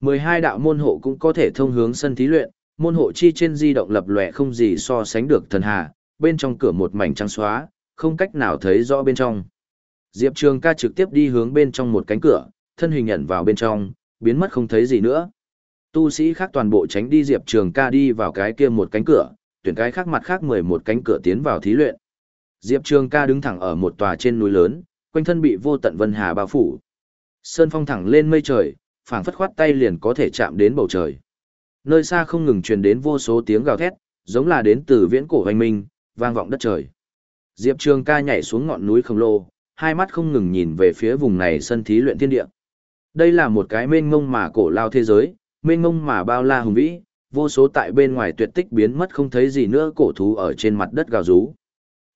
12 đạo môn hộ cũng có thể thông hướng sân thí luyện, môn hộ chi trên di động lập lòe không gì so sánh được thần hà, bên trong cửa một mảnh trắng xóa, không cách nào thấy rõ bên trong. Diệp Trường ca trực tiếp đi hướng bên trong một cánh cửa, thân hình nhận vào bên trong, biến mất không thấy gì nữa. Tu sĩ khác toàn bộ tránh đi Diệp Trường ca đi vào cái kia một cánh cửa, tuyển cái khác mặt khác 11 cánh cửa tiến vào thí luyện. Diệp Trường ca đứng thẳng ở một tòa trên núi lớn, quanh thân bị vô tận vân hà bao phủ. Sơn phong thẳng lên mây trời, phảng phất khoát tay liền có thể chạm đến bầu trời. Nơi xa không ngừng truyền đến vô số tiếng gào thét, giống là đến từ viễn cổ hoành minh, vang vọng đất trời. Diệp Trường ca nhảy xuống ngọn núi khổng lồ, hai mắt không ngừng nhìn về phía vùng này sân thí luyện thiên địa. Đây là một cái mênh mông mà cổ lao thế giới, mênh mông mà bao la hùng vĩ, vô số tại bên ngoài tuyệt tích biến mất không thấy gì nữa cổ thú ở trên mặt đất gào rú.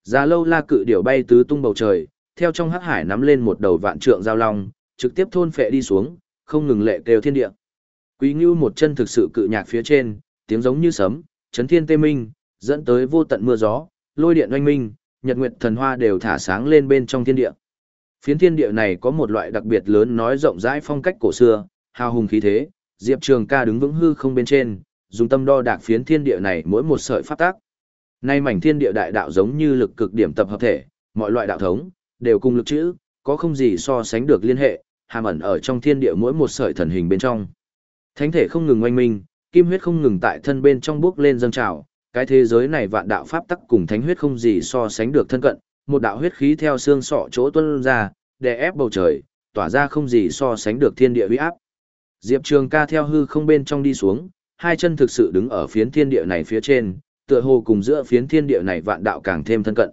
Già lâu la cự điểu bay tứ tung bầu trời, theo trong hắc hải nắm lên một đầu vạn trượng giao long, trực tiếp thôn phệ đi xuống, không ngừng lệ kêu thiên địa. Quý Ngưu một chân thực sự cự nhạc phía trên, tiếng giống như sấm, chấn thiên tê minh, dẫn tới vô tận mưa gió, lôi điện oanh minh, nhật nguyệt thần hoa đều thả sáng lên bên trong thiên địa. Phiến thiên địa này có một loại đặc biệt lớn nói rộng rãi phong cách cổ xưa, hào hùng khí thế, Diệp Trường Ca đứng vững hư không bên trên, dùng tâm đo đạc phiến thiên địa này mỗi một sợi pháp tác. Nay mảnh thiên địa đại đạo giống như lực cực điểm tập hợp thể, mọi loại đạo thống đều cùng lực chữ, có không gì so sánh được liên hệ, hàm ẩn ở trong thiên địa mỗi một sợi thần hình bên trong. Thánh thể không ngừng oanh minh, kim huyết không ngừng tại thân bên trong bước lên dâng trào, cái thế giới này vạn đạo pháp tắc cùng thánh huyết không gì so sánh được thân cận, một đạo huyết khí theo xương sọ chỗ tuôn ra, đè ép bầu trời, tỏa ra không gì so sánh được thiên địa uy áp. Diệp Trường Ca theo hư không bên trong đi xuống, hai chân thực sự đứng ở phiến thiên địa này phía trên, tựa hồ cùng giữa phiến thiên địa này vạn đạo càng thêm thân cận.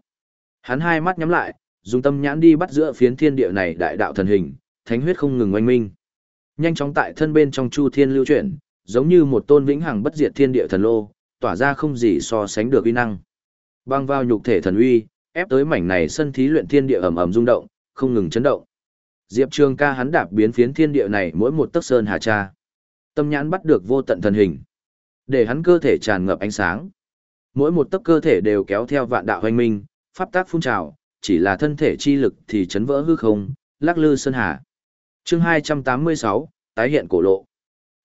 Hắn hai mắt nhắm lại, dùng tâm nhãn đi bắt giữa phiến thiên địa này đại đạo thần hình, thánh huyết không ngừng oanh minh. Nhanh chóng tại thân bên trong chu thiên lưu chuyển, giống như một tôn vĩnh hằng bất diệt thiên địa thần lô, tỏa ra không gì so sánh được uy năng. Băng vào nhục thể thần uy, ép tới mảnh này sân thí luyện thiên địa ầm ầm rung động, không ngừng chấn động. Diệp Trường Ca hắn đạp biến phiến thiên địa này mỗi một tấc sơn hà cha. Tâm nhãn bắt được vô tận thần hình, để hắn cơ thể tràn ngập ánh sáng. Mỗi một tấc cơ thể đều kéo theo vạn đạo hoành minh, pháp tác phun trào, chỉ là thân thể chi lực thì chấn vỡ hư không, lắc lư sơn hà. Chương 286, tái hiện cổ lộ.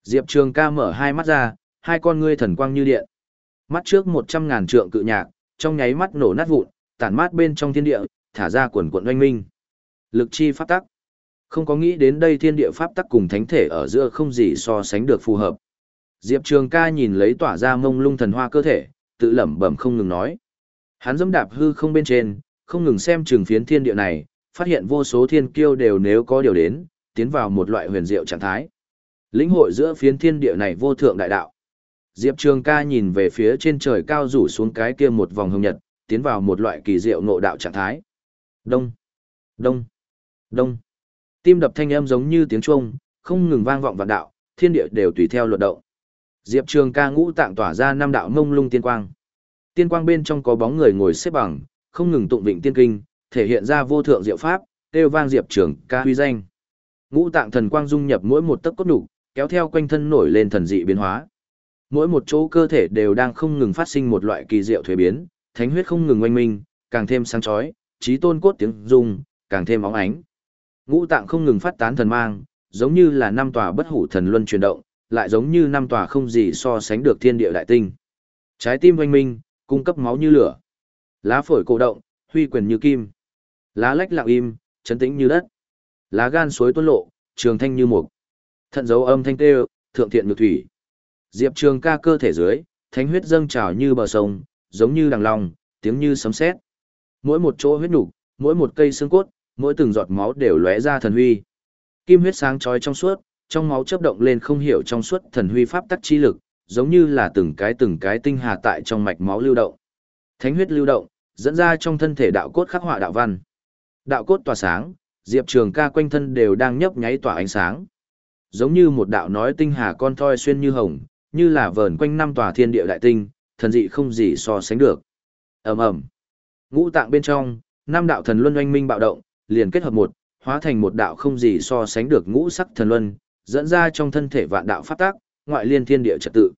Diệp Trường Ca mở hai mắt ra, hai con ngươi thần quang như điện. Mắt trước một trăm ngàn trượng cự nhạc, trong nháy mắt nổ nát vụn, tản mát bên trong thiên địa, thả ra quần quần oanh minh. Lực chi pháp tắc. Không có nghĩ đến đây thiên địa pháp tắc cùng thánh thể ở giữa không gì so sánh được phù hợp. Diệp Trường ca nhìn lấy tỏa ra mông lung thần hoa cơ thể, tự lẩm bẩm không ngừng nói. Hắn dẫm đạp hư không bên trên, không ngừng xem trường phiến thiên địa này, phát hiện vô số thiên kiêu đều nếu có điều đến, tiến vào một loại huyền diệu trạng thái. Lĩnh hội giữa phiến thiên địa này vô thượng đại đạo. Diệp Trường ca nhìn về phía trên trời cao rủ xuống cái kia một vòng hồng nhật, tiến vào một loại kỳ diệu ngộ đạo trạng thái. Đông, đông, đông. Tim đập thanh âm giống như tiếng chuông, không ngừng vang vọng vạn đạo, thiên địa đều tùy theo luật động. Diệp Trường ca ngũ tạng tỏa ra năm đạo mông lung tiên quang. Tiên quang bên trong có bóng người ngồi xếp bằng, không ngừng tụng vịnh tiên kinh, thể hiện ra vô thượng diệu pháp, kêu vang Diệp Trường ca huy danh. Ngũ tạng thần quang dung nhập mỗi một tấc cốt đủ, kéo theo quanh thân nổi lên thần dị biến hóa. Mỗi một chỗ cơ thể đều đang không ngừng phát sinh một loại kỳ diệu thuế biến, thánh huyết không ngừng oanh minh, càng thêm sáng chói, trí tôn cốt tiếng rung, càng thêm óng ánh. Ngũ tạng không ngừng phát tán thần mang, giống như là năm tòa bất hủ thần luân chuyển động, lại giống như năm tòa không gì so sánh được thiên địa đại tinh. Trái tim oanh minh, cung cấp máu như lửa. Lá phổi cổ động, huy quyền như kim. Lá lách lặng im, chấn tĩnh như đất. Lá gan suối tuôn lộ, trường thanh như mục. Thận dấu âm thanh tê, thượng thiện nhược thủy. Diệp Trường ca cơ thể dưới, thánh huyết dâng trào như bờ sông, giống như đằng long, tiếng như sấm sét. Mỗi một chỗ huyết nục, mỗi một cây xương cốt, mỗi từng giọt máu đều lóe ra thần huy. Kim huyết sáng chói trong suốt, trong máu chớp động lên không hiểu trong suốt thần huy pháp tắc chi lực, giống như là từng cái từng cái tinh hà tại trong mạch máu lưu động. Thánh huyết lưu động, dẫn ra trong thân thể đạo cốt khắc họa đạo văn. Đạo cốt tỏa sáng, Diệp Trường ca quanh thân đều đang nhấp nháy tỏa ánh sáng. Giống như một đạo nói tinh hà con thoi xuyên như hồng, như là vờn quanh năm tòa thiên địa đại tinh, thần dị không gì so sánh được. Ầm ầm. Ngũ tạng bên trong, năm đạo thần luân oanh minh bạo động, liền kết hợp một, hóa thành một đạo không gì so sánh được ngũ sắc thần luân, dẫn ra trong thân thể vạn đạo phát tác, ngoại liên thiên địa trật tự.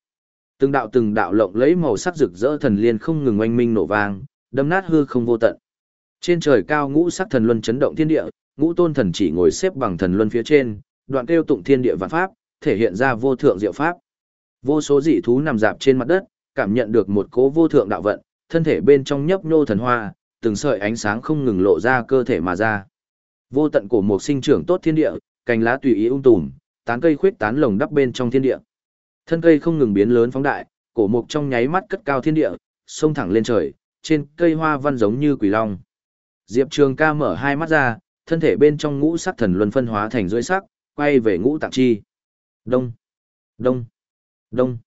Từng đạo từng đạo lộng lấy màu sắc rực rỡ thần liên không ngừng oanh minh nổ vang, đâm nát hư không vô tận. Trên trời cao ngũ sắc thần luân chấn động thiên địa, ngũ tôn thần chỉ ngồi xếp bằng thần luân phía trên, đoạn kêu tụng thiên địa vạn pháp, thể hiện ra vô thượng diệu pháp. Vô số dị thú nằm dạp trên mặt đất, cảm nhận được một cố vô thượng đạo vận, thân thể bên trong nhấp nhô thần hoa, từng sợi ánh sáng không ngừng lộ ra cơ thể mà ra. Vô tận cổ mục sinh trưởng tốt thiên địa, cành lá tùy ý ung tùm, tán cây khuyết tán lồng đắp bên trong thiên địa. Thân cây không ngừng biến lớn phóng đại, cổ mục trong nháy mắt cất cao thiên địa, xông thẳng lên trời, trên cây hoa văn giống như quỷ long. Diệp Trường ca mở hai mắt ra, thân thể bên trong ngũ sắc thần luân phân hóa thành rưỡi sắc, quay về ngũ tạng chi. Đông, đông, đông.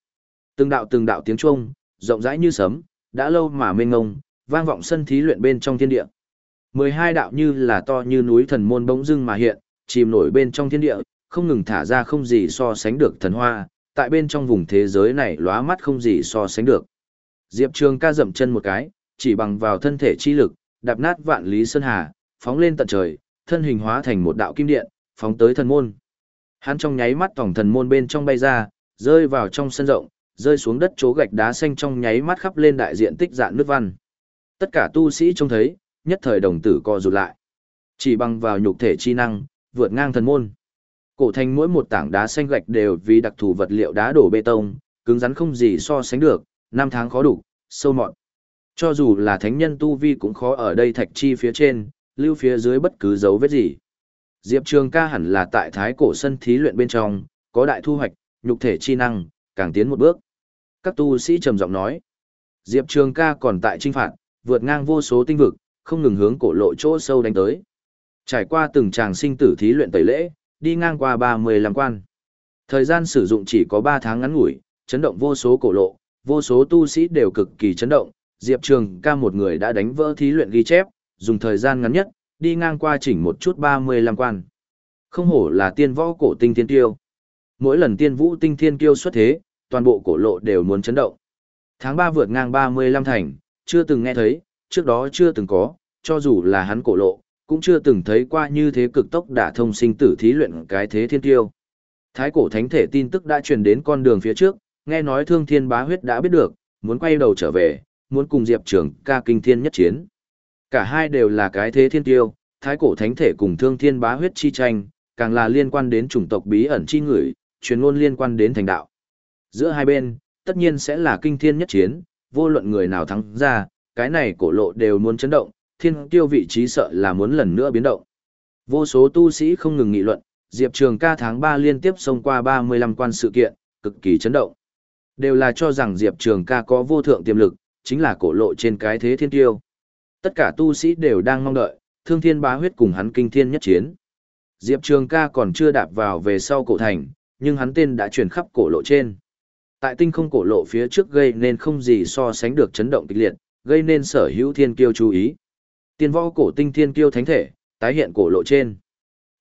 Từng đạo từng đạo tiếng chuông, rộng rãi như sấm, đã lâu mà mênh ngông, vang vọng sân thí luyện bên trong thiên địa. Mười hai đạo như là to như núi thần môn bỗng dưng mà hiện, chìm nổi bên trong thiên địa, không ngừng thả ra không gì so sánh được thần hoa, tại bên trong vùng thế giới này lóa mắt không gì so sánh được. Diệp Trường ca dậm chân một cái, chỉ bằng vào thân thể chi lực, đạp nát vạn lý sơn hà, phóng lên tận trời, thân hình hóa thành một đạo kim điện, phóng tới thần môn. Hắn trong nháy mắt tổng thần môn bên trong bay ra, rơi vào trong sân rộng, rơi xuống đất chỗ gạch đá xanh trong nháy mắt khắp lên đại diện tích dạng nước văn. Tất cả tu sĩ trông thấy, nhất thời đồng tử co rụt lại. Chỉ bằng vào nhục thể chi năng, vượt ngang thần môn. Cổ thành mỗi một tảng đá xanh gạch đều vì đặc thù vật liệu đá đổ bê tông, cứng rắn không gì so sánh được, năm tháng khó đủ, sâu mọt. Cho dù là thánh nhân tu vi cũng khó ở đây thạch chi phía trên, lưu phía dưới bất cứ dấu vết gì. Diệp Trường ca hẳn là tại thái cổ sân thí luyện bên trong, có đại thu hoạch, nhục thể chi năng, càng tiến một bước. Các tu sĩ trầm giọng nói. Diệp Trường ca còn tại trinh phạt, vượt ngang vô số tinh vực, không ngừng hướng cổ lộ chỗ sâu đánh tới. Trải qua từng tràng sinh tử thí luyện tẩy lễ, đi ngang qua 35 quan. Thời gian sử dụng chỉ có 3 tháng ngắn ngủi, chấn động vô số cổ lộ, vô số tu sĩ đều cực kỳ chấn động, Diệp Trường ca một người đã đánh vỡ thí luyện ghi chép, dùng thời gian ngắn nhất, đi ngang qua chỉnh một chút 35 quan. Không hổ là tiên võ cổ tinh thiên tiêu. Mỗi lần tiên vũ tinh thiên kiêu xuất thế, toàn bộ cổ lộ đều muốn chấn động. Tháng 3 vượt ngang 35 thành, chưa từng nghe thấy, trước đó chưa từng có, cho dù là hắn cổ lộ, cũng chưa từng thấy qua như thế cực tốc đả thông sinh tử thí luyện cái thế thiên tiêu. Thái cổ thánh thể tin tức đã truyền đến con đường phía trước, nghe nói thương thiên bá huyết đã biết được, muốn quay đầu trở về, muốn cùng Diệp Trường ca kinh thiên nhất chiến. Cả hai đều là cái thế thiên tiêu, thái cổ thánh thể cùng thương thiên bá huyết chi tranh, càng là liên quan đến chủng tộc bí ẩn chi người, truyền ngôn liên quan đến thành đạo. Giữa hai bên, tất nhiên sẽ là kinh thiên nhất chiến, vô luận người nào thắng ra, cái này cổ lộ đều muốn chấn động, thiên tiêu vị trí sợ là muốn lần nữa biến động. Vô số tu sĩ không ngừng nghị luận, Diệp Trường ca tháng 3 liên tiếp xông qua 35 quan sự kiện, cực kỳ chấn động. Đều là cho rằng Diệp Trường ca có vô thượng tiềm lực, chính là cổ lộ trên cái thế thiên tiêu. Tất cả tu sĩ đều đang mong đợi, thương thiên bá huyết cùng hắn kinh thiên nhất chiến. Diệp Trường ca còn chưa đạp vào về sau cổ thành, nhưng hắn tên đã truyền khắp cổ lộ trên. Tại tinh không cổ lộ phía trước gây nên không gì so sánh được chấn động kịch liệt, gây nên sở hữu thiên kiêu chú ý. Tiên võ cổ tinh thiên kiêu thánh thể, tái hiện cổ lộ trên.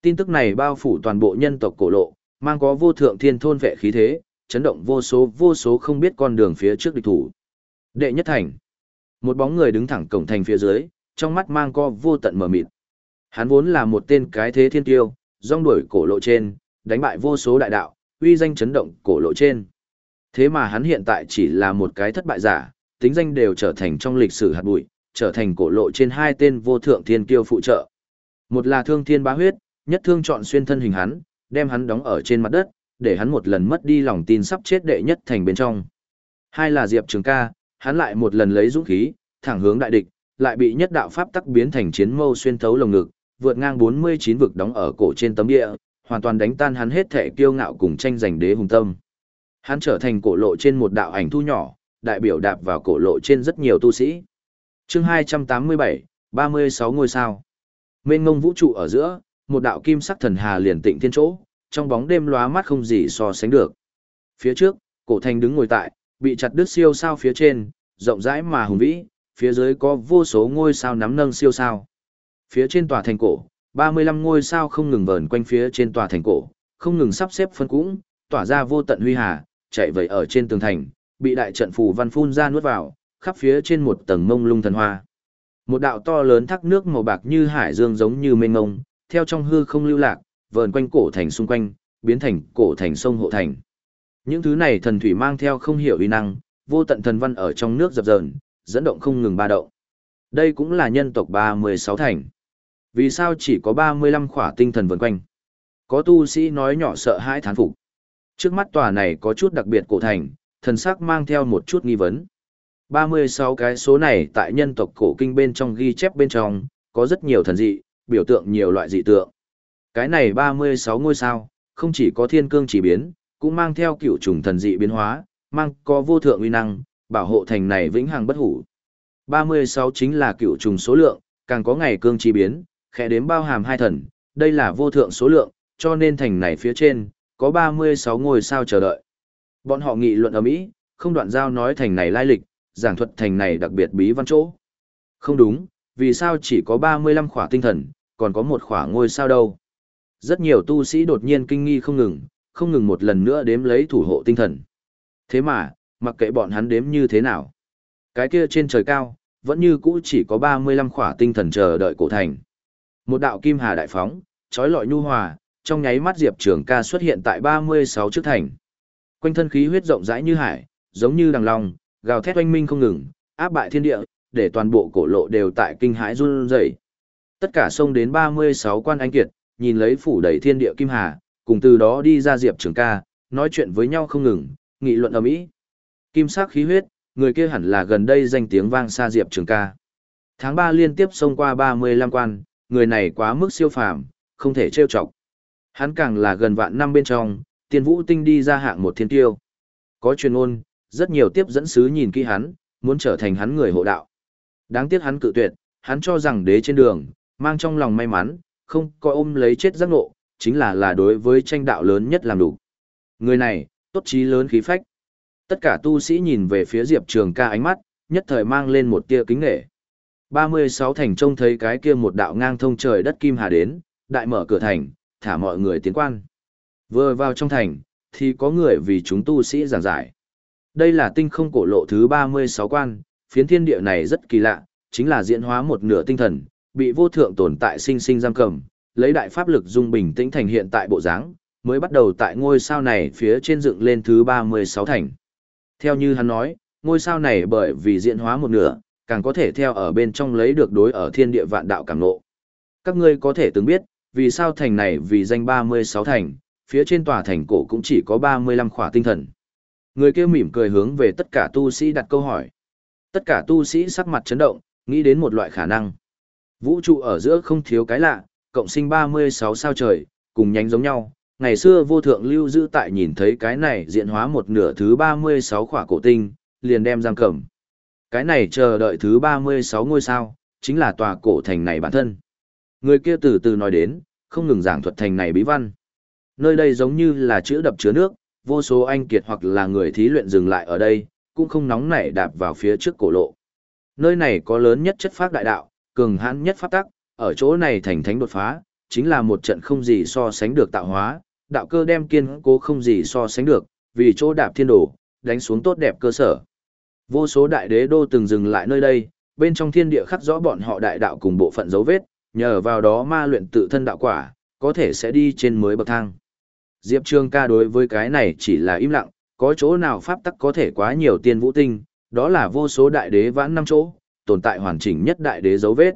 Tin tức này bao phủ toàn bộ nhân tộc cổ lộ, mang có vô thượng thiên thôn vệ khí thế, chấn động vô số vô số không biết con đường phía trước địch thủ. Đệ nhất thành. Một bóng người đứng thẳng cổng thành phía dưới, trong mắt mang co vô tận mờ mịt. Hắn vốn là một tên cái thế thiên tiêu, rong đuổi cổ lộ trên, đánh bại vô số đại đạo, uy danh chấn động cổ lộ trên. Thế mà hắn hiện tại chỉ là một cái thất bại giả, tính danh đều trở thành trong lịch sử hạt bụi, trở thành cổ lộ trên hai tên vô thượng thiên kiêu phụ trợ. Một là thương thiên bá huyết, nhất thương chọn xuyên thân hình hắn, đem hắn đóng ở trên mặt đất, để hắn một lần mất đi lòng tin sắp chết đệ nhất thành bên trong. Hai là Diệp Trường ca, hắn lại một lần lấy dũng khí, thẳng hướng đại địch, lại bị nhất đạo pháp tắc biến thành chiến mâu xuyên thấu lồng ngực, vượt ngang 49 vực đóng ở cổ trên tấm địa, hoàn toàn đánh tan hắn hết thể kiêu ngạo cùng tranh giành đế hùng tâm. Hắn trở thành cổ lộ trên một đạo ảnh thu nhỏ, đại biểu đạp vào cổ lộ trên rất nhiều tu sĩ. chương 287, 36 ngôi sao. Mênh ngông vũ trụ ở giữa, một đạo kim sắc thần hà liền tịnh thiên chỗ, trong bóng đêm lóa mắt không gì so sánh được. Phía trước, cổ thành đứng ngồi tại, bị chặt đứt siêu sao phía trên, rộng rãi mà hùng vĩ, phía dưới có vô số ngôi sao nắm nâng siêu sao. Phía trên tòa thành cổ, 35 ngôi sao không ngừng vờn quanh phía trên tòa thành cổ, không ngừng sắp xếp phân cũng, tỏa ra vô tận huy hà, chạy vẩy ở trên tường thành, bị đại trận phù văn phun ra nuốt vào, khắp phía trên một tầng mông lung thần hoa. Một đạo to lớn thác nước màu bạc như hải dương giống như mênh mông, theo trong hư không lưu lạc, vờn quanh cổ thành xung quanh, biến thành cổ thành sông hộ thành. Những thứ này thần thủy mang theo không hiểu uy năng, vô tận thần văn ở trong nước dập dờn, dẫn động không ngừng ba động. Đây cũng là nhân tộc 36 thành. Vì sao chỉ có 35 khỏa tinh thần vần quanh? Có tu sĩ nói nhỏ sợ hãi thán phục. Trước mắt tòa này có chút đặc biệt cổ thành, thần sắc mang theo một chút nghi vấn. 36 cái số này tại nhân tộc cổ kinh bên trong ghi chép bên trong, có rất nhiều thần dị, biểu tượng nhiều loại dị tượng. Cái này 36 ngôi sao, không chỉ có thiên cương chỉ biến, cũng mang theo cựu trùng thần dị biến hóa, mang có vô thượng uy năng, bảo hộ thành này vĩnh hằng bất hủ. 36 chính là cựu trùng số lượng, càng có ngày cương chi biến, khẽ đếm bao hàm hai thần, đây là vô thượng số lượng, cho nên thành này phía trên, có 36 ngôi sao chờ đợi. Bọn họ nghị luận ở Mỹ, không đoạn giao nói thành này lai lịch, giảng thuật thành này đặc biệt bí văn chỗ. Không đúng, vì sao chỉ có 35 khỏa tinh thần, còn có một khỏa ngôi sao đâu. Rất nhiều tu sĩ đột nhiên kinh nghi không ngừng, không ngừng một lần nữa đếm lấy thủ hộ tinh thần. Thế mà, mặc kệ bọn hắn đếm như thế nào. Cái kia trên trời cao, vẫn như cũ chỉ có 35 khỏa tinh thần chờ đợi cổ thành. Một đạo kim hà đại phóng, trói lọi nhu hòa, trong nháy mắt Diệp Trường ca xuất hiện tại 36 trước thành. Quanh thân khí huyết rộng rãi như hải, giống như đằng long, gào thét oanh minh không ngừng, áp bại thiên địa, để toàn bộ cổ lộ đều tại kinh hãi run rẩy. Tất cả sông đến 36 quan anh kiệt, nhìn lấy phủ đầy thiên địa kim hà, cùng từ đó đi ra Diệp Trường ca, nói chuyện với nhau không ngừng, nghị luận ầm ĩ. Kim sắc khí huyết, người kia hẳn là gần đây danh tiếng vang xa Diệp Trường ca. Tháng 3 liên tiếp xông qua 35 quan, người này quá mức siêu phàm, không thể trêu chọc. Hắn càng là gần vạn năm bên trong, tiên vũ tinh đi ra hạng một thiên tiêu. Có truyền ôn, rất nhiều tiếp dẫn sứ nhìn kỹ hắn, muốn trở thành hắn người hộ đạo. Đáng tiếc hắn cự tuyệt, hắn cho rằng đế trên đường, mang trong lòng may mắn, không coi ôm lấy chết giác ngộ, chính là là đối với tranh đạo lớn nhất làm đủ. Người này, tốt trí lớn khí phách. Tất cả tu sĩ nhìn về phía Diệp Trường ca ánh mắt, nhất thời mang lên một tia kính nghệ. 36 thành trông thấy cái kia một đạo ngang thông trời đất kim hà đến, đại mở cửa thành, thả mọi người tiến quan. Vừa vào trong thành, thì có người vì chúng tu sĩ giảng giải. Đây là tinh không cổ lộ thứ 36 quan, phiến thiên địa này rất kỳ lạ, chính là diễn hóa một nửa tinh thần, bị vô thượng tồn tại sinh sinh giam cầm, lấy đại pháp lực dung bình tĩnh thành hiện tại bộ dáng, mới bắt đầu tại ngôi sao này phía trên dựng lên thứ 36 thành. Theo như hắn nói, ngôi sao này bởi vì diễn hóa một nửa, càng có thể theo ở bên trong lấy được đối ở thiên địa vạn đạo cảm ngộ. Các ngươi có thể từng biết, vì sao thành này vì danh 36 thành, phía trên tòa thành cổ cũng chỉ có 35 khỏa tinh thần. Người kia mỉm cười hướng về tất cả tu sĩ đặt câu hỏi. Tất cả tu sĩ sắc mặt chấn động, nghĩ đến một loại khả năng. Vũ trụ ở giữa không thiếu cái lạ, cộng sinh 36 sao trời, cùng nhánh giống nhau. Ngày xưa vô thượng lưu giữ tại nhìn thấy cái này diện hóa một nửa thứ 36 khỏa cổ tinh, liền đem giam cầm. Cái này chờ đợi thứ 36 ngôi sao, chính là tòa cổ thành này bản thân. Người kia từ từ nói đến, không ngừng giảng thuật thành này bí văn. Nơi đây giống như là chữ đập chứa nước, vô số anh kiệt hoặc là người thí luyện dừng lại ở đây, cũng không nóng nảy đạp vào phía trước cổ lộ. Nơi này có lớn nhất chất pháp đại đạo, cường hãn nhất pháp tắc, ở chỗ này thành thánh đột phá, chính là một trận không gì so sánh được tạo hóa, đạo cơ đem kiên cố không gì so sánh được, vì chỗ đạp thiên đổ đánh xuống tốt đẹp cơ sở. Vô số đại đế đô từng dừng lại nơi đây, bên trong thiên địa khắc rõ bọn họ đại đạo cùng bộ phận dấu vết, nhờ vào đó ma luyện tự thân đạo quả, có thể sẽ đi trên mới bậc thang. Diệp Trường ca đối với cái này chỉ là im lặng, có chỗ nào pháp tắc có thể quá nhiều tiên vũ tinh, đó là vô số đại đế vãn năm chỗ, tồn tại hoàn chỉnh nhất đại đế dấu vết.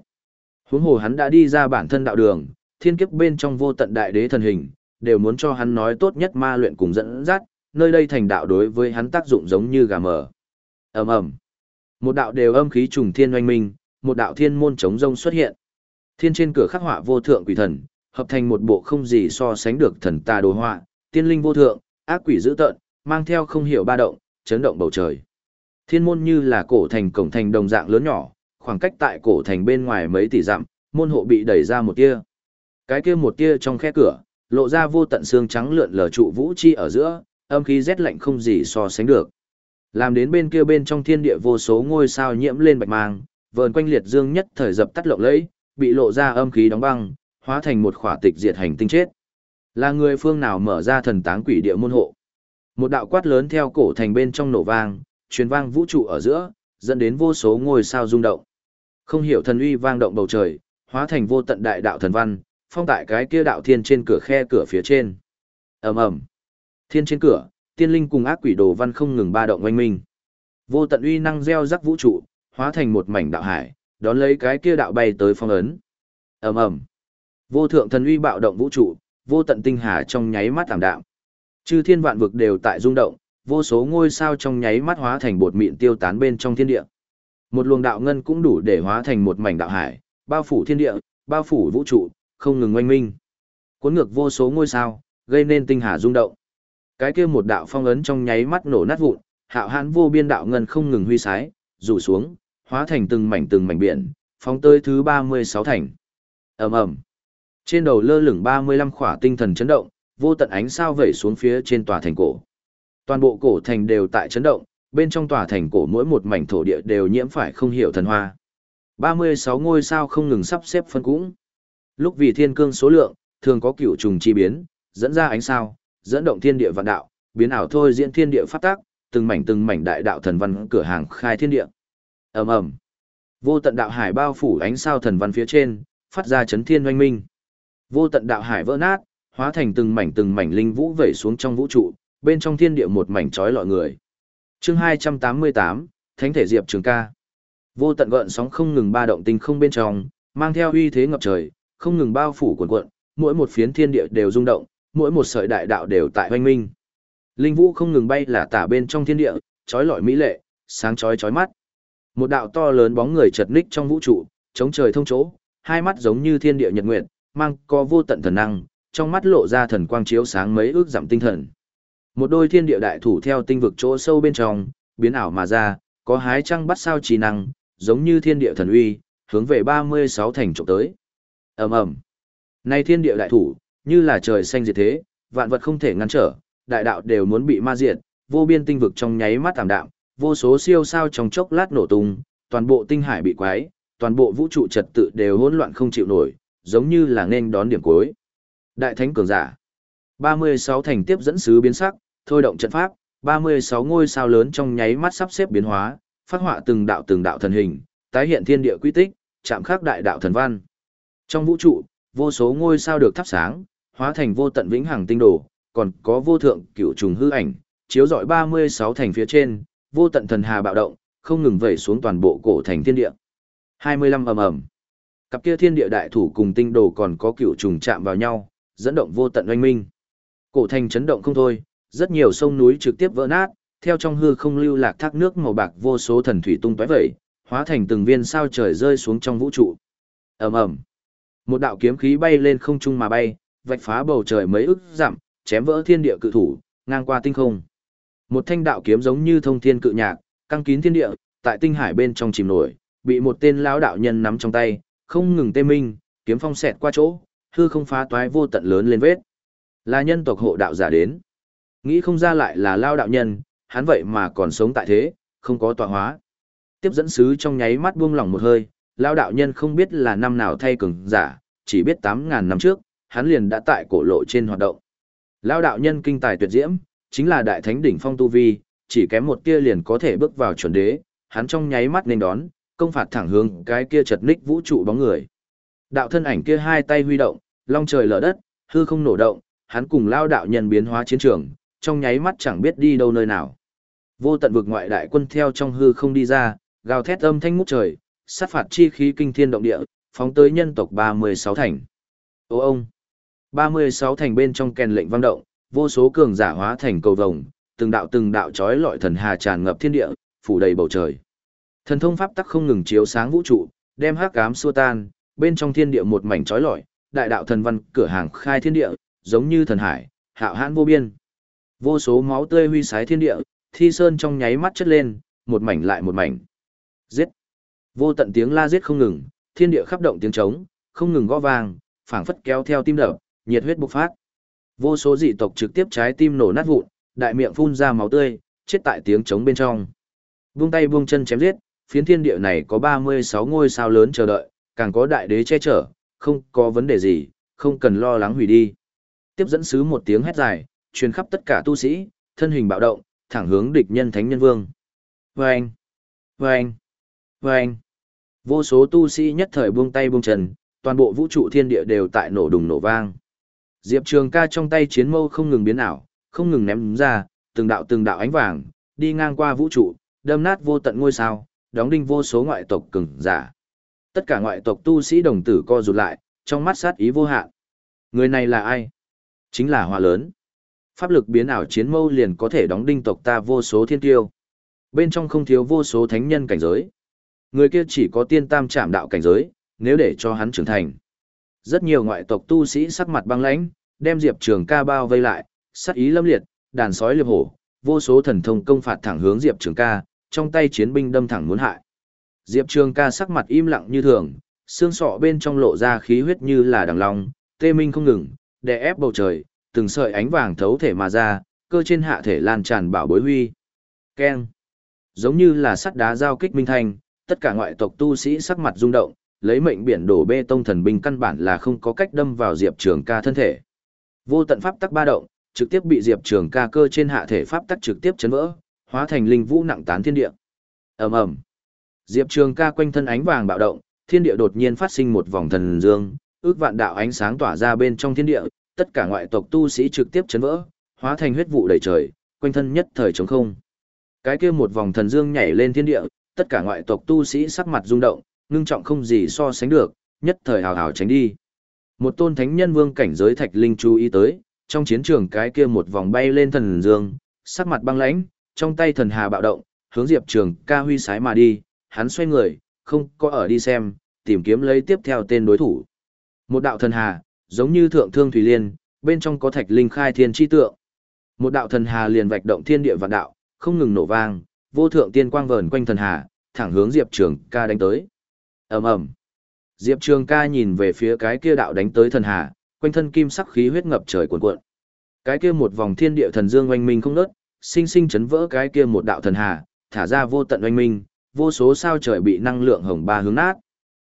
Huống hồ hắn đã đi ra bản thân đạo đường, thiên kiếp bên trong vô tận đại đế thần hình, đều muốn cho hắn nói tốt nhất ma luyện cùng dẫn dắt, nơi đây thành đạo đối với hắn tác dụng giống như gà mờ. Ầm ầm. Một đạo đều âm khí trùng thiên oanh minh, một đạo thiên môn chống rông xuất hiện. Thiên trên cửa khắc họa vô thượng quỷ thần, hợp thành một bộ không gì so sánh được thần tà đồ họa, tiên linh vô thượng, ác quỷ dữ tợn, mang theo không hiểu ba động, chấn động bầu trời. Thiên môn như là cổ thành cổng thành đồng dạng lớn nhỏ, khoảng cách tại cổ thành bên ngoài mấy tỷ dặm, môn hộ bị đẩy ra một tia. Cái kia một tia trong khe cửa, lộ ra vô tận xương trắng lượn lờ trụ vũ chi ở giữa, âm khí rét lạnh không gì so sánh được. Làm đến bên kia bên trong thiên địa vô số ngôi sao nhiễm lên bạch mang, vờn quanh liệt dương nhất thời dập tắt lộng lẫy, bị lộ ra âm khí đóng băng, hóa thành một khỏa tịch diệt hành tinh chết. Là người phương nào mở ra thần táng quỷ địa môn hộ. Một đạo quát lớn theo cổ thành bên trong nổ vang, truyền vang vũ trụ ở giữa, dẫn đến vô số ngôi sao rung động. Không hiểu thần uy vang động bầu trời, hóa thành vô tận đại đạo thần văn, phong tại cái kia đạo thiên trên cửa khe cửa phía trên. Ầm ầm. Thiên trên cửa, tiên linh cùng ác quỷ đồ văn không ngừng ba động oanh minh. Vô tận uy năng gieo rắc vũ trụ, hóa thành một mảnh đạo hải, đón lấy cái kia đạo bay tới phong ấn. Ầm ầm. Vô thượng thần uy bạo động vũ trụ, vô tận tinh hà trong nháy mắt tạm đạm. Chư thiên vạn vực đều tại rung động, vô số ngôi sao trong nháy mắt hóa thành bột mịn tiêu tán bên trong thiên địa. Một luồng đạo ngân cũng đủ để hóa thành một mảnh đạo hải, bao phủ thiên địa, bao phủ vũ trụ, không ngừng oanh minh. Cuốn ngược vô số ngôi sao, gây nên tinh hà rung động. Cái kia một đạo phong ấn trong nháy mắt nổ nát vụn, hạo hãn vô biên đạo ngân không ngừng huy sái, rủ xuống, hóa thành từng mảnh từng mảnh biển, phóng tới thứ 36 thành. Ầm ầm. Trên đầu lơ lửng 35 khỏa tinh thần chấn động, vô tận ánh sao vẩy xuống phía trên tòa thành cổ. Toàn bộ cổ thành đều tại chấn động, bên trong tòa thành cổ mỗi một mảnh thổ địa đều nhiễm phải không hiểu thần hoa. 36 ngôi sao không ngừng sắp xếp phân cũng. Lúc vì thiên cương số lượng, thường có cửu trùng chi biến, dẫn ra ánh sao, dẫn động thiên địa vạn đạo, biến ảo thôi diễn thiên địa phát tác, từng mảnh từng mảnh đại đạo thần văn cửa hàng khai thiên địa. Ầm ầm. Vô tận đạo hải bao phủ ánh sao thần văn phía trên, phát ra chấn thiên oanh minh. Vô tận đạo hải vỡ nát, hóa thành từng mảnh từng mảnh linh vũ vẩy xuống trong vũ trụ, bên trong thiên địa một mảnh trói lọi người. Chương 288, Thánh thể Diệp Trường Ca. Vô tận gợn sóng không ngừng ba động tinh không bên trong, mang theo uy thế ngập trời, không ngừng bao phủ cuồn cuộn, mỗi một phiến thiên địa đều rung động, mỗi một sợi đại đạo đều tại hoanh minh. Linh vũ không ngừng bay là tả bên trong thiên địa, trói lọi mỹ lệ, sáng chói chói mắt. Một đạo to lớn bóng người chật ních trong vũ trụ, chống trời thông chỗ, hai mắt giống như thiên địa nhật nguyệt, mang có vô tận thần năng, trong mắt lộ ra thần quang chiếu sáng mấy ước giảm tinh thần. Một đôi thiên địa đại thủ theo tinh vực chỗ sâu bên trong, biến ảo mà ra, có hái trăng bắt sao trí năng, giống như thiên địa thần uy, hướng về 36 thành trộm tới ầm ầm Này thiên địa đại thủ, như là trời xanh diệt thế, vạn vật không thể ngăn trở, đại đạo đều muốn bị ma diệt, vô biên tinh vực trong nháy mắt tạm đạm, vô số siêu sao trong chốc lát nổ tung, toàn bộ tinh hải bị quái, toàn bộ vũ trụ trật tự đều hỗn loạn không chịu nổi, giống như là nên đón điểm cuối. Đại thánh cường giả. 36 thành tiếp dẫn sứ biến sắc, thôi động trận pháp, 36 ngôi sao lớn trong nháy mắt sắp xếp biến hóa, phát họa từng đạo từng đạo thần hình, tái hiện thiên địa quy tích, chạm khắc đại đạo thần văn. Trong vũ trụ, vô số ngôi sao được thắp sáng, hóa thành vô tận vĩnh hằng tinh đồ, còn có vô thượng cựu trùng hư ảnh, chiếu rọi 36 thành phía trên, vô tận thần hà bạo động, không ngừng vẩy xuống toàn bộ cổ thành thiên địa. 25 ầm ầm. Cặp kia thiên địa đại thủ cùng tinh đồ còn có cựu trùng chạm vào nhau, dẫn động vô tận oanh minh. Cổ thành chấn động không thôi, rất nhiều sông núi trực tiếp vỡ nát, theo trong hư không lưu lạc thác nước màu bạc vô số thần thủy tung tóe vẩy, hóa thành từng viên sao trời rơi xuống trong vũ trụ. Ầm ầm. Một đạo kiếm khí bay lên không trung mà bay, vạch phá bầu trời mấy ức dặm, chém vỡ thiên địa cự thủ, ngang qua tinh không. Một thanh đạo kiếm giống như thông thiên cự nhạc, căng kín thiên địa, tại tinh hải bên trong chìm nổi, bị một tên lão đạo nhân nắm trong tay, không ngừng tê minh, kiếm phong xẹt qua chỗ, hư không phá toái vô tận lớn lên vết. Là nhân tộc hộ đạo giả đến. Nghĩ không ra lại là lao đạo nhân, hắn vậy mà còn sống tại thế, không có tọa hóa. Tiếp dẫn sứ trong nháy mắt buông lỏng một hơi, lao đạo nhân không biết là năm nào thay cường giả, chỉ biết 8.000 năm trước, hắn liền đã tại cổ lộ trên hoạt động. Lao đạo nhân kinh tài tuyệt diễm, chính là đại thánh đỉnh phong tu vi, chỉ kém một tia liền có thể bước vào chuẩn đế, hắn trong nháy mắt nên đón, công phạt thẳng hướng cái kia chật ních vũ trụ bóng người. Đạo thân ảnh kia hai tay huy động, long trời lở đất, hư không nổ động, hắn cùng lao đạo nhân biến hóa chiến trường, trong nháy mắt chẳng biết đi đâu nơi nào. Vô tận vực ngoại đại quân theo trong hư không đi ra, gào thét âm thanh ngút trời, sát phạt chi khí kinh thiên động địa, phóng tới nhân tộc 36 thành. Ô ông! 36 thành bên trong kèn lệnh vang động, vô số cường giả hóa thành cầu vồng, từng đạo từng đạo chói lọi thần hà tràn ngập thiên địa, phủ đầy bầu trời. Thần thông pháp tắc không ngừng chiếu sáng vũ trụ, đem hắc ám xua tan, bên trong thiên địa một mảnh chói lọi, đại đạo thần văn cửa hàng khai thiên địa, giống như thần hải, hạo hãn vô biên. Vô số máu tươi huy sái thiên địa, thi sơn trong nháy mắt chất lên, một mảnh lại một mảnh. Giết! Vô tận tiếng la giết không ngừng, thiên địa khắp động tiếng trống, không ngừng gõ vang, phảng phất kéo theo tim đập, nhiệt huyết bộc phát. Vô số dị tộc trực tiếp trái tim nổ nát vụn, đại miệng phun ra máu tươi, chết tại tiếng trống bên trong. Buông tay buông chân chém giết, phiến thiên địa này có 36 ngôi sao lớn chờ đợi, càng có đại đế che chở, không có vấn đề gì, không cần lo lắng hủy đi. Tiếp dẫn sứ một tiếng hét dài, truyền khắp tất cả tu sĩ, thân hình bạo động, thẳng hướng địch nhân thánh nhân vương. Vâng! Vâng! Vâng! Vô số tu sĩ nhất thời buông tay buông chân, toàn bộ vũ trụ thiên địa đều tại nổ đùng nổ vang. Diệp Trường ca trong tay chiến mâu không ngừng biến ảo, không ngừng ném ra, từng đạo từng đạo ánh vàng, đi ngang qua vũ trụ, đâm nát vô tận ngôi sao, đóng đinh vô số ngoại tộc cường giả. Tất cả ngoại tộc tu sĩ đồng tử co rụt lại, trong mắt sát ý vô hạn. Người này là ai? Chính là hoa lớn. Pháp lực biến ảo chiến mâu liền có thể đóng đinh tộc ta vô số thiên tiêu. Bên trong không thiếu vô số thánh nhân cảnh giới. Người kia chỉ có tiên tam trạm đạo cảnh giới, nếu để cho hắn trưởng thành. Rất nhiều ngoại tộc tu sĩ sắc mặt băng lãnh, đem Diệp Trường ca bao vây lại, sát ý lâm liệt, đàn sói liệp hổ, vô số thần thông công phạt thẳng hướng Diệp Trường ca, trong tay chiến binh đâm thẳng muốn hại. Diệp Trường ca sắc mặt im lặng như thường, xương sọ bên trong lộ ra khí huyết như là đằng long, tê minh không ngừng, đè ép bầu trời, từng sợi ánh vàng thấu thể mà ra, cơ trên hạ thể lan tràn bảo bối huy. Keng. Giống như là sắt đá giao kích minh thanh, tất cả ngoại tộc tu sĩ sắc mặt rung động, lấy mệnh biển đổ bê tông thần binh căn bản là không có cách đâm vào Diệp Trường ca thân thể. Vô tận pháp tắc ba động, trực tiếp bị Diệp Trường ca cơ trên hạ thể pháp tắc trực tiếp chấn vỡ, hóa thành linh vũ nặng tán thiên địa. Ầm ầm. Diệp Trường ca quanh thân ánh vàng bạo động, thiên địa đột nhiên phát sinh một vòng thần dương, ước vạn đạo ánh sáng tỏa ra bên trong thiên địa, tất cả ngoại tộc tu sĩ trực tiếp chấn vỡ, hóa thành huyết vụ đầy trời, quanh thân nhất thời trống không. Cái kia một vòng thần dương nhảy lên thiên địa, tất cả ngoại tộc tu sĩ sắc mặt rung động, ngưng trọng không gì so sánh được, nhất thời hào hào tránh đi. Một tôn thánh nhân vương cảnh giới thạch linh chú ý tới, trong chiến trường cái kia một vòng bay lên thần dương, sắc mặt băng lãnh, trong tay thần hà bạo động, hướng Diệp Trường ca huy sái mà đi, hắn xoay người, không có ở đi xem, tìm kiếm lấy tiếp theo tên đối thủ. Một đạo thần hà, giống như thượng thương thủy liên, bên trong có thạch linh khai thiên chi tượng. Một đạo thần hà liền vạch động thiên địa vạn đạo, không ngừng nổ vang, vô thượng tiên quang vờn quanh thần hà, thẳng hướng Diệp Trường ca đánh tới. Ầm ầm. Diệp Trường ca nhìn về phía cái kia đạo đánh tới thần hà, quanh thân kim sắc khí huyết ngập trời cuồn cuộn. Cái kia một vòng thiên địa thần dương oanh minh không ngớt, sinh sinh chấn vỡ cái kia một đạo thần hà, thả ra vô tận oanh minh, vô số sao trời bị năng lượng hồng ba hướng nát.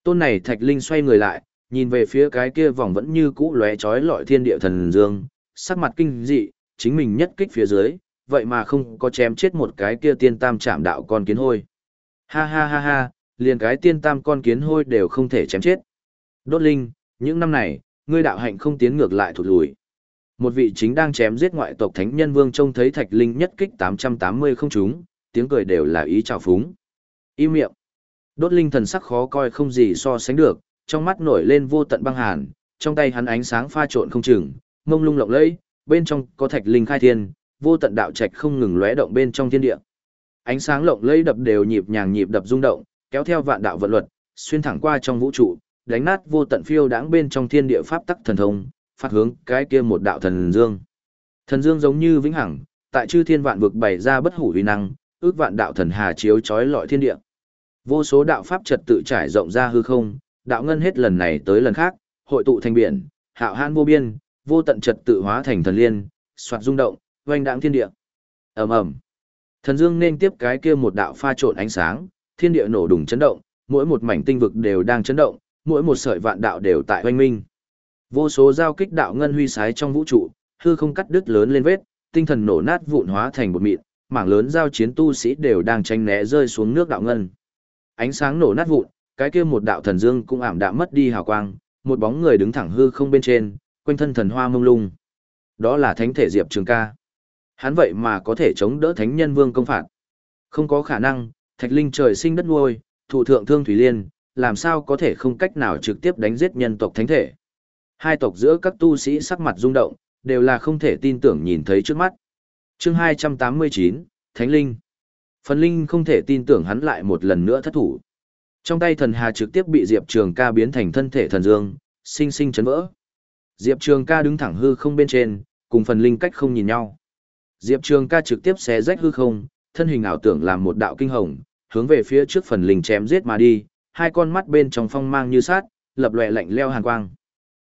Tôn này Thạch Linh xoay người lại, nhìn về phía cái kia vòng vẫn như cũ lóe chói lọi thiên địa thần dương, sắc mặt kinh dị, chính mình nhất kích phía dưới, vậy mà không có chém chết một cái kia tiên tam chạm đạo con kiến hôi. Ha ha ha ha, liền cái tiên tam con kiến hôi đều không thể chém chết. Đốt linh, những năm này, ngươi đạo hạnh không tiến ngược lại thụt lùi. Một vị chính đang chém giết ngoại tộc thánh nhân vương trông thấy thạch linh nhất kích 880 không trúng, tiếng cười đều là ý chào phúng. Im miệng. Đốt linh thần sắc khó coi không gì so sánh được, trong mắt nổi lên vô tận băng hàn, trong tay hắn ánh sáng pha trộn không chừng, mông lung lộng lẫy, bên trong có thạch linh khai thiên, vô tận đạo trạch không ngừng lóe động bên trong thiên địa. Ánh sáng lộng lẫy đập đều nhịp nhàng nhịp đập rung động, kéo theo vạn đạo vận luật, xuyên thẳng qua trong vũ trụ, đánh nát vô tận phiêu đãng bên trong thiên địa pháp tắc thần thông, phát hướng cái kia một đạo thần dương. Thần dương giống như vĩnh hằng, tại chư thiên vạn vực bày ra bất hủ uy năng, ước vạn đạo thần hà chiếu chói lọi thiên địa. Vô số đạo pháp trật tự trải rộng ra hư không, đạo ngân hết lần này tới lần khác, hội tụ thành biển, hạo hãn vô biên, vô tận trật tự hóa thành thần liên, xoạt rung động, oanh đãng thiên địa. Ầm ầm. Thần dương nên tiếp cái kia một đạo pha trộn ánh sáng, thiên địa nổ đùng chấn động, mỗi một mảnh tinh vực đều đang chấn động, mỗi một sợi vạn đạo đều tại oanh minh. Vô số giao kích đạo ngân huy sái trong vũ trụ, hư không cắt đứt lớn lên vết, tinh thần nổ nát vụn hóa thành bột mịn, mảng lớn giao chiến tu sĩ đều đang tranh né rơi xuống nước đạo ngân. Ánh sáng nổ nát vụn, cái kia một đạo thần dương cũng ảm đạm mất đi hào quang, một bóng người đứng thẳng hư không bên trên, quanh thân thần hoa mông lung. Đó là thánh thể Diệp Trường Ca. Hắn vậy mà có thể chống đỡ thánh nhân vương công phạt. Không có khả năng, thạch linh trời sinh đất nuôi, thụ thượng thương thủy liên, làm sao có thể không cách nào trực tiếp đánh giết nhân tộc thánh thể. Hai tộc giữa các tu sĩ sắc mặt rung động, đều là không thể tin tưởng nhìn thấy trước mắt. chương 289, Thánh Linh. Phần Linh không thể tin tưởng hắn lại một lần nữa thất thủ. Trong tay thần hà trực tiếp bị Diệp Trường ca biến thành thân thể thần dương, sinh sinh chấn vỡ. Diệp Trường ca đứng thẳng hư không bên trên, cùng phần linh cách không nhìn nhau. Diệp Trường ca trực tiếp xé rách hư không, thân hình ảo tưởng làm một đạo kinh hồng, hướng về phía trước phần linh chém giết mà đi, hai con mắt bên trong phong mang như sát, lập lòe lạnh leo hàn quang.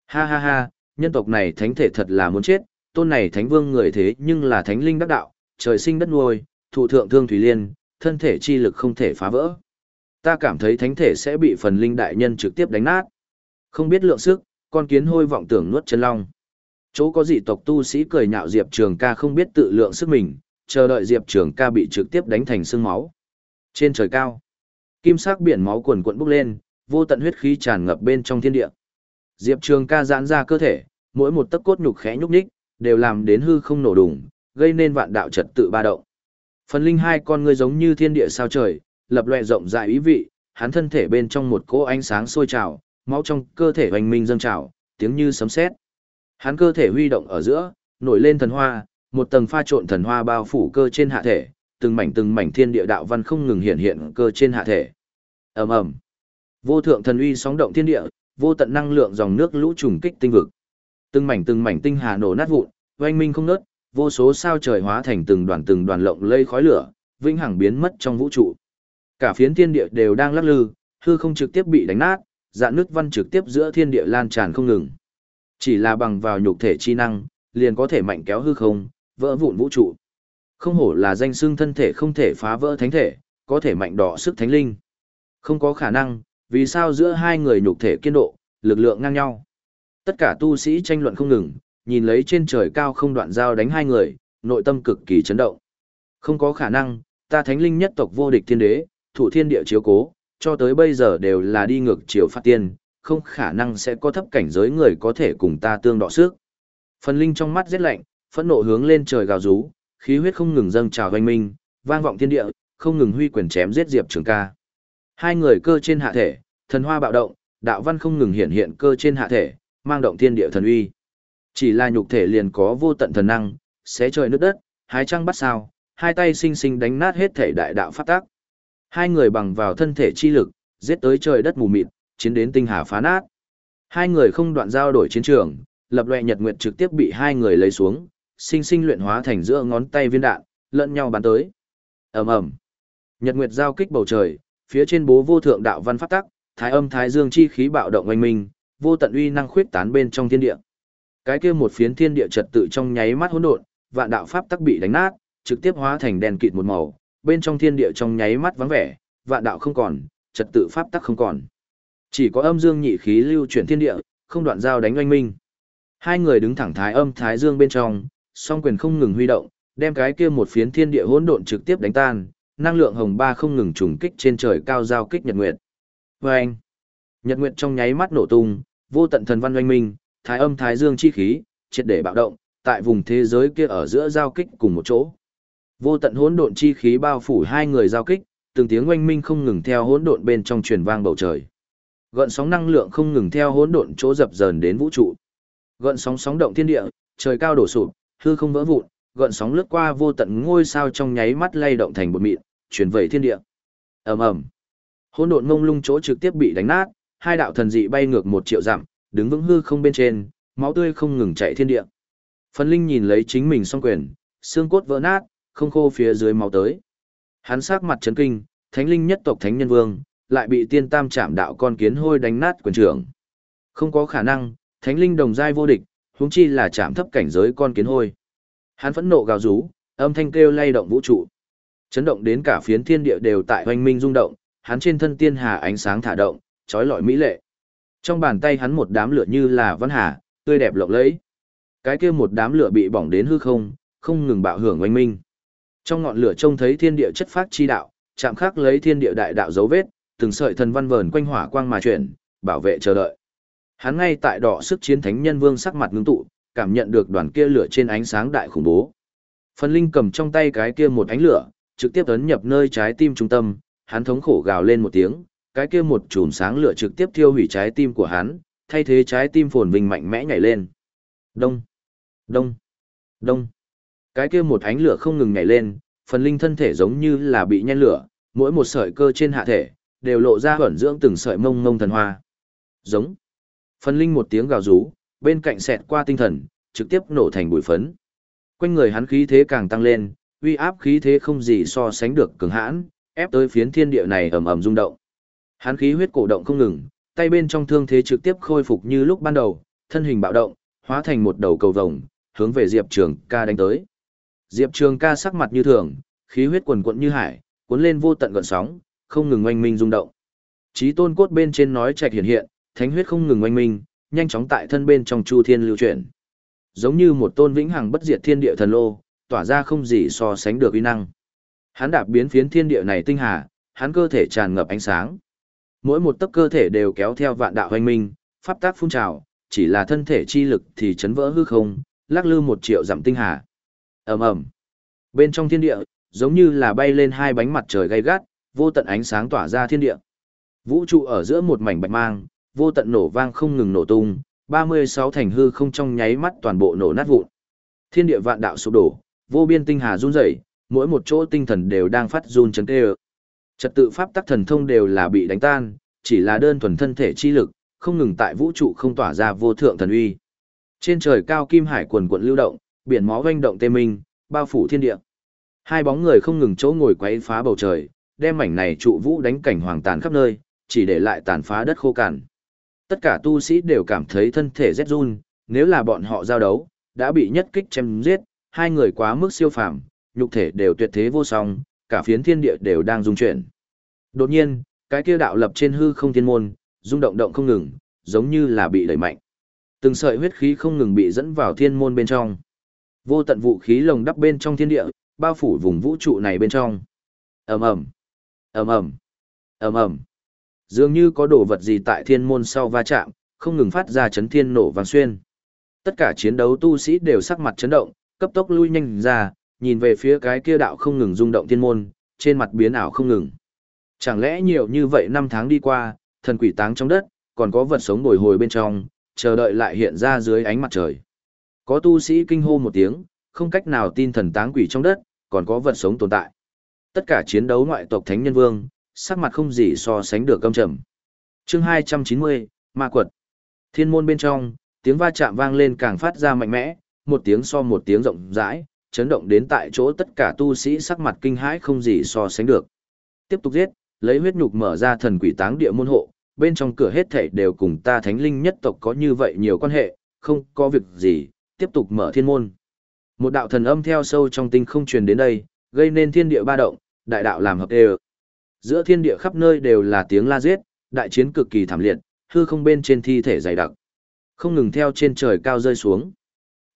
Ha ha ha, nhân tộc này thánh thể thật là muốn chết, tôn này thánh vương người thế nhưng là thánh linh đắc đạo, trời sinh đất nuôi, thụ thượng thương thủy liên, thân thể chi lực không thể phá vỡ. Ta cảm thấy thánh thể sẽ bị phần linh đại nhân trực tiếp đánh nát. Không biết lượng sức, con kiến hôi vọng tưởng nuốt chân long. Chỗ có dị tộc tu sĩ cười nhạo Diệp Trường ca không biết tự lượng sức mình, chờ đợi Diệp Trường ca bị trực tiếp đánh thành xương máu. Trên trời cao, kim sắc biển máu cuồn cuộn bốc lên, vô tận huyết khí tràn ngập bên trong thiên địa. Diệp Trường ca giãn ra cơ thể, mỗi một tấc cốt nhục khẽ nhúc nhích, đều làm đến hư không nổ đùng, gây nên vạn đạo trật tự ba động. Phần linh hai con ngươi giống như thiên địa sao trời, lập loè rộng rãi ý vị, hắn thân thể bên trong một cỗ ánh sáng sôi trào, máu trong cơ thể hoành minh dâng trào, tiếng như sấm sét. Hắn cơ thể huy động ở giữa, nổi lên thần hoa, một tầng pha trộn thần hoa bao phủ cơ trên hạ thể, từng mảnh từng mảnh thiên địa đạo văn không ngừng hiện hiện cơ trên hạ thể. Ầm ầm. Vô thượng thần uy sóng động thiên địa, vô tận năng lượng dòng nước lũ trùng kích tinh vực. Từng mảnh từng mảnh tinh hà nổ nát vụn, oanh minh không ngớt, vô số sao trời hóa thành từng đoàn từng đoàn lộng lây khói lửa, vĩnh hằng biến mất trong vũ trụ. Cả phiến thiên địa đều đang lắc lư, hư không trực tiếp bị đánh nát, dạn nước văn trực tiếp giữa thiên địa lan tràn không ngừng. Chỉ là bằng vào nhục thể chi năng, liền có thể mạnh kéo hư không, vỡ vụn vũ trụ. Không hổ là danh xưng thân thể không thể phá vỡ thánh thể, có thể mạnh đỏ sức thánh linh. Không có khả năng, vì sao giữa hai người nhục thể kiên độ, lực lượng ngang nhau. Tất cả tu sĩ tranh luận không ngừng, nhìn lấy trên trời cao không đoạn giao đánh hai người, nội tâm cực kỳ chấn động. Không có khả năng, ta thánh linh nhất tộc vô địch thiên đế, thủ thiên địa chiếu cố, cho tới bây giờ đều là đi ngược chiều phát tiên, không khả năng sẽ có thấp cảnh giới người có thể cùng ta tương đọ sức. Phần linh trong mắt rét lạnh, phẫn nộ hướng lên trời gào rú, khí huyết không ngừng dâng trào hoành minh, vang vọng thiên địa, không ngừng huy quyền chém giết Diệp Trường Ca. Hai người cơ trên hạ thể, thần hoa bạo động, đạo văn không ngừng hiện hiện cơ trên hạ thể, mang động thiên địa thần uy. Chỉ là nhục thể liền có vô tận thần năng, xé trời nước đất, hái trăng bắt sao, hai tay sinh sinh đánh nát hết thể đại đạo pháp tác. Hai người bằng vào thân thể chi lực, giết tới trời đất mù mịt, chiến đến tinh hà phá nát. Hai người không đoạn giao đổi chiến trường, lập loè nhật nguyệt trực tiếp bị hai người lấy xuống, sinh sinh luyện hóa thành giữa ngón tay viên đạn, lẫn nhau bắn tới. Ầm ầm. Nhật nguyệt giao kích bầu trời, phía trên bố vô thượng đạo văn pháp tắc, thái âm thái dương chi khí bạo động oanh minh, vô tận uy năng khuyết tán bên trong thiên địa. Cái kia một phiến thiên địa trật tự trong nháy mắt hỗn độn, vạn đạo pháp tắc bị đánh nát, trực tiếp hóa thành đèn kịt một màu, bên trong thiên địa trong nháy mắt vắng vẻ, vạn đạo không còn, trật tự pháp tắc không còn. Chỉ có âm dương nhị khí lưu chuyển thiên địa, không đoạn giao đánh oanh minh. Hai người đứng thẳng thái âm thái dương bên trong, song quyền không ngừng huy động, đem cái kia một phiến thiên địa hỗn độn trực tiếp đánh tan, năng lượng hồng ba không ngừng trùng kích trên trời cao giao kích nhật nguyệt. Và anh, nhật nguyệt trong nháy mắt nổ tung, vô tận thần văn oanh minh, thái âm thái dương chi khí, triệt để bạo động, tại vùng thế giới kia ở giữa giao kích cùng một chỗ. Vô tận hỗn độn chi khí bao phủ hai người giao kích, từng tiếng oanh minh không ngừng theo hỗn độn bên trong truyền vang bầu trời. Gợn sóng năng lượng không ngừng theo hỗn độn chỗ dập dờn đến vũ trụ. Gợn sóng sóng động thiên địa, trời cao đổ sụp, hư không vỡ vụn, gợn sóng lướt qua vô tận ngôi sao trong nháy mắt lay động thành bột mịn, chuyển vẩy thiên địa. Ầm ầm. Hỗn độn ngông lung chỗ trực tiếp bị đánh nát, hai đạo thần dị bay ngược một triệu dặm, đứng vững hư không bên trên, máu tươi không ngừng chảy thiên địa. Phần Linh nhìn lấy chính mình song quyền, xương cốt vỡ nát, không khô phía dưới máu tới. Hắn sắc mặt chấn kinh, Thánh Linh nhất tộc Thánh Nhân Vương, lại bị tiên tam chạm đạo con kiến hôi đánh nát quyền trưởng. Không có khả năng, Thánh Linh đồng giai vô địch, huống chi là chạm thấp cảnh giới con kiến hôi. Hắn phẫn nộ gào rú, âm thanh kêu lay động vũ trụ. Chấn động đến cả phiến thiên địa đều tại hoành minh rung động, hắn trên thân tiên hà ánh sáng thả động, trói lọi mỹ lệ. Trong bàn tay hắn một đám lửa như là văn hà, tươi đẹp lộng lẫy. Cái kia một đám lửa bị bỏng đến hư không, không ngừng bạo hưởng oanh minh. Trong ngọn lửa trông thấy thiên địa chất phát chi đạo, chạm khắc lấy thiên địa đại đạo dấu vết, từng sợi thần văn vờn quanh hỏa quang mà chuyển, bảo vệ chờ đợi. Hắn ngay tại đỏ sức chiến thánh nhân vương sắc mặt ngưng tụ, cảm nhận được đoàn kia lửa trên ánh sáng đại khủng bố. Phần linh cầm trong tay cái kia một ánh lửa, trực tiếp ấn nhập nơi trái tim trung tâm, hắn thống khổ gào lên một tiếng, cái kia một chùm sáng lửa trực tiếp thiêu hủy trái tim của hắn, thay thế trái tim phồn vinh mạnh mẽ nhảy lên. Đông, đông, đông. Cái kia một ánh lửa không ngừng nhảy lên, phần linh thân thể giống như là bị nhen lửa, mỗi một sợi cơ trên hạ thể đều lộ ra hẩn dưỡng từng sợi mông mông thần hoa. Giống. Phần linh một tiếng gào rú, bên cạnh xẹt qua tinh thần, trực tiếp nổ thành bụi phấn. Quanh người hắn khí thế càng tăng lên, uy áp khí thế không gì so sánh được cường hãn, ép tới phiến thiên địa này ầm ầm rung động. Hắn khí huyết cổ động không ngừng, tay bên trong thương thế trực tiếp khôi phục như lúc ban đầu, thân hình bạo động, hóa thành một đầu cầu vồng, hướng về Diệp Trường Ca đánh tới. Diệp Trường Ca sắc mặt như thường, khí huyết quần quận như hải, cuốn lên vô tận gợn sóng, không ngừng oanh minh rung động. Chí tôn cốt bên trên nói trạch hiện hiện, thánh huyết không ngừng oanh minh, nhanh chóng tại thân bên trong chu thiên lưu chuyển. Giống như một tôn vĩnh hằng bất diệt thiên địa thần lô, tỏa ra không gì so sánh được uy năng. Hắn đạp biến phiến thiên địa này tinh hà, hắn cơ thể tràn ngập ánh sáng. Mỗi một tấc cơ thể đều kéo theo vạn đạo hoành minh, pháp tác phun trào, chỉ là thân thể chi lực thì chấn vỡ hư không, lắc lư một triệu dặm tinh hà. Ầm ầm. Bên trong thiên địa, giống như là bay lên hai bánh mặt trời gay gắt, vô tận ánh sáng tỏa ra thiên địa. Vũ trụ ở giữa một mảnh bạch mang, vô tận nổ vang không ngừng nổ tung, 36 thành hư không trong nháy mắt toàn bộ nổ nát vụn. Thiên địa vạn đạo sụp đổ, vô biên tinh hà run rẩy, mỗi một chỗ tinh thần đều đang phát run chấn tê. Trật tự pháp tắc thần thông đều là bị đánh tan, chỉ là đơn thuần thân thể chi lực, không ngừng tại vũ trụ không tỏa ra vô thượng thần uy. Trên trời cao kim hải quần quần lưu động, biển máu vênh động tê minh, bao phủ thiên địa. Hai bóng người không ngừng chỗ ngồi quấy phá bầu trời, đem mảnh này trụ vũ đánh cảnh hoàng tàn khắp nơi, chỉ để lại tàn phá đất khô cằn. Tất cả tu sĩ đều cảm thấy thân thể rét run, nếu là bọn họ giao đấu, đã bị nhất kích chém giết, hai người quá mức siêu phàm, nhục thể đều tuyệt thế vô song, cả phiến thiên địa đều đang rung chuyển. Đột nhiên, cái kia đạo lập trên hư không thiên môn, rung động động không ngừng, giống như là bị đẩy mạnh. Từng sợi huyết khí không ngừng bị dẫn vào thiên môn bên trong. Vô tận vũ khí lồng đắp bên trong thiên địa, bao phủ vùng vũ trụ này bên trong. Ầm ầm, ầm ầm, ầm ầm. Dường như có đồ vật gì tại thiên môn sau va chạm, không ngừng phát ra chấn thiên nổ vang xuyên. Tất cả chiến đấu tu sĩ đều sắc mặt chấn động, cấp tốc lui nhanh ra, nhìn về phía cái kia đạo không ngừng rung động thiên môn, trên mặt biến ảo không ngừng. Chẳng lẽ nhiều như vậy năm tháng đi qua, thần quỷ táng trong đất, còn có vật sống bồi hồi bên trong, chờ đợi lại hiện ra dưới ánh mặt trời. Có tu sĩ kinh hô một tiếng, không cách nào tin thần táng quỷ trong đất, còn có vật sống tồn tại. Tất cả chiến đấu ngoại tộc thánh nhân vương, sắc mặt không gì so sánh được căm trầm. Chương 290, Ma quật. Thiên môn bên trong, tiếng va chạm vang lên càng phát ra mạnh mẽ, một tiếng so một tiếng rộng rãi, chấn động đến tại chỗ tất cả tu sĩ sắc mặt kinh hãi không gì so sánh được. Tiếp tục giết, lấy huyết nhục mở ra thần quỷ táng địa môn hộ, bên trong cửa hết thảy đều cùng ta thánh linh nhất tộc có như vậy nhiều quan hệ, không có việc gì, tiếp tục mở thiên môn. Một đạo thần âm theo sâu trong tinh không truyền đến đây, gây nên thiên địa ba động, đại đạo làm hợp đều. Giữa thiên địa khắp nơi đều là tiếng la giết, đại chiến cực kỳ thảm liệt, hư không bên trên thi thể dày đặc. Không ngừng theo trên trời cao rơi xuống.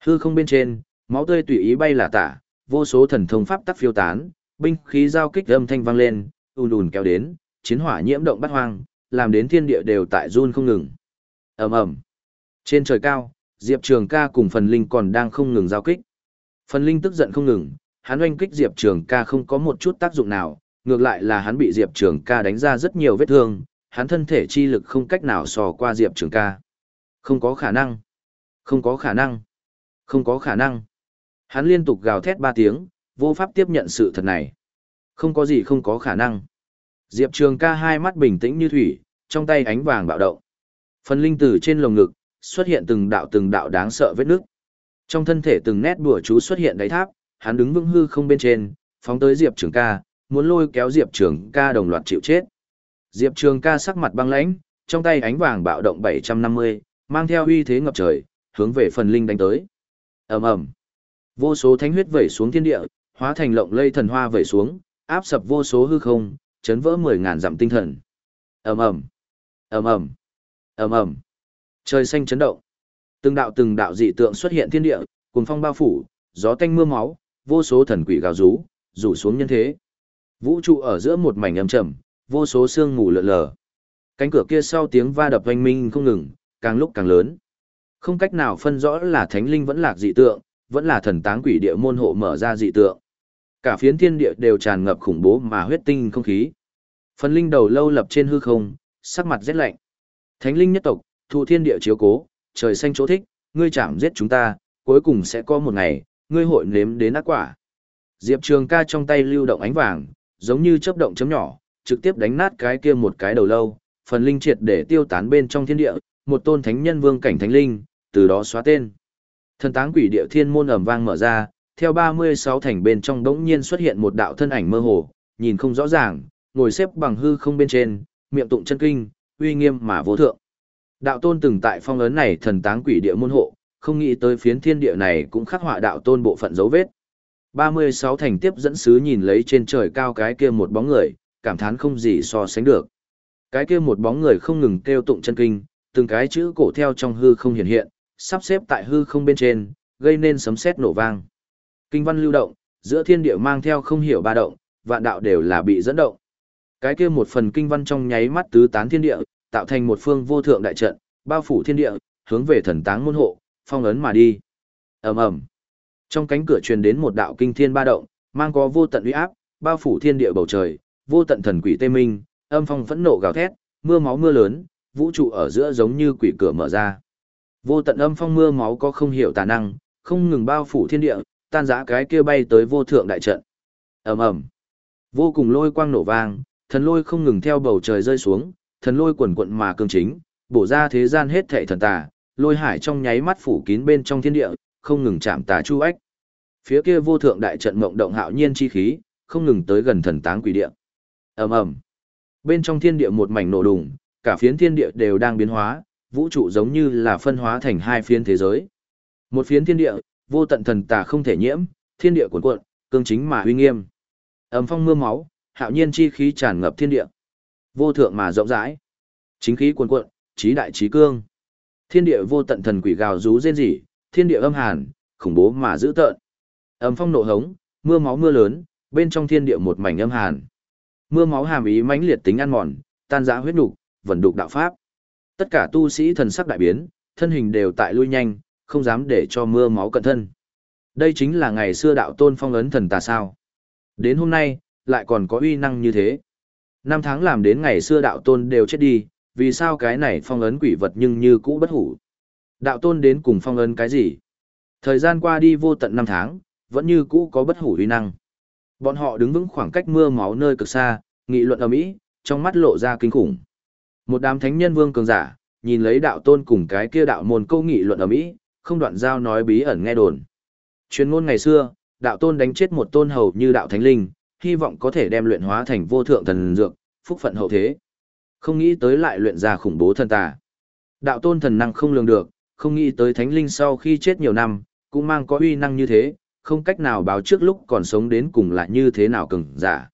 Hư không bên trên, máu tươi tùy ý bay là tả, vô số thần thông pháp tắc phiêu tán, binh khí giao kích âm thanh vang lên, ùn ùn kéo đến, chiến hỏa nhiễm động bắt hoang, làm đến thiên địa đều tại run không ngừng. Ầm ầm. Trên trời cao, Diệp Trường Ca cùng Phần Linh còn đang không ngừng giao kích. Phần Linh tức giận không ngừng, hắn oanh kích Diệp Trường Ca không có một chút tác dụng nào, ngược lại là hắn bị Diệp Trường Ca đánh ra rất nhiều vết thương, hắn thân thể chi lực không cách nào sò qua Diệp Trường Ca. Không có khả năng. Không có khả năng. Không có khả năng. Hắn liên tục gào thét ba tiếng, vô pháp tiếp nhận sự thật này. Không có gì không có khả năng. Diệp Trường ca hai mắt bình tĩnh như thủy, trong tay ánh vàng bạo động. Phần linh tử trên lồng ngực, xuất hiện từng đạo từng đạo đáng sợ vết nước. Trong thân thể từng nét bùa chú xuất hiện đáy tháp, hắn đứng vững hư không bên trên, phóng tới Diệp Trường ca, muốn lôi kéo Diệp Trường ca đồng loạt chịu chết. Diệp Trường ca sắc mặt băng lãnh, trong tay ánh vàng bạo động 750, mang theo uy thế ngập trời, hướng về phần linh đánh tới. ầm ầm, vô số thánh huyết vẩy xuống thiên địa, hóa thành lộng lây thần hoa vẩy xuống, áp sập vô số hư không, chấn vỡ mười ngàn dặm tinh thần. ầm ầm, ầm ầm, ầm ầm, trời xanh chấn động, từng đạo từng đạo dị tượng xuất hiện thiên địa, cùng phong bao phủ, gió tanh mưa máu, vô số thần quỷ gào rú, rủ xuống nhân thế. Vũ trụ ở giữa một mảnh âm trầm, vô số sương mù lượn lờ. Cánh cửa kia sau tiếng va đập oanh minh không ngừng, càng lúc càng lớn. Không cách nào phân rõ là thánh linh vẫn lạc dị tượng, vẫn là thần táng quỷ địa môn hộ mở ra dị tượng. Cả phiến thiên địa đều tràn ngập khủng bố mà huyết tinh không khí. Phần linh đầu lâu lập trên hư không, sắc mặt rét lạnh. Thánh linh nhất tộc, thu thiên địa chiếu cố, trời xanh chỗ thích, ngươi chạm giết chúng ta, cuối cùng sẽ có một ngày, ngươi hội nếm đến ác quả. Diệp Trường ca trong tay lưu động ánh vàng, giống như chớp động chấm nhỏ, trực tiếp đánh nát cái kia một cái đầu lâu, phần linh triệt để tiêu tán bên trong thiên địa, một tôn thánh nhân vương cảnh thánh linh, từ đó xóa tên. Thần táng quỷ địa thiên môn ầm vang mở ra, theo 36 thành bên trong đống nhiên xuất hiện một đạo thân ảnh mơ hồ, nhìn không rõ ràng, ngồi xếp bằng hư không bên trên, miệng tụng chân kinh, uy nghiêm mà vô thượng. Đạo tôn từng tại phong ấn này thần táng quỷ địa môn hộ, không nghĩ tới phiến thiên địa này cũng khắc họa đạo tôn bộ phận dấu vết. 36 thành tiếp dẫn sứ nhìn lấy trên trời cao cái kia một bóng người, cảm thán không gì so sánh được. Cái kia một bóng người không ngừng kêu tụng chân kinh, từng cái chữ cổ theo trong hư không hiện hiện, sắp xếp tại hư không bên trên, gây nên sấm sét nổ vang. Kinh văn lưu động, giữa thiên địa mang theo không hiểu ba động, vạn đạo đều là bị dẫn động. Cái kia một phần kinh văn trong nháy mắt tứ tán thiên địa, tạo thành một phương vô thượng đại trận, bao phủ thiên địa, hướng về thần táng môn hộ, phong ấn mà đi. Ầm ầm. Trong cánh cửa truyền đến một đạo kinh thiên ba động, mang có vô tận uy áp, bao phủ thiên địa bầu trời, vô tận thần quỷ tê minh, âm phong phẫn nộ gào thét, mưa máu mưa lớn, vũ trụ ở giữa giống như quỷ cửa mở ra. Vô tận âm phong mưa máu có không hiểu tà năng, không ngừng bao phủ thiên địa, tan rã cái kia bay tới vô thượng đại trận. Ầm ầm. Vô cùng lôi quang nổ vang, thần lôi không ngừng theo bầu trời rơi xuống, thần lôi quần quận mà cương chính, bổ ra thế gian hết thảy thần tà, lôi hải trong nháy mắt phủ kín bên trong thiên địa, không ngừng chạm tà chu ách. Phía kia vô thượng đại trận mộng động hạo nhiên chi khí, không ngừng tới gần thần táng quỷ địa. Ầm ầm. Bên trong thiên địa một mảnh nổ đùng, cả phiến thiên địa đều đang biến hóa, vũ trụ giống như là phân hóa thành hai phiến thế giới. Một phiến thiên địa, vô tận thần tà không thể nhiễm, thiên địa cuồn cuộn, cương chính mà uy nghiêm. Ầm phong mưa máu, hạo nhiên chi khí tràn ngập thiên địa. Vô thượng mà rộng rãi. Chính khí cuồn cuộn, trí đại trí cương. Thiên địa vô tận thần quỷ gào rú rên rỉ, thiên địa âm hàn, khủng bố mà dữ tợn. âm phong nộ hống, mưa máu mưa lớn, bên trong thiên địa một mảnh âm hàn. Mưa máu hàm ý mãnh liệt tính ăn mòn, tan rã huyết nục, vận đục đạo pháp. Tất cả tu sĩ thần sắc đại biến, thân hình đều tại lui nhanh, không dám để cho mưa máu cận thân. Đây chính là ngày xưa đạo tôn phong ấn thần tà sao. Đến hôm nay, lại còn có uy năng như thế. Năm tháng làm đến ngày xưa đạo tôn đều chết đi, vì sao cái này phong ấn quỷ vật nhưng như cũ bất hủ. Đạo tôn đến cùng phong ấn cái gì? Thời gian qua đi vô tận năm tháng, vẫn như cũ có bất hủ uy năng. Bọn họ đứng vững khoảng cách mưa máu nơi cực xa, nghị luận ầm ĩ, trong mắt lộ ra kinh khủng. Một đám thánh nhân vương cường giả, nhìn lấy đạo tôn cùng cái kia đạo môn câu nghị luận ầm ĩ, không đoạn giao nói bí ẩn nghe đồn. Truyền ngôn ngày xưa, đạo tôn đánh chết một tôn hầu như đạo thánh linh, hy vọng có thể đem luyện hóa thành vô thượng thần dược, phúc phận hậu thế. Không nghĩ tới lại luyện ra khủng bố thần tà. Đạo tôn thần năng không lường được, không nghĩ tới thánh linh sau khi chết nhiều năm, cũng mang có uy năng như thế, không cách nào báo trước lúc còn sống đến cùng là như thế nào cứng giả.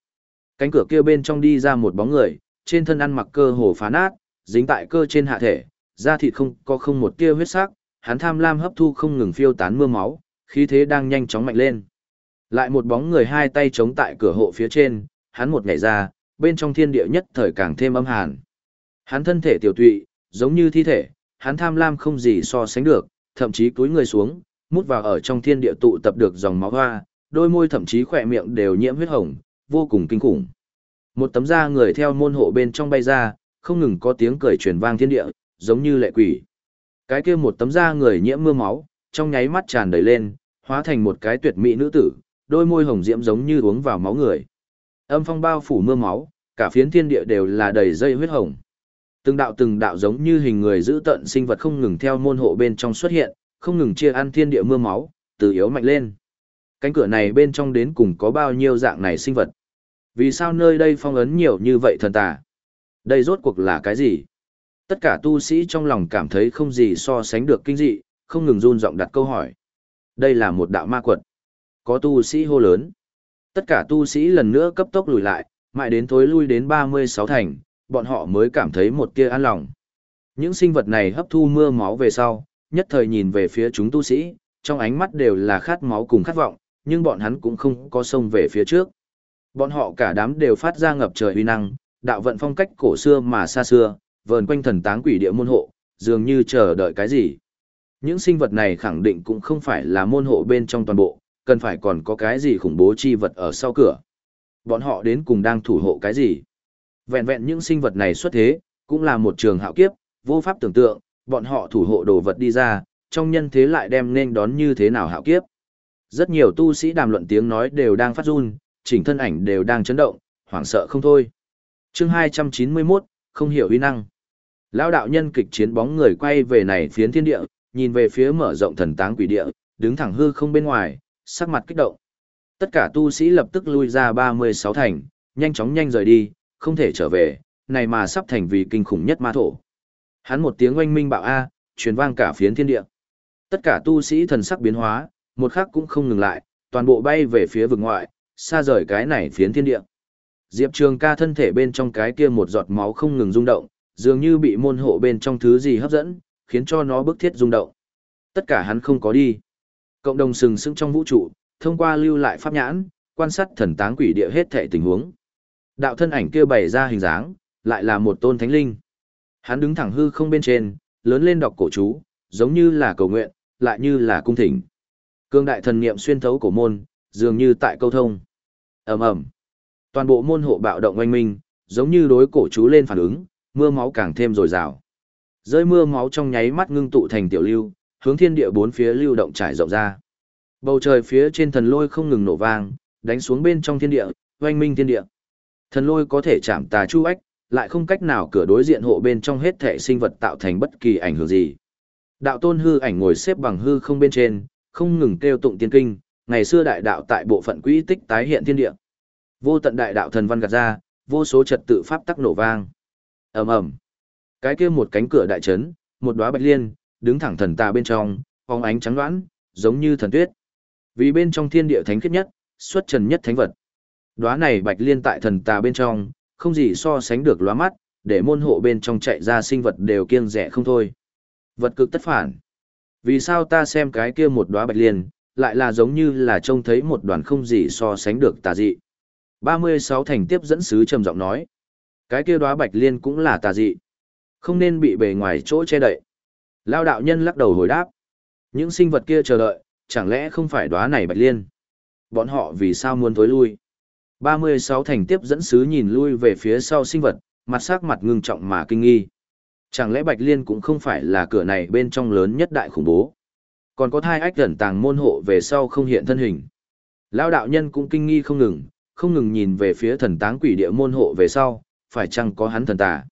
Cánh cửa kia bên trong đi ra một bóng người, trên thân ăn mặc cơ hồ phá nát, dính tại cơ trên hạ thể, da thịt không có không một tia huyết sắc, hắn tham lam hấp thu không ngừng phiêu tán mưa máu, khí thế đang nhanh chóng mạnh lên. Lại một bóng người hai tay chống tại cửa hộ phía trên, hắn một nhảy ra, bên trong thiên địa nhất thời càng thêm âm hàn. Hắn thân thể tiểu tụy, giống như thi thể, hắn tham lam không gì so sánh được, thậm chí cúi người xuống, mút vào ở trong thiên địa tụ tập được dòng máu hoa, đôi môi thậm chí khỏe miệng đều nhiễm huyết hồng, vô cùng kinh khủng. Một tấm da người theo môn hộ bên trong bay ra, không ngừng có tiếng cười truyền vang thiên địa, giống như lệ quỷ. Cái kia một tấm da người nhiễm mưa máu, trong nháy mắt tràn đầy lên, hóa thành một cái tuyệt mỹ nữ tử, đôi môi hồng diễm giống như uống vào máu người. Âm phong bao phủ mưa máu, cả phiến thiên địa đều là đầy dây huyết hồng. Từng đạo từng đạo giống như hình người giữ tận sinh vật không ngừng theo môn hộ bên trong xuất hiện, không ngừng chia ăn thiên địa mưa máu, từ yếu mạnh lên. Cánh cửa này bên trong đến cùng có bao nhiêu dạng này sinh vật? Vì sao nơi đây phong ấn nhiều như vậy thần tà? Đây rốt cuộc là cái gì? Tất cả tu sĩ trong lòng cảm thấy không gì so sánh được kinh dị, không ngừng run giọng đặt câu hỏi. Đây là một đạo ma quật. Có tu sĩ hô lớn. Tất cả tu sĩ lần nữa cấp tốc lùi lại, mãi đến thối lui đến 36 thành, bọn họ mới cảm thấy một tia an lòng. Những sinh vật này hấp thu mưa máu về sau, nhất thời nhìn về phía chúng tu sĩ, trong ánh mắt đều là khát máu cùng khát vọng, nhưng bọn hắn cũng không có sông về phía trước. Bọn họ cả đám đều phát ra ngập trời uy năng, đạo vận phong cách cổ xưa mà xa xưa, vờn quanh thần táng quỷ địa môn hộ, dường như chờ đợi cái gì. Những sinh vật này khẳng định cũng không phải là môn hộ bên trong toàn bộ, cần phải còn có cái gì khủng bố chi vật ở sau cửa. Bọn họ đến cùng đang thủ hộ cái gì? Vẹn vẹn những sinh vật này xuất thế, cũng là một trường hạo kiếp, vô pháp tưởng tượng, bọn họ thủ hộ đồ vật đi ra, trong nhân thế lại đem nên đón như thế nào hạo kiếp. Rất nhiều tu sĩ đàm luận tiếng nói đều đang phát run, chỉnh thân ảnh đều đang chấn động, hoảng sợ không thôi. chương 291, không hiểu uy năng. Lão đạo nhân kịch chiến bóng người quay về này phiến thiên địa, nhìn về phía mở rộng thần táng quỷ địa, đứng thẳng hư không bên ngoài, sắc mặt kích động. Tất cả tu sĩ lập tức lui ra 36 thành, nhanh chóng nhanh rời đi, không thể trở về, này mà sắp thành vì kinh khủng nhất ma thổ. Hắn một tiếng oanh minh bạo A, truyền vang cả phiến thiên địa. Tất cả tu sĩ thần sắc biến hóa, một khắc cũng không ngừng lại, toàn bộ bay về phía vực ngoại, xa rời cái này phiến thiên địa. Diệp Trường ca thân thể bên trong cái kia một giọt máu không ngừng rung động, dường như bị môn hộ bên trong thứ gì hấp dẫn, khiến cho nó bức thiết rung động. Tất cả hắn không có đi. Cộng đồng sừng sững trong vũ trụ, thông qua lưu lại pháp nhãn, quan sát thần táng quỷ địa hết thảy tình huống. Đạo thân ảnh kia bày ra hình dáng, lại là một tôn thánh linh. Hắn đứng thẳng hư không bên trên, lớn lên đọc cổ chú, giống như là cầu nguyện, lại như là cung thỉnh. Cương đại thần niệm xuyên thấu cổ môn, dường như tại câu thông. Ầm ầm. Toàn bộ môn hộ bạo động oanh minh, giống như đối cổ chú lên phản ứng, mưa máu càng thêm dồi dào. Rơi mưa máu trong nháy mắt ngưng tụ thành tiểu lưu, hướng thiên địa bốn phía lưu động trải rộng ra. Bầu trời phía trên thần lôi không ngừng nổ vang, đánh xuống bên trong thiên địa, oanh minh thiên địa. Thần lôi có thể chạm tà chu ách, lại không cách nào cửa đối diện hộ bên trong hết thể sinh vật tạo thành bất kỳ ảnh hưởng gì. Đạo tôn hư ảnh ngồi xếp bằng hư không bên trên, không ngừng kêu tụng tiên kinh, ngày xưa đại đạo tại bộ phận quỹ tích tái hiện thiên địa. Vô tận đại đạo thần văn gạt ra, vô số trật tự pháp tắc nổ vang. Ầm ầm. Cái kia một cánh cửa đại trấn, một đóa bạch liên, đứng thẳng thần tà bên trong, phóng ánh trắng đoán, giống như thần tuyết. Vì bên trong thiên địa thánh khiết nhất, xuất trần nhất thánh vật. Đóa này bạch liên tại thần tà bên trong, không gì so sánh được lóa mắt, để môn hộ bên trong chạy ra sinh vật đều kiêng rẻ không thôi. Vật cực tất phản. Vì sao ta xem cái kia một đóa bạch liên, lại là giống như là trông thấy một đoàn không gì so sánh được tà dị. 36 thành tiếp dẫn sứ trầm giọng nói. Cái kia đóa bạch liên cũng là tà dị. Không nên bị bề ngoài chỗ che đậy. Lao đạo nhân lắc đầu hồi đáp. Những sinh vật kia chờ đợi, chẳng lẽ không phải đóa này bạch liên? Bọn họ vì sao muốn tối lui? 36 thành tiếp dẫn sứ nhìn lui về phía sau sinh vật, mặt sắc mặt ngưng trọng mà kinh nghi. Chẳng lẽ Bạch Liên cũng không phải là cửa này bên trong lớn nhất đại khủng bố? Còn có thai ách gần tàng môn hộ về sau không hiện thân hình. Lao đạo nhân cũng kinh nghi không ngừng, không ngừng nhìn về phía thần táng quỷ địa môn hộ về sau, phải chăng có hắn thần tà.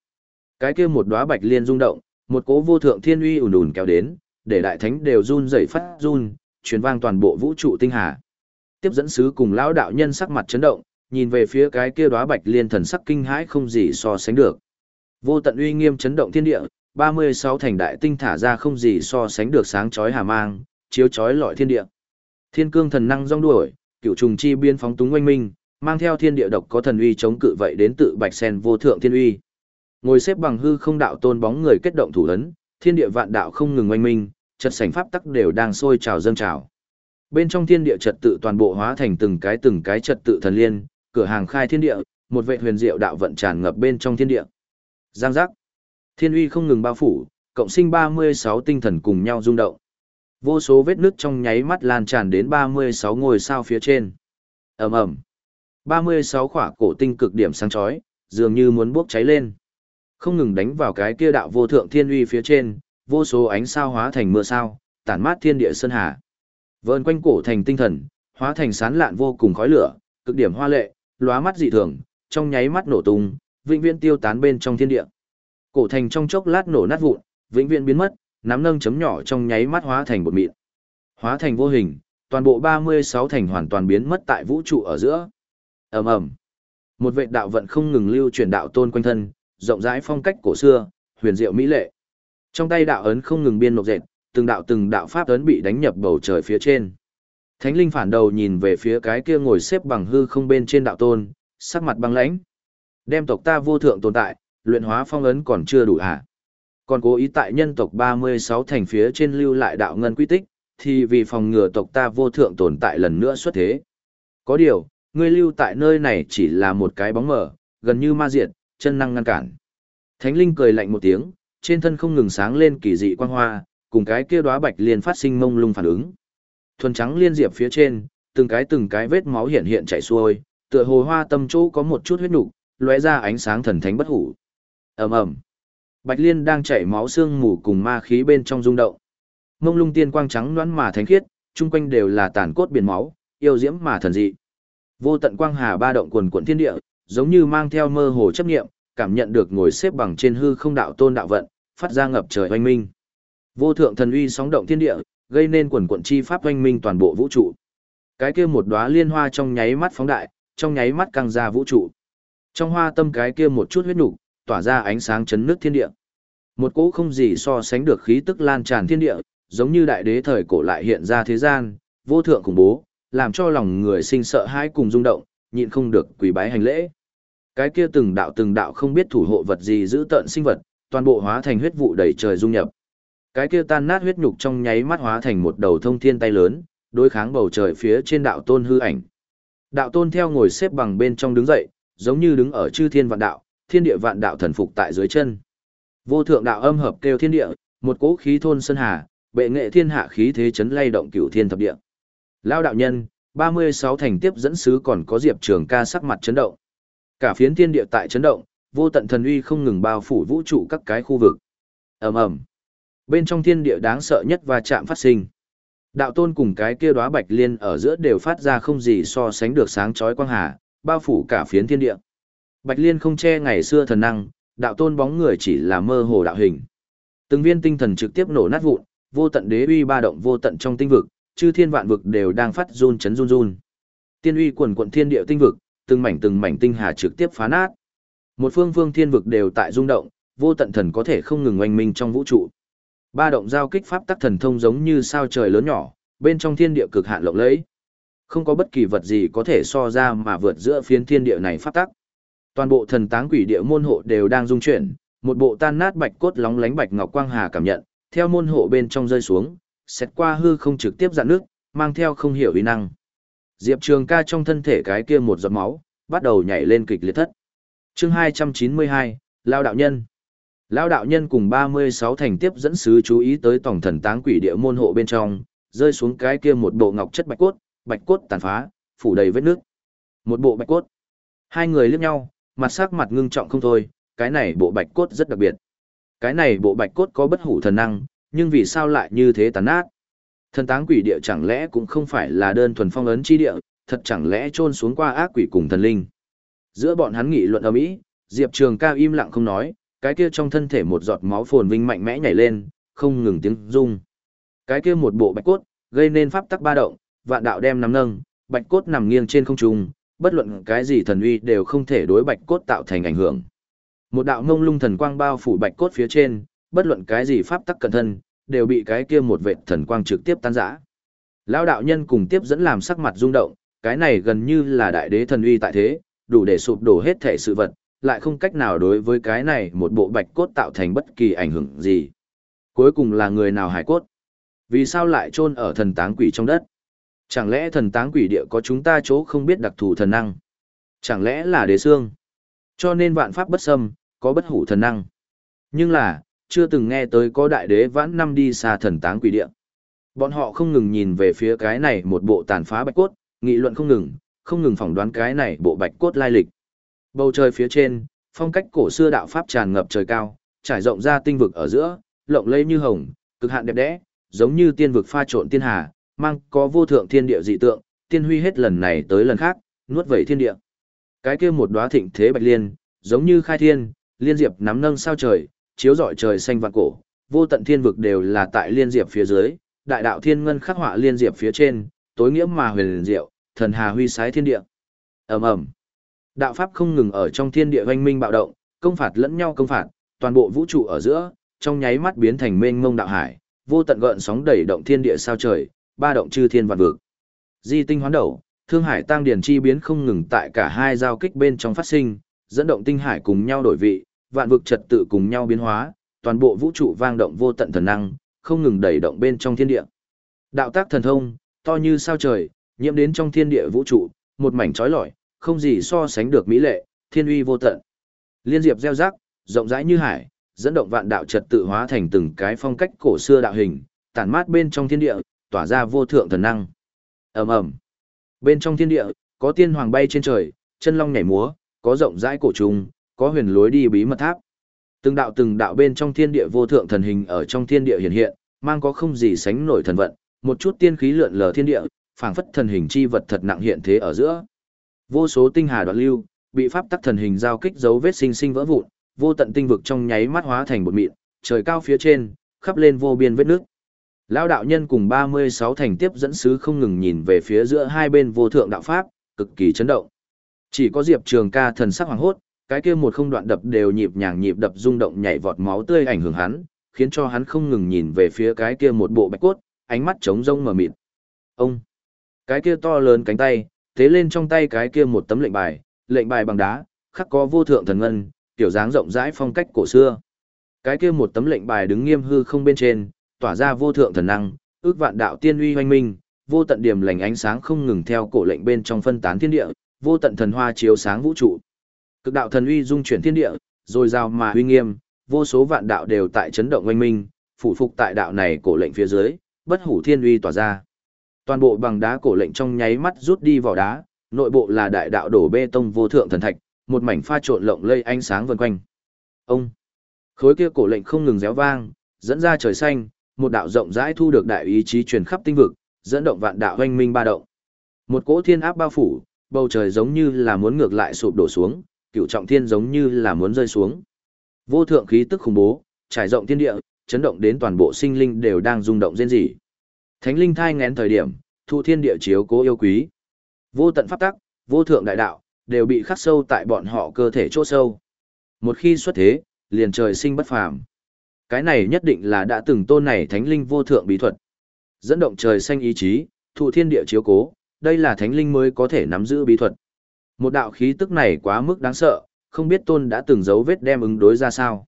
Cái kia một đóa Bạch Liên rung động, một cố vô thượng thiên uy ùn ùn kéo đến, để đại thánh đều run rẩy phát run, truyền vang toàn bộ vũ trụ tinh hà. Tiếp dẫn sứ cùng lão đạo nhân sắc mặt chấn động, nhìn về phía cái kia đóa bạch liên thần sắc kinh hãi không gì so sánh được. Vô tận uy nghiêm chấn động thiên địa, 36 thành đại tinh thả ra không gì so sánh được sáng chói hà mang, chiếu chói lọi thiên địa. Thiên cương thần năng rong đuổi, cựu trùng chi biên phóng túng oanh minh, mang theo thiên địa độc có thần uy chống cự vậy đến tự bạch sen vô thượng thiên uy. Ngồi xếp bằng hư không đạo tôn bóng người kết động thủ ấn, thiên địa vạn đạo không ngừng oanh minh, chật sảnh pháp tắc đều đang sôi trào dâng trào. Bên trong thiên địa trật tự toàn bộ hóa thành từng cái từng cái trật tự thần liên, cửa hàng khai thiên địa, một vệ huyền diệu đạo vận tràn ngập bên trong thiên địa. Giang giác. Thiên uy không ngừng bao phủ, cộng sinh 36 tinh thần cùng nhau rung động. Vô số vết nứt trong nháy mắt lan tràn đến 36 ngôi sao phía trên. Ầm ầm. 36 khỏa cổ tinh cực điểm sáng chói, dường như muốn bốc cháy lên. Không ngừng đánh vào cái kia đạo vô thượng thiên uy phía trên, vô số ánh sao hóa thành mưa sao, tản mát thiên địa sơn hà. Vờn quanh cổ thành tinh thần, hóa thành sán lạn vô cùng khói lửa, cực điểm hoa lệ, lóa mắt dị thường, trong nháy mắt nổ tung, vĩnh viễn tiêu tán bên trong thiên địa. Cổ thành trong chốc lát nổ nát vụn, vĩnh viễn biến mất, nắm nâng chấm nhỏ trong nháy mắt hóa thành bột mịn. Hóa thành vô hình, toàn bộ 36 thành hoàn toàn biến mất tại vũ trụ ở giữa. Ầm ầm. Một vệ đạo vận không ngừng lưu truyền đạo tôn quanh thân, rộng rãi phong cách cổ xưa, huyền diệu mỹ lệ. Trong tay đạo ấn không ngừng biên nộp dệt, từng đạo từng đạo pháp ấn bị đánh nhập bầu trời phía trên. Thánh linh phản đầu nhìn về phía cái kia ngồi xếp bằng hư không bên trên đạo tôn, sắc mặt băng lãnh. Đem tộc ta vô thượng tồn tại, luyện hóa phong ấn còn chưa đủ à? Còn cố ý tại nhân tộc 36 thành phía trên lưu lại đạo ngân quy tích, thì vì phòng ngừa tộc ta vô thượng tồn tại lần nữa xuất thế. Có điều, ngươi lưu tại nơi này chỉ là một cái bóng mờ, gần như ma diệt, chân năng ngăn cản. Thánh linh cười lạnh một tiếng, trên thân không ngừng sáng lên kỳ dị quang hoa, cùng cái kia đóa bạch liên phát sinh mông lung phản ứng. Thuần trắng liên diệp phía trên, từng cái từng cái vết máu hiện hiện chảy xuôi, tựa hồ hoa tâm chỗ có một chút huyết nục, lóe ra ánh sáng thần thánh bất hủ. Ầm ầm. Bạch Liên đang chảy máu xương mù cùng ma khí bên trong rung động. Mông lung tiên quang trắng loãng mà thánh khiết, chung quanh đều là tàn cốt biển máu, yêu diễm mà thần dị. Vô tận quang hà ba động quần quần thiên địa, giống như mang theo mơ hồ chấp niệm, cảm nhận được ngồi xếp bằng trên hư không đạo tôn đạo vận, phát ra ngập trời oanh minh. Vô thượng thần uy sóng động thiên địa, gây nên quần quận chi pháp oanh minh toàn bộ vũ trụ. Cái kia một đóa liên hoa trong nháy mắt phóng đại, trong nháy mắt căng ra vũ trụ. Trong hoa tâm cái kia một chút huyết nục, tỏa ra ánh sáng chấn nước thiên địa. Một cỗ không gì so sánh được khí tức lan tràn thiên địa, giống như đại đế thời cổ lại hiện ra thế gian, vô thượng khủng bố, làm cho lòng người sinh sợ hãi cùng rung động, nhịn không được quỳ bái hành lễ. Cái kia từng đạo từng đạo không biết thủ hộ vật gì giữ tận sinh vật, toàn bộ hóa thành huyết vụ đầy trời dung nhập. Cái kia tan nát huyết nhục trong nháy mắt hóa thành một đầu thông thiên tay lớn, đối kháng bầu trời phía trên đạo tôn hư ảnh. Đạo tôn theo ngồi xếp bằng bên trong đứng dậy, giống như đứng ở chư thiên vạn đạo, thiên địa vạn đạo thần phục tại dưới chân. Vô thượng đạo âm hợp kêu thiên địa, một cỗ khí thôn sơn hà, bệ nghệ thiên hạ khí thế chấn lay động cửu thiên thập địa. Lao đạo nhân, 36 thành tiếp dẫn sứ còn có Diệp Trường ca sắc mặt chấn động. Cả phiến thiên địa tại chấn động, vô tận thần uy không ngừng bao phủ vũ trụ các cái khu vực. Ầm ầm. Bên trong thiên địa đáng sợ nhất và chạm phát sinh. Đạo tôn cùng cái kia đóa bạch liên ở giữa đều phát ra không gì so sánh được sáng chói quang hà, bao phủ cả phiến thiên địa. Bạch liên không che ngày xưa thần năng, đạo tôn bóng người chỉ là mơ hồ đạo hình. Từng viên tinh thần trực tiếp nổ nát vụn, vô tận đế uy ba động vô tận trong tinh vực, chư thiên vạn vực đều đang phát run chấn run run. Tiên uy quần quận thiên địa tinh vực, từng mảnh từng mảnh tinh hà trực tiếp phá nát. Một phương phương thiên vực đều tại rung động, vô tận thần có thể không ngừng oanh minh trong vũ trụ. Ba động giao kích pháp tắc thần thông giống như sao trời lớn nhỏ, bên trong thiên địa cực hạn lộng lẫy. Không có bất kỳ vật gì có thể so ra mà vượt giữa phiến thiên địa này pháp tắc. Toàn bộ thần táng quỷ địa môn hộ đều đang rung chuyển, một bộ tan nát bạch cốt lóng lánh bạch ngọc quang hà cảm nhận, theo môn hộ bên trong rơi xuống, xét qua hư không trực tiếp dạn nước, mang theo không hiểu uy năng. Diệp Trường ca trong thân thể cái kia một giọt máu, bắt đầu nhảy lên kịch liệt thất. chương 292, Lao Đạo Nhân Lao Đạo Nhân cùng 36 thành tiếp dẫn sứ chú ý tới tổng thần táng quỷ địa môn hộ bên trong, rơi xuống cái kia một bộ ngọc chất bạch cốt, bạch cốt tàn phá, phủ đầy vết nước. Một bộ bạch cốt. Hai người liếc nhau, mặt sắc mặt ngưng trọng không thôi, cái này bộ bạch cốt rất đặc biệt. Cái này bộ bạch cốt có bất hủ thần năng, nhưng vì sao lại như thế tàn nát? Thần táng quỷ địa chẳng lẽ cũng không phải là đơn thuần phong ấn chi địa, thật chẳng lẽ trôn xuống qua ác quỷ cùng thần linh. Giữa bọn hắn nghị luận ầm ĩ, Diệp Trường Ca im lặng không nói, cái kia trong thân thể một giọt máu phồn vinh mạnh mẽ nhảy lên, không ngừng tiếng rung. Cái kia một bộ bạch cốt, gây nên pháp tắc ba động, vạn đạo đem nắm nâng, bạch cốt nằm nghiêng trên không trung, bất luận cái gì thần uy đều không thể đối bạch cốt tạo thành ảnh hưởng. Một đạo ngông lung thần quang bao phủ bạch cốt phía trên, bất luận cái gì pháp tắc cẩn thân, đều bị cái kia một vệt thần quang trực tiếp tan rã. Lão đạo nhân cùng tiếp dẫn làm sắc mặt rung động, cái này gần như là đại đế thần uy tại thế, đủ để sụp đổ hết thể sự vật, lại không cách nào đối với cái này một bộ bạch cốt tạo thành bất kỳ ảnh hưởng gì. Cuối cùng là người nào hải cốt? Vì sao lại chôn ở thần táng quỷ trong đất? Chẳng lẽ thần táng quỷ địa có chúng ta chỗ không biết đặc thù thần năng? Chẳng lẽ là đế xương? Cho nên vạn pháp bất xâm, có bất hủ thần năng. Nhưng là, chưa từng nghe tới có đại đế vãn năm đi xa thần táng quỷ địa. Bọn họ không ngừng nhìn về phía cái này một bộ tàn phá bạch cốt, nghị luận không ngừng, không ngừng phỏng đoán cái này bộ bạch cốt lai lịch. Bầu trời phía trên, phong cách cổ xưa đạo pháp tràn ngập trời cao, trải rộng ra tinh vực ở giữa, lộng lẫy như hồng, cực hạn đẹp đẽ, giống như tiên vực pha trộn tiên hà, mang có vô thượng thiên địa dị tượng, tiên huy hết lần này tới lần khác, nuốt vẩy thiên địa. Cái kia một đóa thịnh thế bạch liên, giống như khai thiên, liên diệp nắm nâng sao trời, chiếu rọi trời xanh vạn cổ, vô tận thiên vực đều là tại liên diệp phía dưới, đại đạo thiên ngân khắc họa liên diệp phía trên, tối nghĩa mà huyền diệu, thần hà huy sái thiên địa. Ầm ầm. Đạo pháp không ngừng ở trong thiên địa hoành minh bạo động, công phạt lẫn nhau công phạt, toàn bộ vũ trụ ở giữa, trong nháy mắt biến thành mênh mông đạo hải, vô tận gợn sóng đẩy động thiên địa sao trời, ba động chư thiên vạn vực. Di tinh hoán đầu, Thương Hải tăng điển chi biến không ngừng tại cả hai giao kích bên trong phát sinh, dẫn động tinh hải cùng nhau đổi vị, vạn vực trật tự cùng nhau biến hóa, toàn bộ vũ trụ vang động vô tận thần năng, không ngừng đẩy động bên trong thiên địa. Đạo tác thần thông, to như sao trời, nhiễm đến trong thiên địa vũ trụ, một mảnh trói lọi, không gì so sánh được mỹ lệ, thiên uy vô tận. Liên diệp gieo rắc, rộng rãi như hải, dẫn động vạn đạo trật tự hóa thành từng cái phong cách cổ xưa đạo hình, tản mát bên trong thiên địa, tỏa ra vô thượng thần năng. Ầm ầm. Bên trong thiên địa, có tiên hoàng bay trên trời, chân long nhảy múa, có rộng rãi cổ trùng, có huyền lối đi bí mật tháp. Từng đạo từng đạo bên trong thiên địa vô thượng thần hình ở trong thiên địa hiện hiện, mang có không gì sánh nổi thần vận, một chút tiên khí lượn lờ thiên địa, phảng phất thần hình chi vật thật nặng hiện thế ở giữa. Vô số tinh hà đoạn lưu, bị pháp tắc thần hình giao kích dấu vết sinh sinh vỡ vụn, vô tận tinh vực trong nháy mắt hóa thành bột mịn, trời cao phía trên, khắp lên vô biên vết nước. Lão đạo nhân cùng 36 thành tiếp dẫn sứ không ngừng nhìn về phía giữa hai bên vô thượng đạo pháp, cực kỳ chấn động. Chỉ có Diệp Trường ca thần sắc hoàng hốt, cái kia một không đoạn đập đều nhịp nhàng nhịp đập rung động nhảy vọt máu tươi ảnh hưởng hắn, khiến cho hắn không ngừng nhìn về phía cái kia một bộ bạch cốt, ánh mắt trống rông mờ mịt. Ông, cái kia to lớn cánh tay, thế lên trong tay cái kia một tấm lệnh bài, lệnh bài bằng đá, khắc có vô thượng thần ngân, kiểu dáng rộng rãi phong cách cổ xưa. Cái kia một tấm lệnh bài đứng nghiêm hư không bên trên, tỏa ra vô thượng thần năng, ước vạn đạo tiên uy hoành minh, vô tận điểm lành ánh sáng không ngừng theo cổ lệnh bên trong phân tán thiên địa, vô tận thần hoa chiếu sáng vũ trụ. Cực đạo thần uy dung chuyển thiên địa, rồi rào mà uy nghiêm, vô số vạn đạo đều tại chấn động oanh minh, phủ phục tại đạo này cổ lệnh phía dưới, bất hủ thiên uy tỏa ra. Toàn bộ bằng đá cổ lệnh trong nháy mắt rút đi vỏ đá, nội bộ là đại đạo đổ bê tông vô thượng thần thạch, một mảnh pha trộn lộng lây ánh sáng vần quanh. Ông, khối kia cổ lệnh không ngừng réo vang, dẫn ra trời xanh, một đạo rộng rãi thu được đại ý chí truyền khắp tinh vực, dẫn động vạn đạo hoanh minh ba động. Một cỗ thiên áp bao phủ, bầu trời giống như là muốn ngược lại sụp đổ xuống, cựu trọng thiên giống như là muốn rơi xuống. Vô thượng khí tức khủng bố, trải rộng thiên địa, chấn động đến toàn bộ sinh linh đều đang rung động rên rỉ. Thánh linh thai ngén thời điểm, thu thiên địa chiếu cố yêu quý. Vô tận pháp tắc, vô thượng đại đạo, đều bị khắc sâu tại bọn họ cơ thể chỗ sâu. Một khi xuất thế, liền trời sinh bất phàm. Cái này nhất định là đã từng tôn này thánh linh vô thượng bí thuật. Dẫn động trời xanh ý chí, thụ thiên địa chiếu cố, đây là thánh linh mới có thể nắm giữ bí thuật. Một đạo khí tức này quá mức đáng sợ, không biết tôn đã từng dấu vết đem ứng đối ra sao.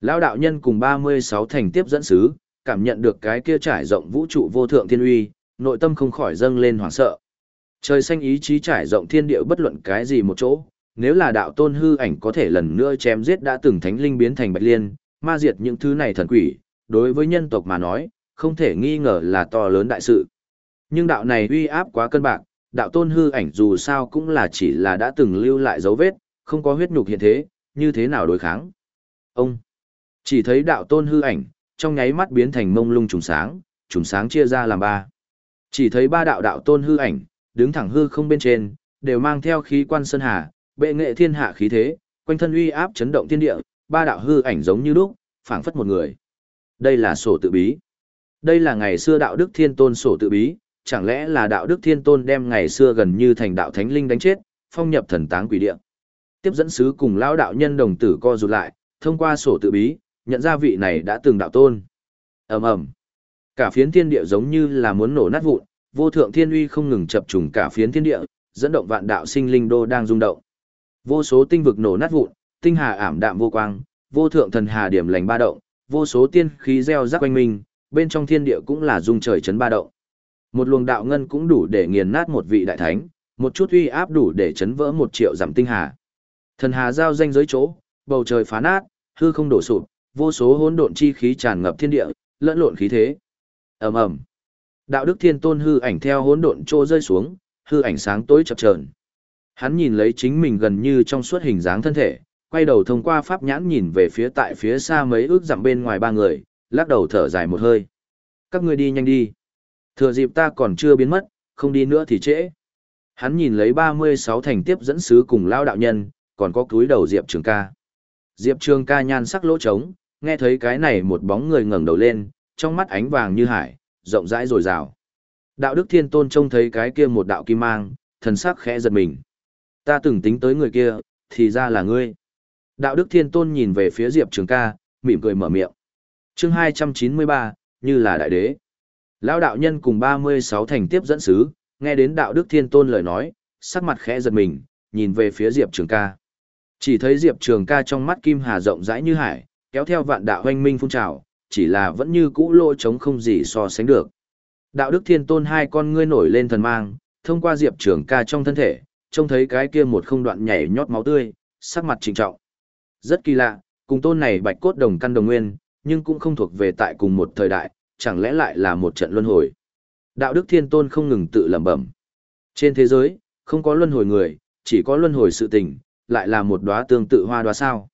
Lão đạo nhân cùng 36 thành tiếp dẫn sứ, cảm nhận được cái kia trải rộng vũ trụ vô thượng thiên uy, nội tâm không khỏi dâng lên hoảng sợ. Trời xanh ý chí trải rộng thiên địa bất luận cái gì một chỗ, nếu là đạo tôn hư ảnh có thể lần nữa chém giết đã từng thánh linh biến thành bạch liên, ma diệt những thứ này thần quỷ, đối với nhân tộc mà nói, không thể nghi ngờ là to lớn đại sự. Nhưng đạo này uy áp quá cân bạc, đạo tôn hư ảnh dù sao cũng là chỉ là đã từng lưu lại dấu vết, không có huyết nhục hiện thế, như thế nào đối kháng. Ông chỉ thấy đạo tôn hư ảnh, trong nháy mắt biến thành mông lung trùng sáng, trùng sáng chia ra làm ba. Chỉ thấy ba đạo đạo tôn hư ảnh, đứng thẳng hư không bên trên, đều mang theo khí quan sơn hà, bệ nghệ thiên hạ khí thế, quanh thân uy áp chấn động thiên địa, ba đạo hư ảnh giống như lúc, phảng phất một người. Đây là sổ tự bí. Đây là ngày xưa đạo đức thiên tôn sổ tự bí, chẳng lẽ là đạo đức thiên tôn đem ngày xưa gần như thành đạo thánh linh đánh chết, phong nhập thần táng quỷ địa. Tiếp dẫn sứ cùng lão đạo nhân đồng tử co rụt lại, thông qua sổ tự bí, nhận ra vị này đã từng đạo tôn. Ầm ầm. Cả phiến thiên địa giống như là muốn nổ nát vụn, vô thượng thiên uy không ngừng chập trùng cả phiến thiên địa, dẫn động vạn đạo sinh linh đô đang rung động. Vô số tinh vực nổ nát vụn, tinh hà ảm đạm vô quang, vô thượng thần hà điểm lành ba động, vô số tiên khí gieo rắc quanh mình, bên trong thiên địa cũng là dung trời chấn ba động. Một luồng đạo ngân cũng đủ để nghiền nát một vị đại thánh, một chút uy áp đủ để chấn vỡ một triệu giảm tinh hà. Thần hà giao danh giới chỗ, bầu trời phá nát, hư không đổ sụp, vô số hỗn độn chi khí tràn ngập thiên địa, lẫn lộn khí thế. Ầm ầm. Đạo đức thiên tôn hư ảnh theo hỗn độn trô rơi xuống, hư ảnh sáng tối chập chờn. Hắn nhìn lấy chính mình gần như trong suốt hình dáng thân thể, quay đầu thông qua pháp nhãn nhìn về phía tại phía xa mấy ước dặm bên ngoài ba người, lắc đầu thở dài một hơi. Các ngươi đi nhanh đi. Thừa dịp ta còn chưa biến mất, không đi nữa thì trễ. Hắn nhìn lấy 36 thành tiếp dẫn sứ cùng lao đạo nhân, còn có túi đầu Diệp Trường ca. Diệp Trường ca nhan sắc lỗ trống, nghe thấy cái này một bóng người ngẩng đầu lên, trong mắt ánh vàng như hải, rộng rãi rồi rào. Đạo đức thiên tôn trông thấy cái kia một đạo kim mang, thần sắc khẽ giật mình. Ta từng tính tới người kia, thì ra là ngươi. Đạo đức thiên tôn nhìn về phía Diệp Trường ca, mỉm cười mở miệng. chương 293, như là đại đế. Lão đạo nhân cùng 36 thành tiếp dẫn sứ, nghe đến đạo đức thiên tôn lời nói, sắc mặt khẽ giật mình, nhìn về phía Diệp Trường ca. Chỉ thấy Diệp Trường ca trong mắt kim hà rộng rãi như hải, kéo theo vạn đạo hoanh minh phun trào, chỉ là vẫn như cũ lỗ trống không gì so sánh được. Đạo đức thiên tôn hai con ngươi nổi lên thần mang, thông qua Diệp Trường ca trong thân thể, trông thấy cái kia một không đoạn nhảy nhót máu tươi, sắc mặt trịnh trọng. Rất kỳ lạ, cùng tôn này bạch cốt đồng căn đồng nguyên, nhưng cũng không thuộc về tại cùng một thời đại, chẳng lẽ lại là một trận luân hồi. Đạo đức thiên tôn không ngừng tự lẩm bẩm. Trên thế giới, không có luân hồi người, chỉ có luân hồi sự tình, lại là một đóa tương tự hoa đóa sao.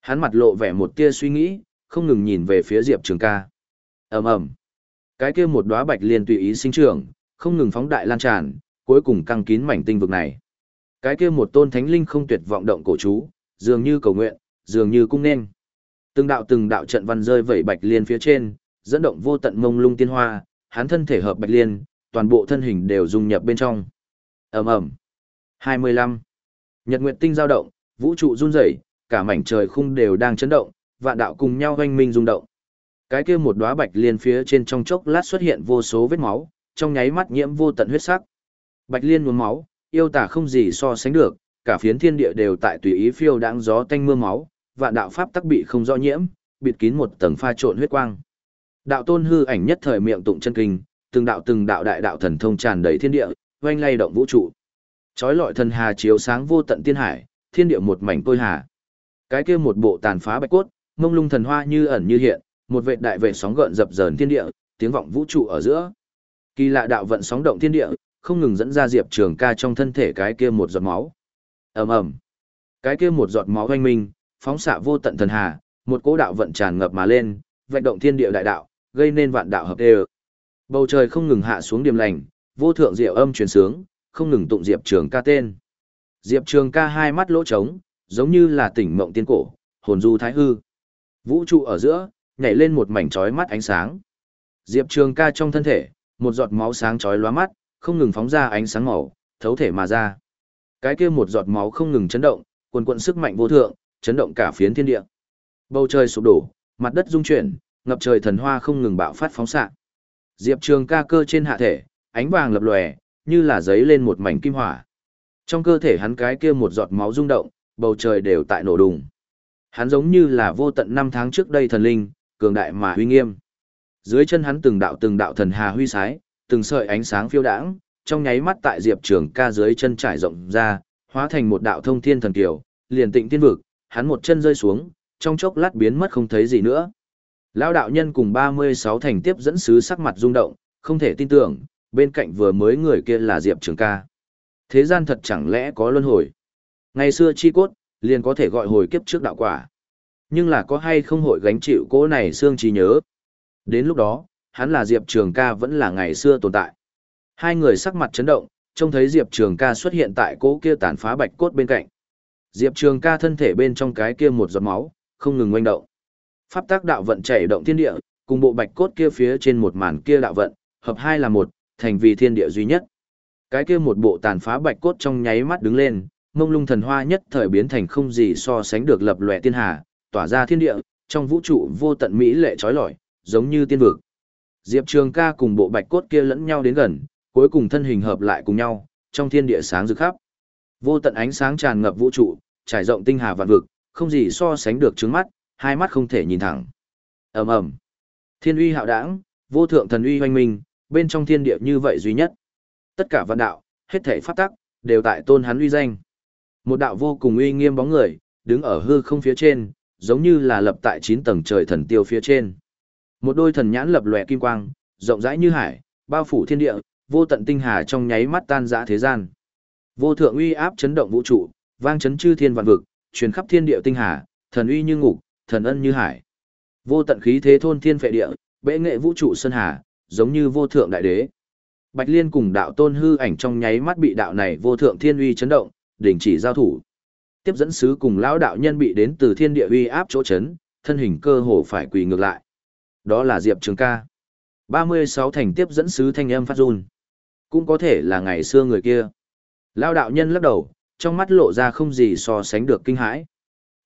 Hắn mặt lộ vẻ một tia suy nghĩ, không ngừng nhìn về phía Diệp Trường ca. ầm ầm Cái kia một đóa bạch liên tùy ý sinh trưởng, không ngừng phóng đại lan tràn, cuối cùng căng kín mảnh tinh vực này. Cái kia một tôn thánh linh không tuyệt vọng động cổ chú, dường như cầu nguyện, dường như cung nên. Từng đạo từng đạo trận văn rơi vẩy bạch liên phía trên, dẫn động vô tận mông lung tiên hoa, hắn thân thể hợp bạch liên, toàn bộ thân hình đều dung nhập bên trong. Ầm ầm. 25. Nhật Nguyệt tinh dao động, vũ trụ run rẩy, cả mảnh trời khung đều đang chấn động, vạn đạo cùng nhau hoanh minh rung động. Cái kia một đóa bạch liên phía trên trong chốc lát xuất hiện vô số vết máu, trong nháy mắt nhiễm vô tận huyết sắc. Bạch liên nhuốm máu, yêu tả không gì so sánh được, cả phiến thiên địa đều tại tùy ý phiêu đãng gió tanh mưa máu, vạn đạo pháp tắc bị không rõ nhiễm, bịt kín một tầng pha trộn huyết quang. Đạo tôn hư ảnh nhất thời miệng tụng chân kinh, từng đạo từng đạo đại đạo thần thông tràn đầy thiên địa, oanh lay động vũ trụ. Chói lọi thần hà chiếu sáng vô tận tiên hải, thiên địa một mảnh tôi hà. Cái kia một bộ tàn phá bạch cốt, mông lung thần hoa như ẩn như hiện, một vệ đại vệ sóng gợn dập dờn thiên địa, tiếng vọng vũ trụ ở giữa. Kỳ lạ đạo vận sóng động thiên địa, không ngừng dẫn ra Diệp Trường Ca trong thân thể cái kia một giọt máu. Ầm ầm. Cái kia một giọt máu oanh minh, phóng xạ vô tận thần hà, một cỗ đạo vận tràn ngập mà lên, vạch động thiên địa đại đạo, gây nên vạn đạo hợp đều. Bầu trời không ngừng hạ xuống điềm lành, vô thượng diệu âm truyền sướng, không ngừng tụng Diệp Trường ca tên. Diệp Trường ca hai mắt lỗ trống, giống như là tỉnh mộng tiên cổ, hồn du thái hư. Vũ trụ ở giữa, nhảy lên một mảnh chói mắt ánh sáng. Diệp Trường ca trong thân thể, một giọt máu sáng chói lóa mắt, không ngừng phóng ra ánh sáng màu, thấu thể mà ra. Cái kia một giọt máu không ngừng chấn động, quần quận sức mạnh vô thượng, chấn động cả phiến thiên địa. Bầu trời sụp đổ, mặt đất rung chuyển, ngập trời thần hoa không ngừng bạo phát phóng xạ. Diệp Trường ca cơ trên hạ thể, ánh vàng lập lòe, như là giấy lên một mảnh kim hỏa. Trong cơ thể hắn cái kia một giọt máu rung động, bầu trời đều tại nổ đùng. Hắn giống như là vô tận năm tháng trước đây thần linh, cường đại mà huy nghiêm. Dưới chân hắn từng đạo từng đạo thần hà huy sái, từng sợi ánh sáng phiêu đãng, trong nháy mắt tại Diệp Trường ca dưới chân trải rộng ra, hóa thành một đạo thông thiên thần kiều, liền tịnh thiên vực, hắn một chân rơi xuống, trong chốc lát biến mất không thấy gì nữa. Lão đạo nhân cùng 36 thành tiếp dẫn sứ sắc mặt rung động, không thể tin tưởng, bên cạnh vừa mới người kia là Diệp Trường ca. Thế gian thật chẳng lẽ có luân hồi. Ngày xưa chi cốt, liền có thể gọi hồi kiếp trước đạo quả. Nhưng là có hay không hội gánh chịu cố này xương trí nhớ. Đến lúc đó, hắn là Diệp Trường ca vẫn là ngày xưa tồn tại. Hai người sắc mặt chấn động, trông thấy Diệp Trường ca xuất hiện tại cố kia tàn phá bạch cốt bên cạnh. Diệp Trường ca thân thể bên trong cái kia một giọt máu, không ngừng ngoanh động. Pháp tác đạo vận chảy động thiên địa, cùng bộ bạch cốt kia phía trên một màn kia đạo vận, hợp hai là một, thành vì thiên địa duy nhất. Cái kia một bộ tàn phá bạch cốt trong nháy mắt đứng lên, mông lung thần hoa nhất thời biến thành không gì so sánh được lập lòe tiên hà, tỏa ra thiên địa, trong vũ trụ vô tận mỹ lệ trói lọi, giống như tiên vực. Diệp Trường ca cùng bộ bạch cốt kia lẫn nhau đến gần, cuối cùng thân hình hợp lại cùng nhau, trong thiên địa sáng rực khắp. Vô tận ánh sáng tràn ngập vũ trụ, trải rộng tinh hà vạn vực, không gì so sánh được trước mắt, hai mắt không thể nhìn thẳng. Ầm ầm. Thiên uy hạo đảng, vô thượng thần uy hoành minh, bên trong thiên địa như vậy duy nhất. Tất cả vạn đạo, hết thảy pháp tắc, đều tại tôn hắn uy danh. Một đạo vô cùng uy nghiêm bóng người, đứng ở hư không phía trên, giống như là lập tại chín tầng trời thần tiêu phía trên. Một đôi thần nhãn lập lòe kim quang, rộng rãi như hải, bao phủ thiên địa, vô tận tinh hà trong nháy mắt tan rã thế gian. Vô thượng uy áp chấn động vũ trụ, vang chấn chư thiên vạn vực, truyền khắp thiên địa tinh hà, thần uy như ngục, thần ân như hải. Vô tận khí thế thôn thiên phệ địa, bệ nghệ vũ trụ sơn hà, giống như vô thượng đại đế. Bạch Liên cùng đạo tôn hư ảnh trong nháy mắt bị đạo này vô thượng thiên uy chấn động, đình chỉ giao thủ. Tiếp dẫn sứ cùng lão đạo nhân bị đến từ thiên địa uy áp chỗ chấn, thân hình cơ hồ phải quỳ ngược lại. Đó là Diệp Trường ca. 36 thành tiếp dẫn sứ thanh âm phát run. Cũng có thể là ngày xưa người kia. Lão đạo nhân lắc đầu, trong mắt lộ ra không gì so sánh được kinh hãi.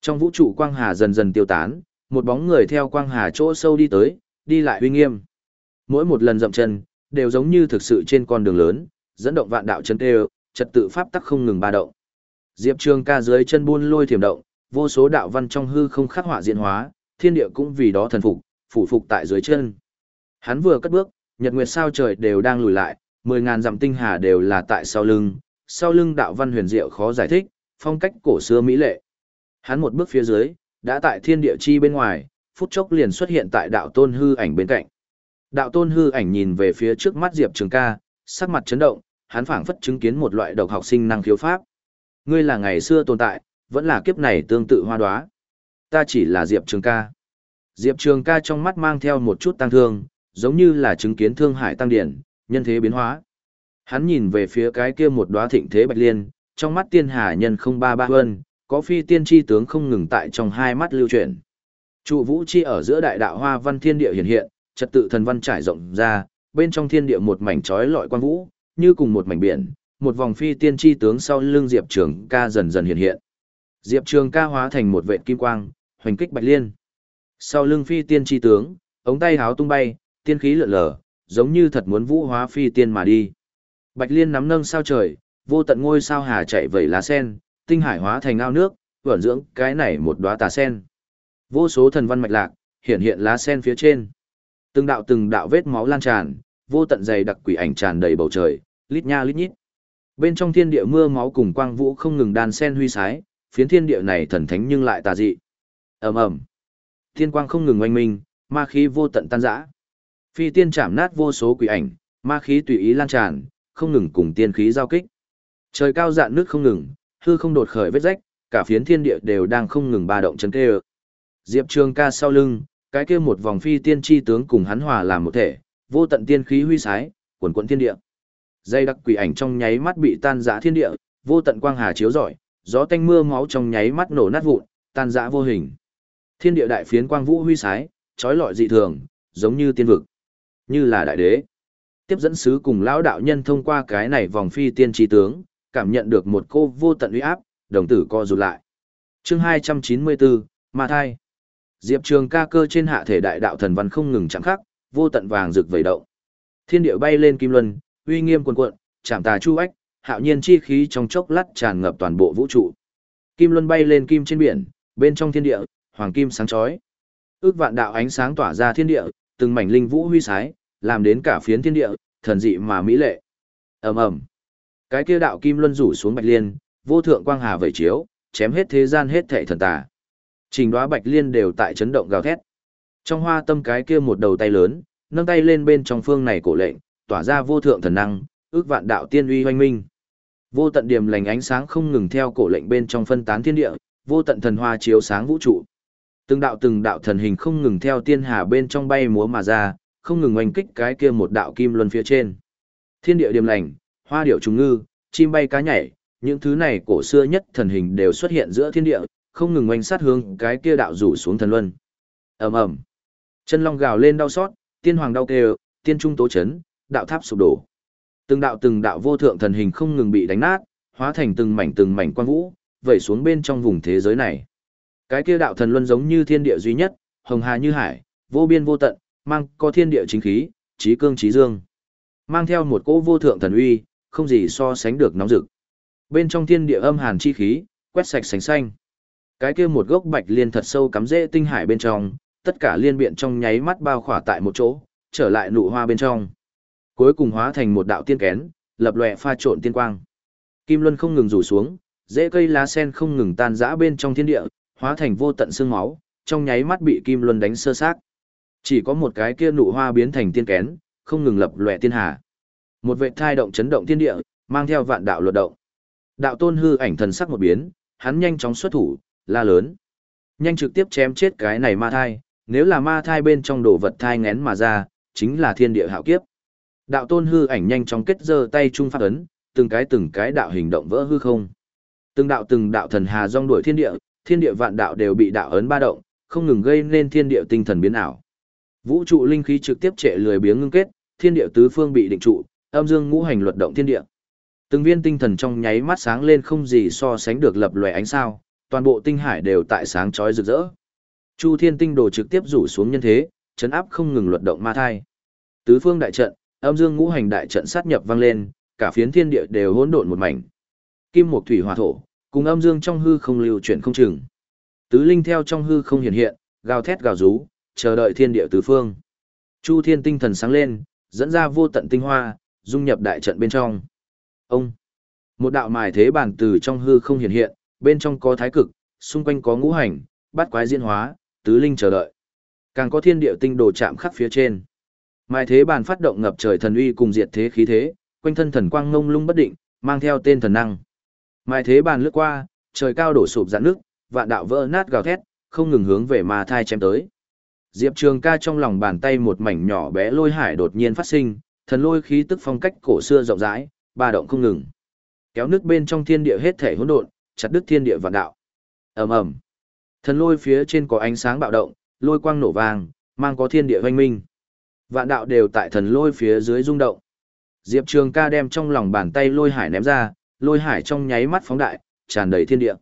Trong vũ trụ quang hà dần dần tiêu tán, một bóng người theo quang hà chỗ sâu đi tới, đi lại uy nghiêm. Mỗi một lần dậm chân, đều giống như thực sự trên con đường lớn, dẫn động vạn đạo chân tê, trật tự pháp tắc không ngừng ba động. Diệp Trường ca dưới chân buôn lôi thiểm động, vô số đạo văn trong hư không khắc họa diễn hóa, thiên địa cũng vì đó thần phục, phủ phục tại dưới chân. Hắn vừa cất bước, nhật nguyệt sao trời đều đang lùi lại, mười ngàn dặm tinh hà đều là tại sau lưng, sau lưng đạo văn huyền diệu khó giải thích, phong cách cổ xưa mỹ lệ. Hắn một bước phía dưới, đã tại thiên địa chi bên ngoài, phút chốc liền xuất hiện tại đạo tôn hư ảnh bên cạnh. Đạo tôn hư ảnh nhìn về phía trước mắt Diệp Trường ca, sắc mặt chấn động, hắn phảng phất chứng kiến một loại độc học sinh năng khiếu pháp. Ngươi là ngày xưa tồn tại, vẫn là kiếp này tương tự hoa đoá. Ta chỉ là Diệp Trường ca. Diệp Trường ca trong mắt mang theo một chút tăng thương, giống như là chứng kiến thương hải tăng điển, nhân thế biến hóa. Hắn nhìn về phía cái kia một đóa thịnh thế bạch liên, trong mắt tiên hà nhân không ba ba hơn, có phi tiên tri tướng không ngừng tại trong hai mắt lưu chuyển. Trụ vũ chi ở giữa đại đạo hoa văn thiên địa hiện hiện, trật tự thần văn trải rộng ra, bên trong thiên địa một mảnh trói lọi quan vũ, như cùng một mảnh biển, một vòng phi tiên tri tướng sau lưng Diệp Trường ca dần dần hiện hiện. Diệp Trường ca hóa thành một vệ kim quang, hoành kích bạch liên. Sau lưng phi tiên tri tướng, ống tay háo tung bay, tiên khí lượn lờ, giống như thật muốn vũ hóa phi tiên mà đi. Bạch liên nắm nâng sao trời, vô tận ngôi sao hà chạy vẩy lá sen, tinh hải hóa thành ao nước, vẩn dưỡng cái này một đóa tà sen. Vô số thần văn mạch lạc, hiện hiện lá sen phía trên. Từng đạo từng đạo vết máu lan tràn, vô tận dày đặc quỷ ảnh tràn đầy bầu trời, lít nha lít nhít. Bên trong thiên địa mưa máu cùng quang vũ không ngừng đan sen huy sái, phiến thiên địa này thần thánh nhưng lại tà dị. Ầm ầm. Thiên quang không ngừng oanh minh, ma khí vô tận tan rã. Phi tiên chạm nát vô số quỷ ảnh, ma khí tùy ý lan tràn, không ngừng cùng tiên khí giao kích. Trời cao dạn nước không ngừng, hư không đột khởi vết rách, cả phiến thiên địa đều đang không ngừng ba động chấn tê Diệp Trường ca sau lưng, Cái kia một vòng phi tiên chi tướng cùng hắn hòa làm một thể, vô tận tiên khí huy sái, quần quận thiên địa. Dây đặc quỷ ảnh trong nháy mắt bị tan rã thiên địa, vô tận quang hà chiếu rọi, gió tanh mưa máu trong nháy mắt nổ nát vụn, tan rã vô hình. Thiên địa đại phiến quang vũ huy sái, trói lọi dị thường, giống như tiên vực, như là đại đế. Tiếp dẫn sứ cùng lão đạo nhân thông qua cái này vòng phi tiên tri tướng, cảm nhận được một cô vô tận uy áp, đồng tử co rụt lại. Chương 294, Ma thai. Diệp Trường ca cơ trên hạ thể đại đạo thần văn không ngừng chẳng khắc, vô tận vàng rực vẩy động. Thiên địa bay lên kim luân, uy nghiêm cuồn cuộn, chạm tà chu ách, hạo nhiên chi khí trong chốc lát tràn ngập toàn bộ vũ trụ. Kim luân bay lên kim trên biển, bên trong thiên địa, hoàng kim sáng chói. Ước vạn đạo ánh sáng tỏa ra thiên địa, từng mảnh linh vũ huy sái, làm đến cả phiến thiên địa, thần dị mà mỹ lệ. Ầm ầm. Cái kia đạo kim luân rủ xuống bạch liên, vô thượng quang hà vẩy chiếu, chém hết thế gian hết thảy thần tà. Trình đóa bạch liên đều tại chấn động gào thét. Trong hoa tâm cái kia một đầu tay lớn, nâng tay lên bên trong phương này cổ lệnh, tỏa ra vô thượng thần năng, ước vạn đạo tiên uy hoanh minh. Vô tận điểm lành ánh sáng không ngừng theo cổ lệnh bên trong phân tán thiên địa, vô tận thần hoa chiếu sáng vũ trụ. Từng đạo từng đạo thần hình không ngừng theo tiên hà bên trong bay múa mà ra, không ngừng oanh kích cái kia một đạo kim luân phía trên. Thiên địa điểm lành, hoa điệu trùng ngư, chim bay cá nhảy, những thứ này cổ xưa nhất thần hình đều xuất hiện giữa thiên địa, không ngừng oanh sát hướng cái kia đạo rủ xuống thần luân. Ầm ầm. Chân long gào lên đau xót, tiên hoàng đau kêu, tiên trung tố chấn, đạo tháp sụp đổ. Từng đạo từng đạo vô thượng thần hình không ngừng bị đánh nát, hóa thành từng mảnh từng mảnh quang vũ, vẩy xuống bên trong vùng thế giới này. Cái kia đạo thần luân giống như thiên địa duy nhất, hồng hà như hải, vô biên vô tận, mang có thiên địa chính khí, trí cương trí dương. Mang theo một cỗ vô thượng thần uy, không gì so sánh được nóng rực. Bên trong thiên địa âm hàn chi khí, quét sạch sành xanh. Cái kia một gốc bạch liên thật sâu cắm rễ tinh hải bên trong, tất cả liên biện trong nháy mắt bao khỏa tại một chỗ, trở lại nụ hoa bên trong. Cuối cùng hóa thành một đạo tiên kén, lập lòe pha trộn tiên quang. Kim luân không ngừng rủ xuống, rễ cây lá sen không ngừng tan rã bên trong thiên địa, hóa thành vô tận xương máu, trong nháy mắt bị kim luân đánh sơ xác. Chỉ có một cái kia nụ hoa biến thành tiên kén, không ngừng lập lòe tiên hà. Một vệ thai động chấn động thiên địa, mang theo vạn đạo luật động. Đạo tôn hư ảnh thần sắc một biến, hắn nhanh chóng xuất thủ, la lớn. Nhanh trực tiếp chém chết cái này ma thai, nếu là ma thai bên trong đồ vật thai ngén mà ra, chính là thiên địa hạo kiếp. Đạo tôn hư ảnh nhanh chóng kết giơ tay trung pháp ấn, từng cái từng cái đạo hình động vỡ hư không. Từng đạo từng đạo thần hà rong đuổi thiên địa, thiên địa vạn đạo đều bị đạo ấn ba động, không ngừng gây nên thiên địa tinh thần biến ảo. Vũ trụ linh khí trực tiếp trệ lười biếng ngưng kết, thiên địa tứ phương bị định trụ, âm dương ngũ hành luật động thiên địa. Từng viên tinh thần trong nháy mắt sáng lên không gì so sánh được lập lòe ánh sao, toàn bộ tinh hải đều tại sáng chói rực rỡ. Chu Thiên tinh đồ trực tiếp rủ xuống nhân thế, chấn áp không ngừng luật động ma thai. Tứ phương đại trận, âm dương ngũ hành đại trận sát nhập vang lên, cả phiến thiên địa đều hỗn độn một mảnh. Kim một thủy hỏa thổ, cùng âm dương trong hư không lưu chuyển không chừng. Tứ linh theo trong hư không hiện hiện, gào thét gào rú, chờ đợi thiên địa tứ phương. Chu Thiên tinh thần sáng lên, dẫn ra vô tận tinh hoa, dung nhập đại trận bên trong. Ông, một đạo mài thế bản từ trong hư không hiện hiện, bên trong có thái cực, xung quanh có ngũ hành, bát quái diễn hóa, tứ linh chờ đợi. Càng có thiên địa tinh đồ chạm khắc phía trên. mài thế bàn phát động ngập trời thần uy cùng diệt thế khí thế, quanh thân thần quang ngông lung bất định, mang theo tên thần năng. mài thế bàn lướt qua, trời cao đổ sụp dạn nước, vạn đạo vỡ nát gào thét, không ngừng hướng về ma thai chém tới. Diệp Trường ca trong lòng bàn tay một mảnh nhỏ bé lôi hải đột nhiên phát sinh, thần lôi khí tức phong cách cổ xưa rộng rãi, ba động không ngừng. Kéo nước bên trong thiên địa hết thể hỗn độn, chặt đứt thiên địa vạn đạo. Ầm ầm. Thần lôi phía trên có ánh sáng bạo động, lôi quang nổ vàng, mang có thiên địa hoanh minh. Vạn đạo đều tại thần lôi phía dưới rung động. Diệp Trường ca đem trong lòng bàn tay lôi hải ném ra, lôi hải trong nháy mắt phóng đại, tràn đầy thiên địa.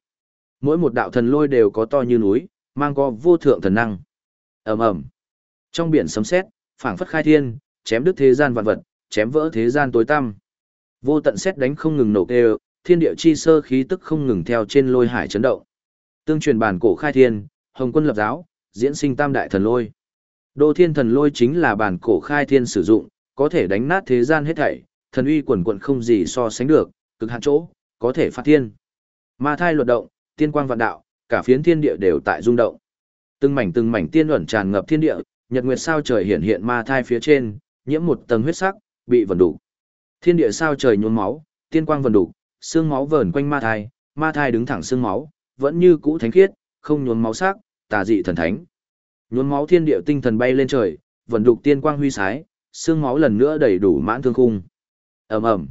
Mỗi một đạo thần lôi đều có to như núi, mang có vô thượng thần năng. ầm ầm Trong biển sấm sét, phảng phất khai thiên, chém đứt thế gian vạn vật, chém vỡ thế gian tối tăm. Vô tận xét đánh không ngừng nổ kêu, thiên địa chi sơ khí tức không ngừng theo trên lôi hải chấn động. Tương truyền bản cổ khai thiên, hồng quân lập giáo, diễn sinh tam đại thần lôi. Đô thiên thần lôi chính là bản cổ khai thiên sử dụng, có thể đánh nát thế gian hết thảy, thần uy quần quận không gì so sánh được, cực hạn chỗ, có thể phát thiên. Ma thai luật động, tiên quang vạn đạo, cả phiến thiên địa đều tại rung động. Từng mảnh từng mảnh tiên ẩn tràn ngập thiên địa, nhật nguyệt sao trời hiện hiện ma thai phía trên, nhiễm một tầng huyết sắc, bị vần đủ. Thiên địa sao trời nhuốm máu, tiên quang vần đủ, xương máu vờn quanh ma thai, ma thai đứng thẳng xương máu, vẫn như cũ thánh khiết, không nhuốm máu sắc, tà dị thần thánh. Nhuốm máu thiên địa tinh thần bay lên trời, vần đục tiên quang huy sái, xương máu lần nữa đầy đủ mãn thương khung. Ầm ầm.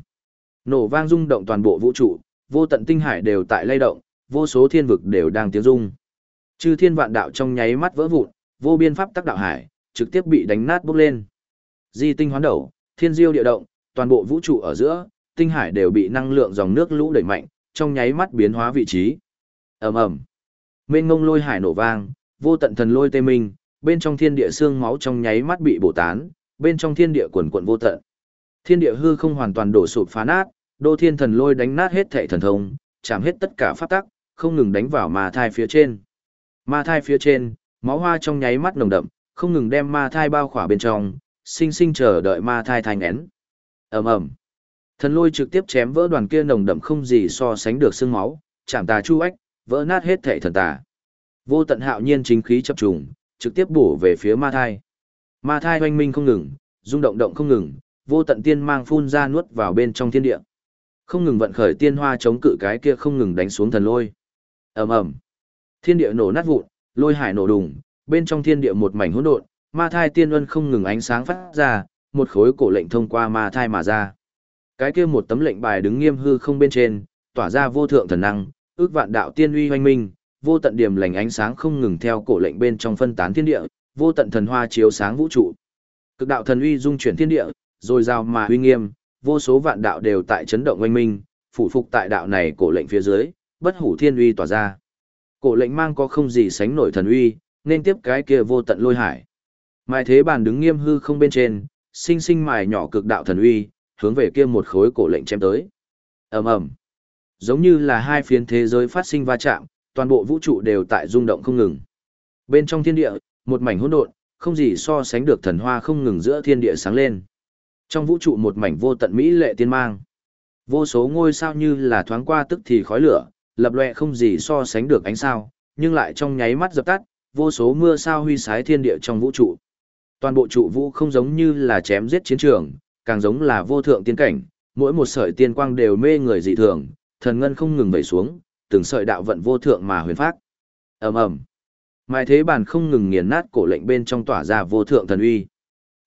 Nổ vang rung động toàn bộ vũ trụ, vô tận tinh hải đều tại lay động, vô số thiên vực đều đang tiếng rung. Chư thiên vạn đạo trong nháy mắt vỡ vụn, vô biên pháp tắc đạo hải, trực tiếp bị đánh nát bốc lên. Di tinh hoán đầu, thiên diêu địa động, toàn bộ vũ trụ ở giữa, tinh hải đều bị năng lượng dòng nước lũ đẩy mạnh, trong nháy mắt biến hóa vị trí. Ầm ầm. Mênh ngông lôi hải nổ vang, vô tận thần lôi tê minh, bên trong thiên địa xương máu trong nháy mắt bị bổ tán, bên trong thiên địa quần quần vô tận. Thiên địa hư không hoàn toàn đổ sụp phá nát, đô thiên thần lôi đánh nát hết thảy thần thông, chạm hết tất cả pháp tắc, không ngừng đánh vào ma thai phía trên. Ma thai phía trên, máu hoa trong nháy mắt nồng đậm, không ngừng đem ma thai bao khỏa bên trong, sinh sinh chờ đợi ma thai thành én. Ầm ầm. Thần lôi trực tiếp chém vỡ đoàn kia nồng đậm không gì so sánh được xương máu, chạm tà chu ách, vỡ nát hết thể thần tà. Vô tận hạo nhiên chính khí chập trùng, trực tiếp bổ về phía ma thai. Ma thai oanh minh không ngừng, rung động động không ngừng, vô tận tiên mang phun ra nuốt vào bên trong thiên địa. Không ngừng vận khởi tiên hoa chống cự cái kia không ngừng đánh xuống thần lôi. Ầm ầm. Thiên địa nổ nát vụn, lôi hải nổ đùng, bên trong thiên địa một mảnh hỗn độn, ma thai tiên luân không ngừng ánh sáng phát ra, một khối cổ lệnh thông qua ma thai mà ra. Cái kia một tấm lệnh bài đứng nghiêm hư không bên trên, tỏa ra vô thượng thần năng, ước vạn đạo tiên uy hoanh minh, vô tận điểm lành ánh sáng không ngừng theo cổ lệnh bên trong phân tán thiên địa, vô tận thần hoa chiếu sáng vũ trụ. Cực đạo thần uy dung chuyển thiên địa, rồi giao mà uy nghiêm, vô số vạn đạo đều tại chấn động oanh minh, phủ phục tại đạo này cổ lệnh phía dưới, bất hủ thiên uy tỏa ra. Cổ lệnh mang có không gì sánh nổi thần uy, nên tiếp cái kia vô tận lôi hải. Mai thế bàn đứng nghiêm hư không bên trên, sinh sinh mài nhỏ cực đạo thần uy, hướng về kia một khối cổ lệnh chém tới. Ầm ầm. Giống như là hai phiến thế giới phát sinh va chạm, toàn bộ vũ trụ đều tại rung động không ngừng. Bên trong thiên địa, một mảnh hỗn độn, không gì so sánh được thần hoa không ngừng giữa thiên địa sáng lên. Trong vũ trụ một mảnh vô tận mỹ lệ tiên mang. Vô số ngôi sao như là thoáng qua tức thì khói lửa, lập lòe không gì so sánh được ánh sao, nhưng lại trong nháy mắt dập tắt, vô số mưa sao huy sái thiên địa trong vũ trụ. Toàn bộ trụ vũ không giống như là chém giết chiến trường, càng giống là vô thượng tiên cảnh, mỗi một sợi tiên quang đều mê người dị thường, thần ngân không ngừng vẩy xuống, từng sợi đạo vận vô thượng mà huyền phát. Ầm ầm. Mai thế bàn không ngừng nghiền nát cổ lệnh bên trong tỏa ra vô thượng thần uy.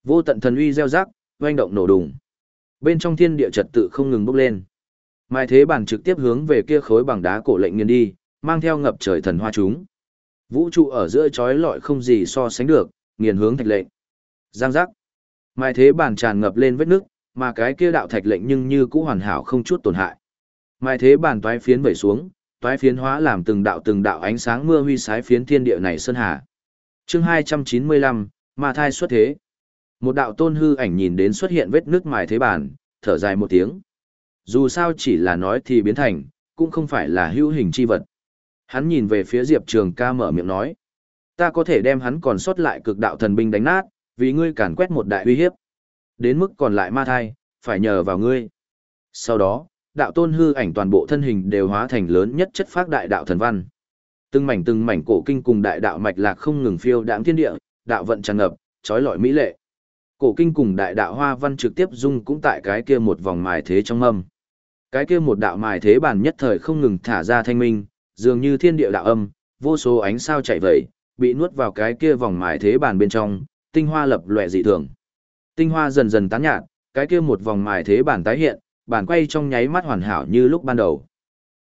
Vô tận thần uy gieo rắc, oanh động nổ đùng. Bên trong thiên địa trật tự không ngừng bốc lên. Mai thế bàn trực tiếp hướng về kia khối bằng đá cổ lệnh nghiền đi, mang theo ngập trời thần hoa chúng. Vũ trụ ở giữa chói lọi không gì so sánh được, nghiền hướng thạch lệnh. Giang giác. Mai thế bàn tràn ngập lên vết nước, mà cái kia đạo thạch lệnh nhưng như cũ hoàn hảo không chút tổn hại. Mai thế bàn toái phiến vẩy xuống, toái phiến hóa làm từng đạo từng đạo ánh sáng mưa huy sái phiến thiên địa này sơn hà. Chương 295, Ma thai xuất thế. Một đạo tôn hư ảnh nhìn đến xuất hiện vết nước mài thế bàn, thở dài một tiếng. Dù sao chỉ là nói thì biến thành, cũng không phải là hữu hình chi vật. Hắn nhìn về phía Diệp Trường ca mở miệng nói. Ta có thể đem hắn còn sót lại cực đạo thần binh đánh nát, vì ngươi càn quét một đại uy hiếp. Đến mức còn lại ma thai, phải nhờ vào ngươi. Sau đó, đạo tôn hư ảnh toàn bộ thân hình đều hóa thành lớn nhất chất phác đại đạo thần văn. Từng mảnh từng mảnh cổ kinh cùng đại đạo mạch lạc không ngừng phiêu đãng thiên địa, đạo vận tràn ngập, trói lọi mỹ lệ. Cổ kinh cùng đại đạo hoa văn trực tiếp dung cũng tại cái kia một vòng mài thế trong âm. Cái kia một đạo mài thế bản nhất thời không ngừng thả ra thanh minh, dường như thiên địa đạo âm, vô số ánh sao chạy vẩy, bị nuốt vào cái kia vòng mài thế bản bên trong, tinh hoa lập lòe dị thường. Tinh hoa dần dần tán nhạt, cái kia một vòng mài thế bản tái hiện, bản quay trong nháy mắt hoàn hảo như lúc ban đầu.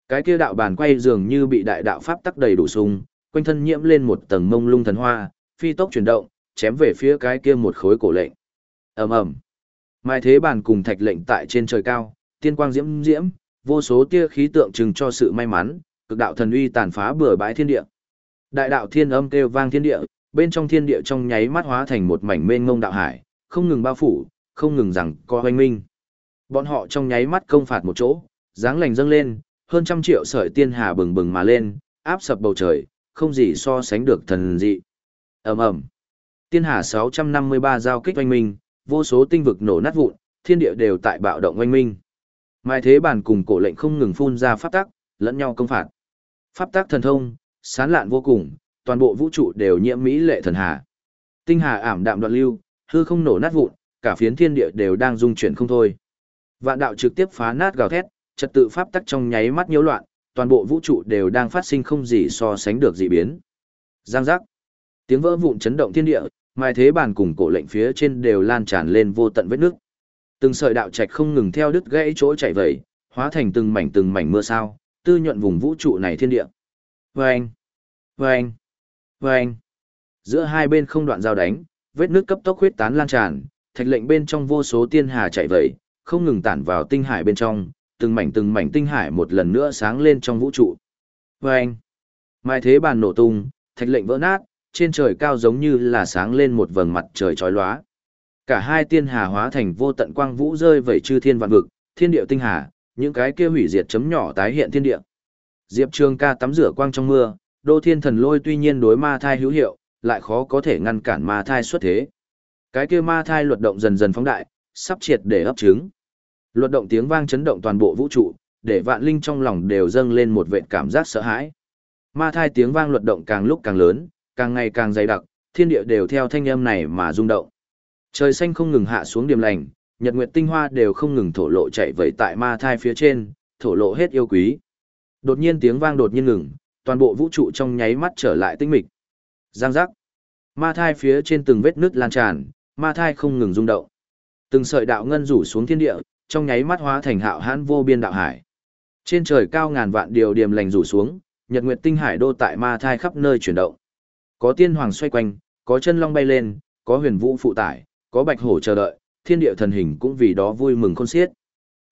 Cái kia đạo bản quay dường như bị đại đạo pháp tắc đầy đủ sung, quanh thân nhiễm lên một tầng mông lung thần hoa, phi tốc chuyển động, chém về phía cái kia một khối cổ lệnh. Ầm ầm. Mai thế bản cùng thạch lệnh tại trên trời cao, tiên quang diễm diễm, vô số tia khí tượng trưng cho sự may mắn, cực đạo thần uy tàn phá bừa bãi thiên địa. Đại đạo thiên âm kêu vang thiên địa, bên trong thiên địa trong nháy mắt hóa thành một mảnh mênh mông đạo hải, không ngừng bao phủ, không ngừng rằng co hoanh minh. Bọn họ trong nháy mắt công phạt một chỗ, dáng lành dâng lên, hơn trăm triệu sợi tiên hà bừng bừng mà lên, áp sập bầu trời, không gì so sánh được thần dị. Ầm ầm. Tiên hà 653 giao kích oanh minh, vô số tinh vực nổ nát vụn, thiên địa đều tại bạo động oanh minh. Mai thế bản cùng cổ lệnh không ngừng phun ra pháp tắc, lẫn nhau công phạt. Pháp tắc thần thông, sán lạn vô cùng, toàn bộ vũ trụ đều nhiễm mỹ lệ thần hà. Tinh hà ảm đạm đoạn lưu, hư không nổ nát vụn, cả phiến thiên địa đều đang rung chuyển không thôi. Vạn đạo trực tiếp phá nát gào thét, trật tự pháp tắc trong nháy mắt nhiễu loạn, toàn bộ vũ trụ đều đang phát sinh không gì so sánh được dị biến. Giang giác. Tiếng vỡ vụn chấn động thiên địa, mai thế bàn cùng cổ lệnh phía trên đều lan tràn lên vô tận vết nước. Từng sợi đạo trạch không ngừng theo đứt gãy chỗ chạy vẩy, hóa thành từng mảnh từng mảnh mưa sao, tư nhuận vùng vũ trụ này thiên địa. Vâng! Vâng! Vâng! Giữa hai bên không đoạn giao đánh, vết nước cấp tốc huyết tán lan tràn, thạch lệnh bên trong vô số tiên hà chạy vẩy, không ngừng tản vào tinh hải bên trong, từng mảnh từng mảnh tinh hải một lần nữa sáng lên trong vũ trụ. Vâng! Mai thế bàn nổ tung, thạch lệnh vỡ nát, trên trời cao giống như là sáng lên một vầng mặt trời chói lóa. Cả hai tiên hà hóa thành vô tận quang vũ rơi vẩy chư thiên vạn vực, thiên địa tinh hà, những cái kia hủy diệt chấm nhỏ tái hiện thiên địa. Diệp Trường ca tắm rửa quang trong mưa, đô thiên thần lôi tuy nhiên đối ma thai hữu hiệu, lại khó có thể ngăn cản ma thai xuất thế. Cái kia ma thai luật động dần dần phóng đại, sắp triệt để ấp trứng. Luật động tiếng vang chấn động toàn bộ vũ trụ, để vạn linh trong lòng đều dâng lên một vệt cảm giác sợ hãi. Ma thai tiếng vang luật động càng lúc càng lớn, càng ngày càng dày đặc, thiên địa đều theo thanh âm này mà rung động. Trời xanh không ngừng hạ xuống điểm lành, nhật nguyệt tinh hoa đều không ngừng thổ lộ chạy vẩy tại ma thai phía trên, thổ lộ hết yêu quý. Đột nhiên tiếng vang đột nhiên ngừng, toàn bộ vũ trụ trong nháy mắt trở lại tinh mịch. Giang giác. Ma thai phía trên từng vết nứt lan tràn, ma thai không ngừng rung động. Từng sợi đạo ngân rủ xuống thiên địa, trong nháy mắt hóa thành hạo hãn vô biên đạo hải. Trên trời cao ngàn vạn điều điểm lành rủ xuống, nhật nguyệt tinh hải đô tại ma thai khắp nơi chuyển động. Có tiên hoàng xoay quanh, có chân long bay lên, có huyền vũ phụ tải, có bạch hổ chờ đợi, thiên địa thần hình cũng vì đó vui mừng khôn xiết.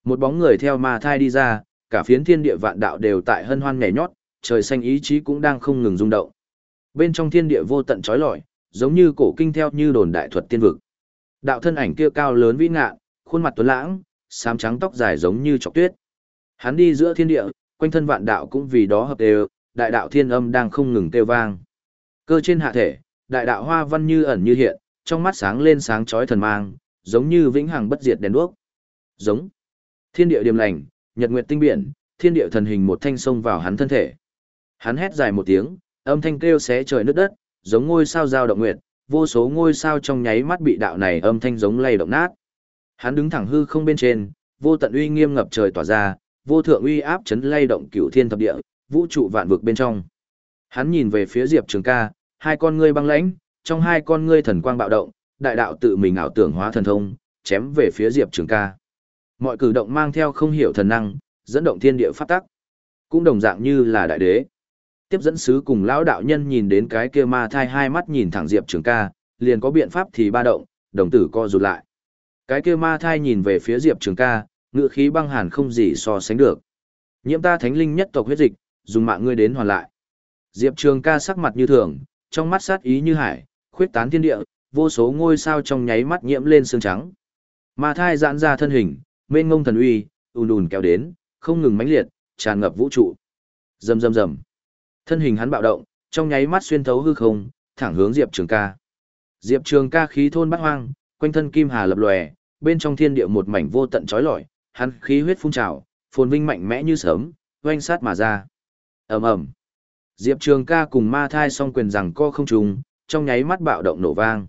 Một bóng người theo ma thai đi ra, cả phiến thiên địa vạn đạo đều tại hân hoan nhảy nhót, trời xanh ý chí cũng đang không ngừng rung động. Bên trong thiên địa vô tận trói lọi, giống như cổ kinh theo như đồn đại thuật tiên vực. Đạo thân ảnh kia cao lớn vĩ ngạn, khuôn mặt tuấn lãng, xám trắng tóc dài giống như trọc tuyết. Hắn đi giữa thiên địa, quanh thân vạn đạo cũng vì đó hợp đều, đại đạo thiên âm đang không ngừng kêu vang. Cơ trên hạ thể, đại đạo hoa văn như ẩn như hiện, trong mắt sáng lên sáng chói thần mang, giống như vĩnh hằng bất diệt đèn đuốc. Giống. Thiên địa điềm lành, nhật nguyệt tinh biển, thiên địa thần hình một thanh sông vào hắn thân thể. Hắn hét dài một tiếng, âm thanh kêu xé trời nứt đất, giống ngôi sao giao động nguyệt, vô số ngôi sao trong nháy mắt bị đạo này âm thanh giống lay động nát. Hắn đứng thẳng hư không bên trên, vô tận uy nghiêm ngập trời tỏa ra, vô thượng uy áp chấn lay động cửu thiên thập địa, vũ trụ vạn vực bên trong. Hắn nhìn về phía Diệp Trường Ca, hai con ngươi băng lãnh, trong hai con ngươi thần quang bạo động, đại đạo tự mình ảo tưởng hóa thần thông, chém về phía Diệp Trường Ca. Mọi cử động mang theo không hiểu thần năng, dẫn động thiên địa pháp tắc, cũng đồng dạng như là đại đế. Tiếp dẫn sứ cùng lão đạo nhân nhìn đến cái kia ma thai hai mắt nhìn thẳng Diệp Trường Ca, liền có biện pháp thì ba động, đồng tử co rụt lại. Cái kia ma thai nhìn về phía Diệp Trường Ca, ngựa khí băng hàn không gì so sánh được. Nhiễm ta thánh linh nhất tộc huyết dịch, dùng mạng ngươi đến hoàn lại. Diệp Trường Ca sắc mặt như thường, trong mắt sát ý như hải, khuyết tán thiên địa, vô số ngôi sao trong nháy mắt nhiễm lên xương trắng. Ma thai giãn ra thân hình, mênh ngông thần uy, ùn ùn kéo đến, không ngừng mãnh liệt, tràn ngập vũ trụ. Rầm rầm rầm. Thân hình hắn bạo động, trong nháy mắt xuyên thấu hư không, thẳng hướng Diệp Trường Ca. Diệp Trường Ca khí thôn bát hoang, quanh thân kim hà lập lòe, bên trong thiên địa một mảnh vô tận chói lọi, hắn khí huyết phun trào, phồn vinh mạnh mẽ như sớm, oanh sát mà ra. Ầm ầm. Diệp Trường Ca cùng Ma Thai song quyền rằng co không trùng, trong nháy mắt bạo động nổ vang.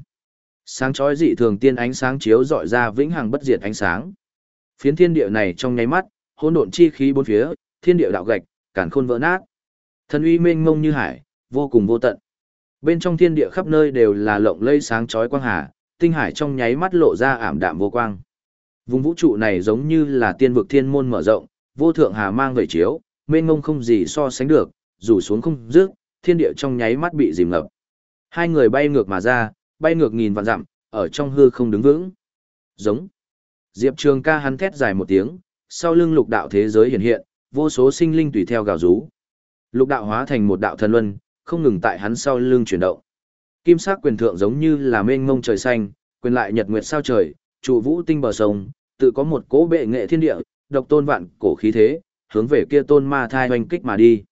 Sáng chói dị thường tiên ánh sáng chiếu dọi ra vĩnh hằng bất diệt ánh sáng. Phiến thiên địa này trong nháy mắt, hỗn độn chi khí bốn phía, thiên địa đạo gạch, càn khôn vỡ nát. Thần uy mênh mông như hải, vô cùng vô tận. Bên trong thiên địa khắp nơi đều là lộng lây sáng chói quang hà, tinh hải trong nháy mắt lộ ra ảm đạm vô quang. Vùng vũ trụ này giống như là tiên vực thiên môn mở rộng, vô thượng hà mang vẩy chiếu, mênh mông không gì so sánh được, rủ xuống không rước, thiên địa trong nháy mắt bị dìm ngập. Hai người bay ngược mà ra, bay ngược nghìn vạn dặm, ở trong hư không đứng vững. Giống. Diệp Trường ca hắn thét dài một tiếng, sau lưng lục đạo thế giới hiện hiện, vô số sinh linh tùy theo gào rú. Lục đạo hóa thành một đạo thần luân, không ngừng tại hắn sau lưng chuyển động. Kim sắc quyền thượng giống như là mênh mông trời xanh, quyền lại nhật nguyệt sao trời, trụ vũ tinh bờ sông, tự có một cố bệ nghệ thiên địa, độc tôn vạn cổ khí thế, hướng về kia tôn ma thai hoành kích mà đi.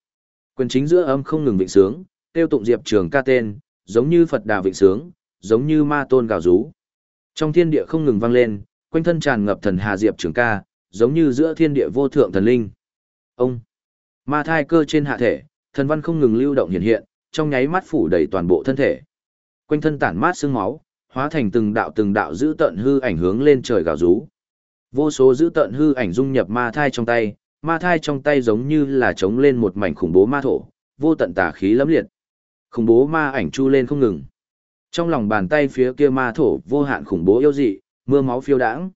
Quyền chính giữa âm không ngừng vịnh sướng, tiêu tụng diệp trường ca tên, giống như Phật đà vịnh sướng, giống như ma tôn gào rú. Trong thiên địa không ngừng vang lên, quanh thân tràn ngập thần hà diệp trường ca, giống như giữa thiên địa vô thượng thần linh. Ông, ma thai cơ trên hạ thể, thần văn không ngừng lưu động hiện hiện, trong nháy mắt phủ đầy toàn bộ thân thể. Quanh thân tản mát xương máu, hóa thành từng đạo từng đạo giữ tận hư ảnh hướng lên trời gào rú. Vô số giữ tận hư ảnh dung nhập ma thai trong tay, ma thai trong tay giống như là trống lên một mảnh khủng bố ma thổ, vô tận tà khí lẫm liệt. Khủng bố ma ảnh chu lên không ngừng. Trong lòng bàn tay phía kia ma thổ vô hạn khủng bố yêu dị, mưa máu phiêu đãng.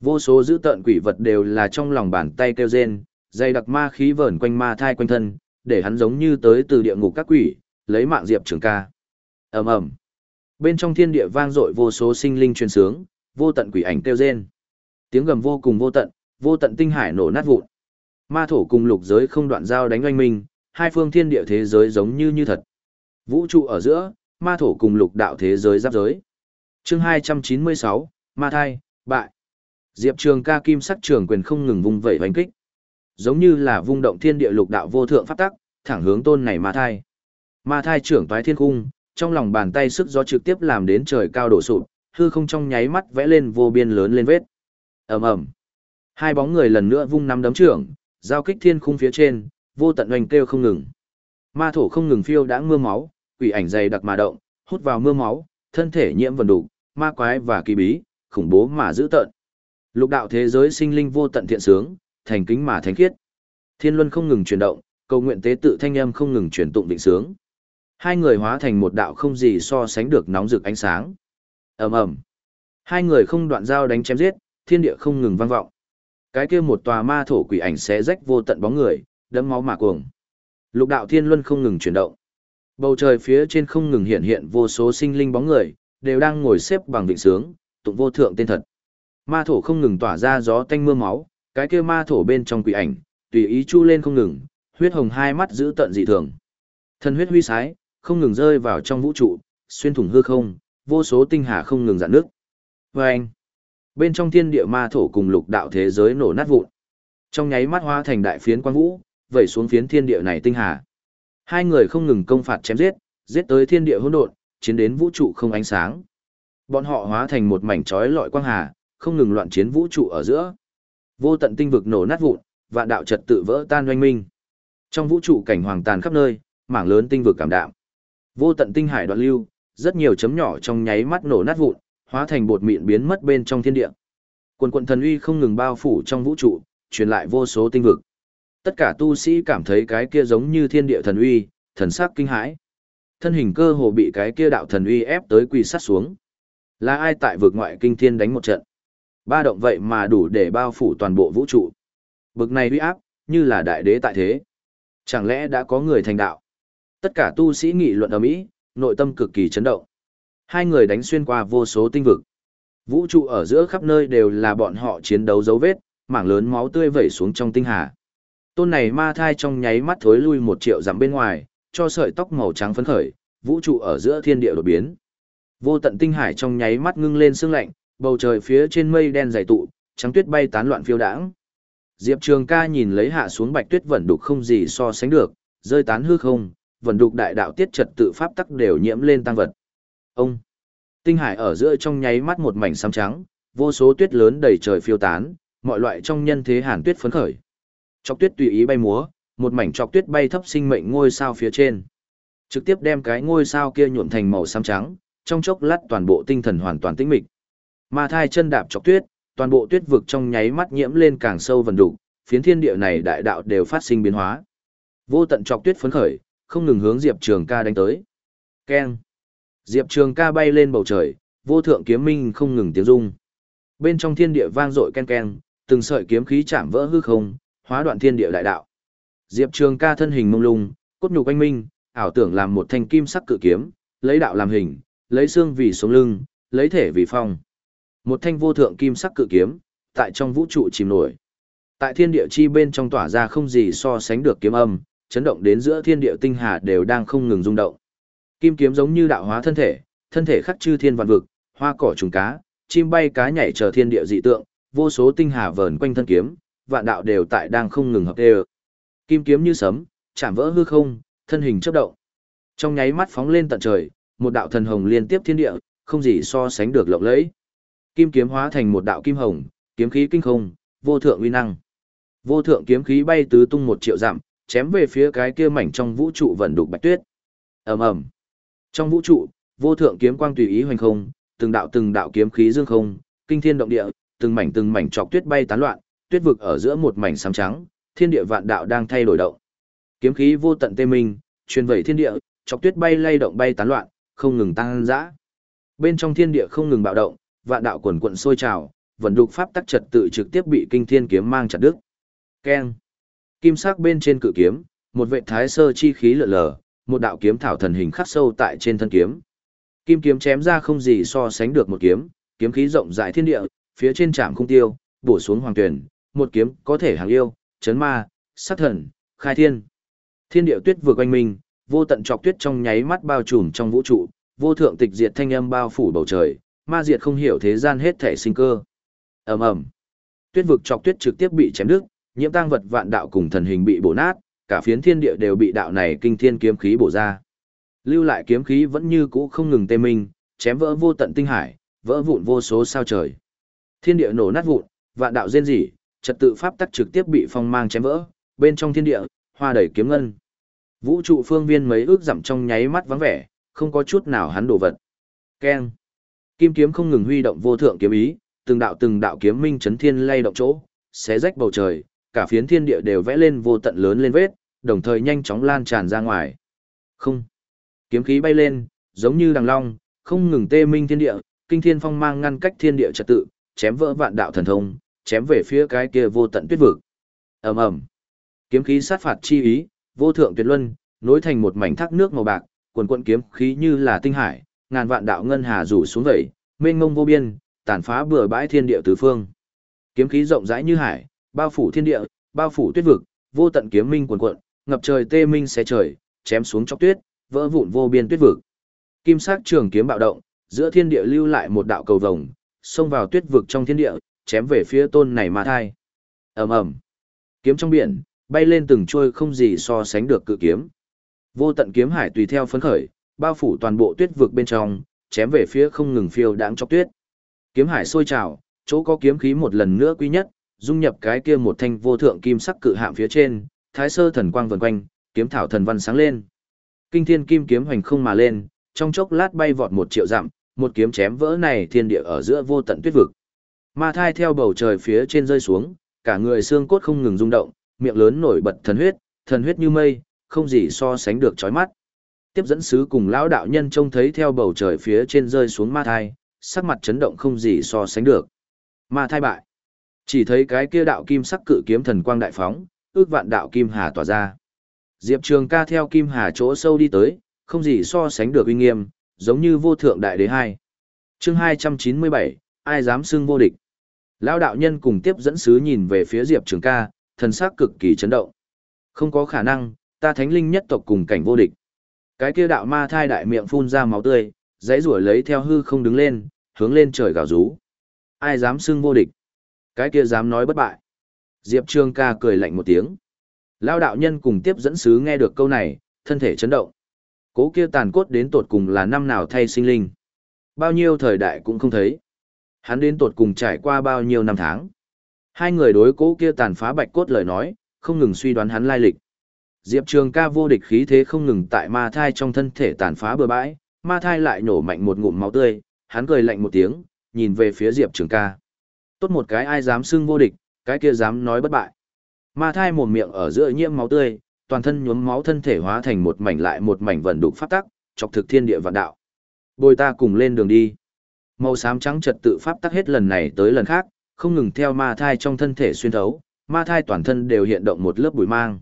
Vô số dữ tận quỷ vật đều là trong lòng bàn tay kêu rên, dày đặc ma khí vờn quanh ma thai quanh thân, để hắn giống như tới từ địa ngục các quỷ, lấy mạng diệp trường ca. ầm ầm Bên trong thiên địa vang dội vô số sinh linh truyền sướng, vô tận quỷ ảnh kêu rên. Tiếng gầm vô cùng vô tận, vô tận tinh hải nổ nát vụn. Ma thổ cùng lục giới không đoạn giao đánh oanh minh, hai phương thiên địa thế giới giống như như thật. Vũ trụ ở giữa, ma thổ cùng lục đạo thế giới giáp giới. Chương 296, Ma thai, bại. Diệp Trường ca kim sắc trường quyền không ngừng vung vẩy hoành kích. Giống như là vung động thiên địa lục đạo vô thượng pháp tắc, thẳng hướng tôn này ma thai. Ma thai trưởng toái thiên cung, trong lòng bàn tay sức gió trực tiếp làm đến trời cao đổ sụp, hư không trong nháy mắt vẽ lên vô biên lớn lên vết. Ầm ầm. Hai bóng người lần nữa vung năm đấm trưởng, giao kích thiên khung phía trên, vô tận oanh kêu không ngừng. Ma thổ không ngừng phiêu đã mưa máu, quỷ ảnh dày đặc mà động, hút vào mưa máu, thân thể nhiễm vần đủ, ma quái và kỳ bí, khủng bố mà dữ tợn. Lục đạo thế giới sinh linh vô tận thiện sướng, thành kính mà thánh khiết. Thiên luân không ngừng chuyển động, cầu nguyện tế tự thanh âm không ngừng chuyển tụng định sướng. Hai người hóa thành một đạo không gì so sánh được nóng rực ánh sáng. Ầm ầm. Hai người không đoạn giao đánh chém giết, thiên địa không ngừng vang vọng. Cái kia một tòa ma thổ quỷ ảnh xé rách vô tận bóng người, đẫm máu mà cuồng. Lục đạo thiên luân không ngừng chuyển động. Bầu trời phía trên không ngừng hiện hiện vô số sinh linh bóng người, đều đang ngồi xếp bằng vịnh sướng, tụng vô thượng tên thật. Ma thổ không ngừng tỏa ra gió tanh mưa máu, cái kia ma thổ bên trong quỷ ảnh, tùy ý chu lên không ngừng, huyết hồng hai mắt giữ tận dị thường. Thân huyết huy sái, không ngừng rơi vào trong vũ trụ, xuyên thủng hư không, vô số tinh hà không ngừng dạn nước. Và anh, bên trong thiên địa ma thổ cùng lục đạo thế giới nổ nát vụn. Trong nháy mắt hóa thành đại phiến quang vũ, vẩy xuống phiến thiên địa này tinh hà. Hai người không ngừng công phạt chém giết, giết tới thiên địa hỗn độn, chiến đến vũ trụ không ánh sáng. Bọn họ hóa thành một mảnh chói lọi quang hà, không ngừng loạn chiến vũ trụ ở giữa. Vô tận tinh vực nổ nát vụn, vạn đạo trật tự vỡ tan oanh minh. Trong vũ trụ cảnh hoàng tàn khắp nơi, mảng lớn tinh vực cảm đạm. Vô tận tinh hải đoạn lưu, rất nhiều chấm nhỏ trong nháy mắt nổ nát vụn, hóa thành bột mịn biến mất bên trong thiên địa. Quần quần thần uy không ngừng bao phủ trong vũ trụ, truyền lại vô số tinh vực. Tất cả tu sĩ cảm thấy cái kia giống như thiên địa thần uy, thần sắc kinh hãi. Thân hình cơ hồ bị cái kia đạo thần uy ép tới quỳ sát xuống. Là ai tại vực ngoại kinh thiên đánh một trận? Ba động vậy mà đủ để bao phủ toàn bộ vũ trụ. Bực này uy áp, như là đại đế tại thế. Chẳng lẽ đã có người thành đạo? Tất cả tu sĩ nghị luận ở Mỹ, nội tâm cực kỳ chấn động. Hai người đánh xuyên qua vô số tinh vực. Vũ trụ ở giữa khắp nơi đều là bọn họ chiến đấu dấu vết, mảng lớn máu tươi vẩy xuống trong tinh hà. Tôn này ma thai trong nháy mắt thối lui một triệu dặm bên ngoài, cho sợi tóc màu trắng phấn khởi, vũ trụ ở giữa thiên địa đột biến. Vô tận tinh hải trong nháy mắt ngưng lên sương lạnh, bầu trời phía trên mây đen dày tụ, trắng tuyết bay tán loạn phiêu đãng. Diệp Trường Ca nhìn lấy hạ xuống bạch tuyết vẩn đục không gì so sánh được, rơi tán hư không, vẩn đục đại đạo tiết trật tự pháp tắc đều nhiễm lên tăng vật. Ông Tinh hải ở giữa trong nháy mắt một mảnh xám trắng, vô số tuyết lớn đầy trời phiêu tán, mọi loại trong nhân thế hàn tuyết phấn khởi. Chọc tuyết tùy ý bay múa, một mảnh chọc tuyết bay thấp sinh mệnh ngôi sao phía trên. Trực tiếp đem cái ngôi sao kia nhuộm thành màu xám trắng, trong chốc lát toàn bộ tinh thần hoàn toàn tĩnh mịch. Ma thai chân đạp chọc tuyết, toàn bộ tuyết vực trong nháy mắt nhiễm lên càng sâu vần đục, phiến thiên địa này đại đạo đều phát sinh biến hóa. Vô tận chọc tuyết phấn khởi, không ngừng hướng Diệp Trường Ca đánh tới. Keng. Diệp Trường Ca bay lên bầu trời, vô thượng kiếm minh không ngừng tiếng rung. Bên trong thiên địa vang dội ken ken, từng sợi kiếm khí chạm vỡ hư không, hóa đoạn thiên địa đại đạo. Diệp Trường Ca thân hình mông lung, cốt nhục anh minh, ảo tưởng làm một thanh kim sắc cự kiếm, lấy đạo làm hình, lấy xương vì sống lưng, lấy thể vì phong. Một thanh vô thượng kim sắc cự kiếm, tại trong vũ trụ chìm nổi. Tại thiên địa chi bên trong tỏa ra không gì so sánh được kiếm âm, chấn động đến giữa thiên địa tinh hà đều đang không ngừng rung động. Kim kiếm giống như đạo hóa thân thể, thân thể khắc chư thiên vạn vực, hoa cỏ trùng cá, chim bay cá nhảy chờ thiên địa dị tượng, vô số tinh hà vờn quanh thân kiếm, vạn đạo đều tại đang không ngừng hợp đều. Kim kiếm như sấm, chạm vỡ hư không, thân hình chớp động. Trong nháy mắt phóng lên tận trời, một đạo thần hồng liên tiếp thiên địa, không gì so sánh được lộng lẫy. Kim kiếm hóa thành một đạo kim hồng, kiếm khí kinh không, vô thượng uy năng. Vô thượng kiếm khí bay tứ tung một triệu dặm, chém về phía cái kia mảnh trong vũ trụ vận đục bạch tuyết. Ầm ầm. Trong vũ trụ, vô thượng kiếm quang tùy ý hoành không, từng đạo từng đạo kiếm khí dương không, kinh thiên động địa, từng mảnh từng mảnh chọc tuyết bay tán loạn, tuyết vực ở giữa một mảnh xám trắng, thiên địa vạn đạo đang thay đổi động. Kiếm khí vô tận tê minh, truyền vẩy thiên địa, chọc tuyết bay lay động bay tán loạn, không ngừng tăng dã. Bên trong thiên địa không ngừng bạo động, vạn đạo quần quận sôi trào, vận đục pháp tắc trật tự trực tiếp bị kinh thiên kiếm mang chặt đứt. Keng. Kim sắc bên trên cự kiếm, một vệ thái sơ chi khí lượn lờ, một đạo kiếm thảo thần hình khắc sâu tại trên thân kiếm. Kim kiếm chém ra không gì so sánh được một kiếm, kiếm khí rộng rãi thiên địa, phía trên trạm không tiêu, bổ xuống hoàng tuyển, một kiếm có thể hàng yêu, chấn ma, sát thần, khai thiên. Thiên địa tuyết vừa quanh mình, vô tận trọc tuyết trong nháy mắt bao trùm trong vũ trụ, vô thượng tịch diệt thanh âm bao phủ bầu trời, ma diệt không hiểu thế gian hết thể sinh cơ. Ầm ầm. Tuyết vực chọc tuyết trực tiếp bị chém đứt, nhiễm tang vật vạn đạo cùng thần hình bị bổ nát, cả phiến thiên địa đều bị đạo này kinh thiên kiếm khí bổ ra. Lưu lại kiếm khí vẫn như cũ không ngừng tê minh, chém vỡ vô tận tinh hải, vỡ vụn vô số sao trời. Thiên địa nổ nát vụn, vạn đạo rên rỉ, trật tự pháp tắc trực tiếp bị phong mang chém vỡ, bên trong thiên địa, hoa đầy kiếm ngân. Vũ trụ phương viên mấy ước dặm trong nháy mắt vắng vẻ, không có chút nào hắn đổ vật. Keng. Kim kiếm không ngừng huy động vô thượng kiếm ý, từng đạo từng đạo kiếm minh chấn thiên lay động chỗ, xé rách bầu trời, cả phiến thiên địa đều vẽ lên vô tận lớn lên vết, đồng thời nhanh chóng lan tràn ra ngoài. Không. Kiếm khí bay lên, giống như đằng long, không ngừng tê minh thiên địa, kinh thiên phong mang ngăn cách thiên địa trật tự, chém vỡ vạn đạo thần thông, chém về phía cái kia vô tận tuyết vực. Ầm ầm. Kiếm khí sát phạt chi ý, vô thượng tuyệt luân, nối thành một mảnh thác nước màu bạc, quần cuộn kiếm khí như là tinh hải, ngàn vạn đạo ngân hà rủ xuống vậy, mênh mông vô biên, tàn phá bừa bãi thiên địa tứ phương. Kiếm khí rộng rãi như hải, bao phủ thiên địa, bao phủ tuyết vực, vô tận kiếm minh cuồn cuộn, ngập trời tê minh xé trời, chém xuống chóc tuyết, vỡ vụn vô biên tuyết vực. Kim sắc trường kiếm bạo động, giữa thiên địa lưu lại một đạo cầu vồng, xông vào tuyết vực trong thiên địa, chém về phía tôn này ma thai. Ầm ầm. Kiếm trong biển, bay lên từng trôi không gì so sánh được cự kiếm. Vô tận kiếm hải tùy theo phấn khởi, bao phủ toàn bộ tuyết vực bên trong, chém về phía không ngừng phiêu đãng chọc tuyết. Kiếm hải sôi trào, chỗ có kiếm khí một lần nữa quý nhất, dung nhập cái kia một thanh vô thượng kim sắc cự hạm phía trên, thái sơ thần quang vần quanh, kiếm thảo thần văn sáng lên. Kinh thiên kim kiếm hoành không mà lên, trong chốc lát bay vọt một triệu dặm, một kiếm chém vỡ này thiên địa ở giữa vô tận tuyết vực. Ma thai theo bầu trời phía trên rơi xuống, cả người xương cốt không ngừng rung động, miệng lớn nổi bật thần huyết, thần huyết như mây, không gì so sánh được chói mắt. Tiếp dẫn sứ cùng lão đạo nhân trông thấy theo bầu trời phía trên rơi xuống ma thai, sắc mặt chấn động không gì so sánh được. Ma thai bại. Chỉ thấy cái kia đạo kim sắc cự kiếm thần quang đại phóng, ước vạn đạo kim hà tỏa ra. Diệp Trường ca theo kim hà chỗ sâu đi tới, không gì so sánh được uy nghiêm, giống như vô thượng đại đế hai. Chương 297, ai dám xưng vô địch. Lão đạo nhân cùng tiếp dẫn sứ nhìn về phía Diệp Trường ca, thần sắc cực kỳ chấn động. Không có khả năng, ta thánh linh nhất tộc cùng cảnh vô địch. Cái kia đạo ma thai đại miệng phun ra máu tươi, dãy rủa lấy theo hư không đứng lên, hướng lên trời gào rú. Ai dám xưng vô địch? Cái kia dám nói bất bại. Diệp Trương ca cười lạnh một tiếng. Lao đạo nhân cùng tiếp dẫn sứ nghe được câu này, thân thể chấn động. Cố kia tàn cốt đến tột cùng là năm nào thay sinh linh. Bao nhiêu thời đại cũng không thấy. Hắn đến tột cùng trải qua bao nhiêu năm tháng. Hai người đối cố kia tàn phá bạch cốt lời nói, không ngừng suy đoán hắn lai lịch. Diệp Trường ca vô địch khí thế không ngừng tại ma thai trong thân thể tàn phá bừa bãi, ma thai lại nổ mạnh một ngụm máu tươi, hắn cười lạnh một tiếng, nhìn về phía Diệp Trường ca. Tốt một cái ai dám xưng vô địch, cái kia dám nói bất bại. Ma thai mồm miệng ở giữa nhiễm máu tươi, toàn thân nhuốm máu thân thể hóa thành một mảnh lại một mảnh vận đục pháp tắc, chọc thực thiên địa vạn đạo. Bồi ta cùng lên đường đi. Màu xám trắng trật tự pháp tắc hết lần này tới lần khác, không ngừng theo ma thai trong thân thể xuyên thấu, ma thai toàn thân đều hiện động một lớp bụi mang.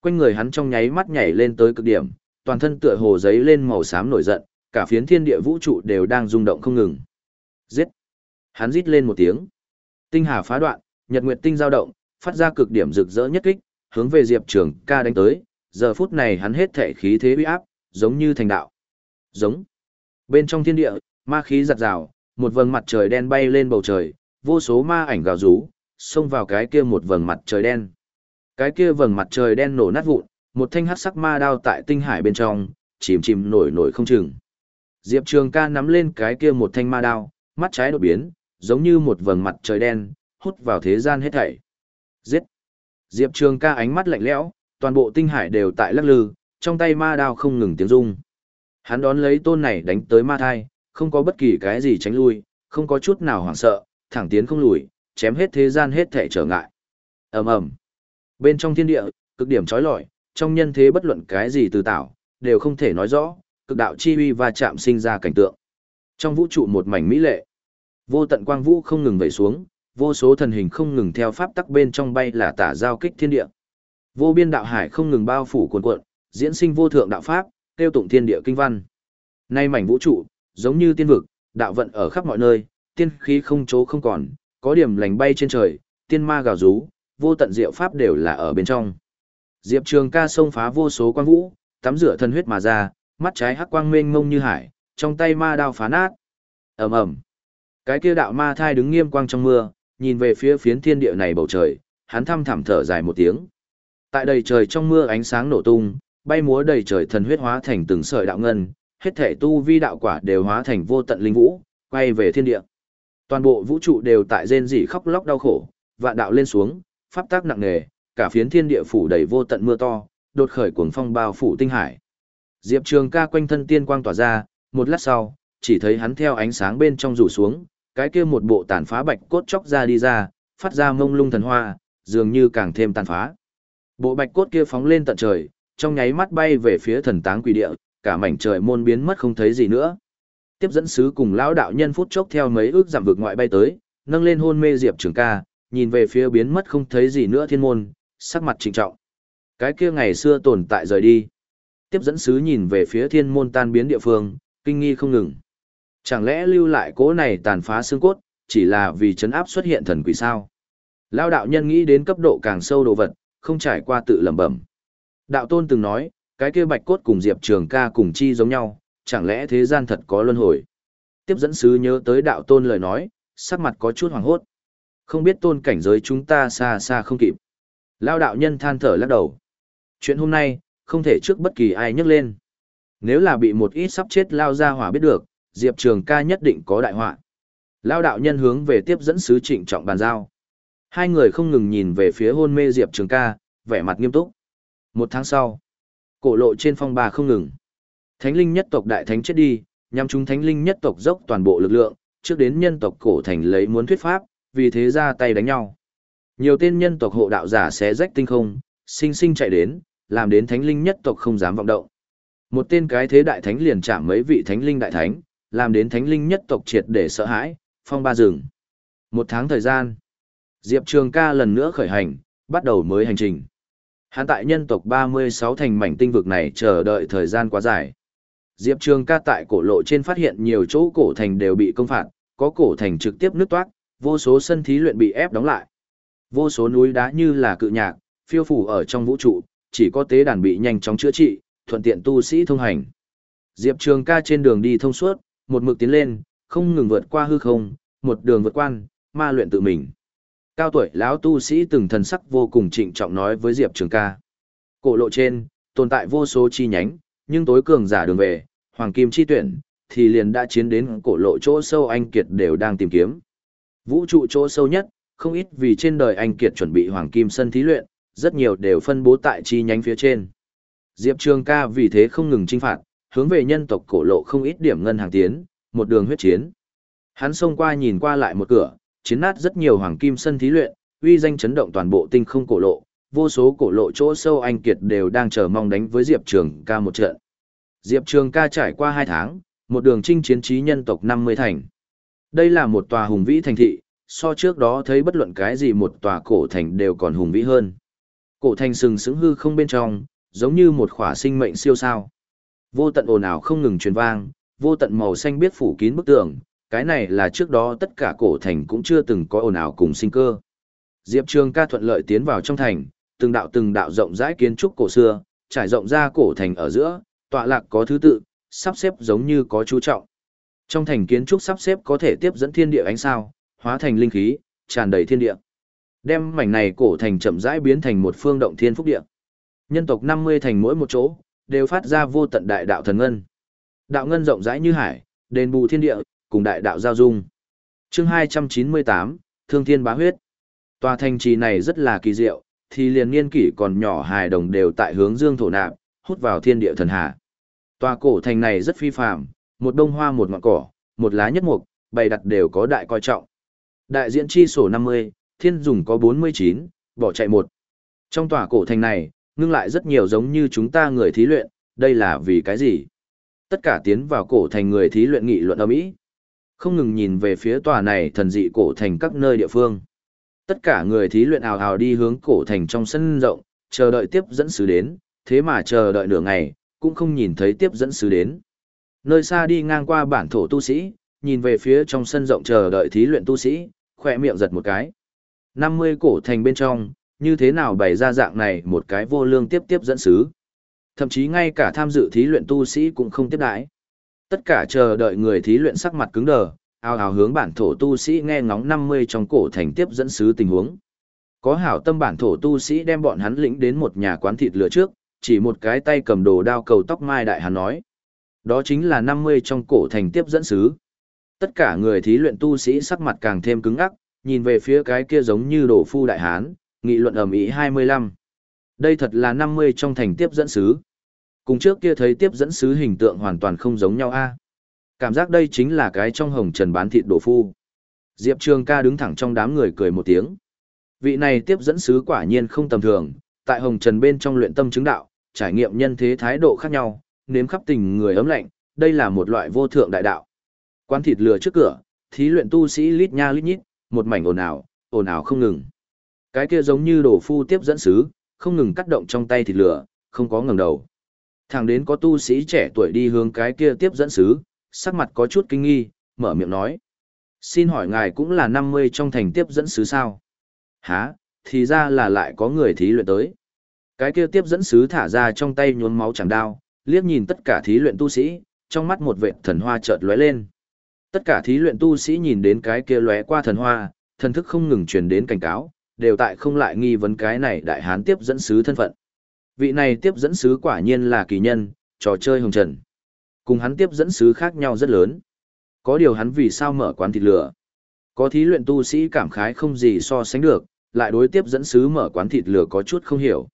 Quanh người hắn trong nháy mắt nhảy lên tới cực điểm, toàn thân tựa hồ giấy lên màu xám nổi giận, cả phiến thiên địa vũ trụ đều đang rung động không ngừng. Giết! Hắn rít lên một tiếng. Tinh hà phá đoạn, nhật nguyệt tinh dao động, phát ra cực điểm rực rỡ nhất kích, hướng về Diệp Trường ca đánh tới, giờ phút này hắn hết thể khí thế uy áp, giống như thành đạo. Giống. Bên trong thiên địa, ma khí giật rào, một vầng mặt trời đen bay lên bầu trời, vô số ma ảnh gào rú, xông vào cái kia một vầng mặt trời đen. Cái kia vầng mặt trời đen nổ nát vụn, một thanh hắc sắc ma đao tại tinh hải bên trong, chìm chìm nổi nổi không chừng. Diệp Trường ca nắm lên cái kia một thanh ma đao, mắt trái đột biến, giống như một vầng mặt trời đen, hút vào thế gian hết thảy. Giết! Diệp Trường ca ánh mắt lạnh lẽo, toàn bộ tinh hải đều tại lắc lư, trong tay ma đao không ngừng tiếng rung. Hắn đón lấy tôn này đánh tới ma thai, không có bất kỳ cái gì tránh lui, không có chút nào hoảng sợ, thẳng tiến không lùi, chém hết thế gian hết thảy trở ngại. ầm ầm Bên trong thiên địa, cực điểm chói lọi, trong nhân thế bất luận cái gì từ tạo, đều không thể nói rõ, cực đạo chi uy và chạm sinh ra cảnh tượng. Trong vũ trụ một mảnh mỹ lệ, vô tận quang vũ không ngừng vẩy xuống, vô số thần hình không ngừng theo pháp tắc bên trong bay là tả giao kích thiên địa. Vô biên đạo hải không ngừng bao phủ cuồn cuộn, diễn sinh vô thượng đạo pháp, tiêu tụng thiên địa kinh văn. Nay mảnh vũ trụ, giống như tiên vực, đạo vận ở khắp mọi nơi, tiên khí không chỗ không còn, có điểm lành bay trên trời, tiên ma gào rú, vô tận diệu pháp đều là ở bên trong. Diệp Trường Ca xông phá vô số quang vũ, tắm rửa thân huyết mà ra, mắt trái hắc quang mênh mông như hải, trong tay ma đao phá nát. Ầm ầm. Cái kia đạo ma thai đứng nghiêm quang trong mưa, nhìn về phía phiến thiên địa này bầu trời, hắn thâm thẳm thở dài một tiếng. Tại đầy trời trong mưa ánh sáng nổ tung, bay múa đầy trời thần huyết hóa thành từng sợi đạo ngân, hết thể tu vi đạo quả đều hóa thành vô tận linh vũ, quay về thiên địa. Toàn bộ vũ trụ đều tại rên rỉ khóc lóc đau khổ, vạn đạo lên xuống, pháp tác nặng nề, cả phiến thiên địa phủ đầy vô tận mưa to, đột khởi cuồng phong bao phủ tinh hải. Diệp Trường Ca quanh thân tiên quang tỏa ra, một lát sau, chỉ thấy hắn theo ánh sáng bên trong rủ xuống, cái kia một bộ tàn phá bạch cốt chóc ra đi ra, phát ra mông lung thần hoa, dường như càng thêm tàn phá. Bộ bạch cốt kia phóng lên tận trời, trong nháy mắt bay về phía thần táng quỷ địa, cả mảnh trời môn biến mất không thấy gì nữa. Tiếp dẫn sứ cùng lão đạo nhân phút chốc theo mấy ước giảm vực ngoại bay tới, nâng lên hôn mê Diệp Trường Ca, nhìn về phía biến mất không thấy gì nữa thiên môn, sắc mặt trịnh trọng. Cái kia ngày xưa tồn tại rời đi. Tiếp dẫn sứ nhìn về phía thiên môn tan biến địa phương, kinh nghi không ngừng. Chẳng lẽ lưu lại cố này tàn phá xương cốt, chỉ là vì chấn áp xuất hiện thần quỷ sao? Lao đạo nhân nghĩ đến cấp độ càng sâu đồ vật, không trải qua tự lẩm bẩm. Đạo tôn từng nói, cái kia bạch cốt cùng Diệp Trường ca cùng chi giống nhau, chẳng lẽ thế gian thật có luân hồi? Tiếp dẫn sứ nhớ tới đạo tôn lời nói, sắc mặt có chút hoàng hốt. Không biết tôn cảnh giới chúng ta xa xa không kịp. Lao đạo nhân than thở lắc đầu. Chuyện hôm nay, không thể trước bất kỳ ai nhắc lên. Nếu là bị một ít sắp chết lao ra hỏa biết được, Diệp Trường ca nhất định có đại họa. Lao đạo nhân hướng về tiếp dẫn sứ trịnh trọng bàn giao. Hai người không ngừng nhìn về phía hôn mê Diệp Trường ca, vẻ mặt nghiêm túc. Một tháng sau, cổ lộ trên phong ba không ngừng. Thánh linh nhất tộc đại thánh chết đi, nhằm chúng thánh linh nhất tộc dốc toàn bộ lực lượng, trước đến nhân tộc cổ thành lấy muốn thuyết pháp, vì thế ra tay đánh nhau. Nhiều tên nhân tộc hộ đạo giả xé rách tinh không, sinh sinh chạy đến, làm đến thánh linh nhất tộc không dám vọng động. Một tên cái thế đại thánh liền chạm mấy vị thánh linh đại thánh, làm đến thánh linh nhất tộc triệt để sợ hãi, phong ba rừng. Một tháng thời gian, Diệp Trường ca lần nữa khởi hành, bắt đầu mới hành trình. Hán tại nhân tộc 36 thành mảnh tinh vực này chờ đợi thời gian quá dài. Diệp Trường ca tại cổ lộ trên phát hiện nhiều chỗ cổ thành đều bị công phạt, có cổ thành trực tiếp nứt toát, vô số sân thí luyện bị ép đóng lại. Vô số núi đá như là cự nhạc, phiêu phủ ở trong vũ trụ, chỉ có tế đàn bị nhanh chóng chữa trị, thuận tiện tu sĩ thông hành. Diệp Trường ca trên đường đi thông suốt, một mực tiến lên, không ngừng vượt qua hư không, một đường vượt quan, ma luyện tự mình. Cao tuổi lão tu sĩ từng thần sắc vô cùng trịnh trọng nói với Diệp Trường ca. Cổ lộ trên, tồn tại vô số chi nhánh, nhưng tối cường giả đường về, hoàng kim chi tuyển, thì liền đã chiến đến cổ lộ chỗ sâu anh kiệt đều đang tìm kiếm. Vũ trụ chỗ sâu nhất, không ít vì trên đời anh kiệt chuẩn bị hoàng kim sân thí luyện, rất nhiều đều phân bố tại chi nhánh phía trên. Diệp Trường ca vì thế không ngừng trinh phạt, hướng về nhân tộc cổ lộ không ít điểm ngân hàng tiến, một đường huyết chiến. Hắn xông qua nhìn qua lại một cửa, chiến nát rất nhiều hoàng kim sân thí luyện, uy danh chấn động toàn bộ tinh không cổ lộ, vô số cổ lộ chỗ sâu anh kiệt đều đang chờ mong đánh với Diệp Trường ca một trận. Diệp Trường ca trải qua 2 tháng, một đường chinh chiến trí nhân tộc 50 thành. Đây là một tòa hùng vĩ thành thị, so trước đó thấy bất luận cái gì một tòa cổ thành đều còn hùng vĩ hơn. Cổ thành sừng sững hư không bên trong, giống như một khỏa sinh mệnh siêu sao. Vô tận ồn ào không ngừng truyền vang, vô tận màu xanh biết phủ kín bức tường, cái này là trước đó tất cả cổ thành cũng chưa từng có ồn ào cùng sinh cơ. Diệp Trường ca thuận lợi tiến vào trong thành, từng đạo từng đạo rộng rãi kiến trúc cổ xưa, trải rộng ra cổ thành ở giữa, tọa lạc có thứ tự, sắp xếp giống như có chú trọng. Trong thành kiến trúc sắp xếp có thể tiếp dẫn thiên địa ánh sao, hóa thành linh khí, tràn đầy thiên địa. Đem mảnh này cổ thành chậm rãi biến thành một phương động thiên phúc địa. Nhân tộc 50 thành mỗi một chỗ, đều phát ra vô tận đại đạo thần ngân. Đạo ngân rộng rãi như hải, đền bù thiên địa, cùng đại đạo giao dung. Chương 298, Thương Thiên Bá Huyết. Tòa thành trì này rất là kỳ diệu, thì liền niên kỷ còn nhỏ hài đồng đều tại hướng dương thổ nạp, hút vào thiên địa thần hà. Tòa cổ thành này rất phi phàm, một đông hoa một ngọn cỏ, một lá nhất mục, bày đặt đều có đại coi trọng. Đại diễn chi sổ 50, thiên dùng có 49, bỏ chạy một. Trong tòa cổ thành này, ngưng lại rất nhiều giống như chúng ta người thí luyện, đây là vì cái gì? Tất cả tiến vào cổ thành người thí luyện nghị luận âm ý. Không ngừng nhìn về phía tòa này thần dị cổ thành các nơi địa phương. Tất cả người thí luyện ào ào đi hướng cổ thành trong sân rộng, chờ đợi tiếp dẫn sứ đến, thế mà chờ đợi nửa ngày, cũng không nhìn thấy tiếp dẫn sứ đến. Nơi xa đi ngang qua bản thổ tu sĩ, nhìn về phía trong sân rộng chờ đợi thí luyện tu sĩ, khỏe miệng giật một cái. 50 cổ thành bên trong, như thế nào bày ra dạng này một cái vô lương tiếp tiếp dẫn sứ. Thậm chí ngay cả tham dự thí luyện tu sĩ cũng không tiếp đãi. Tất cả chờ đợi người thí luyện sắc mặt cứng đờ, ao ào hướng bản thổ tu sĩ nghe ngóng 50 trong cổ thành tiếp dẫn sứ tình huống. Có hảo tâm bản thổ tu sĩ đem bọn hắn lĩnh đến một nhà quán thịt lửa trước, chỉ một cái tay cầm đồ đao cầu tóc mai đại hắn nói. Đó chính là 50 trong cổ thành tiếp dẫn sứ. Tất cả người thí luyện tu sĩ sắc mặt càng thêm cứng ngắc, nhìn về phía cái kia giống như đổ phu đại hán, nghị luận ầm ĩ 25. Đây thật là 50 trong thành tiếp dẫn sứ. Cùng trước kia thấy tiếp dẫn sứ hình tượng hoàn toàn không giống nhau a. Cảm giác đây chính là cái trong hồng trần bán thịt đổ phu. Diệp Trường ca đứng thẳng trong đám người cười một tiếng. Vị này tiếp dẫn sứ quả nhiên không tầm thường, tại hồng trần bên trong luyện tâm chứng đạo, trải nghiệm nhân thế thái độ khác nhau, nếm khắp tình người ấm lạnh, đây là một loại vô thượng đại đạo. Quán thịt lừa trước cửa, thí luyện tu sĩ lít nha lít nhít, một mảnh ồn ào, ồn ào không ngừng. Cái kia giống như đồ phu tiếp dẫn sứ, không ngừng cắt động trong tay thịt lửa, không có ngẩng đầu. Thẳng đến có tu sĩ trẻ tuổi đi hướng cái kia tiếp dẫn sứ, sắc mặt có chút kinh nghi, mở miệng nói. Xin hỏi ngài cũng là 50 trong thành tiếp dẫn sứ sao? Hả, thì ra là lại có người thí luyện tới. Cái kia tiếp dẫn sứ thả ra trong tay nhuốm máu chẳng đao, liếc nhìn tất cả thí luyện tu sĩ, trong mắt một vệt thần hoa chợt lóe lên. Tất cả thí luyện tu sĩ nhìn đến cái kia lóe qua thần hoa, thần thức không ngừng truyền đến cảnh cáo, đều tại không lại nghi vấn cái này đại hán tiếp dẫn sứ thân phận. Vị này tiếp dẫn sứ quả nhiên là kỳ nhân, trò chơi hồng trần. Cùng hắn tiếp dẫn sứ khác nhau rất lớn. Có điều hắn vì sao mở quán thịt lửa. Có thí luyện tu sĩ cảm khái không gì so sánh được, lại đối tiếp dẫn sứ mở quán thịt lửa có chút không hiểu.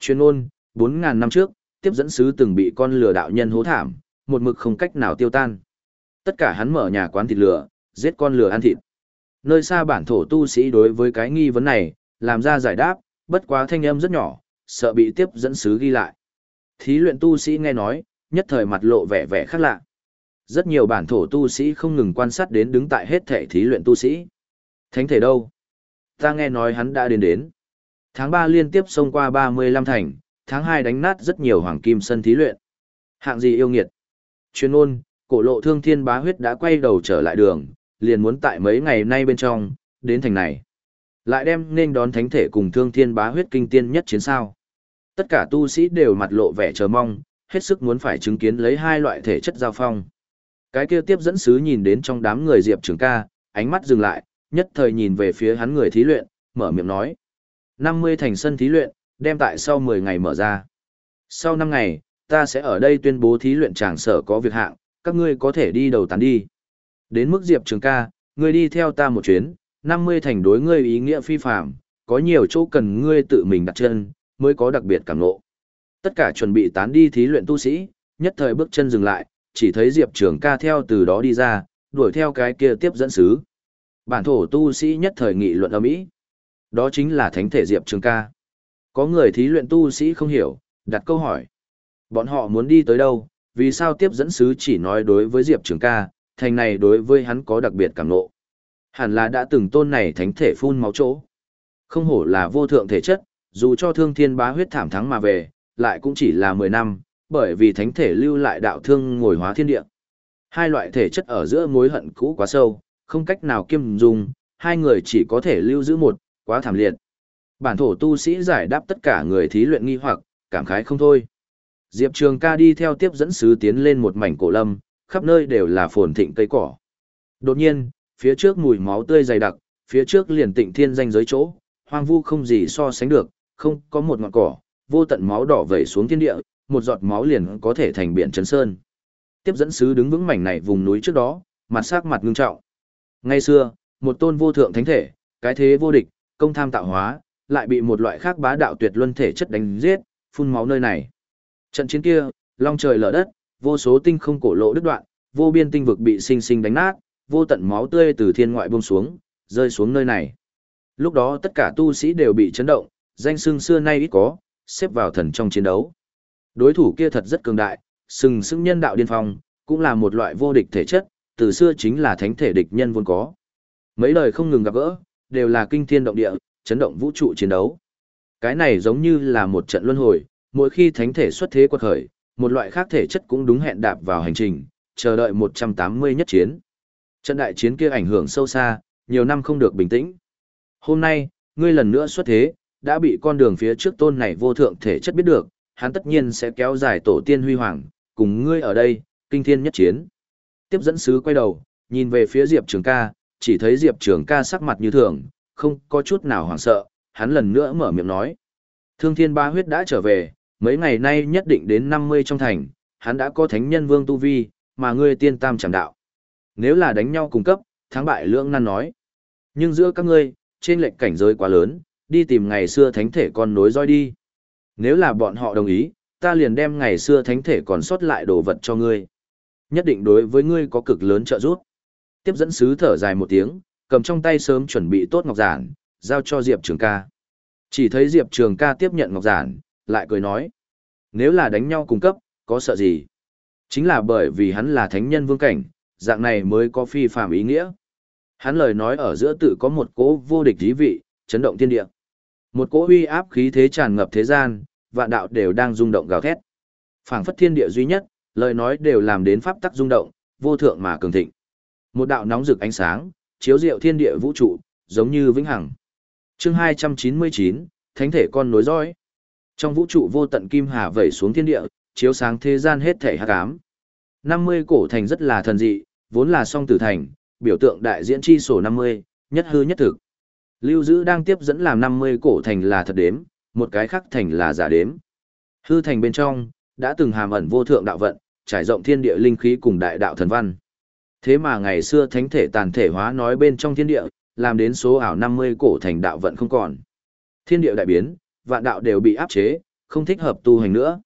Chuyên ôn, 4.000 năm trước, tiếp dẫn sứ từng bị con lừa đạo nhân hố thảm, một mực không cách nào tiêu tan. Tất cả hắn mở nhà quán thịt lửa, giết con lừa ăn thịt. Nơi xa bản thổ tu sĩ đối với cái nghi vấn này, làm ra giải đáp, bất quá thanh âm rất nhỏ, sợ bị tiếp dẫn sứ ghi lại. Thí luyện tu sĩ nghe nói, nhất thời mặt lộ vẻ vẻ khác lạ. Rất nhiều bản thổ tu sĩ không ngừng quan sát đến đứng tại hết thể thí luyện tu sĩ. Thánh thể đâu? Ta nghe nói hắn đã đến đến. Tháng 3 liên tiếp xông qua 35 thành, tháng 2 đánh nát rất nhiều hoàng kim sân thí luyện. Hạng gì yêu nghiệt? Chuyên ôn, cổ lộ thương thiên bá huyết đã quay đầu trở lại đường, liền muốn tại mấy ngày nay bên trong, đến thành này. Lại đem nên đón thánh thể cùng thương thiên bá huyết kinh tiên nhất chiến sao. Tất cả tu sĩ đều mặt lộ vẻ chờ mong, hết sức muốn phải chứng kiến lấy hai loại thể chất giao phong. Cái kia tiếp dẫn sứ nhìn đến trong đám người Diệp Trường ca, ánh mắt dừng lại, nhất thời nhìn về phía hắn người thí luyện, mở miệng nói. 50 thành sân thí luyện, đem tại sau 10 ngày mở ra. Sau 5 ngày, ta sẽ ở đây tuyên bố thí luyện tràng sở có việc hạng, các ngươi có thể đi đầu tán đi. Đến mức Diệp Trường ca, ngươi đi theo ta một chuyến, 50 thành đối ngươi ý nghĩa phi phạm, có nhiều chỗ cần ngươi tự mình đặt chân, mới có đặc biệt cảm ngộ. Tất cả chuẩn bị tán đi thí luyện tu sĩ, nhất thời bước chân dừng lại, chỉ thấy Diệp Trường ca theo từ đó đi ra, đuổi theo cái kia tiếp dẫn sứ. Bản thổ tu sĩ nhất thời nghị luận ở Mỹ. Đó chính là thánh thể Diệp Trường ca. Có người thí luyện tu sĩ không hiểu, đặt câu hỏi. Bọn họ muốn đi tới đâu, vì sao tiếp dẫn sứ chỉ nói đối với Diệp Trường ca, thành này đối với hắn có đặc biệt cảm nộ. Hẳn là đã từng tôn này thánh thể phun máu chỗ. Không hổ là vô thượng thể chất, dù cho thương thiên bá huyết thảm thắng mà về, lại cũng chỉ là 10 năm, bởi vì thánh thể lưu lại đạo thương ngồi hóa thiên địa. Hai loại thể chất ở giữa mối hận cũ quá sâu, không cách nào kiêm dung, hai người chỉ có thể lưu giữ một, quá thảm liệt. Bản thổ tu sĩ giải đáp tất cả người thí luyện nghi hoặc, cảm khái không thôi. Diệp Trường ca đi theo tiếp dẫn sứ tiến lên một mảnh cổ lâm, khắp nơi đều là phồn thịnh cây cỏ. Đột nhiên, phía trước mùi máu tươi dày đặc, phía trước liền tịnh thiên danh giới chỗ, hoang vu không gì so sánh được, không có một ngọn cỏ, vô tận máu đỏ vẩy xuống thiên địa, một giọt máu liền có thể thành biển chấn sơn. Tiếp dẫn sứ đứng vững mảnh này vùng núi trước đó, mặt sắc mặt ngưng trọng. Ngay xưa, một tôn vô thượng thánh thể, cái thế vô địch, công tham tạo hóa, lại bị một loại khác bá đạo tuyệt luân thể chất đánh giết, phun máu nơi này. Trận chiến kia, long trời lở đất, vô số tinh không cổ lộ đứt đoạn, vô biên tinh vực bị sinh sinh đánh nát, vô tận máu tươi từ thiên ngoại buông xuống, rơi xuống nơi này. Lúc đó tất cả tu sĩ đều bị chấn động, danh xưng xưa nay ít có, xếp vào thần trong chiến đấu. Đối thủ kia thật rất cường đại, sừng sững nhân đạo điên phong, cũng là một loại vô địch thể chất, từ xưa chính là thánh thể địch nhân vốn có. Mấy lời không ngừng gặp gỡ, đều là kinh thiên động địa, chấn động vũ trụ chiến đấu. Cái này giống như là một trận luân hồi, mỗi khi thánh thể xuất thế quật khởi, một loại khác thể chất cũng đúng hẹn đạp vào hành trình, chờ đợi 180 nhất chiến. Trận đại chiến kia ảnh hưởng sâu xa, nhiều năm không được bình tĩnh. Hôm nay, ngươi lần nữa xuất thế, đã bị con đường phía trước tôn này vô thượng thể chất biết được, hắn tất nhiên sẽ kéo dài tổ tiên huy hoàng, cùng ngươi ở đây, kinh thiên nhất chiến. Tiếp dẫn sứ quay đầu, nhìn về phía Diệp Trường ca, chỉ thấy Diệp Trường ca sắc mặt như thường, không có chút nào hoảng sợ, hắn lần nữa mở miệng nói. Thương thiên ba huyết đã trở về, mấy ngày nay nhất định đến 50 trong thành, hắn đã có thánh nhân vương tu vi, mà ngươi tiên tam chẳng đạo. Nếu là đánh nhau cùng cấp, thắng bại lưỡng nan nói. Nhưng giữa các ngươi, trên lệnh cảnh giới quá lớn, đi tìm ngày xưa thánh thể con nối roi đi. Nếu là bọn họ đồng ý, ta liền đem ngày xưa thánh thể còn sót lại đồ vật cho ngươi. Nhất định đối với ngươi có cực lớn trợ giúp. Tiếp dẫn sứ thở dài một tiếng, cầm trong tay sớm chuẩn bị tốt ngọc giản, giao cho Diệp Trường ca. Chỉ thấy Diệp Trường ca tiếp nhận ngọc giản, lại cười nói. Nếu là đánh nhau cung cấp, có sợ gì? Chính là bởi vì hắn là thánh nhân vương cảnh, dạng này mới có phi phạm ý nghĩa. Hắn lời nói ở giữa tự có một cỗ vô địch dí vị, chấn động thiên địa. Một cỗ uy áp khí thế tràn ngập thế gian, vạn đạo đều đang rung động gào thét. Phảng phất thiên địa duy nhất, lời nói đều làm đến pháp tắc rung động, vô thượng mà cường thịnh. Một đạo nóng rực ánh sáng, chiếu diệu thiên địa vũ trụ, giống như vĩnh hằng. Chương 299, Thánh thể con nối dõi. Trong vũ trụ vô tận kim hà vẩy xuống thiên địa, chiếu sáng thế gian hết thể hắc ám. 50 cổ thành rất là thần dị, vốn là song tử thành, biểu tượng đại diễn chi sổ 50, nhất hư nhất thực. Lưu Dữ đang tiếp dẫn làm 50 cổ thành là thật đếm, một cái khác thành là giả đếm. Hư thành bên trong, đã từng hàm ẩn vô thượng đạo vận, trải rộng thiên địa linh khí cùng đại đạo thần văn. Thế mà ngày xưa thánh thể tàn thể hóa nói bên trong thiên địa, làm đến số ảo 50 cổ thành đạo vận không còn. Thiên địa đại biến, vạn đạo đều bị áp chế, không thích hợp tu hành nữa.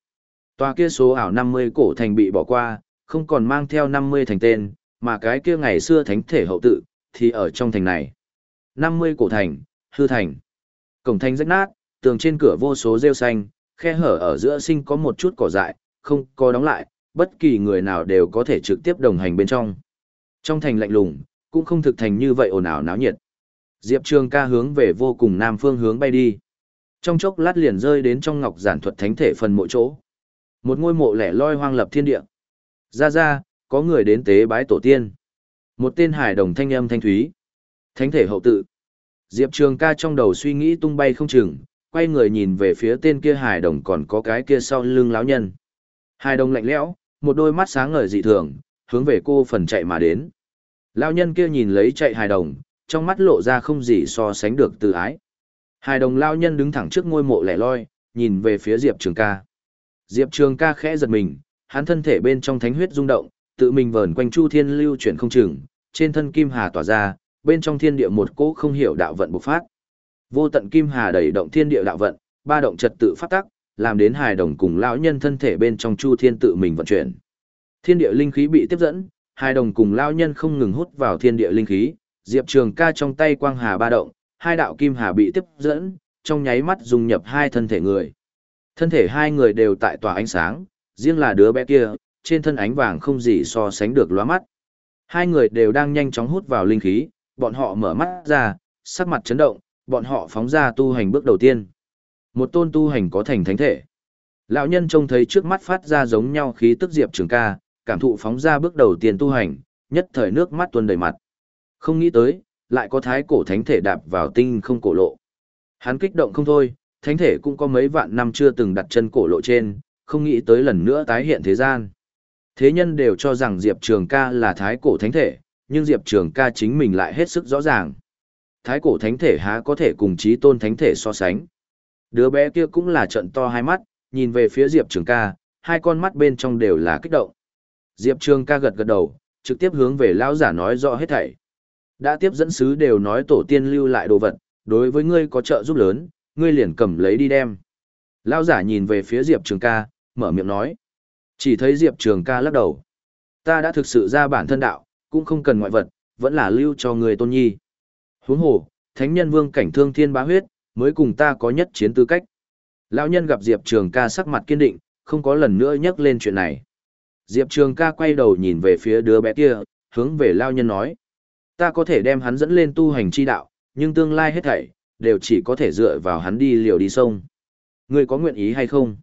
Tòa kia số ảo 50 cổ thành bị bỏ qua, không còn mang theo 50 thành tên, mà cái kia ngày xưa thánh thể hậu tự, thì ở trong thành này. 50 cổ thành, hư thành. Cổng thành rách nát, tường trên cửa vô số rêu xanh, khe hở ở giữa sinh có một chút cỏ dại, không có đóng lại, bất kỳ người nào đều có thể trực tiếp đồng hành bên trong. Trong thành lạnh lùng, cũng không thực thành như vậy ồn ào náo nhiệt. Diệp Trường ca hướng về vô cùng nam phương hướng bay đi. Trong chốc lát liền rơi đến trong ngọc giản thuật thánh thể phần mộ chỗ. Một ngôi mộ lẻ loi hoang lập thiên địa. Ra ra, có người đến tế bái tổ tiên. Một tên hải đồng thanh âm thanh thúy. Thánh thể hậu tự. Diệp Trường ca trong đầu suy nghĩ tung bay không chừng, quay người nhìn về phía tên kia hải đồng còn có cái kia sau lưng lão nhân. Hải đồng lạnh lẽo, một đôi mắt sáng ngời dị thường, hướng về cô phần chạy mà đến. Lão nhân kia nhìn lấy chạy hải đồng, trong mắt lộ ra không gì so sánh được từ ái. Hải đồng lão nhân đứng thẳng trước ngôi mộ lẻ loi, nhìn về phía Diệp Trường ca. Diệp Trường ca khẽ giật mình, hắn thân thể bên trong thánh huyết rung động, tự mình vờn quanh chu thiên lưu chuyển không chừng, trên thân kim hà tỏa ra, bên trong thiên địa một cỗ không hiểu đạo vận bộc phát. Vô tận kim hà đẩy động thiên địa đạo vận, ba động trật tự phát tắc, làm đến hài đồng cùng lão nhân thân thể bên trong chu thiên tự mình vận chuyển. Thiên địa linh khí bị tiếp dẫn, hai đồng cùng lão nhân không ngừng hút vào thiên địa linh khí, Diệp Trường Ca trong tay quang hà ba động, hai đạo kim hà bị tiếp dẫn, trong nháy mắt dung nhập hai thân thể người. Thân thể hai người đều tại tỏa ánh sáng, riêng là đứa bé kia, trên thân ánh vàng không gì so sánh được lóa mắt. Hai người đều đang nhanh chóng hút vào linh khí, bọn họ mở mắt ra, sắc mặt chấn động, bọn họ phóng ra tu hành bước đầu tiên. Một tôn tu hành có thành thánh thể. Lão nhân trông thấy trước mắt phát ra giống nhau khí tức diệp trường ca, cảm thụ phóng ra bước đầu tiên tu hành, nhất thời nước mắt tuôn đầy mặt. Không nghĩ tới, lại có thái cổ thánh thể đạp vào tinh không cổ lộ. Hắn kích động không thôi, thánh thể cũng có mấy vạn năm chưa từng đặt chân cổ lộ trên, không nghĩ tới lần nữa tái hiện thế gian. Thế nhân đều cho rằng Diệp Trường ca là thái cổ thánh thể, nhưng Diệp Trường ca chính mình lại hết sức rõ ràng. Thái cổ thánh thể há có thể cùng trí tôn thánh thể so sánh. Đứa bé kia cũng là trận to hai mắt, nhìn về phía Diệp Trường ca, hai con mắt bên trong đều là kích động. Diệp Trường ca gật gật đầu, trực tiếp hướng về lão giả nói rõ hết thảy. Đã tiếp dẫn sứ đều nói tổ tiên lưu lại đồ vật, đối với ngươi có trợ giúp lớn, ngươi liền cầm lấy đi đem. Lão giả nhìn về phía Diệp Trường ca, mở miệng nói. Chỉ thấy Diệp Trường ca lắc đầu. Ta đã thực sự ra bản thân đạo, cũng không cần ngoại vật, vẫn là lưu cho người tôn nhi. Huống hồ, thánh nhân vương cảnh thương thiên bá huyết, mới cùng ta có nhất chiến tư cách. Lão nhân gặp Diệp Trường ca sắc mặt kiên định, không có lần nữa nhắc lên chuyện này. Diệp Trường ca quay đầu nhìn về phía đứa bé kia, hướng về lao nhân nói. Ta có thể đem hắn dẫn lên tu hành chi đạo, nhưng tương lai hết thảy, đều chỉ có thể dựa vào hắn đi liều đi sông. Ngươi có nguyện ý hay không?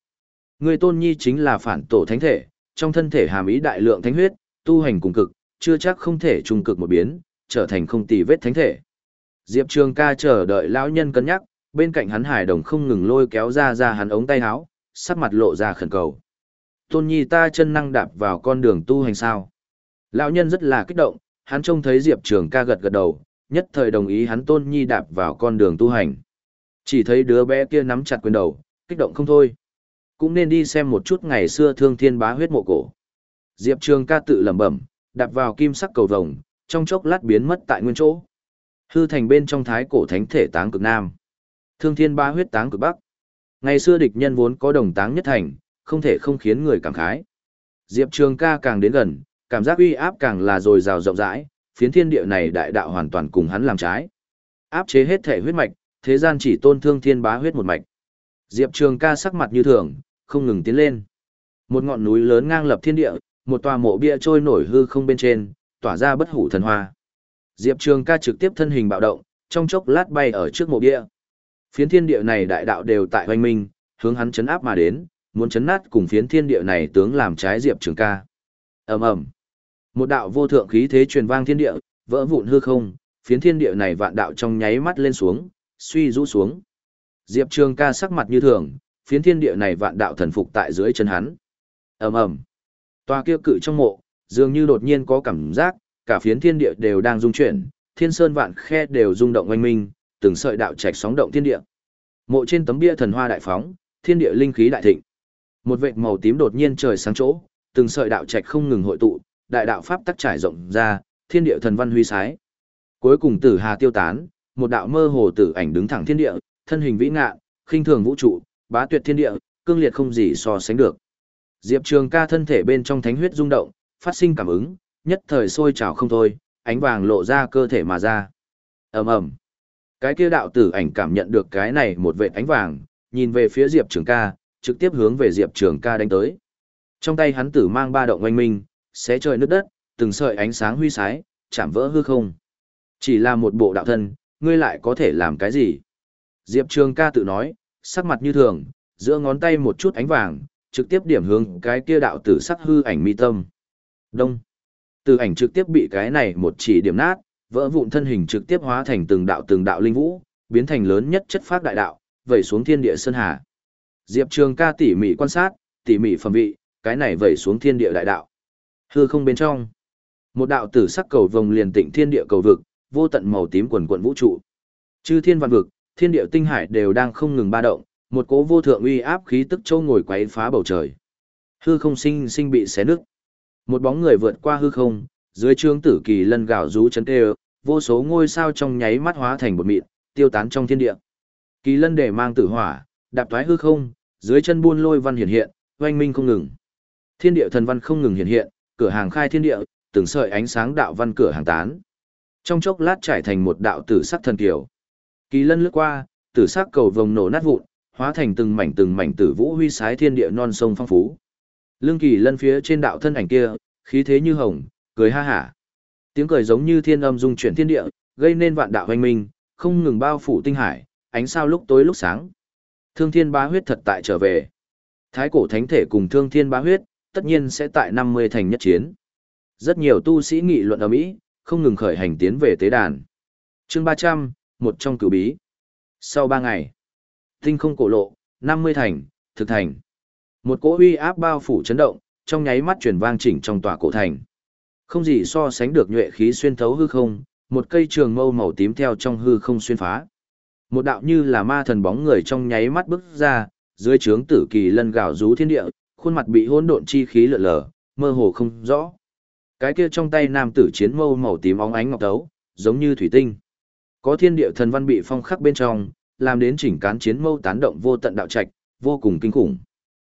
Ngươi tôn nhi chính là phản tổ thánh thể, trong thân thể hàm ý đại lượng thánh huyết, tu hành cùng cực, chưa chắc không thể trùng cực một biến, trở thành không tì vết thánh thể. Diệp Trường ca chờ đợi lão nhân cân nhắc, bên cạnh hắn hải đồng không ngừng lôi kéo ra ra hắn ống tay áo, sắc mặt lộ ra khẩn cầu. Tôn nhi ta chân năng đạp vào con đường tu hành sao? Lão nhân rất là kích động, hắn trông thấy Diệp Trường ca gật gật đầu, nhất thời đồng ý hắn tôn nhi đạp vào con đường tu hành. Chỉ thấy đứa bé kia nắm chặt quyền đầu, kích động không thôi. Cũng nên đi xem một chút ngày xưa thương thiên bá huyết mộ cổ. Diệp Trường ca tự lẩm bẩm, đạp vào kim sắc cầu vồng, trong chốc lát biến mất tại nguyên chỗ. Hư thành bên trong thái cổ thánh thể táng cực nam. Thương thiên bá huyết táng cực bắc. Ngày xưa địch nhân vốn có đồng táng nhất thành, không thể không khiến người cảm khái. Diệp Trường ca càng đến gần, cảm giác uy áp càng là dồi dào rộng rãi, phiến thiên địa này đại đạo hoàn toàn cùng hắn làm trái. Áp chế hết thể huyết mạch, thế gian chỉ tôn thương thiên bá huyết một mạch. Diệp Trường ca sắc mặt như thường, không ngừng tiến lên. Một ngọn núi lớn ngang lập thiên địa, một tòa mộ bia trôi nổi hư không bên trên, tỏa ra bất hủ thần hoa. Diệp Trường ca trực tiếp thân hình bạo động, trong chốc lát bay ở trước mộ bia. Phiến thiên địa này đại đạo đều tại hoành minh, hướng hắn chấn áp mà đến, muốn chấn nát cùng phiến thiên địa này tướng làm trái Diệp Trường ca. Ầm ầm. Một đạo vô thượng khí thế truyền vang thiên địa, vỡ vụn hư không, phiến thiên địa này vạn đạo trong nháy mắt lên xuống, suy rũ xuống. Diệp Trường ca sắc mặt như thường, phiến thiên địa này vạn đạo thần phục tại dưới chân hắn. Ầm ầm. Toa kia cự trong mộ, dường như đột nhiên có cảm giác, cả phiến thiên địa đều đang rung chuyển, thiên sơn vạn khe đều rung động oanh minh, từng sợi đạo trạch sóng động thiên địa. Mộ trên tấm bia thần hoa đại phóng, thiên địa linh khí đại thịnh. Một vệt màu tím đột nhiên trời sáng chỗ, từng sợi đạo trạch không ngừng hội tụ, đại đạo pháp tắc trải rộng ra, thiên địa thần văn huy sái. Cuối cùng tử hà tiêu tán, một đạo mơ hồ tử ảnh đứng thẳng thiên địa, thân hình vĩ ngạ, khinh thường vũ trụ, bá tuyệt thiên địa, cương liệt không gì so sánh được. Diệp Trường Ca thân thể bên trong thánh huyết rung động, phát sinh cảm ứng, nhất thời sôi trào không thôi, ánh vàng lộ ra cơ thể mà ra. Ầm ầm. Cái kia đạo tử ảnh cảm nhận được cái này một vệt ánh vàng, nhìn về phía Diệp Trường Ca, trực tiếp hướng về Diệp Trường Ca đánh tới. Trong tay hắn tử mang ba động oanh minh, xé trời nước đất, từng sợi ánh sáng huy sái, chạm vỡ hư không. Chỉ là một bộ đạo thân, ngươi lại có thể làm cái gì? Diệp Trường ca tự nói, sắc mặt như thường, giữa ngón tay một chút ánh vàng, trực tiếp điểm hướng cái kia đạo tử sắc hư ảnh mi tâm. Đông. Từ ảnh trực tiếp bị cái này một chỉ điểm nát, vỡ vụn thân hình trực tiếp hóa thành từng đạo từng đạo linh vũ, biến thành lớn nhất chất phát đại đạo, vẩy xuống thiên địa sơn hà. Diệp Trường ca tỉ mỉ quan sát, tỉ mỉ phẩm vị, cái này vẩy xuống thiên địa đại đạo. Hư không bên trong, một đạo tử sắc cầu vồng liền tịnh thiên địa cầu vực, vô tận màu tím quần quần vũ trụ. Chư thiên vạn vực, thiên địa tinh hải đều đang không ngừng ba động, một cỗ vô thượng uy áp khí tức châu ngồi quấy phá bầu trời. Hư không sinh sinh bị xé nứt. Một bóng người vượt qua hư không, dưới trướng tử kỳ lân gạo rú chấn tê vô số ngôi sao trong nháy mắt hóa thành một mịn, tiêu tán trong thiên địa. Kỳ lân để mang tử hỏa, đạp thoái hư không, dưới chân buôn lôi văn hiện hiện, oanh minh không ngừng. Thiên địa thần văn không ngừng hiện hiện, cửa hàng khai thiên địa, từng sợi ánh sáng đạo văn cửa hàng tán. Trong chốc lát trải thành một đạo tử sắc thần kiều. Kỳ lân lướt qua, tử sắc cầu vồng nổ nát vụn, hóa thành từng mảnh từng mảnh tử vũ huy sái thiên địa non sông phong phú. Lương kỳ lân phía trên đạo thân ảnh kia, khí thế như hồng, cười ha hả. Tiếng cười giống như thiên âm dung chuyển thiên địa, gây nên vạn đạo hoành minh, không ngừng bao phủ tinh hải, ánh sao lúc tối lúc sáng. Thương thiên bá huyết thật tại trở về. Thái cổ thánh thể cùng thương thiên bá huyết, tất nhiên sẽ tại 50 thành nhất chiến. Rất nhiều tu sĩ nghị luận ở Mỹ, không ngừng khởi hành tiến về tế đàn. chương 300, một trong cửu bí. Sau 3 ngày, tinh không cổ lộ, 50 thành, thực thành. Một cỗ uy áp bao phủ chấn động, trong nháy mắt truyền vang chỉnh trong tòa cổ thành. Không gì so sánh được nhuệ khí xuyên thấu hư không, một cây trường mâu màu tím theo trong hư không xuyên phá. Một đạo như là ma thần bóng người trong nháy mắt bước ra, dưới trướng tử kỳ lân gạo rú thiên địa, khuôn mặt bị hỗn độn chi khí lượn lờ, mơ hồ không rõ. Cái kia trong tay nam tử chiến mâu màu tím óng ánh ngọc tấu, giống như thủy tinh. Có thiên địa thần văn bị phong khắc bên trong, làm đến chỉnh cán chiến mâu tán động vô tận đạo trạch, vô cùng kinh khủng.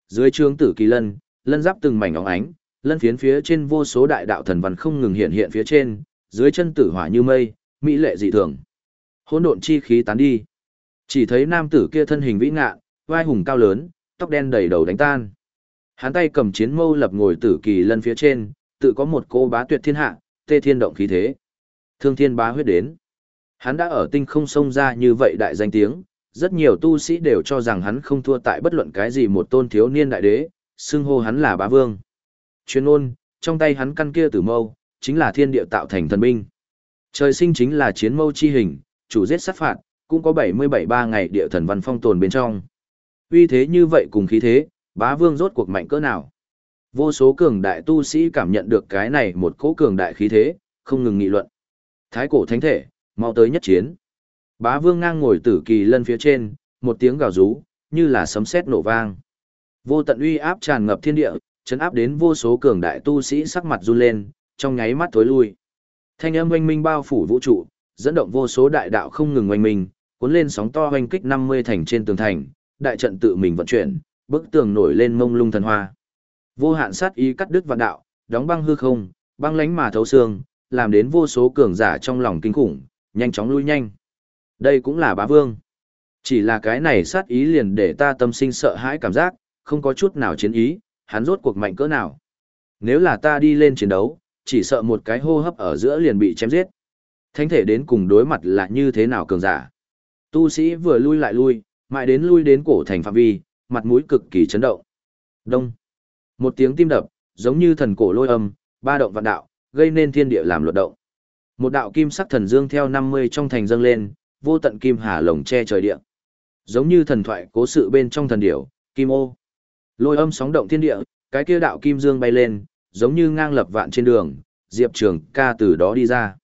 Dưới trướng tử kỳ lân, lân giáp từng mảnh óng ánh, lân phiến phía trên vô số đại đạo thần văn không ngừng hiện hiện phía trên, dưới chân tử hỏa như mây, mỹ lệ dị thường. Hỗn độn chi khí tán đi. Chỉ thấy nam tử kia thân hình vĩ ngạ, vai hùng cao lớn, tóc đen đầy đầu đánh tan. Hắn tay cầm chiến mâu lập ngồi tử kỳ lân phía trên, tự có một cô bá tuyệt thiên hạ, tê thiên động khí thế. Thương thiên bá huyết đến. Hắn đã ở tinh không sông ra như vậy đại danh tiếng, rất nhiều tu sĩ đều cho rằng hắn không thua tại bất luận cái gì một tôn thiếu niên đại đế, xưng hô hắn là bá vương. Chuyên ôn, trong tay hắn căn kia tử mâu, chính là thiên địa tạo thành thần binh. Trời sinh chính là chiến mâu chi hình, chủ giết sát phạt, cũng có 77 ba ngày địa thần văn phong tồn bên trong. Uy thế như vậy cùng khí thế, bá vương rốt cuộc mạnh cỡ nào. Vô số cường đại tu sĩ cảm nhận được cái này một cỗ cường đại khí thế, không ngừng nghị luận. Thái cổ thánh thể, mau tới nhất chiến. Bá vương ngang ngồi tử kỳ lân phía trên, một tiếng gào rú, như là sấm sét nổ vang. Vô tận uy áp tràn ngập thiên địa, chấn áp đến vô số cường đại tu sĩ sắc mặt run lên, trong nháy mắt tối lui. Thanh âm oanh minh bao phủ vũ trụ, dẫn động vô số đại đạo không ngừng oanh minh, cuốn lên sóng to oanh kích 50 thành trên tường thành, đại trận tự mình vận chuyển, bức tường nổi lên mông lung thần hoa. Vô hạn sát ý cắt đứt vạn đạo, đóng băng hư không, băng lánh mà thấu xương, làm đến vô số cường giả trong lòng kinh khủng, nhanh chóng lui nhanh. Đây cũng là bá vương. Chỉ là cái này sát ý liền để ta tâm sinh sợ hãi cảm giác, không có chút nào chiến ý, hắn rốt cuộc mạnh cỡ nào. Nếu là ta đi lên chiến đấu, chỉ sợ một cái hô hấp ở giữa liền bị chém giết. Thánh thể đến cùng đối mặt là như thế nào cường giả. Tu sĩ vừa lui lại lui, mãi đến lui đến cổ thành phạm vi, mặt mũi cực kỳ chấn động. Đông. Một tiếng tim đập, giống như thần cổ lôi âm, ba động vạn đạo, gây nên thiên địa làm luật động. Một đạo kim sắc thần dương theo 50 trong thành dâng lên, vô tận kim hà lồng che trời địa. Giống như thần thoại cố sự bên trong thần điểu, kim ô. Lôi âm sóng động thiên địa, cái kia đạo kim dương bay lên, giống như ngang lập vạn trên đường, Diệp Trường ca từ đó đi ra.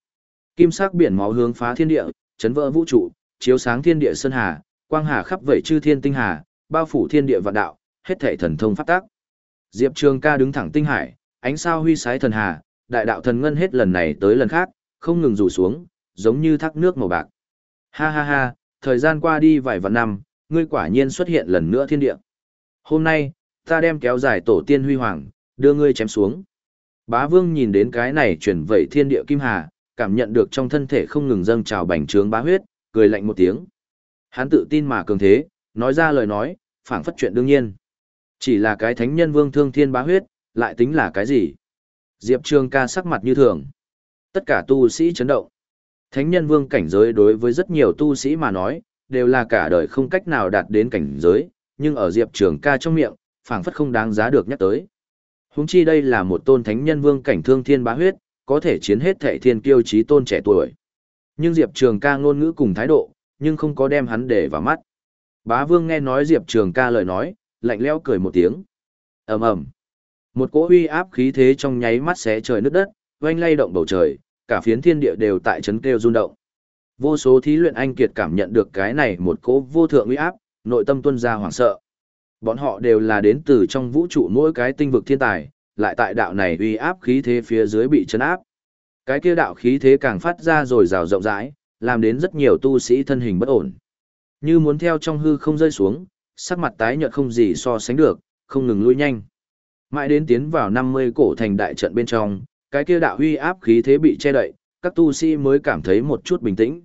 Kim sắc biển máu hướng phá thiên địa, chấn vỡ vũ trụ, chiếu sáng thiên địa sơn hà, quang hà khắp vẩy chư thiên tinh hà, bao phủ thiên địa vạn đạo, hết thảy thần thông phát tác. Diệp Trường ca đứng thẳng tinh hải, ánh sao huy sái thần hà, đại đạo thần ngân hết lần này tới lần khác, không ngừng rủ xuống, giống như thác nước màu bạc. Ha ha ha, thời gian qua đi vài vạn năm, ngươi quả nhiên xuất hiện lần nữa thiên địa. Hôm nay, ta đem kéo dài tổ tiên huy hoàng, đưa ngươi chém xuống. Bá vương nhìn đến cái này chuyển vẩy thiên địa kim hà, cảm nhận được trong thân thể không ngừng dâng trào bành trướng bá huyết, cười lạnh một tiếng. Hắn tự tin mà cường thế, nói ra lời nói, phảng phất chuyện đương nhiên. Chỉ là cái thánh nhân vương thương thiên bá huyết, lại tính là cái gì? Diệp Trường ca sắc mặt như thường. Tất cả tu sĩ chấn động. Thánh nhân vương cảnh giới đối với rất nhiều tu sĩ mà nói, đều là cả đời không cách nào đạt đến cảnh giới, nhưng ở Diệp Trường ca trong miệng, phảng phất không đáng giá được nhắc tới. Húng chi đây là một tôn thánh nhân vương cảnh thương thiên bá huyết, có thể chiến hết thệ thiên kiêu trí tôn trẻ tuổi. Nhưng Diệp Trường ca ngôn ngữ cùng thái độ, nhưng không có đem hắn để vào mắt. Bá vương nghe nói Diệp Trường ca lời nói, lạnh lẽo cười một tiếng. ầm ầm Một cỗ uy áp khí thế trong nháy mắt xé trời nước đất, oanh lay động bầu trời, cả phiến thiên địa đều tại chấn kêu rung động. Vô số thí luyện anh kiệt cảm nhận được cái này một cỗ vô thượng uy áp, nội tâm tuân ra hoảng sợ. Bọn họ đều là đến từ trong vũ trụ mỗi cái tinh vực thiên tài, lại tại đạo này uy áp khí thế phía dưới bị chấn áp. Cái kia đạo khí thế càng phát ra rồi rào rộng rãi, làm đến rất nhiều tu sĩ thân hình bất ổn. Như muốn theo trong hư không rơi xuống, sắc mặt tái nhợt không gì so sánh được, không ngừng lui nhanh. Mãi đến tiến vào 50 cổ thành đại trận bên trong, cái kia đạo uy áp khí thế bị che đậy, các tu sĩ mới cảm thấy một chút bình tĩnh.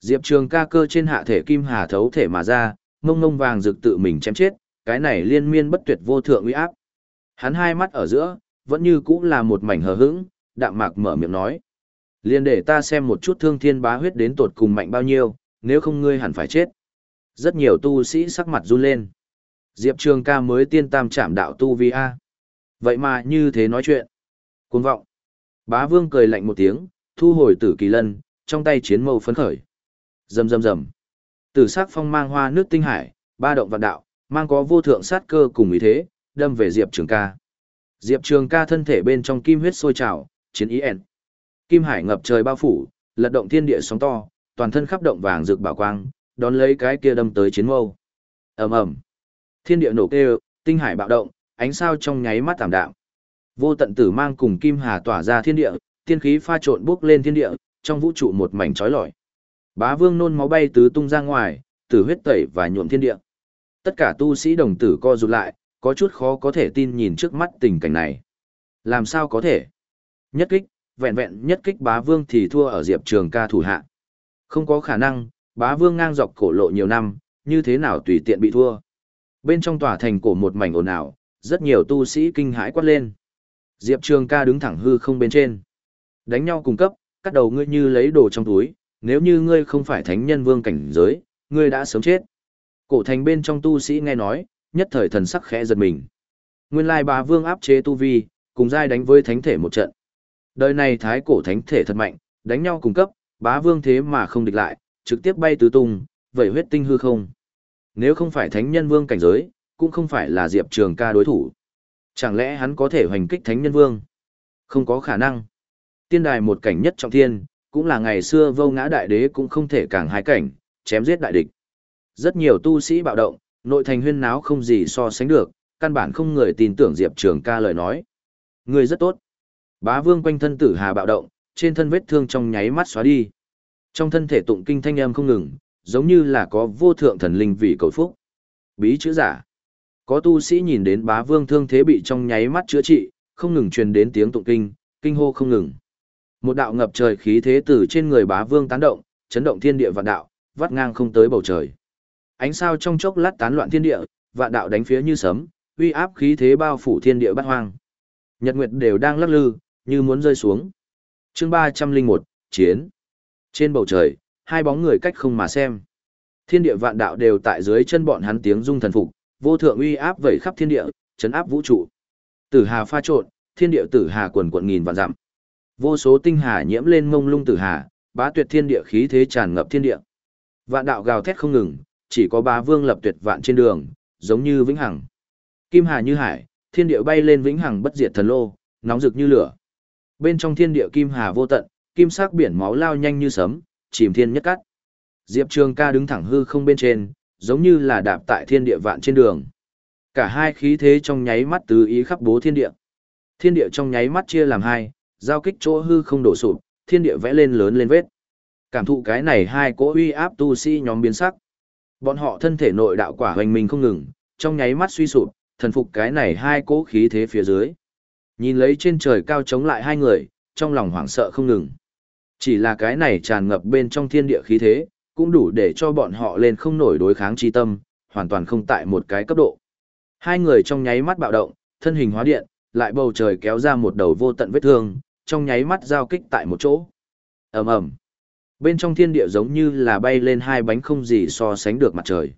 Diệp Trường ca cơ trên hạ thể kim hà thấu thể mà ra, mông ngông vàng rực tự mình chém chết, cái này liên miên bất tuyệt vô thượng uy áp. Hắn hai mắt ở giữa, vẫn như cũng là một mảnh hờ hững, đạm mạc mở miệng nói. Liên để ta xem một chút thương thiên bá huyết đến tột cùng mạnh bao nhiêu, nếu không ngươi hẳn phải chết. Rất nhiều tu sĩ sắc mặt run lên. Diệp Trường ca mới tiên tam chạm đạo tu vi A. Vậy mà như thế nói chuyện. Cuồng vọng. Bá vương cười lạnh một tiếng, thu hồi tử kỳ lân, trong tay chiến mâu phấn khởi. Rầm rầm rầm. Tử sắc phong mang hoa nước tinh hải, ba động vạn đạo, mang có vô thượng sát cơ cùng ý thế, đâm về Diệp Trường ca. Diệp Trường ca thân thể bên trong kim huyết sôi trào, chiến ý ẹn. Kim hải ngập trời bao phủ, lật động thiên địa sóng to, toàn thân khắp động vàng rực bảo quang, đón lấy cái kia đâm tới chiến mâu. ầm ầm, thiên địa nổ kêu, tinh hải bạo động, ánh sao trong nháy mắt tảm đạm. Vô tận tử mang cùng kim hà tỏa ra thiên địa, tiên khí pha trộn bước lên thiên địa, trong vũ trụ một mảnh chói lọi. Bá vương nôn máu bay tứ tung ra ngoài, tử huyết tẩy và nhuộm thiên địa. Tất cả tu sĩ đồng tử co rụt lại, có chút khó có thể tin nhìn trước mắt tình cảnh này. Làm sao có thể? Nhất kích, vẹn vẹn nhất kích bá vương thì thua ở diệp trường ca thủ hạ. Không có khả năng, bá vương ngang dọc cổ lộ nhiều năm, như thế nào tùy tiện bị thua. Bên trong tòa thành cổ một mảnh ồn ào, rất nhiều tu sĩ kinh hãi quát lên. Diệp Trường ca đứng thẳng hư không bên trên. Đánh nhau cùng cấp, cắt đầu ngươi như lấy đồ trong túi, nếu như ngươi không phải thánh nhân vương cảnh giới, ngươi đã sớm chết. Cổ thành bên trong tu sĩ nghe nói, nhất thời thần sắc khẽ giật mình. Nguyên lai bà vương áp chế tu vi, cùng giai đánh với thánh thể một trận. Đời này thái cổ thánh thể thật mạnh, đánh nhau cùng cấp, bá vương thế mà không địch lại, trực tiếp bay tứ tung, vậy huyết tinh hư không. Nếu không phải thánh nhân vương cảnh giới, cũng không phải là Diệp Trường ca đối thủ. Chẳng lẽ hắn có thể hoành kích thánh nhân vương? Không có khả năng. Tiên đài một cảnh nhất trọng thiên, cũng là ngày xưa vô ngã đại đế cũng không thể càng hai cảnh, chém giết đại địch. Rất nhiều tu sĩ bạo động, nội thành huyên náo không gì so sánh được, căn bản không người tin tưởng Diệp Trường ca lời nói. Người rất tốt. Bá vương quanh thân tử hà bạo động, trên thân vết thương trong nháy mắt xóa đi. Trong thân thể tụng kinh thanh âm không ngừng, giống như là có vô thượng thần linh vì cầu phúc. Bí chữ giả. Có tu sĩ nhìn đến bá vương thương thế bị trong nháy mắt chữa trị, không ngừng truyền đến tiếng tụng kinh, kinh hô không ngừng. Một đạo ngập trời khí thế từ trên người bá vương tán động, chấn động thiên địa vạn đạo, vắt ngang không tới bầu trời. Ánh sao trong chốc lát tán loạn thiên địa, vạn đạo đánh phía như sấm, uy áp khí thế bao phủ thiên địa bát hoang. Nhật nguyệt đều đang lắc lư, như muốn rơi xuống. Chương ba trăm linh một chiến. Trên bầu trời, hai bóng người cách không mà xem. Thiên địa vạn đạo đều tại dưới chân bọn hắn tiếng rung thần phục, vô thượng uy áp vẩy khắp thiên địa, chấn áp vũ trụ. Tử hà pha trộn, thiên địa tử hà quần quần nghìn vạn dặm. Vô số tinh hà nhiễm lên mông lung tử hà, bá tuyệt thiên địa khí thế tràn ngập thiên địa. Vạn đạo gào thét không ngừng, chỉ có bá vương lập tuyệt vạn trên đường, giống như vĩnh hằng. Kim hà như hải, thiên địa bay lên vĩnh hằng bất diệt thần lô, nóng rực như lửa. Bên trong thiên địa kim hà vô tận, kim sắc biển máu lao nhanh như sấm, chìm thiên nhất cắt. Diệp Trường ca đứng thẳng hư không bên trên, giống như là đạp tại thiên địa vạn trên đường. Cả hai khí thế trong nháy mắt tứ ý khắp bố thiên địa. Thiên địa trong nháy mắt chia làm hai, giao kích chỗ hư không đổ sụp, thiên địa vẽ lên lớn lên vết. Cảm thụ cái này hai cỗ uy áp tu si nhóm biến sắc. Bọn họ thân thể nội đạo quả hoành mình không ngừng, trong nháy mắt suy sụp, thần phục cái này hai cỗ khí thế phía dưới. Nhìn lấy trên trời cao chống lại hai người, trong lòng hoảng sợ không ngừng. Chỉ là cái này tràn ngập bên trong thiên địa khí thế, cũng đủ để cho bọn họ lên không nổi đối kháng chi tâm, hoàn toàn không tại một cái cấp độ. Hai người trong nháy mắt bạo động, thân hình hóa điện, lại bầu trời kéo ra một đầu vô tận vết thương, trong nháy mắt giao kích tại một chỗ. ầm ầm, Bên trong thiên địa giống như là bay lên hai bánh không gì so sánh được mặt trời.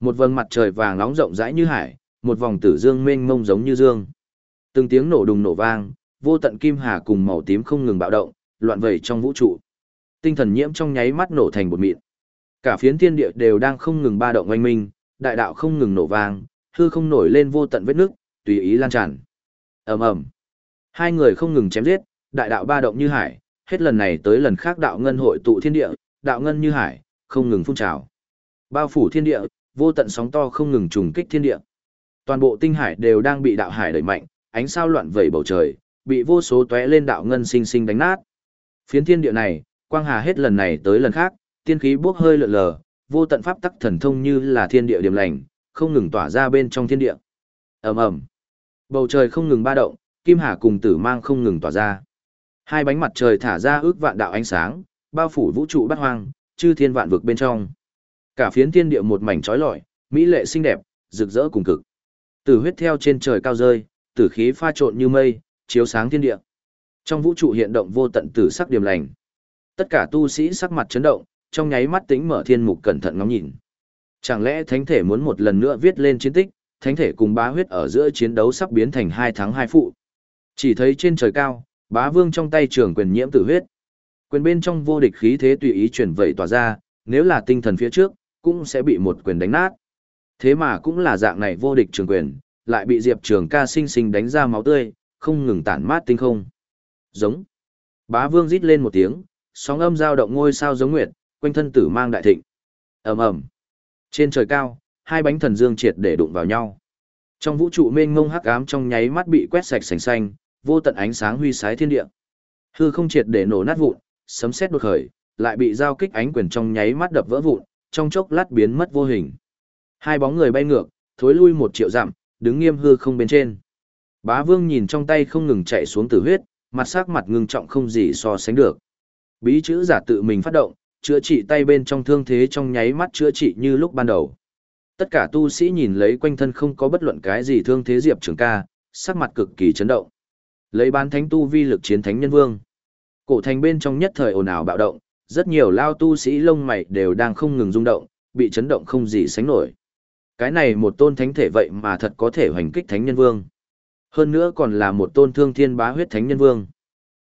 Một vầng mặt trời vàng nóng rộng rãi như hải, một vòng tử dương mênh mông giống như dương. Từng tiếng nổ đùng nổ vang, vô tận kim hà cùng màu tím không ngừng bạo động, loạn vẩy trong vũ trụ. Tinh thần nhiễm trong nháy mắt nổ thành bột mịn. Cả phiến thiên địa đều đang không ngừng ba động oanh minh, đại đạo không ngừng nổ vang, hư không nổi lên vô tận vết nước, tùy ý lan tràn. Ầm ầm. Hai người không ngừng chém giết, đại đạo ba động như hải, hết lần này tới lần khác đạo ngân hội tụ thiên địa, đạo ngân như hải, không ngừng phun trào. Bao phủ thiên địa, vô tận sóng to không ngừng trùng kích thiên địa. Toàn bộ tinh hải đều đang bị đạo hải đẩy mạnh, ánh sao loạn vẩy bầu trời, bị vô số tóe lên đạo ngân sinh sinh đánh nát. Phiến thiên địa này, quang hà hết lần này tới lần khác, tiên khí bốc hơi lượn lờ, vô tận pháp tắc thần thông như là thiên địa điểm lành, không ngừng tỏa ra bên trong thiên địa. Ầm ầm. Bầu trời không ngừng ba động, kim hà cùng tử mang không ngừng tỏa ra. Hai bánh mặt trời thả ra ước vạn đạo ánh sáng, bao phủ vũ trụ bát hoang, chư thiên vạn vực bên trong. Cả phiến thiên địa một mảnh trói lọi, mỹ lệ xinh đẹp, rực rỡ cùng cực. Tử huyết theo trên trời cao rơi, tử khí pha trộn như mây, chiếu sáng thiên địa. Trong vũ trụ hiện động vô tận tử sắc điểm lành. Tất cả tu sĩ sắc mặt chấn động, trong nháy mắt tính mở thiên mục cẩn thận ngắm nhìn. Chẳng lẽ thánh thể muốn một lần nữa viết lên chiến tích, thánh thể cùng bá huyết ở giữa chiến đấu sắp biến thành hai thắng hai phụ. Chỉ thấy trên trời cao, bá vương trong tay trường quyền nhiễm tử huyết. Quyền bên trong vô địch khí thế tùy ý chuyển vẩy tỏa ra, nếu là tinh thần phía trước, cũng sẽ bị một quyền đánh nát. Thế mà cũng là dạng này vô địch trường quyền, lại bị Diệp Trường ca sinh sinh đánh ra máu tươi, không ngừng tản mát tinh không. Giống. Bá vương rít lên một tiếng, sóng âm dao động ngôi sao giống nguyệt, quanh thân tử mang đại thịnh. ầm ầm Trên trời cao, hai bánh thần dương triệt để đụng vào nhau. Trong vũ trụ mênh mông hắc ám trong nháy mắt bị quét sạch sành xanh, vô tận ánh sáng huy sái thiên địa. Hư không triệt để nổ nát vụn, sấm sét đột khởi, lại bị giao kích ánh quyền trong nháy mắt đập vỡ vụn, trong chốc lát biến mất vô hình. Hai bóng người bay ngược, thối lui một triệu dặm, đứng nghiêm hư không bên trên. Bá Vương nhìn trong tay không ngừng chạy xuống tử huyết, mặt sắc mặt ngưng trọng không gì so sánh được. Bí chữ giả tự mình phát động, chữa trị tay bên trong thương thế trong nháy mắt chữa trị như lúc ban đầu. Tất cả tu sĩ nhìn lấy quanh thân không có bất luận cái gì thương thế Diệp Trường ca, sắc mặt cực kỳ chấn động. Lấy bán thánh tu vi lực chiến thánh nhân vương. Cổ thành bên trong nhất thời ồn ào bạo động, rất nhiều lao tu sĩ lông mày đều đang không ngừng rung động, bị chấn động không gì sánh nổi. Cái này một tôn thánh thể vậy mà thật có thể hoành kích thánh nhân vương. Hơn nữa còn là một tôn thương thiên bá huyết thánh nhân vương.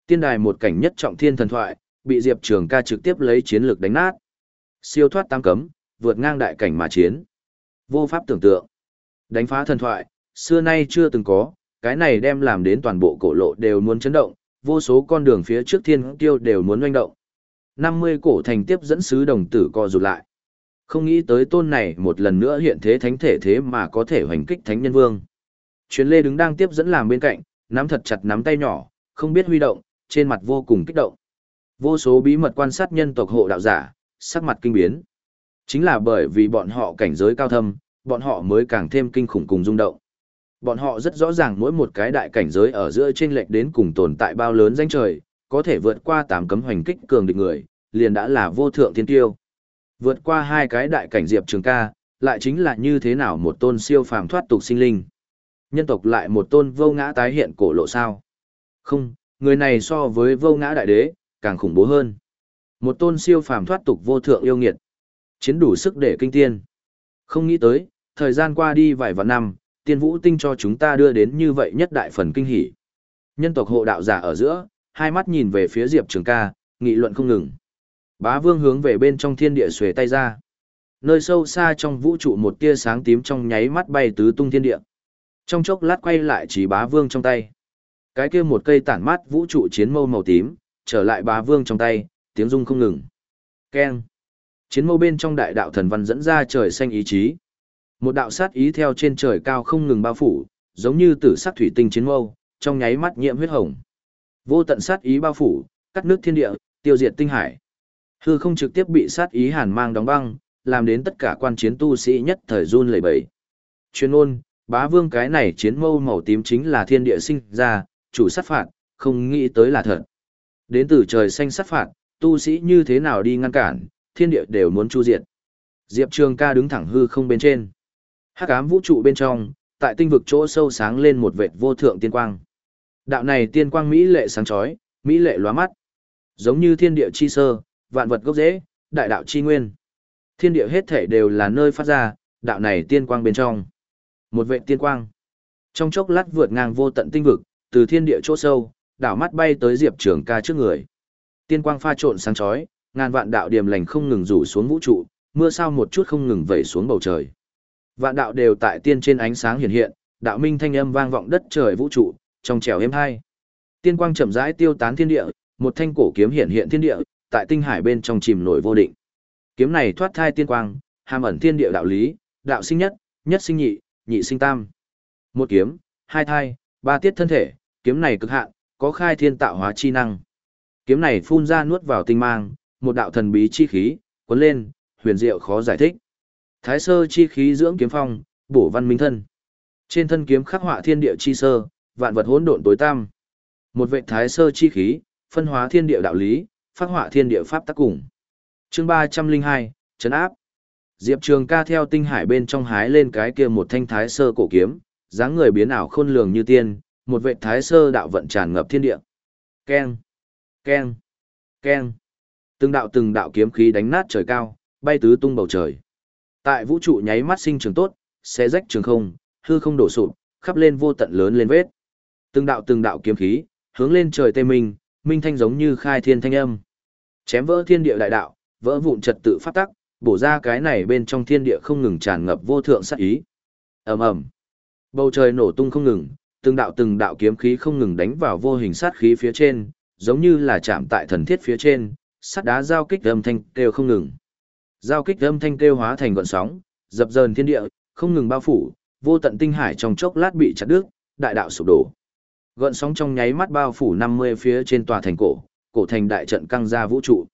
Tiên đài một cảnh nhất trọng thiên thần thoại, bị Diệp Trường ca trực tiếp lấy chiến lược đánh nát. Siêu thoát tam cấm, vượt ngang đại cảnh mà chiến. Vô pháp tưởng tượng. Đánh phá thần thoại, xưa nay chưa từng có, cái này đem làm đến toàn bộ cổ lộ đều muốn chấn động, vô số con đường phía trước thiên tiêu đều muốn doanh động. 50 cổ thành tiếp dẫn sứ đồng tử co rụt lại. Không nghĩ tới tôn này một lần nữa hiện thế thánh thể thế mà có thể hoành kích thánh nhân vương. Chuyến lê đứng đang tiếp dẫn làm bên cạnh, nắm thật chặt nắm tay nhỏ, không biết huy động, trên mặt vô cùng kích động. Vô số bí mật quan sát nhân tộc hộ đạo giả, sắc mặt kinh biến. Chính là bởi vì bọn họ cảnh giới cao thâm, bọn họ mới càng thêm kinh khủng cùng rung động. Bọn họ rất rõ ràng mỗi một cái đại cảnh giới ở giữa trên lệch đến cùng tồn tại bao lớn danh trời, có thể vượt qua tám cấm hoành kích cường địch người, liền đã là vô thượng thiên tiêu. Vượt qua hai cái đại cảnh diệp trường ca, lại chính là như thế nào một tôn siêu phàm thoát tục sinh linh. Nhân tộc lại một tôn vô ngã tái hiện cổ lộ sao. Không, người này so với vô ngã đại đế, càng khủng bố hơn. Một tôn siêu phàm thoát tục vô thượng yêu nghiệt. Chiến đủ sức để kinh tiên. Không nghĩ tới, thời gian qua đi vài vạn năm, tiên vũ tinh cho chúng ta đưa đến như vậy nhất đại phần kinh hỉ. Nhân tộc hộ đạo giả ở giữa, hai mắt nhìn về phía Diệp Trường ca, nghị luận không ngừng. Bá vương hướng về bên trong thiên địa xuề tay ra. Nơi sâu xa trong vũ trụ một tia sáng tím trong nháy mắt bay tứ tung thiên địa. Trong chốc lát quay lại chỉ bá vương trong tay. Cái kia một cây tản mát vũ trụ chiến mâu màu tím, trở lại bá vương trong tay, tiếng rung không ngừng. Keng. Chiến mâu bên trong đại đạo thần văn dẫn ra trời xanh ý chí. Một đạo sát ý theo trên trời cao không ngừng bao phủ, giống như tử sắc thủy tinh chiến mâu, trong nháy mắt nhiễm huyết hồng. Vô tận sát ý bao phủ, cắt nước thiên địa, tiêu diệt tinh hải. Hư không trực tiếp bị sát ý hàn mang đóng băng, làm đến tất cả quan chiến tu sĩ nhất thời run lẩy bẩy. Chuyên ôn, bá vương cái này chiến mâu màu tím chính là thiên địa sinh ra, chủ sát phạt, không nghĩ tới là thật. Đến từ trời xanh sát phạt, tu sĩ như thế nào đi ngăn cản, thiên địa đều muốn chu diệt. Diệp Trường ca đứng thẳng hư không bên trên hắc ám vũ trụ bên trong, tại tinh vực chỗ sâu sáng lên một vệt vô thượng tiên quang. Đạo này tiên quang mỹ lệ sáng chói, mỹ lệ lóa mắt. Giống như thiên địa chi sơ, vạn vật gốc rễ, đại đạo chi nguyên. Thiên địa hết thể đều là nơi phát ra, đạo này tiên quang bên trong. Một vệ tiên quang. Trong chốc lát vượt ngang vô tận tinh vực, từ thiên địa chỗ sâu, đảo mắt bay tới Diệp Trường ca trước người. Tiên quang pha trộn sáng chói, ngàn vạn đạo điềm lành không ngừng rủ xuống vũ trụ, mưa sao một chút không ngừng vẩy xuống bầu trời. Vạn đạo đều tại tiên trên ánh sáng hiện hiện, đạo minh thanh âm vang vọng đất trời vũ trụ, trong trẻo êm hai. Tiên quang chậm rãi tiêu tán thiên địa, một thanh cổ kiếm hiện hiện thiên địa, tại tinh hải bên trong chìm nổi vô định. Kiếm này thoát thai tiên quang, hàm ẩn thiên địa đạo lý, đạo sinh nhất, nhất sinh nhị, nhị sinh tam. Một kiếm, hai thai, ba tiết thân thể, kiếm này cực hạn, có khai thiên tạo hóa chi năng. Kiếm này phun ra nuốt vào tinh mang, một đạo thần bí chi khí, cuốn lên, huyền diệu khó giải thích. Thái sơ chi khí dưỡng kiếm phong, bổ văn minh thân. Trên thân kiếm khắc họa thiên địa chi sơ, vạn vật hỗn độn tối tăm. Một vệ thái sơ chi khí, phân hóa thiên địa đạo lý, phát họa thiên địa pháp tác cùng. Chương ba trăm linh hai trấn áp. Diệp Trường ca theo tinh hải bên trong hái lên cái kia một thanh thái sơ cổ kiếm, dáng người biến ảo khôn lường như tiên, một vệ thái sơ đạo vận tràn ngập thiên địa. Keng, keng, keng. Từng đạo từng đạo kiếm khí đánh nát trời cao, bay tứ tung bầu trời. Tại vũ trụ nháy mắt sinh trường tốt, xé rách trường không, hư không đổ sụp, khắp lên vô tận lớn lên vết. Từng đạo từng đạo kiếm khí, hướng lên trời tây minh, minh thanh giống như khai thiên thanh âm. Chém vỡ thiên địa đại đạo, vỡ vụn trật tự pháp tắc, bổ ra cái này bên trong thiên địa không ngừng tràn ngập vô thượng sát ý. Ầm ầm. Bầu trời nổ tung không ngừng, từng đạo từng đạo kiếm khí không ngừng đánh vào vô hình sát khí phía trên, giống như là chạm tại thần thiết phía trên, sắt đá giao kích âm thanh kêu không ngừng. Giao kích âm thanh kêu hóa thành gợn sóng, dập dờn thiên địa, không ngừng bao phủ, vô tận tinh hải trong chốc lát bị chặt đứt, đại đạo sụp đổ. Gợn sóng trong nháy mắt bao phủ 50 phía trên tòa thành cổ, cổ thành đại trận căng ra vũ trụ.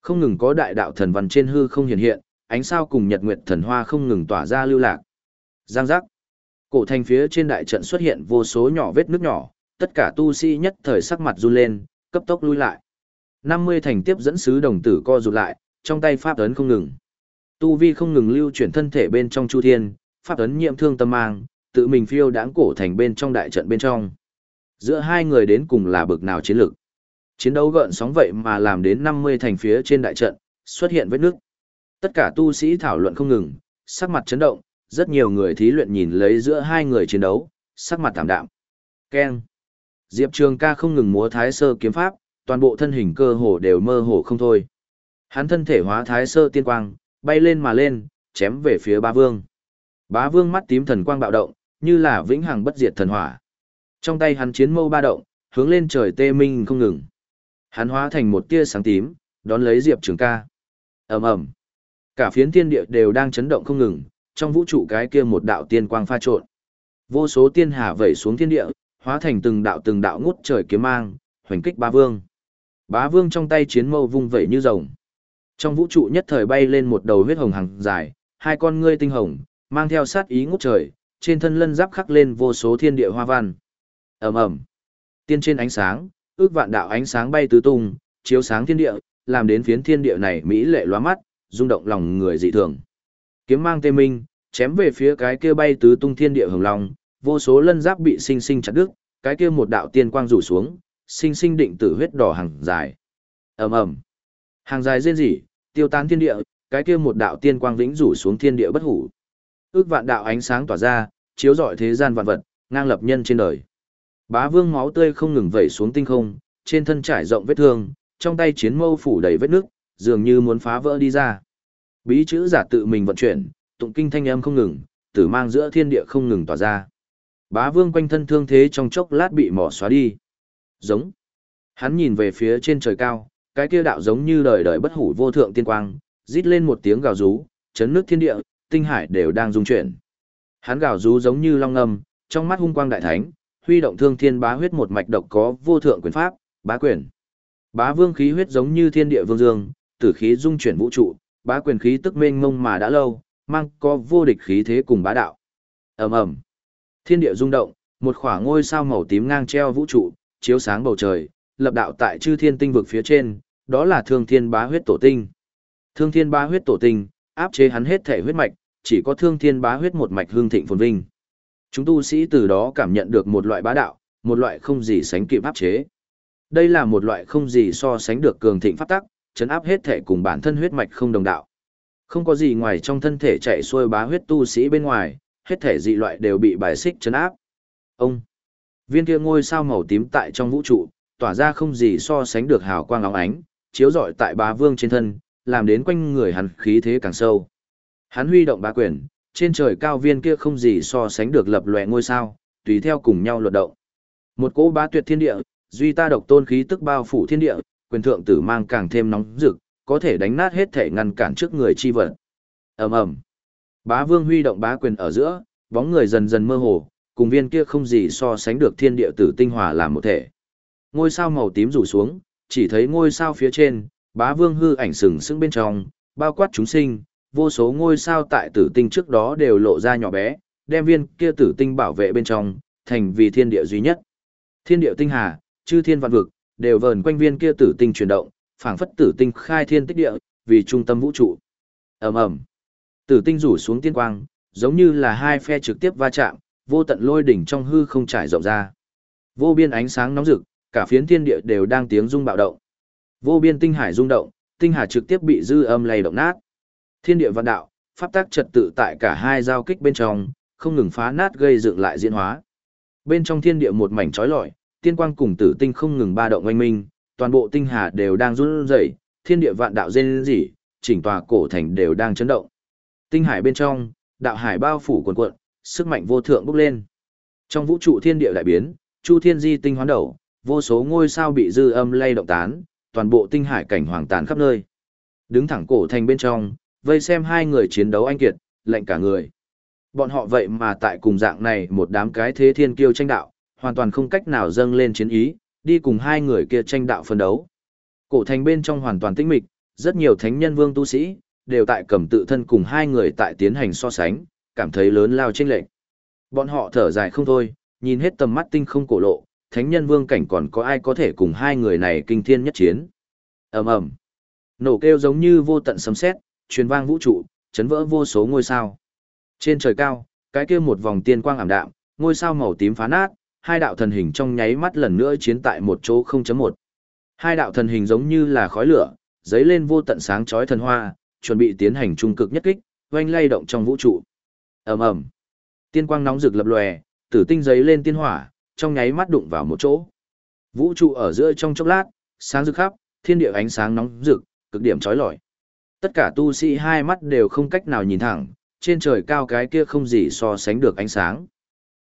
Không ngừng có đại đạo thần văn trên hư không hiện hiện, ánh sao cùng nhật nguyệt thần hoa không ngừng tỏa ra lưu lạc. Giang giác. Cổ thành phía trên đại trận xuất hiện vô số nhỏ vết nước nhỏ, tất cả tu sĩ nhất thời sắc mặt run lên, cấp tốc lui lại. 50 thành tiếp dẫn sứ đồng tử co rụt lại, trong tay pháp ấn không ngừng. Tu vi không ngừng lưu chuyển thân thể bên trong chu thiên, pháp ấn nhiệm thương tâm mang, tự mình phiêu đãng cổ thành bên trong đại trận bên trong. Giữa hai người đến cùng là bực nào chiến lược. Chiến đấu gợn sóng vậy mà làm đến 50 thành phía trên đại trận, xuất hiện vết nước. Tất cả tu sĩ thảo luận không ngừng, sắc mặt chấn động, rất nhiều người thí luyện nhìn lấy giữa hai người chiến đấu, sắc mặt tạm đạm. Keng. Diệp Trường ca không ngừng múa thái sơ kiếm pháp, toàn bộ thân hình cơ hồ đều mơ hồ không thôi. Hắn thân thể hóa thái sơ tiên quang, bay lên mà lên, chém về phía bá vương. Bá vương mắt tím thần quang bạo động, như là vĩnh hằng bất diệt thần hỏa. Trong tay hắn chiến mâu ba động, hướng lên trời tê minh không ngừng. Hắn hóa thành một tia sáng tím, đón lấy Diệp Trường ca. ầm ầm, Cả phiến thiên địa đều đang chấn động không ngừng, trong vũ trụ cái kia một đạo tiên quang pha trộn. Vô số tiên hà vẩy xuống thiên địa, hóa thành từng đạo từng đạo ngút trời kiếm mang, hoành kích bá vương. Bá vương trong tay chiến mâu vung vẩy như rồng. Trong vũ trụ nhất thời bay lên một đầu huyết hồng hằng dài, hai con ngươi tinh hồng, mang theo sát ý ngút trời, trên thân lân giáp khắc lên vô số thiên địa hoa văn. Ầm ầm. Tiên trên ánh sáng, ước vạn đạo ánh sáng bay tứ tung, chiếu sáng thiên địa, làm đến phiến thiên địa này mỹ lệ lóa mắt, rung động lòng người dị thường. Kiếm mang tê minh, chém về phía cái kia bay tứ tung thiên địa hồng long, vô số lân giáp bị sinh sinh chặt đứt, cái kia một đạo tiên quang rủ xuống, sinh sinh định tử huyết đỏ hàng dài. Ầm ầm. Hàng dài rên rỉ, tiêu tán thiên địa, cái kia một đạo tiên quang vĩnh rủ xuống thiên địa bất hủ. Ước vạn đạo ánh sáng tỏa ra, chiếu rọi thế gian vạn vật, ngang lập nhân trên đời. Bá vương máu tươi không ngừng vẩy xuống tinh không, trên thân trải rộng vết thương, trong tay chiến mâu phủ đầy vết nước, dường như muốn phá vỡ đi ra. Bí chữ giả tự mình vận chuyển, tụng kinh thanh âm không ngừng, tử mang giữa thiên địa không ngừng tỏa ra. Bá vương quanh thân thương thế trong chốc lát bị mỏ xóa đi. Giống. Hắn nhìn về phía trên trời cao, cái kia đạo giống như đời đời bất hủ vô thượng tiên quang, rít lên một tiếng gào rú, chấn nước thiên địa, tinh hải đều đang rung chuyển. Hắn gào rú giống như long ngâm, trong mắt hung quang đại thánh, huy động thương thiên bá huyết một mạch độc có vô thượng quyền pháp, bá quyền. Bá vương khí huyết giống như thiên địa vương dương, tử khí dung chuyển vũ trụ, bá quyền khí tức mênh mông mà đã lâu, mang có vô địch khí thế cùng bá đạo. Ầm ầm. Thiên địa rung động, một khỏa ngôi sao màu tím ngang treo vũ trụ, chiếu sáng bầu trời, lập đạo tại chư thiên tinh vực phía trên, đó là thương thiên bá huyết tổ tinh. Thương thiên bá huyết tổ tinh, áp chế hắn hết thể huyết mạch, chỉ có thương thiên bá huyết một mạch hương thịnh phồn vinh. Chúng tu sĩ từ đó cảm nhận được một loại bá đạo, một loại không gì sánh kịp áp chế. Đây là một loại không gì so sánh được cường thịnh pháp tắc, chấn áp hết thể cùng bản thân huyết mạch không đồng đạo. Không có gì ngoài trong thân thể chạy xuôi bá huyết tu sĩ bên ngoài, hết thể dị loại đều bị bài xích chấn áp. Ông, viên kia ngôi sao màu tím tại trong vũ trụ, tỏa ra không gì so sánh được hào quang óng ánh, chiếu rọi tại bá vương trên thân, làm đến quanh người hắn khí thế càng sâu. Hắn huy động bá quyền, trên trời cao viên kia không gì so sánh được lập lòe ngôi sao, tùy theo cùng nhau luật động. Một cỗ bá tuyệt thiên địa, duy ta độc tôn khí tức bao phủ thiên địa, quyền thượng tử mang càng thêm nóng rực, có thể đánh nát hết thể ngăn cản trước người chi vật. Ầm ầm. Bá Vương huy động bá quyền ở giữa, bóng người dần dần mơ hồ, cùng viên kia không gì so sánh được thiên địa tử tinh hòa làm một thể. Ngôi sao màu tím rủ xuống, chỉ thấy ngôi sao phía trên, Bá Vương hư ảnh sừng sững bên trong, bao quát chúng sinh, vô số ngôi sao tại tử tinh trước đó đều lộ ra nhỏ bé, đem viên kia tử tinh bảo vệ bên trong, thành vì thiên địa duy nhất. Thiên địa tinh hà, chư thiên vạn vực, đều vờn quanh viên kia tử tinh chuyển động, phảng phất tử tinh khai thiên tích địa, vì trung tâm vũ trụ. Ầm ầm. Tử tinh rủ xuống tiên quang, giống như là hai phe trực tiếp va chạm, vô tận lôi đỉnh trong hư không trải rộng ra. Vô biên ánh sáng nóng rực, cả phiến thiên địa đều đang tiếng rung bạo động. Vô biên tinh hải rung động, tinh hà trực tiếp bị dư âm lay động nát. Thiên địa vạn đạo, pháp tắc trật tự tại cả hai giao kích bên trong, không ngừng phá nát gây dựng lại diễn hóa. Bên trong thiên địa một mảnh chói lọi, tiên quang cùng tử tinh không ngừng ba động oanh minh, toàn bộ tinh hà đều đang run rẩy, thiên địa vạn đạo rên rỉ, chỉnh tòa cổ thành đều đang chấn động. Tinh hải bên trong, đạo hải bao phủ cuồn cuộn, sức mạnh vô thượng bốc lên. Trong vũ trụ thiên địa đại biến, chu thiên di tinh hoán đầu, vô số ngôi sao bị dư âm lay động tán, toàn bộ tinh hải cảnh hoàng tàn khắp nơi. Đứng thẳng cổ thành bên trong, vây xem hai người chiến đấu anh kiệt, lệnh cả người. Bọn họ vậy mà tại cùng dạng này một đám cái thế thiên kiêu tranh đạo, hoàn toàn không cách nào dâng lên chiến ý, đi cùng hai người kia tranh đạo phân đấu. Cổ thành bên trong hoàn toàn tĩnh mịch, rất nhiều thánh nhân vương tu sĩ, đều tại cầm tự thân cùng hai người tại tiến hành so sánh, cảm thấy lớn lao chênh lệch. Bọn họ thở dài không thôi, nhìn hết tầm mắt tinh không cổ lộ, thánh nhân vương cảnh còn có ai có thể cùng hai người này kinh thiên nhất chiến. ầm ầm Nổ kêu giống như vô tận sấm sét, truyền vang vũ trụ, chấn vỡ vô số ngôi sao. Trên trời cao, cái kia một vòng tiên quang ảm đạm, ngôi sao màu tím phá nát, hai đạo thần hình trong nháy mắt lần nữa chiến tại một chỗ 0.1. Hai đạo thần hình giống như là khói lửa, giấy lên vô tận sáng chói thần hoa, chuẩn bị tiến hành trung cực nhất kích, oanh lay động trong vũ trụ. Ầm ầm. Tiên quang nóng rực lập lòe, tử tinh giấy lên tiên hỏa, trong nháy mắt đụng vào một chỗ. Vũ trụ ở giữa trong chốc lát, sáng rực khắp, thiên địa ánh sáng nóng rực, cực điểm chói lọi. Tất cả tu sĩ hai mắt đều không cách nào nhìn thẳng, trên trời cao cái kia không gì so sánh được ánh sáng.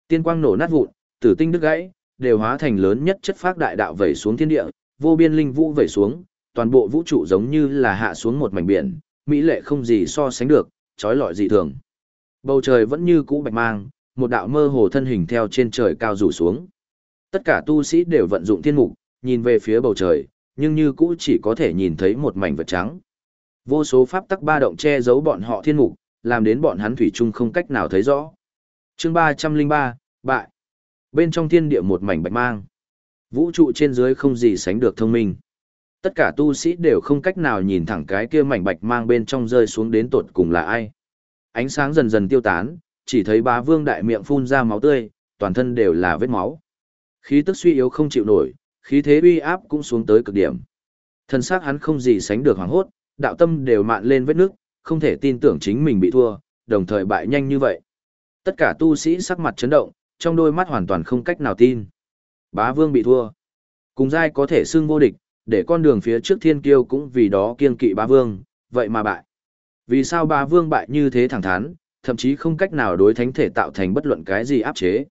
Tiên quang nổ nát vụn, tử tinh đứt gãy, đều hóa thành lớn nhất chất phác đại đạo vẩy xuống thiên địa, vô biên linh vũ vẩy xuống, toàn bộ vũ trụ giống như là hạ xuống một mảnh biển, mỹ lệ không gì so sánh được, chói lọi dị thường. Bầu trời vẫn như cũ bạch mang, một đạo mơ hồ thân hình theo trên trời cao rủ xuống. Tất cả tu sĩ đều vận dụng thiên mục, nhìn về phía bầu trời, nhưng như cũ chỉ có thể nhìn thấy một mảnh vật trắng. Vô số pháp tắc ba động che giấu bọn họ thiên mục, làm đến bọn hắn thủy chung không cách nào thấy rõ. Chương 303, bại. Bên trong thiên địa một mảnh bạch mang. Vũ trụ trên dưới không gì sánh được thông minh. Tất cả tu sĩ đều không cách nào nhìn thẳng cái kia mảnh bạch mang bên trong rơi xuống đến tột cùng là ai. Ánh sáng dần dần tiêu tán, chỉ thấy bá vương đại miệng phun ra máu tươi, toàn thân đều là vết máu. Khí tức suy yếu không chịu nổi, khí thế uy áp cũng xuống tới cực điểm. Thân xác hắn không gì sánh được hoàng hốt, đạo tâm đều mạn lên vết nước, không thể tin tưởng chính mình bị thua, đồng thời bại nhanh như vậy. Tất cả tu sĩ sắc mặt chấn động, trong đôi mắt hoàn toàn không cách nào tin. Bá vương bị thua. Cùng giai có thể xưng vô địch, để con đường phía trước thiên kiêu cũng vì đó kiên kỵ bá vương, vậy mà bại. Vì sao bá vương bại như thế thẳng thắn, thậm chí không cách nào đối thánh thể tạo thành bất luận cái gì áp chế.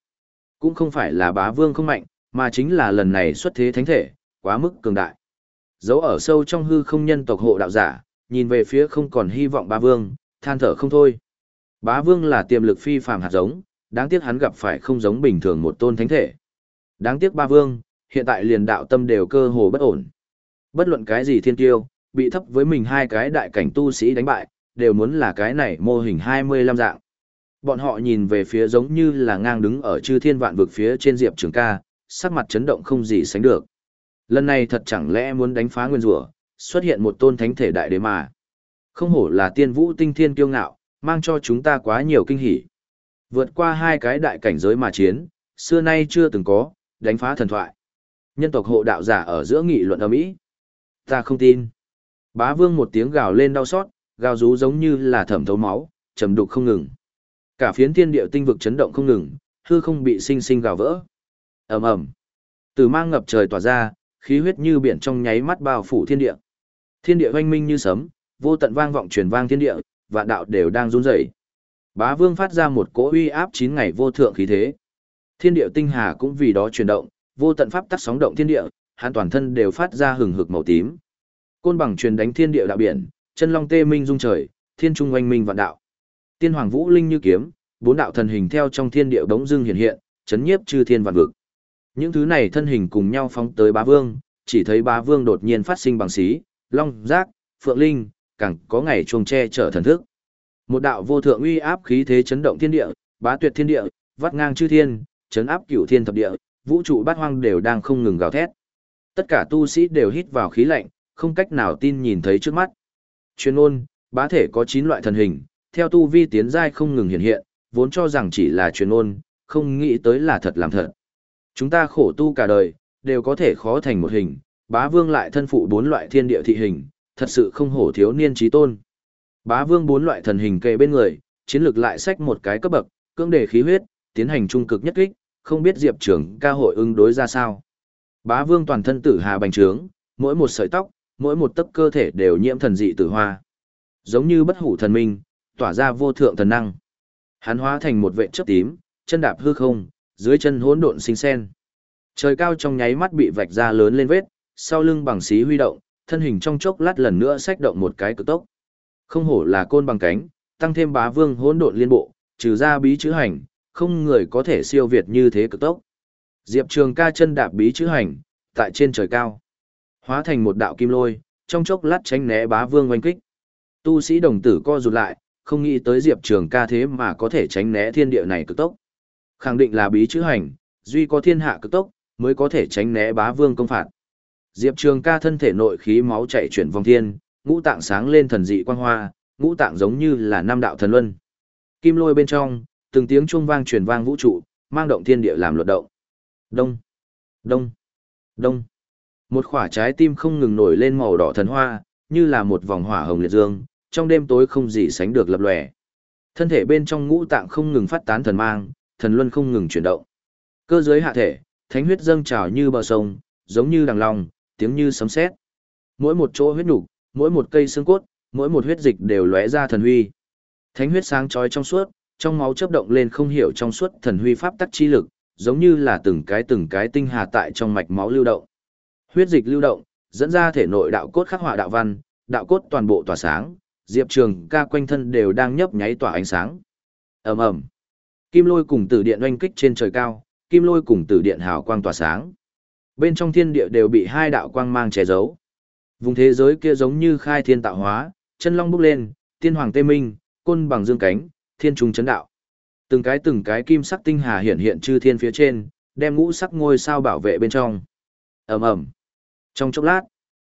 Cũng không phải là bá vương không mạnh, mà chính là lần này xuất thế thánh thể, quá mức cường đại. Dấu ở sâu trong hư không nhân tộc hộ đạo giả, nhìn về phía không còn hy vọng bá vương, than thở không thôi. Bá vương là tiềm lực phi phàm hạt giống, đáng tiếc hắn gặp phải không giống bình thường một tôn thánh thể. Đáng tiếc ba vương, hiện tại liền đạo tâm đều cơ hồ bất ổn. Bất luận cái gì thiên tiêu, bị thấp với mình hai cái đại cảnh tu sĩ đánh bại, đều muốn là cái này mô hình 25 dạng. Bọn họ nhìn về phía giống như là ngang đứng ở chư thiên vạn vực phía trên diệp trường ca, sắc mặt chấn động không gì sánh được. Lần này thật chẳng lẽ muốn đánh phá nguyên rủa xuất hiện một tôn thánh thể đại đế mà. Không hổ là tiên vũ tinh thiên kiêu ngạo, mang cho chúng ta quá nhiều kinh hỉ. Vượt qua hai cái đại cảnh giới mà chiến, xưa nay chưa từng có, đánh phá thần thoại. Nhân tộc hộ đạo giả ở giữa nghị luận âm ý, Ta không tin. Bá vương một tiếng gào lên đau xót, gào rú giống như là thẩm thấu máu, trầm đục không ngừng. Cả phiến thiên địa tinh vực chấn động không ngừng, hư không bị sinh sinh gào vỡ. ầm ầm, từ mang ngập trời tỏa ra, khí huyết như biển trong nháy mắt bao phủ thiên địa. Thiên địa oanh minh như sấm, vô tận vang vọng truyền vang thiên địa, vạn đạo đều đang run rẩy. Bá Vương phát ra một cỗ uy áp chín ngày vô thượng khí thế. Thiên địa tinh hà cũng vì đó chuyển động, vô tận pháp tắc sóng động thiên địa, hắn toàn thân đều phát ra hừng hực màu tím. Côn bằng truyền đánh thiên địa đạo biển, chân long tê minh dung trời, thiên trung oanh minh vạn đạo. Tiên hoàng vũ linh như kiếm, bốn đạo thần hình theo trong thiên địa bỗng dưng hiện hiện, chấn nhiếp chư thiên vạn vực. Những thứ này thân hình cùng nhau phóng tới bá vương, chỉ thấy bá vương đột nhiên phát sinh bằng xí, long, giác, phượng linh, càng có ngày chuông che chở thần thức. Một đạo vô thượng uy áp khí thế chấn động thiên địa, bá tuyệt thiên địa, vắt ngang chư thiên, chấn áp cửu thiên thập địa, vũ trụ bát hoang đều đang không ngừng gào thét. Tất cả tu sĩ đều hít vào khí lạnh, không cách nào tin nhìn thấy trước mắt. Chuyên ôn, bá thể có 9 loại thần hình, theo tu vi tiến giai không ngừng hiện hiện, vốn cho rằng chỉ là chuyên ôn, không nghĩ tới là thật làm thật. Chúng ta khổ tu cả đời, đều có thể khó thành một hình, bá vương lại thân phụ bốn loại thiên địa thị hình, thật sự không hổ thiếu niên trí tôn. Bá vương bốn loại thần hình kề bên người, chiến lược lại sách một cái cấp bậc, cưỡng đề khí huyết, tiến hành trung cực nhất kích, không biết Diệp trưởng ca hội ứng đối ra sao. Bá vương toàn thân tử hà bành trướng, mỗi một sợi tóc, mỗi một tấc cơ thể đều nhiễm thần dị tử hoa. Giống như bất hủ thần minh, tỏa ra vô thượng thần năng. Hắn hóa thành một vệ chớp tím, chân đạp hư không, dưới chân hỗn độn sinh sen. Trời cao trong nháy mắt bị vạch ra lớn lên vết, sau lưng bằng xí huy động, thân hình trong chốc lát lần nữa xách động một cái cực tốc. Không hổ là côn bằng cánh, tăng thêm bá vương hỗn độn liên bộ, trừ ra bí chữ hành, không người có thể siêu việt như thế cực tốc. Diệp Trường ca chân đạp bí chữ hành, tại trên trời cao. Hóa thành một đạo kim lôi, trong chốc lát tránh né bá vương oanh kích. Tu sĩ đồng tử co rụt lại, không nghĩ tới Diệp Trường ca thế mà có thể tránh né thiên địa này cực tốc. Khẳng định là bí chữ hành, duy có thiên hạ cực tốc, mới có thể tránh né bá vương công phạt. Diệp Trường ca thân thể nội khí máu chạy chuyển vòng thiên, ngũ tạng sáng lên thần dị quang hoa, ngũ tạng giống như là năm đạo thần luân. Kim lôi bên trong, từng tiếng chuông vang truyền vang vũ trụ, mang động thiên địa làm luật động. Đông, đông, đông. Một quả trái tim không ngừng nổi lên màu đỏ thần hoa, như là một vòng hỏa hồng liệt dương, trong đêm tối không gì sánh được lập lòe. Thân thể bên trong ngũ tạng không ngừng phát tán thần mang, thần luân không ngừng chuyển động. Cơ giới hạ thể, thánh huyết dâng trào như bờ sông, giống như đằng long, tiếng như sấm sét. Mỗi một chỗ huyết nục, mỗi một cây xương cốt, mỗi một huyết dịch đều lóe ra thần huy. Thánh huyết sáng chói trong suốt, trong máu chớp động lên không hiểu trong suốt thần huy pháp tắc chi lực, giống như là từng cái từng cái tinh hà tại trong mạch máu lưu động. Huyết dịch lưu động, dẫn ra thể nội đạo cốt khắc họa đạo văn, đạo cốt toàn bộ tỏa sáng, Diệp Trường ca quanh thân đều đang nhấp nháy tỏa ánh sáng. Ầm ầm. Kim lôi cùng tử điện oanh kích trên trời cao, kim lôi cùng tử điện hào quang tỏa sáng. Bên trong thiên địa đều bị hai đạo quang mang che giấu. Vùng thế giới kia giống như khai thiên tạo hóa, chân long bốc lên, tiên hoàng tê minh, côn bằng dương cánh, thiên trùng chấn đạo. Từng cái từng cái kim sắc tinh hà hiện hiện chư thiên phía trên, đem ngũ sắc ngôi sao bảo vệ bên trong. Ầm ầm. Trong chốc lát,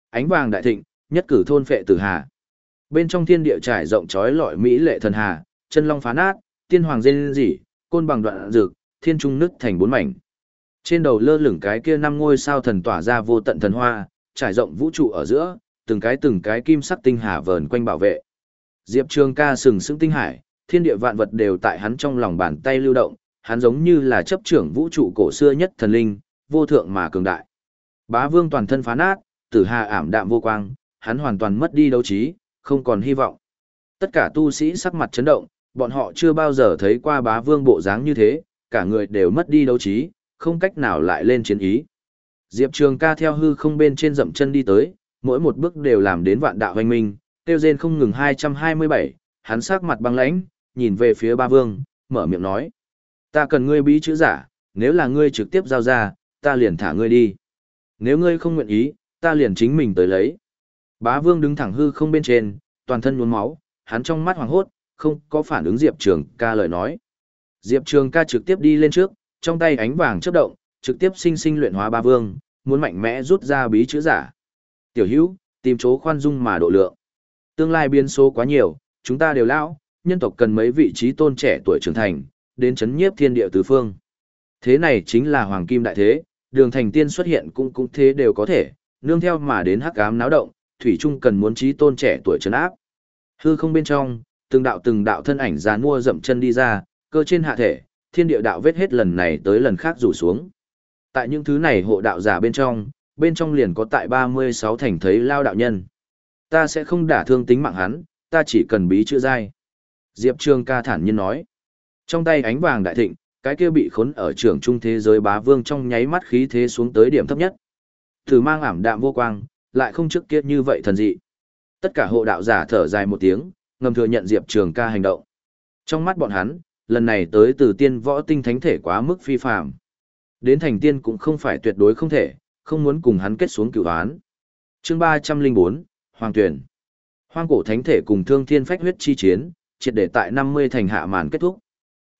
ánh vàng đại thịnh, nhất cử thôn phệ tử hà. Bên trong thiên địa trải rộng chói lọi mỹ lệ thần hà, chân long phá nát, tiên hoàng rên rỉ, côn bằng đoạn dược, thiên trung nứt thành bốn mảnh. Trên đầu lơ lửng cái kia năm ngôi sao thần tỏa ra vô tận thần hoa, trải rộng vũ trụ ở giữa, từng cái từng cái kim sắc tinh hà vờn quanh bảo vệ. Diệp Trường Ca sừng sững tinh hải, thiên địa vạn vật đều tại hắn trong lòng bàn tay lưu động, hắn giống như là chấp trưởng vũ trụ cổ xưa nhất thần linh, vô thượng mà cường đại. Bá Vương toàn thân phá nát, tử hà ảm đạm vô quang, hắn hoàn toàn mất đi đấu trí, không còn hy vọng. Tất cả tu sĩ sắc mặt chấn động, bọn họ chưa bao giờ thấy qua bá vương bộ dáng như thế, cả người đều mất đi đấu trí, không cách nào lại lên chiến ý. Diệp Trường ca theo hư không bên trên dậm chân đi tới, mỗi một bước đều làm đến vạn đạo hoành minh, tiêu rên không ngừng 227, hắn sắc mặt băng lãnh, nhìn về phía ba vương, mở miệng nói. Ta cần ngươi bí chữ giả, nếu là ngươi trực tiếp giao ra, ta liền thả ngươi đi. Nếu ngươi không nguyện ý, ta liền chính mình tới lấy. Bá vương đứng thẳng hư không bên trên, toàn thân nhuốm máu, hắn trong mắt hoàng hốt, không có phản ứng Diệp Trường ca lời nói. Diệp Trường ca trực tiếp đi lên trước, trong tay ánh vàng chớp động, trực tiếp sinh sinh luyện hóa ba vương, muốn mạnh mẽ rút ra bí chữ giả. Tiểu hữu, tìm chỗ khoan dung mà độ lượng. Tương lai biến số quá nhiều, chúng ta đều lão, nhân tộc cần mấy vị trí tôn trẻ tuổi trưởng thành, đến chấn nhiếp thiên địa tứ phương. Thế này chính là hoàng kim đại thế, đường thành tiên xuất hiện cũng cũng thế đều có thể, nương theo mà đến hắc ám náo động, thủy trung cần muốn trí tôn trẻ tuổi trấn áp. Hư không bên trong, từng đạo từng đạo thân ảnh dán mua dậm chân đi ra, cơ trên hạ thể, thiên địa đạo vết hết lần này tới lần khác rủ xuống. Tại những thứ này hộ đạo giả bên trong, bên trong liền có tại 36 thành thấy lao đạo nhân. Ta sẽ không đả thương tính mạng hắn, ta chỉ cần bí chữ dai. Diệp Trương ca thản nhiên nói. Trong tay ánh vàng đại thịnh, cái kia bị khốn ở trường trung thế giới bá vương trong nháy mắt khí thế xuống tới điểm thấp nhất. Thử mang ảm đạm vô quang, lại không trước kia như vậy thần dị. Tất cả hộ đạo giả thở dài một tiếng, ngầm thừa nhận Diệp Trường ca hành động. Trong mắt bọn hắn, lần này tới từ tiên võ tinh thánh thể quá mức phi phạm. Đến thành tiên cũng không phải tuyệt đối không thể, không muốn cùng hắn kết xuống cửu án. chương 304, Hoàng Tuyển. Hoang cổ thánh thể cùng thương thiên phách huyết chi chiến, triệt để tại 50 thành hạ màn kết thúc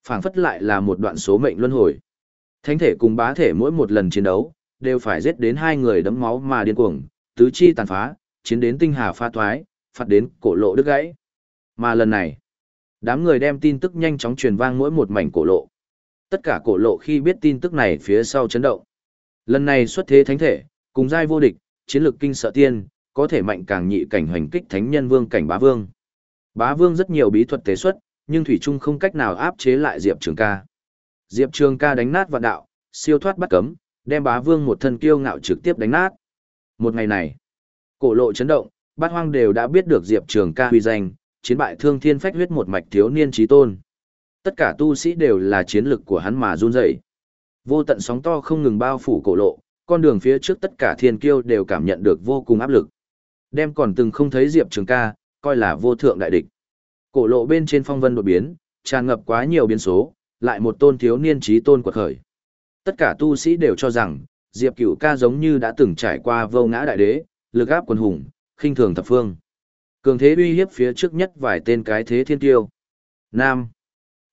phảng phất lại là một đoạn số mệnh luân hồi. Thánh thể cùng bá thể mỗi một lần chiến đấu, đều phải giết đến hai người đấm máu mà điên cuồng, tứ chi tàn phá, chiến đến tinh hà pha thoái, phạt đến cổ lộ đứt gãy. Mà lần này, đám người đem tin tức nhanh chóng truyền vang mỗi một mảnh cổ lộ. Tất cả cổ lộ khi biết tin tức này phía sau chấn động. Lần này xuất thế thánh thể, cùng giai vô địch, chiến lược kinh sợ tiên, có thể mạnh càng nhị cảnh hoành kích thánh nhân vương cảnh bá vương. Bá vương rất nhiều bí thuật tế xuất, nhưng thủy trung không cách nào áp chế lại Diệp Trường Ca. Diệp Trường Ca đánh nát vạn đạo, siêu thoát bắt cấm, đem bá vương một thân kiêu ngạo trực tiếp đánh nát. Một ngày này, cổ lộ chấn động, bát hoang đều đã biết được Diệp Trường ca huy danh, chiến bại thương thiên phách huyết một mạch thiếu niên trí tôn. Tất cả tu sĩ đều là chiến lực của hắn mà run dậy. Vô tận sóng to không ngừng bao phủ cổ lộ, con đường phía trước tất cả thiên kiêu đều cảm nhận được vô cùng áp lực. Đem còn từng không thấy Diệp Trường ca, coi là vô thượng đại địch. Cổ lộ bên trên phong vân đột biến, tràn ngập quá nhiều biến số, lại một tôn thiếu niên trí tôn quật khởi. Tất cả tu sĩ đều cho rằng, Diệp Cửu ca giống như đã từng trải qua vô ngã đại đế, lực áp quần hùng, khinh thường thập phương. Cường thế uy hiếp phía trước nhất vài tên cái thế thiên tiêu. Nam.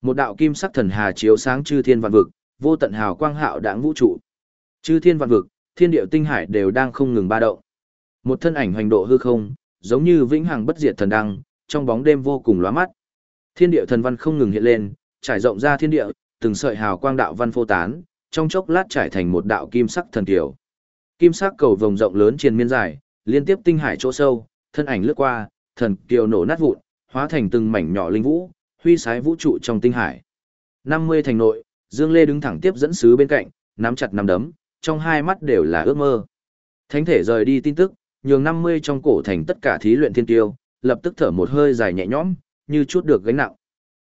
Một đạo kim sắc thần hà chiếu sáng chư thiên vạn vực, vô tận hào quang hạo đãng vũ trụ. Chư thiên vạn vực, thiên điệu tinh hải đều đang không ngừng ba động. Một thân ảnh hoành độ hư không, giống như vĩnh hằng bất diệt thần đăng, trong bóng đêm vô cùng lóa mắt. Thiên địa thần văn không ngừng hiện lên, trải rộng ra thiên địa, từng sợi hào quang đạo văn phô tán, trong chốc lát trải thành một đạo kim sắc thần kiều. Kim sắc cầu vồng rộng lớn trên miên dài, liên tiếp tinh hải chỗ sâu, thân ảnh lướt qua, thần kiều nổ nát vụn, hóa thành từng mảnh nhỏ linh vũ, huy sái vũ trụ trong tinh hải. 50 thành nội, Dương Lê đứng thẳng tiếp dẫn sứ bên cạnh, nắm chặt nắm đấm, trong hai mắt đều là ước mơ. Thánh thể rời đi tin tức, nhường 50 trong cổ thành tất cả thí luyện thiên tiêu, lập tức thở một hơi dài nhẹ nhõm, như chút được gánh nặng.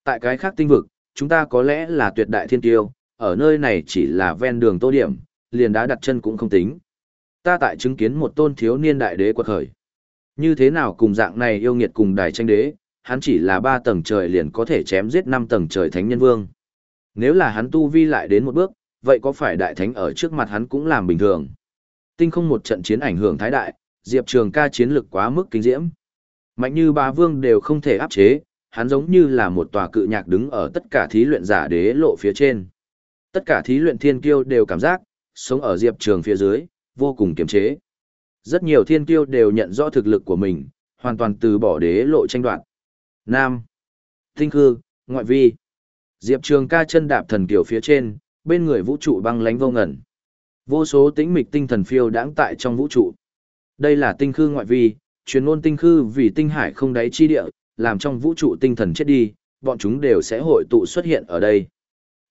Tại cái khác tinh vực, chúng ta có lẽ là tuyệt đại thiên tiêu, ở nơi này chỉ là ven đường tô điểm, liền đã đặt chân cũng không tính. Ta tại chứng kiến một tôn thiếu niên đại đế quật khởi. Như thế nào cùng dạng này yêu nghiệt cùng đài tranh đế, hắn chỉ là ba tầng trời liền có thể chém giết năm tầng trời thánh nhân vương. Nếu là hắn tu vi lại đến một bước, vậy có phải đại thánh ở trước mặt hắn cũng làm bình thường. Tinh không một trận chiến ảnh hưởng thái đại, Diệp Trường ca chiến lực quá mức kinh diễm. Mạnh như ba vương đều không thể áp chế, hắn giống như là một tòa cự nhạc đứng ở tất cả thí luyện giả đế lộ phía trên. Tất cả thí luyện thiên kiêu đều cảm giác, sống ở Diệp Trường phía dưới, vô cùng kiềm chế. Rất nhiều thiên kiêu đều nhận rõ thực lực của mình, hoàn toàn từ bỏ đế lộ tranh đoạt. Nam, Tinh Khư, Ngoại Vi. Diệp Trường ca chân đạp thần kiều phía trên, bên người vũ trụ băng lánh vô ngẩn. Vô số tĩnh mịch tinh thần phiêu đãng tại trong vũ trụ. Đây là tinh khư ngoại vi, truyền ngôn tinh khư vì tinh hải không đáy chi địa, làm trong vũ trụ tinh thần chết đi, bọn chúng đều sẽ hội tụ xuất hiện ở đây.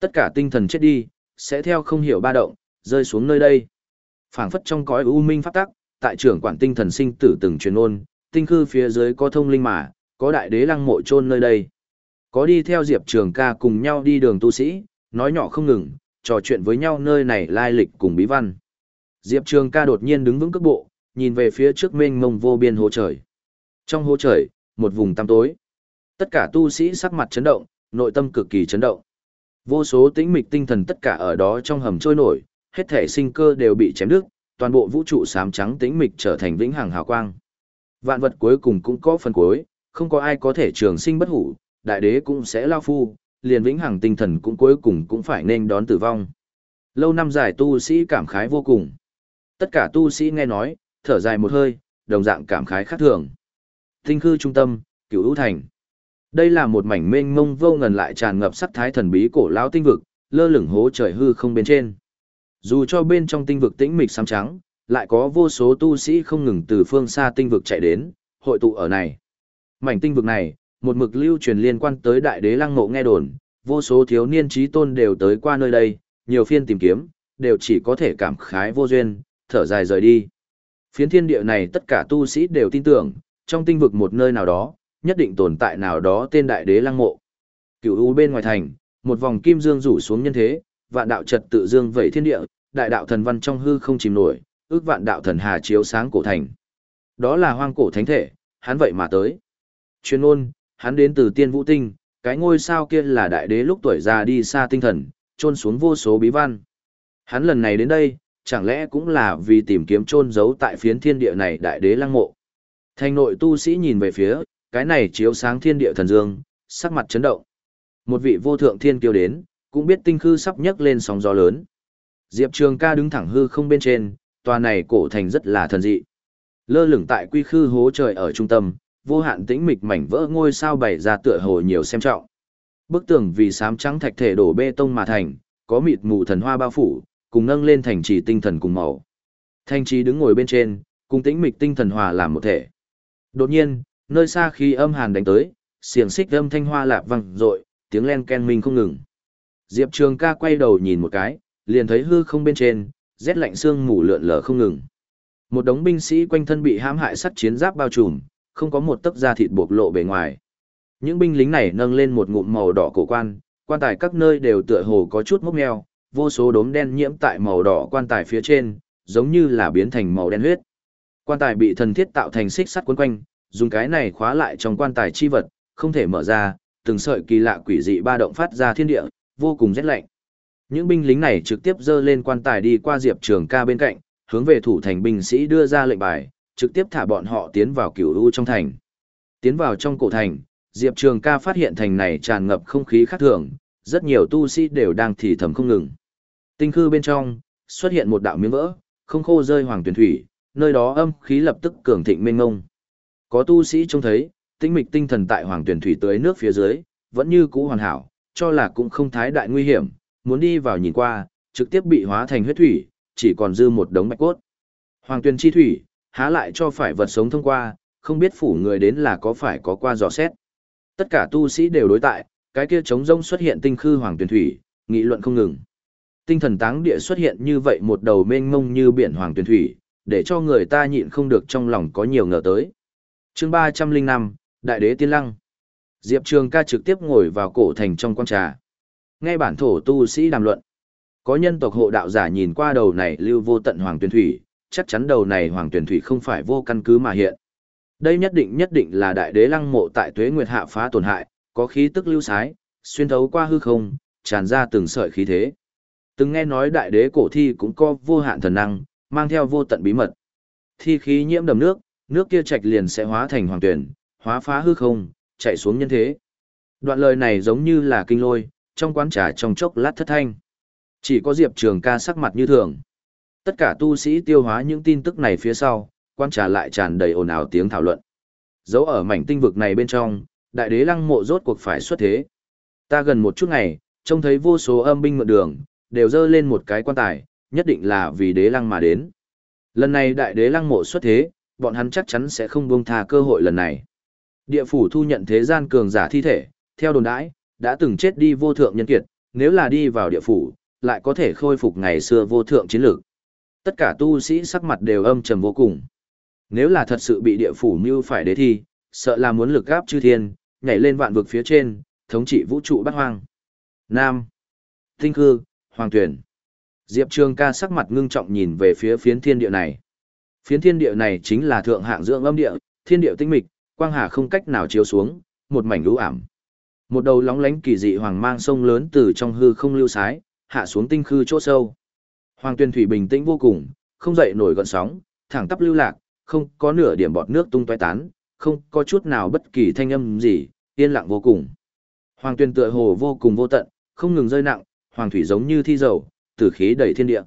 Tất cả tinh thần chết đi, sẽ theo không hiểu ba động, rơi xuống nơi đây. phảng phất trong cõi u minh pháp tắc, tại trưởng quản tinh thần sinh tử từng truyền ngôn, tinh khư phía dưới có thông linh mà, có đại đế lăng mộ chôn nơi đây. Có đi theo Diệp Trường ca cùng nhau đi đường tu sĩ, nói nhỏ không ngừng, trò chuyện với nhau nơi này lai lịch cùng bí văn. Diệp Trường ca đột nhiên đứng vững cước bộ, nhìn về phía trước mênh mông vô biên hồ trời. Trong hồ trời, một vùng tăm tối. Tất cả tu sĩ sắc mặt chấn động, nội tâm cực kỳ chấn động. Vô số tĩnh mịch tinh thần tất cả ở đó trong hầm trôi nổi, hết thể sinh cơ đều bị chém đứt, toàn bộ vũ trụ xám trắng tĩnh mịch trở thành vĩnh hằng hào quang. Vạn vật cuối cùng cũng có phần cuối, không có ai có thể trường sinh bất hủ, đại đế cũng sẽ lao phu, liền vĩnh hằng tinh thần cũng cuối cùng cũng phải nên đón tử vong. Lâu năm dài tu sĩ cảm khái vô cùng. Tất cả tu sĩ nghe nói, thở dài một hơi, đồng dạng cảm khái khác thường. Tinh khư trung tâm, cửu ưu thành. Đây là một mảnh mênh mông vô ngần lại tràn ngập sắc thái thần bí cổ lão tinh vực, lơ lửng hố trời hư không bên trên. Dù cho bên trong tinh vực tĩnh mịch xám trắng, lại có vô số tu sĩ không ngừng từ phương xa tinh vực chạy đến, hội tụ ở này. Mảnh tinh vực này, một mực lưu truyền liên quan tới đại đế lăng ngộ nghe đồn, vô số thiếu niên trí tôn đều tới qua nơi đây, nhiều phiên tìm kiếm, đều chỉ có thể cảm khái vô duyên, thở dài rời đi. Phiến thiên địa này tất cả tu sĩ đều tin tưởng, trong tinh vực một nơi nào đó, nhất định tồn tại nào đó tên đại đế lăng mộ. Cửu u bên ngoài thành, một vòng kim dương rủ xuống nhân thế, vạn đạo trật tự dương vẩy thiên địa, đại đạo thần văn trong hư không chìm nổi, ước vạn đạo thần hà chiếu sáng cổ thành. Đó là hoang cổ thánh thể, hắn vậy mà tới. Chuyên ôn, hắn đến từ tiên vũ tinh, cái ngôi sao kia là đại đế lúc tuổi già đi xa tinh thần, trôn xuống vô số bí văn. Hắn lần này đến đây, chẳng lẽ cũng là vì tìm kiếm trôn giấu tại phiến thiên địa này đại đế lăng mộ. Thành nội tu sĩ nhìn về phía, cái này chiếu sáng thiên địa thần dương, sắc mặt chấn động. Một vị vô thượng thiên kiêu đến, cũng biết tinh khư sắp nhấc lên sóng gió lớn. Diệp Trường ca đứng thẳng hư không bên trên, tòa này cổ thành rất là thần dị. Lơ lửng tại quy khư hố trời ở trung tâm, vô hạn tĩnh mịch mảnh vỡ ngôi sao bảy ra tựa hồ nhiều xem trọng. Bức tường vì sám trắng thạch thể đổ bê tông mà thành, có mịt mù thần hoa bao phủ, cùng nâng lên thành trì tinh thần cùng màu. Thanh trì đứng ngồi bên trên, cùng tĩnh mịch tinh thần hòa làm một thể. Đột nhiên, nơi xa khi âm hàn đánh tới, xiềng xích âm thanh hoa lạp vang rội, tiếng len ken minh không ngừng. Diệp Trường ca quay đầu nhìn một cái, liền thấy hư không bên trên, rét lạnh xương mù lượn lờ không ngừng. Một đống binh sĩ quanh thân bị hãm hại sắt chiến giáp bao trùm, không có một tấc da thịt bộc lộ bề ngoài. Những binh lính này nâng lên một ngụm màu đỏ cổ quan, quan tài các nơi đều tựa hồ có chút mốc meo, vô số đốm đen nhiễm tại màu đỏ quan tài phía trên, giống như là biến thành màu đen huyết. Quan tài bị thần thiết tạo thành xích sắt quấn quanh, dùng cái này khóa lại trong quan tài chi vật, không thể mở ra, từng sợi kỳ lạ quỷ dị ba động phát ra thiên địa, vô cùng rét lạnh. Những binh lính này trực tiếp dơ lên quan tài đi qua Diệp Trường Ca bên cạnh, hướng về thủ thành binh sĩ đưa ra lệnh bài, trực tiếp thả bọn họ tiến vào cửu u trong thành. Tiến vào trong cổ thành, Diệp Trường ca phát hiện thành này tràn ngập không khí khác thường, rất nhiều tu sĩ đều đang thì thầm không ngừng. Tinh khư bên trong, xuất hiện một đạo miếng vỡ, không khô rơi hoàng tuyển thủy, nơi đó âm khí lập tức cường thịnh mênh ngông. Có tu sĩ trông thấy, Tĩnh mịch tinh thần tại hoàng tuyển thủy tới nước phía dưới, vẫn như cũ hoàn hảo, cho là cũng không thái đại nguy hiểm, muốn đi vào nhìn qua, trực tiếp bị hóa thành huyết thủy, chỉ còn dư một đống bạch cốt. Hoàng tuyển chi thủy, há lại cho phải vật sống thông qua, không biết phủ người đến là có phải có qua dò xét. Tất cả tu sĩ đều đối tại, cái kia trống rông xuất hiện tinh khư hoàng tuyển thủy, nghị luận không ngừng. Tinh thần táng địa xuất hiện như vậy một đầu mênh mông như biển hoàng tuyển thủy, để cho người ta nhịn không được trong lòng có nhiều ngờ tới. chương 305, Đại đế Tiên Lăng. Diệp Trường ca trực tiếp ngồi vào cổ thành trong quan trà. Ngay bản thổ tu sĩ đàm luận. Có nhân tộc hộ đạo giả nhìn qua đầu này lưu vô tận hoàng tuyển thủy, chắc chắn đầu này hoàng tuyển thủy không phải vô căn cứ mà hiện. Đây nhất định nhất định là đại đế lăng mộ tại tuế nguyệt hạ phá tổn hại, có khí tức lưu sái, xuyên thấu qua hư không, tràn ra từng sợi khí thế. Từng nghe nói đại đế cổ thi cũng có vô hạn thần năng, mang theo vô tận bí mật. Thi khí nhiễm đầm nước, nước kia trạch liền sẽ hóa thành hoàng tuyển, hóa phá hư không, chạy xuống nhân thế. Đoạn lời này giống như là kinh lôi, trong quán trà trong chốc lát thất thanh. Chỉ có Diệp Trường ca sắc mặt như thường. Tất cả tu sĩ tiêu hóa những tin tức này phía sau, quán trà lại tràn đầy ồn ào tiếng thảo luận. Dấu ở mảnh tinh vực này bên trong, đại đế lăng mộ rốt cuộc phải xuất thế. Ta gần một chút ngày, trông thấy vô số âm binh mượn đường, đều dơ lên một cái quan tài, nhất định là vì đế lăng mà đến. Lần này đại đế lăng mộ xuất thế, bọn hắn chắc chắn sẽ không buông tha cơ hội lần này. Địa phủ thu nhận thế gian cường giả thi thể, theo đồn đãi, đã từng chết đi vô thượng nhân kiệt, nếu là đi vào địa phủ, lại có thể khôi phục ngày xưa vô thượng chiến lược. Tất cả tu sĩ sắc mặt đều âm trầm vô cùng. Nếu là thật sự bị địa phủ như phải đế thi, sợ là muốn lực gáp chư thiên, nhảy lên vạn vực phía trên, thống trị vũ trụ bát hoang. Nam. Tinh Khư, Hoàng Tuyển. Diệp Trường ca sắc mặt ngưng trọng nhìn về phía phiến thiên địa này. Phiến thiên địa này chính là thượng hạng dưỡng âm địa, thiên địa tinh mịch, quang hà không cách nào chiếu xuống, một mảnh lũ ảm. Một đầu lóng lánh kỳ dị hoàng mang sông lớn từ trong hư không lưu sái, hạ xuống tinh khư chỗ sâu. Hoàng Tuyên thủy bình tĩnh vô cùng, không dậy nổi gợn sóng, thẳng tắp lưu lạc, không có nửa điểm bọt nước tung tóe tán, không có chút nào bất kỳ thanh âm gì, yên lặng vô cùng. Hoàng Tuyên tựa hồ vô cùng vô tận, không ngừng rơi nặng, hoàng thủy giống như thi dầu, tử khí đầy thiên địa.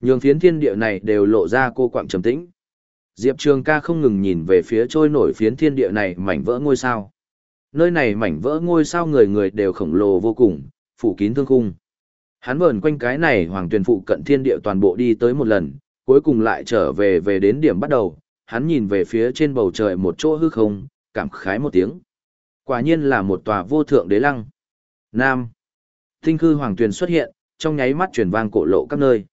Nhường phiến thiên địa này đều lộ ra cô quạng trầm tĩnh. Diệp Trường ca không ngừng nhìn về phía trôi nổi phiến thiên địa này mảnh vỡ ngôi sao. Nơi này mảnh vỡ ngôi sao người người đều khổng lồ vô cùng, phủ kín thương khung. Hắn vờn quanh cái này hoàng tuyển phụ cận thiên địa toàn bộ đi tới một lần, cuối cùng lại trở về về đến điểm bắt đầu, hắn nhìn về phía trên bầu trời một chỗ hư không, cảm khái một tiếng. Quả nhiên là một tòa vô thượng đế lăng. Nam. Tinh khư hoàng Tuyền xuất hiện, trong nháy mắt chuyển vang cổ lộ các nơi.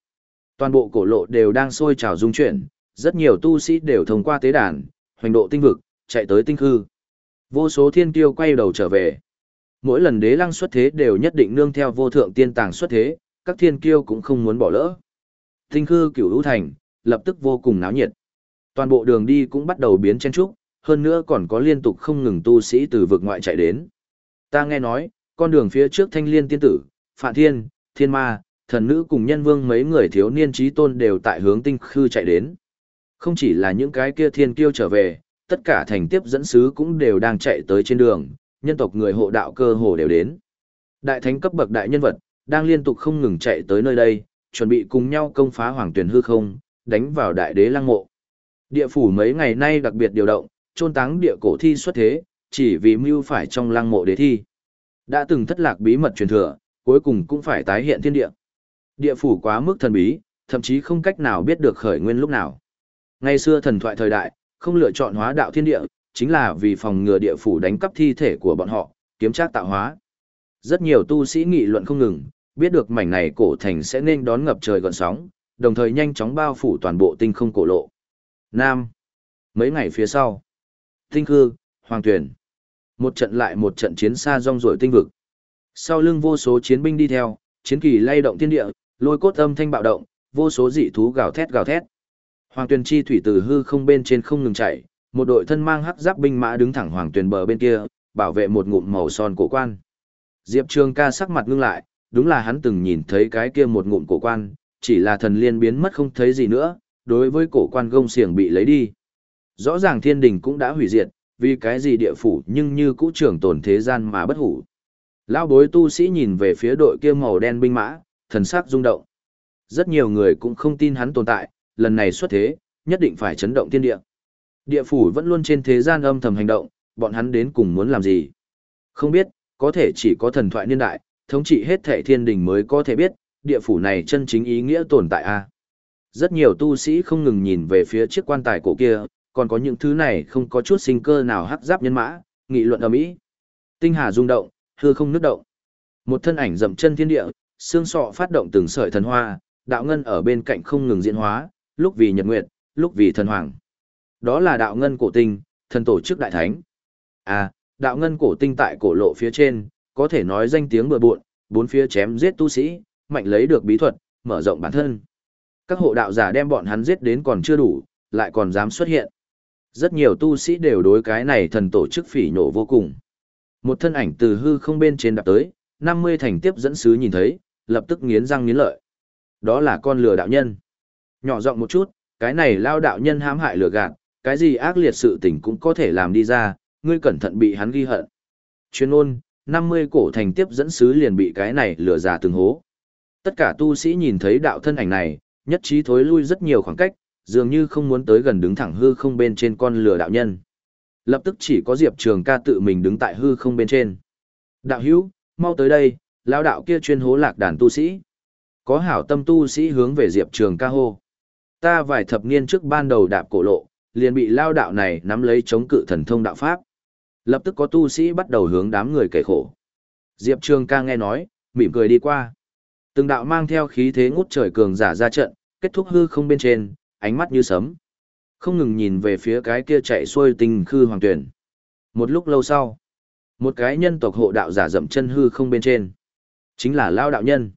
Toàn bộ cổ lộ đều đang sôi trào dung chuyển, rất nhiều tu sĩ đều thông qua tế đàn, hoành độ tinh vực, chạy tới tinh khư. Vô số thiên tiêu quay đầu trở về. Mỗi lần đế lăng xuất thế đều nhất định nương theo vô thượng tiên tàng xuất thế, các thiên kiêu cũng không muốn bỏ lỡ. Tinh khư cửu hữu thành, lập tức vô cùng náo nhiệt. Toàn bộ đường đi cũng bắt đầu biến chen trúc, hơn nữa còn có liên tục không ngừng tu sĩ từ vực ngoại chạy đến. Ta nghe nói, con đường phía trước thanh liên tiên tử, Phạm thiên, thiên ma, thần nữ cùng nhân vương mấy người thiếu niên trí tôn đều tại hướng tinh khư chạy đến. Không chỉ là những cái kia thiên kiêu trở về, tất cả thành tiếp dẫn sứ cũng đều đang chạy tới trên đường, nhân tộc người hộ đạo cơ hồ đều đến. Đại thánh cấp bậc đại nhân vật, đang liên tục không ngừng chạy tới nơi đây, chuẩn bị cùng nhau công phá hoàng tuyển hư không, đánh vào đại đế lăng mộ. Địa phủ mấy ngày nay đặc biệt điều động, trôn táng địa cổ thi xuất thế, chỉ vì mưu phải trong lăng mộ đế thi. Đã từng thất lạc bí mật truyền thừa, cuối cùng cũng phải tái hiện thiên địa. Địa phủ quá mức thần bí, thậm chí không cách nào biết được khởi nguyên lúc nào. Ngày xưa thần thoại thời đại, không lựa chọn hóa đạo thiên địa, chính là vì phòng ngừa địa phủ đánh cắp thi thể của bọn họ, kiếm trác tạo hóa. Rất nhiều tu sĩ nghị luận không ngừng, biết được mảnh này cổ thành sẽ nên đón ngập trời gọn sóng, đồng thời nhanh chóng bao phủ toàn bộ tinh không cổ lộ. Nam. Mấy ngày phía sau. Tinh khư, hoàng tuyển. Một trận lại một trận chiến xa rong rổi tinh vực. Sau lưng vô số chiến binh đi theo, chiến kỳ lay động thiên địa, lôi cốt âm thanh bạo động, vô số dị thú gào thét gào thét. Hoàng Tuyền chi thủy từ hư không bên trên không ngừng chạy, một đội thân mang hắc giáp binh mã đứng thẳng hoàng tuyền bờ bên kia, bảo vệ một ngụm màu son cổ quan. Diệp Trường ca sắc mặt ngưng lại, đúng là hắn từng nhìn thấy cái kia một ngụm cổ quan, chỉ là thần liên biến mất không thấy gì nữa, đối với cổ quan gông xiềng bị lấy đi. Rõ ràng thiên đình cũng đã hủy diệt, vì cái gì địa phủ nhưng như cũ trưởng tồn thế gian mà bất hủ. Lão bối tu sĩ nhìn về phía đội kia màu đen binh mã, thần sắc rung động. Rất nhiều người cũng không tin hắn tồn tại, lần này xuất thế, nhất định phải chấn động thiên địa. Địa phủ vẫn luôn trên thế gian âm thầm hành động, bọn hắn đến cùng muốn làm gì? Không biết, có thể chỉ có thần thoại niên đại, thống trị hết thệ thiên đình mới có thể biết, địa phủ này chân chính ý nghĩa tồn tại a. Rất nhiều tu sĩ không ngừng nhìn về phía chiếc quan tài cổ kia, còn có những thứ này không có chút sinh cơ nào hắc giáp nhân mã, nghị luận ầm ĩ. Tinh hà rung động, hư không nứt động. Một thân ảnh dậm chân thiên địa, xương sọ phát động từng sợi thần hoa, đạo ngân ở bên cạnh không ngừng diễn hóa, lúc vì nhật nguyệt, lúc vì thần hoàng. Đó là đạo ngân cổ tinh, thần tổ chức đại thánh. À, đạo ngân cổ tinh tại cổ lộ phía trên, có thể nói danh tiếng bừa bộn, bốn phía chém giết tu sĩ, mạnh lấy được bí thuật, mở rộng bản thân. Các hộ đạo giả đem bọn hắn giết đến còn chưa đủ, lại còn dám xuất hiện. Rất nhiều tu sĩ đều đối cái này thần tổ chức phỉ nhổ vô cùng. Một thân ảnh từ hư không bên trên đạp tới, 50 thành tiếp dẫn sứ nhìn thấy, lập tức nghiến răng nghiến lợi. Đó là con lừa đạo nhân. Nhỏ giọng một chút, cái này lao đạo nhân hãm hại lừa gạt, cái gì ác liệt sự tình cũng có thể làm đi ra, ngươi cẩn thận bị hắn ghi hận. Chuyên ôn, 50 cổ thành tiếp dẫn sứ liền bị cái này lừa giả từng hố. Tất cả tu sĩ nhìn thấy đạo thân ảnh này, nhất trí thối lui rất nhiều khoảng cách, dường như không muốn tới gần đứng thẳng hư không bên trên con lừa đạo nhân. Lập tức chỉ có Diệp Trường ca tự mình đứng tại hư không bên trên. Đạo hữu, mau tới đây, lao đạo kia chuyên hố lạc đàn tu sĩ. Có hảo tâm tu sĩ hướng về Diệp Trường ca hô. Ta vài thập niên trước ban đầu đạp cổ lộ, liền bị lao đạo này nắm lấy chống cự thần thông đạo pháp. Lập tức có tu sĩ bắt đầu hướng đám người kể khổ. Diệp Trường ca nghe nói, mỉm cười đi qua. Từng đạo mang theo khí thế ngút trời cường giả ra trận, kết thúc hư không bên trên, ánh mắt như sấm. Không ngừng nhìn về phía cái kia chạy xuôi tinh khư hoàng tuyển. Một lúc lâu sau, một cái nhân tộc hộ đạo giả dậm chân hư không bên trên. Chính là lao đạo nhân.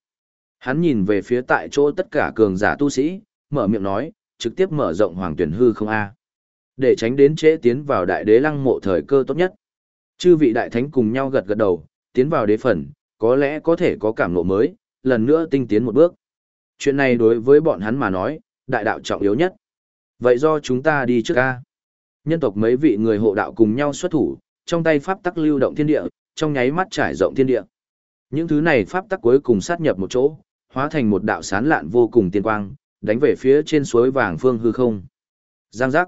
Hắn nhìn về phía tại chỗ tất cả cường giả tu sĩ, mở miệng nói, trực tiếp mở rộng hoàng tuyển hư không a Để tránh đến trễ tiến vào đại đế lăng mộ thời cơ tốt nhất. Chư vị đại thánh cùng nhau gật gật đầu, tiến vào đế phần, có lẽ có thể có cảm ngộ mới, lần nữa tinh tiến một bước. Chuyện này đối với bọn hắn mà nói, đại đạo trọng yếu nhất. Vậy do chúng ta đi trước a. Nhân tộc mấy vị người hộ đạo cùng nhau xuất thủ, trong tay pháp tắc lưu động thiên địa, trong nháy mắt trải rộng thiên địa. Những thứ này pháp tắc cuối cùng sát nhập một chỗ, hóa thành một đạo sán lạn vô cùng tiên quang, đánh về phía trên suối vàng phương hư không. Giang giác.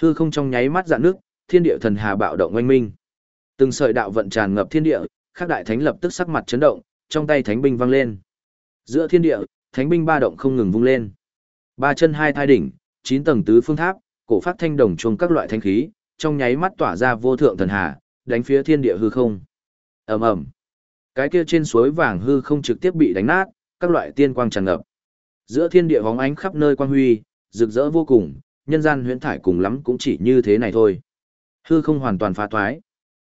Hư không trong nháy mắt dạn nước, thiên địa thần hà bạo động oanh minh. Từng sợi đạo vận tràn ngập thiên địa, các đại thánh lập tức sắc mặt chấn động, trong tay thánh binh vang lên. Giữa thiên địa, thánh binh ba động không ngừng vung lên. Ba chân hai thai đỉnh, chín tầng tứ phương tháp, cổ phát thanh đồng chung các loại thanh khí, trong nháy mắt tỏa ra vô thượng thần hà, đánh phía thiên địa hư không. Ầm ầm. Cái kia trên suối vàng hư không trực tiếp bị đánh nát, các loại tiên quang tràn ngập. Giữa thiên địa bóng ánh khắp nơi quang huy, rực rỡ vô cùng, nhân gian huyễn thải cùng lắm cũng chỉ như thế này thôi. Hư không hoàn toàn phá thoái.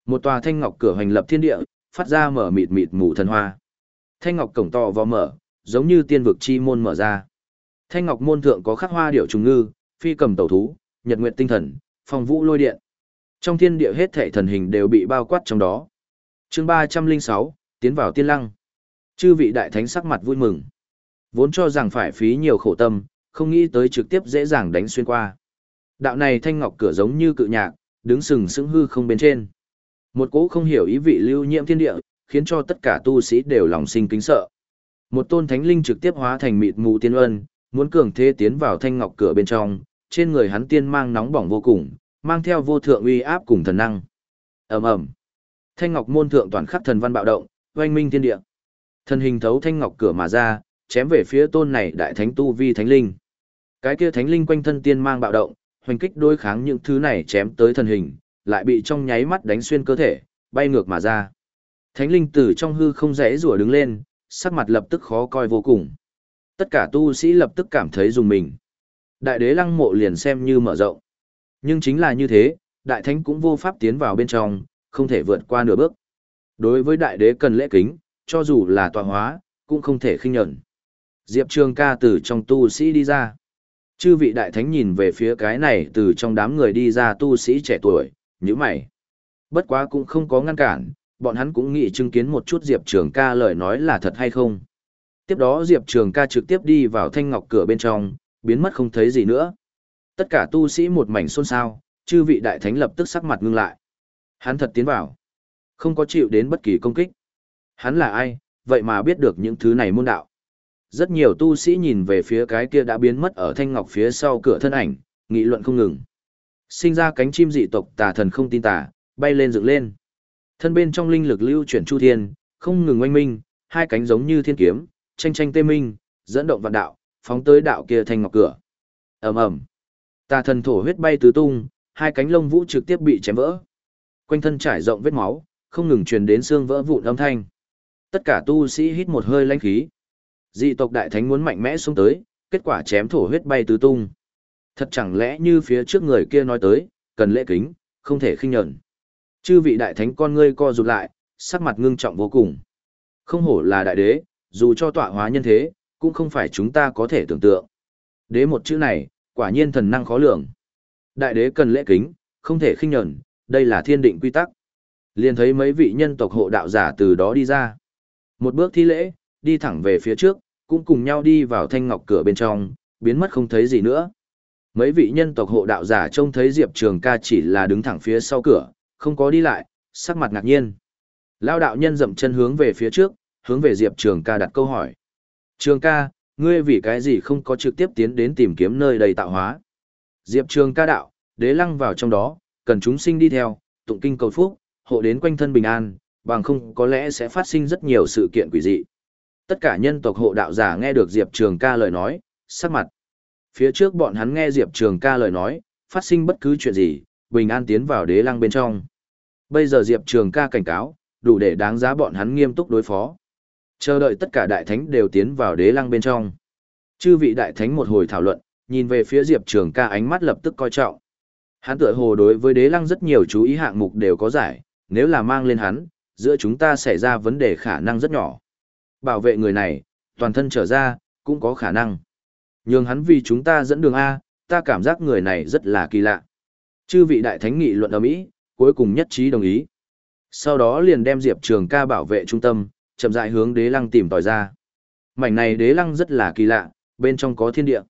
Một tòa thanh ngọc cửa hành lập thiên địa, phát ra mở mịt mịt mù thần hoa. Thanh ngọc cổng to vò mở, giống như tiên vực chi môn mở ra. Thanh ngọc môn thượng có khắc hoa điệu trùng ngư, phi cầm tẩu thú, nhật nguyệt tinh thần, phong vũ lôi điện. Trong thiên địa hết thảy thần hình đều bị bao quát trong đó. Chương ba trăm linh sáu tiến vào tiên lăng. Chư vị đại thánh sắc mặt vui mừng. Vốn cho rằng phải phí nhiều khổ tâm, không nghĩ tới trực tiếp dễ dàng đánh xuyên qua. Đạo này thanh ngọc cửa giống như cự nhạc, đứng sừng sững hư không bên trên. Một cỗ không hiểu ý vị lưu nhiễm thiên địa, khiến cho tất cả tu sĩ đều lòng sinh kính sợ. Một tôn thánh linh trực tiếp hóa thành mịt mù tiên ân, muốn cường thế tiến vào thanh ngọc cửa bên trong, trên người hắn tiên mang nóng bỏng vô cùng, mang theo vô thượng uy áp cùng thần năng. Ầm ầm. Thanh ngọc môn thượng toàn khắc thần văn bạo động, oanh minh thiên địa. Thần hình thấu thanh ngọc cửa mà ra, chém về phía tôn này đại thánh tu vi thánh linh. Cái kia thánh linh quanh thân tiên mang bạo động, hoành kích đối kháng những thứ này chém tới thần hình, lại bị trong nháy mắt đánh xuyên cơ thể, bay ngược mà ra. Thánh linh từ trong hư không rẽ rủa đứng lên, sắc mặt lập tức khó coi vô cùng. Tất cả tu sĩ lập tức cảm thấy dùng mình. Đại đế lăng mộ liền xem như mở rộng. Nhưng chính là như thế, đại thánh cũng vô pháp tiến vào bên trong, không thể vượt qua nửa bước. Đối với đại đế cần lễ kính, cho dù là tọa hóa, cũng không thể khinh nhẫn. Diệp Trường ca từ trong tu sĩ đi ra. Chư vị đại thánh nhìn về phía cái này từ trong đám người đi ra tu sĩ trẻ tuổi, như mày. Bất quá cũng không có ngăn cản, bọn hắn cũng nghĩ chứng kiến một chút Diệp Trường ca lời nói là thật hay không. Tiếp đó Diệp Trường ca trực tiếp đi vào thanh ngọc cửa bên trong, biến mất không thấy gì nữa. Tất cả tu sĩ một mảnh xôn xao, chư vị đại thánh lập tức sắc mặt ngưng lại. Hắn thật tiến vào. Không có chịu đến bất kỳ công kích. Hắn là ai, vậy mà biết được những thứ này môn đạo. Rất nhiều tu sĩ nhìn về phía cái kia đã biến mất ở thanh ngọc phía sau cửa thân ảnh, nghị luận không ngừng. Sinh ra cánh chim dị tộc tà thần không tin tà, bay lên dựng lên. Thân bên trong linh lực lưu chuyển chu thiên, không ngừng oanh minh, hai cánh giống như thiên kiếm, tranh tranh tê minh, dẫn động vạn đạo, phóng tới đạo kia thành ngọc cửa. Ầm ầm. Tà thần thổ huyết bay tứ tung, hai cánh lông vũ trực tiếp bị chém vỡ. Quanh thân trải rộng vết máu, không ngừng truyền đến xương vỡ vụn âm thanh. Tất cả tu sĩ hít một hơi lãnh khí. Dị tộc đại thánh muốn mạnh mẽ xuống tới, kết quả chém thổ huyết bay tứ tung. Thật chẳng lẽ như phía trước người kia nói tới, cần lễ kính, không thể khinh nhẫn. Chư vị đại thánh con ngươi co rụt lại, sắc mặt ngưng trọng vô cùng. Không hổ là đại đế, dù cho tọa hóa nhân thế, cũng không phải chúng ta có thể tưởng tượng. Đế một chữ này, quả nhiên thần năng khó lường. Đại đế cần lễ kính, không thể khinh nhẫn, đây là thiên định quy tắc. Liền thấy mấy vị nhân tộc hộ đạo giả từ đó đi ra. Một bước thi lễ, đi thẳng về phía trước, cũng cùng nhau đi vào thanh ngọc cửa bên trong, biến mất không thấy gì nữa. Mấy vị nhân tộc hộ đạo giả trông thấy Diệp Trường ca chỉ là đứng thẳng phía sau cửa, không có đi lại, sắc mặt ngạc nhiên. Lao đạo nhân dậm chân hướng về phía trước, hướng về Diệp Trường ca đặt câu hỏi. Trường ca, ngươi vì cái gì không có trực tiếp tiến đến tìm kiếm nơi đầy tạo hóa? Diệp Trường ca đạo, đế lăng vào trong đó, cần chúng sinh đi theo, tụng kinh cầu phúc, hộ đến quanh thân bình an, bằng không có lẽ sẽ phát sinh rất nhiều sự kiện quỷ dị. Tất cả nhân tộc hộ đạo giả nghe được Diệp Trường ca lời nói, sắc mặt. Phía trước bọn hắn nghe Diệp Trường ca lời nói, phát sinh bất cứ chuyện gì, bình an tiến vào đế lăng bên trong. Bây giờ Diệp Trường ca cảnh cáo, đủ để đáng giá bọn hắn nghiêm túc đối phó. Chờ đợi tất cả đại thánh đều tiến vào đế lăng bên trong. Chư vị đại thánh một hồi thảo luận, nhìn về phía Diệp Trường ca ánh mắt lập tức coi trọng. Hắn tựa hồ đối với đế lăng rất nhiều chú ý hạng mục đều có giải, nếu là mang lên hắn, giữa chúng ta xảy ra vấn đề khả năng rất nhỏ. Bảo vệ người này, toàn thân trở ra, cũng có khả năng. Nhưng hắn vì chúng ta dẫn đường A, ta cảm giác người này rất là kỳ lạ. Chư vị đại thánh nghị luận ở Mỹ, cuối cùng nhất trí đồng ý. Sau đó liền đem Diệp Trường ca bảo vệ trung tâm, chậm rãi hướng đế lăng tìm tòi ra. Mảnh này đế lăng rất là kỳ lạ, bên trong có thiên địa.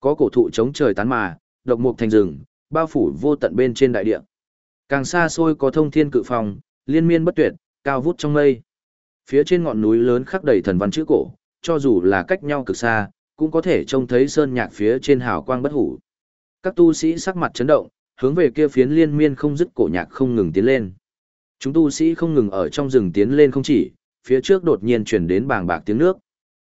Có cổ thụ chống trời tán mà, độc mục thành rừng, bao phủ vô tận bên trên đại địa. Càng xa xôi có thông thiên cự phòng, liên miên bất tuyệt, cao vút trong mây. Phía trên ngọn núi lớn khắc đầy thần văn chữ cổ, cho dù là cách nhau cực xa, cũng có thể trông thấy sơn nhạc phía trên hào quang bất hủ. Các tu sĩ sắc mặt chấn động, hướng về kia phiến liên miên không dứt cổ nhạc không ngừng tiến lên. Chúng tu sĩ không ngừng ở trong rừng tiến lên không chỉ, phía trước đột nhiên truyền đến bàng bạc tiếng nước.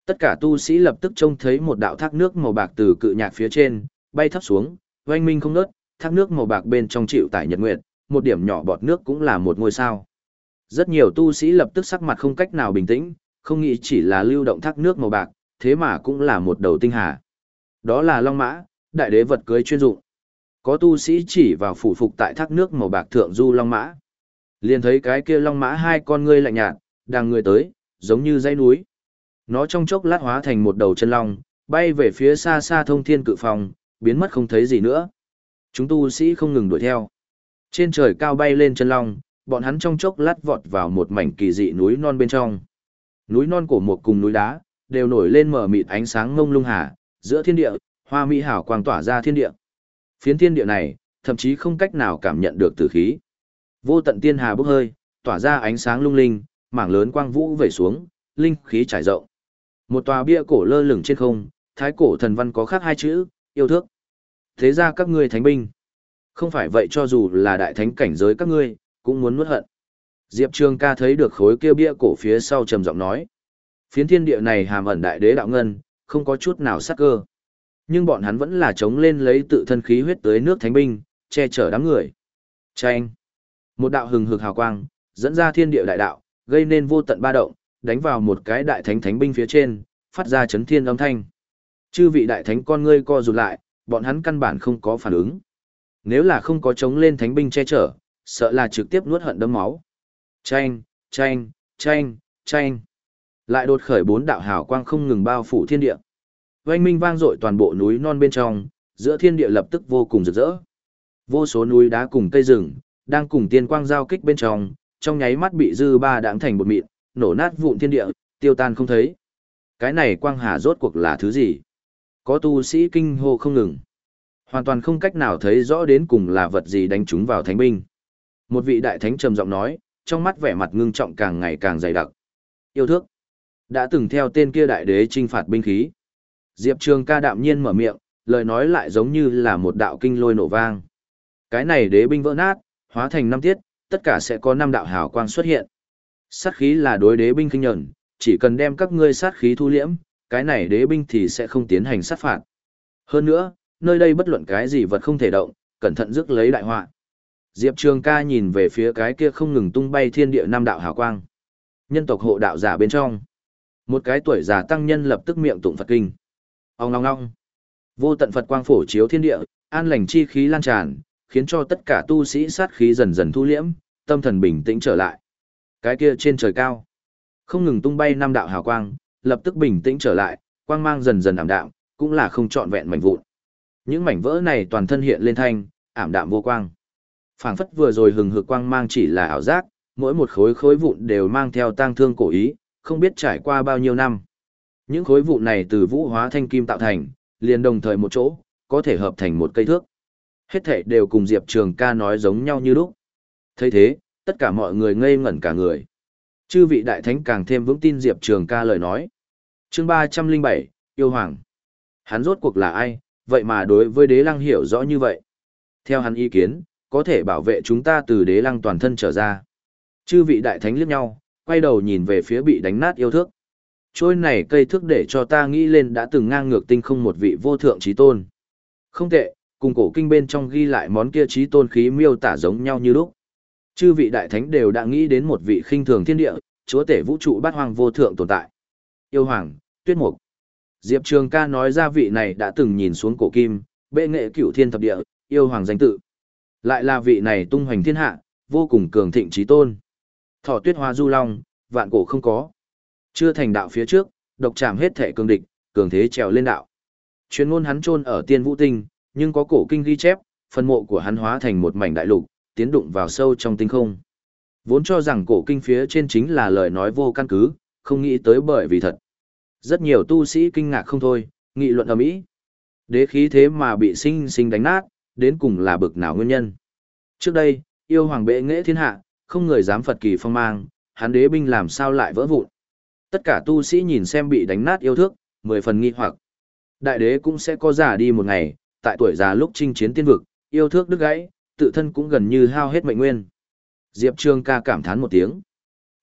Tất cả tu sĩ lập tức trông thấy một đạo thác nước màu bạc từ cự nhạc phía trên, bay thấp xuống, oanh minh không ngớt, thác nước màu bạc bên trong chịu tải nhật nguyệt, một điểm nhỏ bọt nước cũng là một ngôi sao. Rất nhiều tu sĩ lập tức sắc mặt không cách nào bình tĩnh, không nghĩ chỉ là lưu động thác nước màu bạc, thế mà cũng là một đầu tinh hà. Đó là Long Mã, đại đế vật cưới chuyên dụng. Có tu sĩ chỉ vào phủ phục tại thác nước màu bạc thượng du Long Mã. Liền thấy cái kia Long Mã hai con ngươi lạnh nhạt, đang người tới, giống như dãy núi. Nó trong chốc lát hóa thành một đầu chân long, bay về phía xa xa thông thiên cự phòng, biến mất không thấy gì nữa. Chúng tu sĩ không ngừng đuổi theo. Trên trời cao bay lên chân long, bọn hắn trong chốc lát vọt vào một mảnh kỳ dị núi non bên trong. Núi non của một cùng núi đá, đều nổi lên mở mịt ánh sáng ngông lung hà, giữa thiên địa, hoa mỹ hảo quang tỏa ra thiên địa. Phiến thiên địa này, thậm chí không cách nào cảm nhận được tử khí. Vô tận tiên hà bốc hơi, tỏa ra ánh sáng lung linh, mảng lớn quang vũ về xuống, linh khí trải rộng. Một tòa bia cổ lơ lửng trên không, thái cổ thần văn có khắc hai chữ, yêu thước. Thế ra các ngươi thánh binh. Không phải vậy cho dù là đại thánh cảnh giới các ngươi, cũng muốn nuốt hận. Diệp Trường ca thấy được khối kia bia cổ phía sau trầm giọng nói. Phiến thiên địa này hàm ẩn đại đế đạo ngân, không có chút nào sắc cơ. Nhưng bọn hắn vẫn là chống lên lấy tự thân khí huyết tới nước thánh binh, che chở đám người. Chanh! Một đạo hừng hực hào quang, dẫn ra thiên địa đại đạo, gây nên vô tận ba động, đánh vào một cái đại thánh thánh binh phía trên, phát ra chấn thiên âm thanh. Chư vị đại thánh con ngươi co rụt lại, bọn hắn căn bản không có phản ứng. Nếu là không có chống lên thánh binh che chở, sợ là trực tiếp nuốt hận đấm máu. Chanh, chanh, chanh, chanh. Lại đột khởi bốn đạo hào quang không ngừng bao phủ thiên địa. Oanh minh vang dội toàn bộ núi non bên trong, giữa thiên địa lập tức vô cùng rực rỡ. Vô số núi đá cùng cây rừng, đang cùng tiên quang giao kích bên trong, trong nháy mắt bị dư ba đãng thành bột mịn, nổ nát vụn thiên địa, tiêu tan không thấy. Cái này quang hà rốt cuộc là thứ gì? Có tu sĩ kinh hô không ngừng. Hoàn toàn không cách nào thấy rõ đến cùng là vật gì đánh chúng vào thánh binh. Một vị đại thánh trầm giọng nói, trong mắt vẻ mặt ngưng trọng càng ngày càng dày đặc. Yêu thước. Đã từng theo tên kia đại đế trinh phạt binh khí. Diệp Trường ca đạm nhiên mở miệng, lời nói lại giống như là một đạo kinh lôi nổ vang. Cái này đế binh vỡ nát, hóa thành năm tiết, tất cả sẽ có năm đạo hào quang xuất hiện. Sát khí là đối đế binh kinh nhẫn, chỉ cần đem các ngươi sát khí thu liễm, cái này đế binh thì sẽ không tiến hành sát phạt. Hơn nữa, nơi đây bất luận cái gì vật không thể động, cẩn thận rước lấy đại họa. Diệp Trường ca nhìn về phía cái kia không ngừng tung bay thiên địa năm đạo hào quang. Nhân tộc hộ đạo giả bên trong. Một cái tuổi già tăng nhân lập tức miệng tụng Phật kinh. Ông ngong ngong. Vô tận Phật quang phổ chiếu thiên địa, an lành chi khí lan tràn, khiến cho tất cả tu sĩ sát khí dần dần thu liễm, tâm thần bình tĩnh trở lại. Cái kia trên trời cao, không ngừng tung bay năm đạo hào quang, lập tức bình tĩnh trở lại, quang mang dần dần ảm đạm, cũng là không trọn vẹn mảnh vụn. Những mảnh vỡ này toàn thân hiện lên thanh, ảm đạm vô quang. Phảng phất vừa rồi hừng hực quang mang chỉ là ảo giác, mỗi một khối khối vụn đều mang theo tang thương cổ ý, không biết trải qua bao nhiêu năm. Những khối vụn này từ vũ hóa thanh kim tạo thành, liền đồng thời một chỗ, có thể hợp thành một cây thước. Hết thảy đều cùng Diệp Trường ca nói giống nhau như lúc. thấy thế, tất cả mọi người ngây ngẩn cả người. Chư vị đại thánh càng thêm vững tin Diệp Trường ca lời nói. chương 307, Yêu Hoàng. Hắn rốt cuộc là ai, vậy mà đối với đế lăng hiểu rõ như vậy. Theo hắn ý kiến, có thể bảo vệ chúng ta từ đế lăng toàn thân trở ra. Chư vị đại thánh liếc nhau, quay đầu nhìn về phía bị đánh nát yêu thước. Trôi này cây thước để cho ta nghĩ lên đã từng ngang ngược tinh không một vị vô thượng trí tôn. Không tệ, cùng cổ kinh bên trong ghi lại món kia trí tôn khí miêu tả giống nhau như lúc. Chư vị đại thánh đều đã nghĩ đến một vị khinh thường thiên địa, chúa tể vũ trụ bát hoang vô thượng tồn tại. Yêu hoàng, tuyết mục. Diệp Trường ca nói ra vị này đã từng nhìn xuống cổ kim, bệ nghệ cửu thiên thập địa, yêu hoàng danh tự. Lại là vị này tung hoành thiên hạ, vô cùng cường thịnh trí tôn. Thỏ tuyết hoa du long, vạn cổ không có. Chưa thành đạo phía trước, độc chạm hết thể cường địch, cường thế trèo lên đạo. Chuyên ngôn hắn chôn ở tiên vũ tinh, nhưng có cổ kinh ghi chép, phần mộ của hắn hóa thành một mảnh đại lục, tiến đụng vào sâu trong tinh không. Vốn cho rằng cổ kinh phía trên chính là lời nói vô căn cứ, không nghĩ tới bởi vì thật. Rất nhiều tu sĩ kinh ngạc không thôi, nghị luận ở mỹ. Đế khí thế mà bị sinh sinh đánh nát, đến cùng là bực nào nguyên nhân. Trước đây, yêu hoàng bệ nghệ thiên hạ, không người dám Phật kỳ phong mang, hắn đế binh làm sao lại vỡ vụn. Tất cả tu sĩ nhìn xem bị đánh nát yêu thước, mười phần nghi hoặc. Đại đế cũng sẽ có giả đi một ngày, tại tuổi già lúc chinh chiến tiên vực, yêu thước đứt gãy, tự thân cũng gần như hao hết mệnh nguyên. Diệp Trường ca cảm thán một tiếng.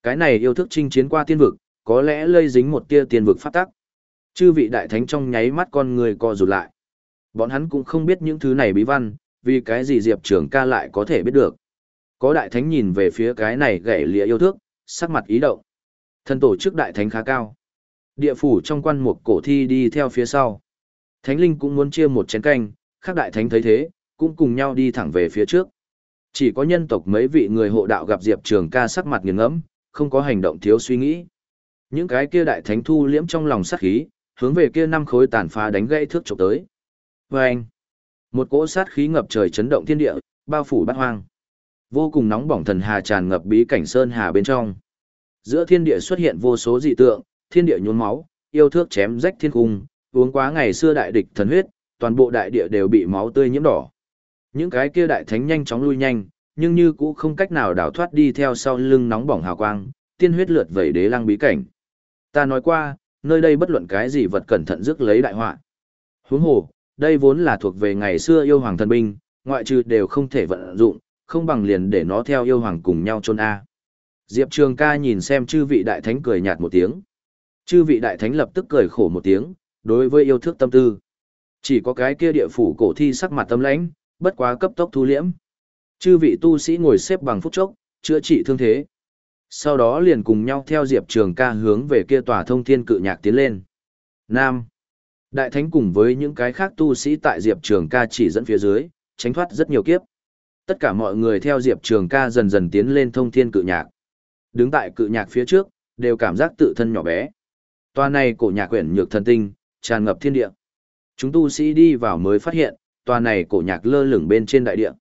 Cái này yêu thước chinh chiến qua tiên vực, có lẽ lây dính một tia tiên vực phát tắc. Chư vị đại thánh trong nháy mắt con người co rụt lại. Bọn hắn cũng không biết những thứ này bí văn, vì cái gì Diệp Trường ca lại có thể biết được. Có đại thánh nhìn về phía cái này gãy lìa yêu thước, sắc mặt ý động. Thân tổ chức đại thánh khá cao. Địa phủ trong quan mục cổ thi đi theo phía sau. Thánh linh cũng muốn chia một chén canh, khác đại thánh thấy thế, cũng cùng nhau đi thẳng về phía trước. Chỉ có nhân tộc mấy vị người hộ đạo gặp Diệp Trường ca sắc mặt nghiền ngẫm, không có hành động thiếu suy nghĩ. Những cái kia đại thánh thu liễm trong lòng sát khí, hướng về kia năm khối tàn phá đánh gãy thước chụp tới. Và anh, một cỗ sát khí ngập trời chấn động thiên địa, bao phủ bát hoang. Vô cùng nóng bỏng thần hà tràn ngập bí cảnh sơn hà bên trong. Giữa thiên địa xuất hiện vô số dị tượng, thiên địa nhuốm máu, yêu thước chém rách thiên cung, uống quá ngày xưa đại địch thần huyết, toàn bộ đại địa đều bị máu tươi nhiễm đỏ. Những cái kia đại thánh nhanh chóng lui nhanh, nhưng như cũng không cách nào đào thoát đi theo sau lưng nóng bỏng hào quang, tiên huyết lượt vẩy đế lăng bí cảnh. Ta nói qua, nơi đây bất luận cái gì vật cẩn thận rước lấy đại họa. Huống hồ, đây vốn là thuộc về ngày xưa yêu hoàng thần binh, ngoại trừ đều không thể vận dụng, không bằng liền để nó theo yêu hoàng cùng nhau chôn a. Diệp Trường Ca nhìn xem chư vị đại thánh cười nhạt một tiếng. Chư vị đại thánh lập tức cười khổ một tiếng, đối với yêu thước tâm tư. Chỉ có cái kia địa phủ cổ thi sắc mặt tâm lãnh, bất quá cấp tốc thu liễm. Chư vị tu sĩ ngồi xếp bằng phút chốc, chữa trị thương thế. Sau đó liền cùng nhau theo Diệp Trường ca hướng về kia tòa thông thiên cự nhạc tiến lên. Nam. Đại thánh cùng với những cái khác tu sĩ tại Diệp Trường ca chỉ dẫn phía dưới, tránh thoát rất nhiều kiếp. Tất cả mọi người theo Diệp Trường ca dần dần tiến lên thông thiên cự nhạc. Đứng tại cự nhạc phía trước, đều cảm giác tự thân nhỏ bé. Tòa này cổ nhạc quyển nhược thần tinh, tràn ngập thiên địa. Chúng tu sĩ đi vào mới phát hiện, tòa này cổ nhạc lơ lửng bên trên đại địa.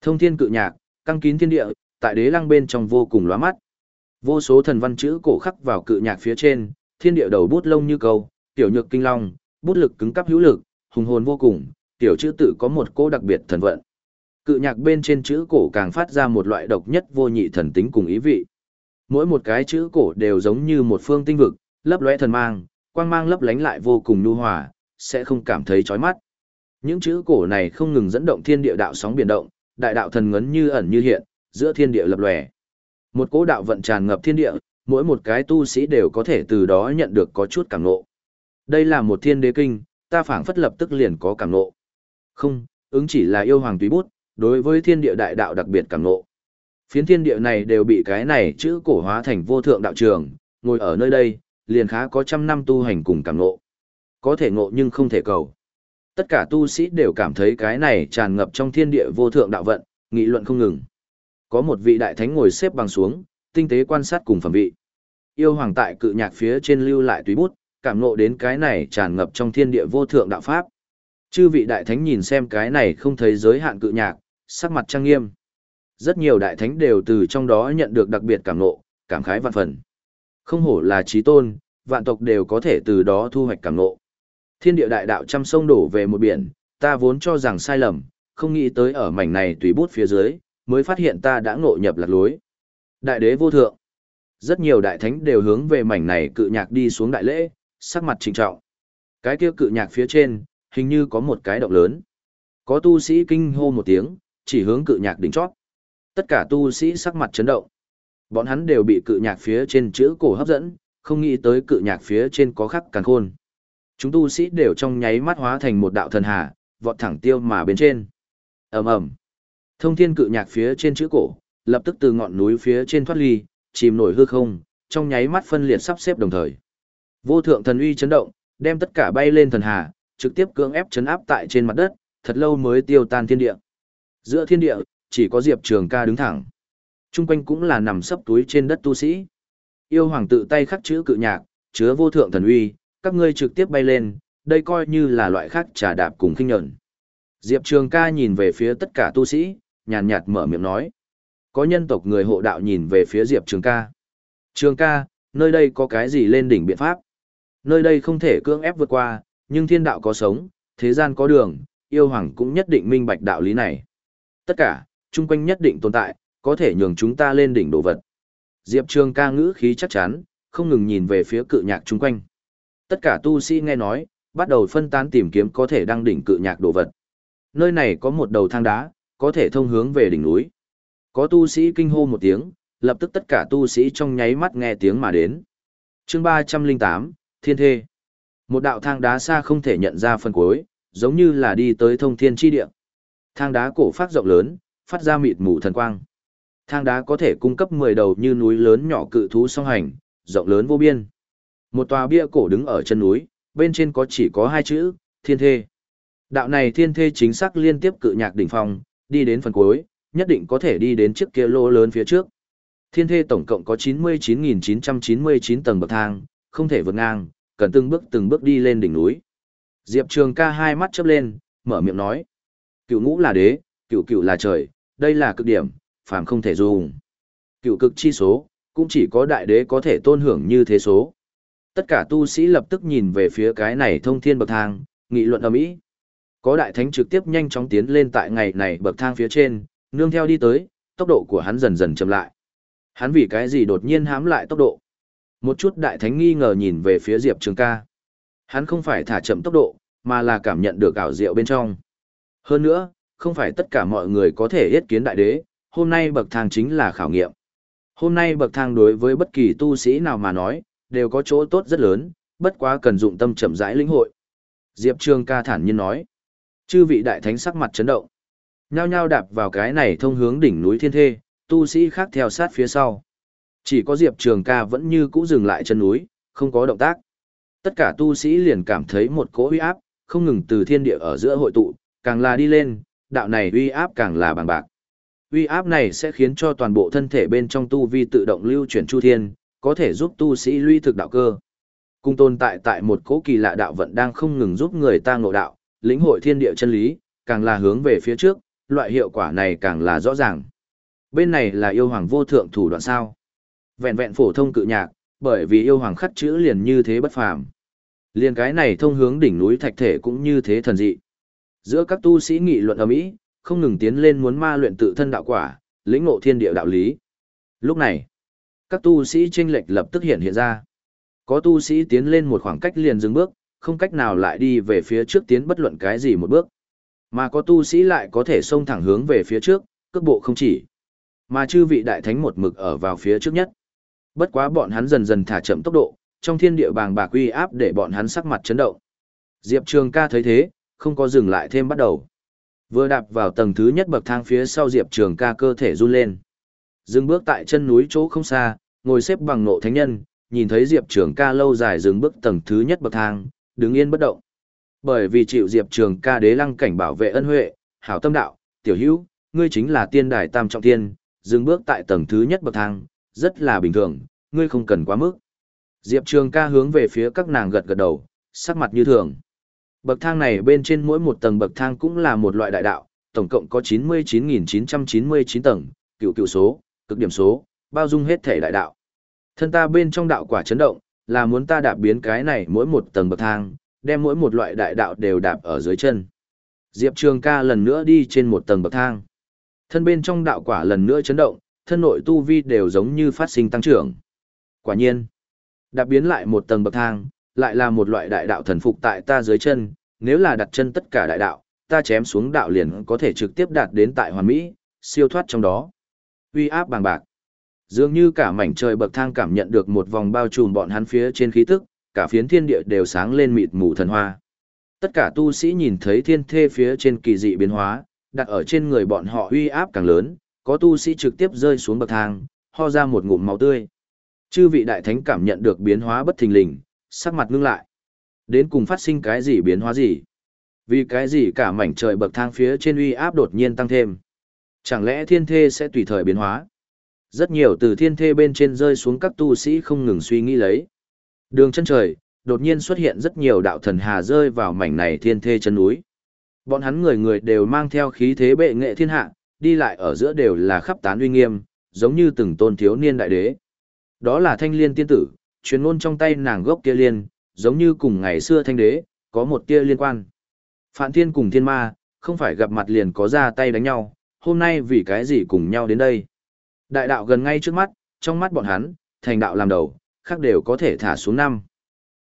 Thông thiên cự nhạc, căng kín thiên địa, tại đế lăng bên trong vô cùng lóa mắt. Vô số thần văn chữ cổ khắc vào cự nhạc phía trên, thiên địa đầu bút lông như câu, tiểu nhược kinh long, bút lực cứng cắp hữu lực, hùng hồn vô cùng, tiểu chữ tự có một cô đặc biệt thần vận. Cự nhạc bên trên chữ cổ càng phát ra một loại độc nhất vô nhị thần tính cùng ý vị. Mỗi một cái chữ cổ đều giống như một phương tinh vực, lấp lóe thần mang, quang mang lấp lánh lại vô cùng nhu hòa, sẽ không cảm thấy chói mắt. Những chữ cổ này không ngừng dẫn động thiên địa đạo sóng biển động, đại đạo thần ngấn như ẩn như hiện, giữa thiên địa lập lòe. Một cỗ đạo vận tràn ngập thiên địa, mỗi một cái tu sĩ đều có thể từ đó nhận được có chút cảm ngộ. Đây là một thiên đế kinh, ta phảng phất lập tức liền có cảm ngộ. Không, ứng chỉ là yêu hoàng túy bút, đối với thiên địa đại đạo đặc biệt cảm ngộ. Phiến thiên địa này đều bị cái này chữ cổ hóa thành vô thượng đạo trường, ngồi ở nơi đây, liền khá có trăm năm tu hành cùng cảm ngộ. Có thể ngộ nhưng không thể cầu. Tất cả tu sĩ đều cảm thấy cái này tràn ngập trong thiên địa vô thượng đạo vận, nghị luận không ngừng. Có một vị đại thánh ngồi xếp bằng xuống, tinh tế quan sát cùng phẩm vị. Yêu hoàng tại cự nhạc phía trên lưu lại túy bút, cảm ngộ đến cái này tràn ngập trong thiên địa vô thượng đạo pháp. Chư vị đại thánh nhìn xem cái này không thấy giới hạn cự nhạc, sắc mặt trang nghiêm. Rất nhiều đại thánh đều từ trong đó nhận được đặc biệt cảm ngộ, cảm khái vạn phần. Không hổ là trí tôn, vạn tộc đều có thể từ đó thu hoạch cảm ngộ. Thiên địa đại đạo trăm sông đổ về một biển, ta vốn cho rằng sai lầm, không nghĩ tới ở mảnh này tùy bút phía dưới, mới phát hiện ta đã ngộ nhập lạc lối. Đại đế vô thượng. Rất nhiều đại thánh đều hướng về mảnh này cự nhạc đi xuống đại lễ, sắc mặt trịnh trọng. Cái kia cự nhạc phía trên, hình như có một cái động lớn. Có tu sĩ kinh hô một tiếng, chỉ hướng cự nhạc đỉnh chót. Tất cả tu sĩ sắc mặt chấn động. Bọn hắn đều bị cự nhạc phía trên chữ cổ hấp dẫn, không nghĩ tới cự nhạc phía trên có khắc càng khôn. Chúng tu sĩ đều trong nháy mắt hóa thành một đạo thần hà, vọt thẳng tiêu mà bên trên. ầm ầm, Thông thiên cự nhạc phía trên chữ cổ, lập tức từ ngọn núi phía trên thoát ly, chìm nổi hư không, trong nháy mắt phân liệt sắp xếp đồng thời. Vô thượng thần uy chấn động, đem tất cả bay lên thần hà, trực tiếp cưỡng ép chấn áp tại trên mặt đất, thật lâu mới tiêu tan thiên địa. Giữa thiên địa, chỉ có Diệp Trường ca đứng thẳng. Trung quanh cũng là nằm sấp túi trên đất tu sĩ. Yêu hoàng tự tay khắc chữ cự nhạc, chứa vô thượng thần uy, các ngươi trực tiếp bay lên, đây coi như là loại khác trà đạp cùng khinh nhẫn. Diệp Trường ca nhìn về phía tất cả tu sĩ, nhàn nhạt mở miệng nói. Có nhân tộc người hộ đạo nhìn về phía Diệp Trường ca. Trường ca, nơi đây có cái gì lên đỉnh biện pháp? Nơi đây không thể cưỡng ép vượt qua, nhưng thiên đạo có sống, thế gian có đường, yêu hoàng cũng nhất định minh bạch đạo lý này. Tất cả, chung quanh nhất định tồn tại, có thể nhường chúng ta lên đỉnh đồ vật. Diệp Trường ca ngữ khí chắc chắn, không ngừng nhìn về phía cự nhạc chung quanh. Tất cả tu sĩ nghe nói, bắt đầu phân tán tìm kiếm có thể đăng đỉnh cự nhạc đồ vật. Nơi này có một đầu thang đá, có thể thông hướng về đỉnh núi. Có tu sĩ kinh hô một tiếng, lập tức tất cả tu sĩ trong nháy mắt nghe tiếng mà đến. chương 308, Thiên Thê. Một đạo thang đá xa không thể nhận ra phần cuối, giống như là đi tới thông thiên chi địa. Thang đá cổ phát rộng lớn, phát ra mịt mù thần quang. Thang đá có thể cung cấp 10 đầu như núi lớn nhỏ cự thú song hành, rộng lớn vô biên. Một tòa bia cổ đứng ở chân núi, bên trên có chỉ có hai chữ, thiên thê. Đạo này thiên thê chính xác liên tiếp cự nhạc đỉnh phong, đi đến phần cuối, nhất định có thể đi đến chiếc kia lô lớn phía trước. Thiên thê tổng cộng có 99.999 tầng bậc thang, không thể vượt ngang, cần từng bước từng bước đi lên đỉnh núi. Diệp Trường ca hai mắt chớp lên, mở miệng nói. Cựu ngũ là đế, cựu cựu là trời, đây là cực điểm, phàm không thể dùng. Cựu cực chi số, cũng chỉ có đại đế có thể tôn hưởng như thế số. Tất cả tu sĩ lập tức nhìn về phía cái này thông thiên bậc thang, nghị luận ầm ĩ. Có đại thánh trực tiếp nhanh chóng tiến lên tại ngày này bậc thang phía trên, nương theo đi tới, tốc độ của hắn dần dần chậm lại. Hắn vì cái gì đột nhiên hám lại tốc độ? Một chút đại thánh nghi ngờ nhìn về phía Diệp Trường ca. Hắn không phải thả chậm tốc độ, mà là cảm nhận được ảo diệu bên trong. Hơn nữa, không phải tất cả mọi người có thể yết kiến đại đế, hôm nay bậc thang chính là khảo nghiệm. Hôm nay bậc thang đối với bất kỳ tu sĩ nào mà nói, đều có chỗ tốt rất lớn, bất quá cần dụng tâm chậm rãi lĩnh hội. Diệp Trường ca thản nhiên nói. Chư vị đại thánh sắc mặt chấn động. Nhao nhao đạp vào cái này thông hướng đỉnh núi thiên thê, tu sĩ khác theo sát phía sau. Chỉ có Diệp Trường ca vẫn như cũ dừng lại chân núi, không có động tác. Tất cả tu sĩ liền cảm thấy một cỗ uy áp, không ngừng từ thiên địa ở giữa hội tụ, càng là đi lên, đạo này uy áp càng là bằng bạc. Uy áp này sẽ khiến cho toàn bộ thân thể bên trong tu vi tự động lưu chuyển chu thiên, có thể giúp tu sĩ luy thực đạo cơ. Cung tồn tại tại một cỗ kỳ lạ đạo vận đang không ngừng giúp người ta ngộ đạo, lĩnh hội thiên địa chân lý, càng là hướng về phía trước, loại hiệu quả này càng là rõ ràng. Bên này là yêu hoàng vô thượng thủ đoạn sao. Vẹn vẹn phổ thông cự nhạc, bởi vì yêu hoàng khắc chữ liền như thế bất phàm. Liền cái này thông hướng đỉnh núi thạch thể cũng như thế thần dị. Giữa các tu sĩ nghị luận ầm ĩ, không ngừng tiến lên muốn ma luyện tự thân đạo quả, lĩnh ngộ thiên địa đạo lý. Lúc này, các tu sĩ chênh lệch lập tức hiện hiện ra. Có tu sĩ tiến lên một khoảng cách liền dừng bước, không cách nào lại đi về phía trước tiến bất luận cái gì một bước. Mà có tu sĩ lại có thể xông thẳng hướng về phía trước, cước bộ không chỉ. Mà chư vị đại thánh một mực ở vào phía trước nhất. Bất quá bọn hắn dần dần thả chậm tốc độ, trong thiên địa bàng bạc uy áp để bọn hắn sắc mặt chấn động. Diệp Trường ca thấy thế, không có dừng lại thêm bắt đầu. Vừa đạp vào tầng thứ nhất bậc thang phía sau Diệp Trường ca cơ thể run lên. Dừng bước tại chân núi chỗ không xa, ngồi xếp bằng nộ thánh nhân, nhìn thấy Diệp Trường ca lâu dài dừng bước tầng thứ nhất bậc thang, đứng yên bất động. Bởi vì chịu Diệp Trường ca đế lăng cảnh bảo vệ ân huệ, hảo tâm đạo, tiểu hữu, ngươi chính là tiên đài tam trọng tiên, dừng bước tại tầng thứ nhất bậc thang, rất là bình thường, ngươi không cần quá mức. Diệp Trường ca hướng về phía các nàng gật gật đầu, sắc mặt như thường. Bậc thang này bên trên mỗi một tầng bậc thang cũng là một loại đại đạo, tổng cộng có 99.999 tầng, cựu cựu số, cực điểm số, bao dung hết thể đại đạo. Thân ta bên trong đạo quả chấn động, là muốn ta đạp biến cái này mỗi một tầng bậc thang, đem mỗi một loại đại đạo đều đạp ở dưới chân. Diệp Trường ca lần nữa đi trên một tầng bậc thang. Thân bên trong đạo quả lần nữa chấn động, thân nội tu vi đều giống như phát sinh tăng trưởng. Quả nhiên, đạp biến lại một tầng bậc thang, lại là một loại đại đạo thần phục tại ta dưới chân, nếu là đặt chân tất cả đại đạo, ta chém xuống đạo liền có thể trực tiếp đạt đến tại hoàn mỹ, siêu thoát trong đó. Uy áp bàng bạc. Dường như cả mảnh trời bậc thang cảm nhận được một vòng bao trùm bọn hắn phía trên khí tức, cả phiến thiên địa đều sáng lên mịt mù thần hoa. Tất cả tu sĩ nhìn thấy thiên thê phía trên kỳ dị biến hóa, đặt ở trên người bọn họ uy áp càng lớn, có tu sĩ trực tiếp rơi xuống bậc thang, ho ra một ngụm máu tươi. Chư vị đại thánh cảm nhận được biến hóa bất thình lình, sắc mặt ngưng lại. Đến cùng phát sinh cái gì biến hóa gì? Vì cái gì cả mảnh trời bậc thang phía trên uy áp đột nhiên tăng thêm? Chẳng lẽ thiên thê sẽ tùy thời biến hóa? Rất nhiều từ thiên thê bên trên rơi xuống các tu sĩ không ngừng suy nghĩ lấy. Đường chân trời, đột nhiên xuất hiện rất nhiều đạo thần hà rơi vào mảnh này thiên thê chân núi. Bọn hắn người người đều mang theo khí thế bệ nghệ thiên hạ, đi lại ở giữa đều là khắp tán uy nghiêm, giống như từng tôn thiếu niên đại đế. Đó là thanh liên tiên tử, truyền ngôn trong tay nàng gốc kia liên, giống như cùng ngày xưa thanh đế, có một tia liên quan. Phạn thiên cùng thiên ma, không phải gặp mặt liền có ra tay đánh nhau, hôm nay vì cái gì cùng nhau đến đây. Đại đạo gần ngay trước mắt, trong mắt bọn hắn, thành đạo làm đầu, khác đều có thể thả xuống năm.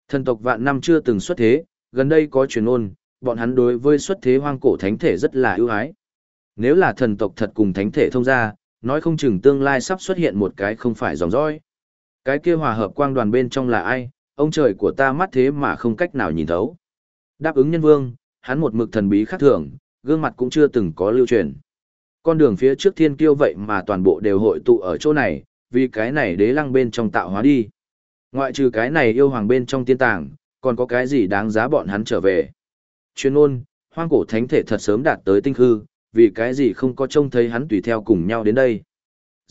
Thần tộc vạn năm chưa từng xuất thế, gần đây có truyền ôn, bọn hắn đối với xuất thế hoang cổ thánh thể rất là ưu ái. Nếu là thần tộc thật cùng thánh thể thông ra, nói không chừng tương lai sắp xuất hiện một cái không phải dòng dõi. Cái kia hòa hợp quang đoàn bên trong là ai, ông trời của ta mắt thế mà không cách nào nhìn thấu. Đáp ứng nhân vương, hắn một mực thần bí khác thường, gương mặt cũng chưa từng có lưu truyền. Con đường phía trước thiên kiêu vậy mà toàn bộ đều hội tụ ở chỗ này, vì cái này đế lăng bên trong tạo hóa đi. Ngoại trừ cái này yêu hoàng bên trong tiên tàng, còn có cái gì đáng giá bọn hắn trở về. Chuyên ôn, hoang cổ thánh thể thật sớm đạt tới tinh hư, vì cái gì không có trông thấy hắn tùy theo cùng nhau đến đây.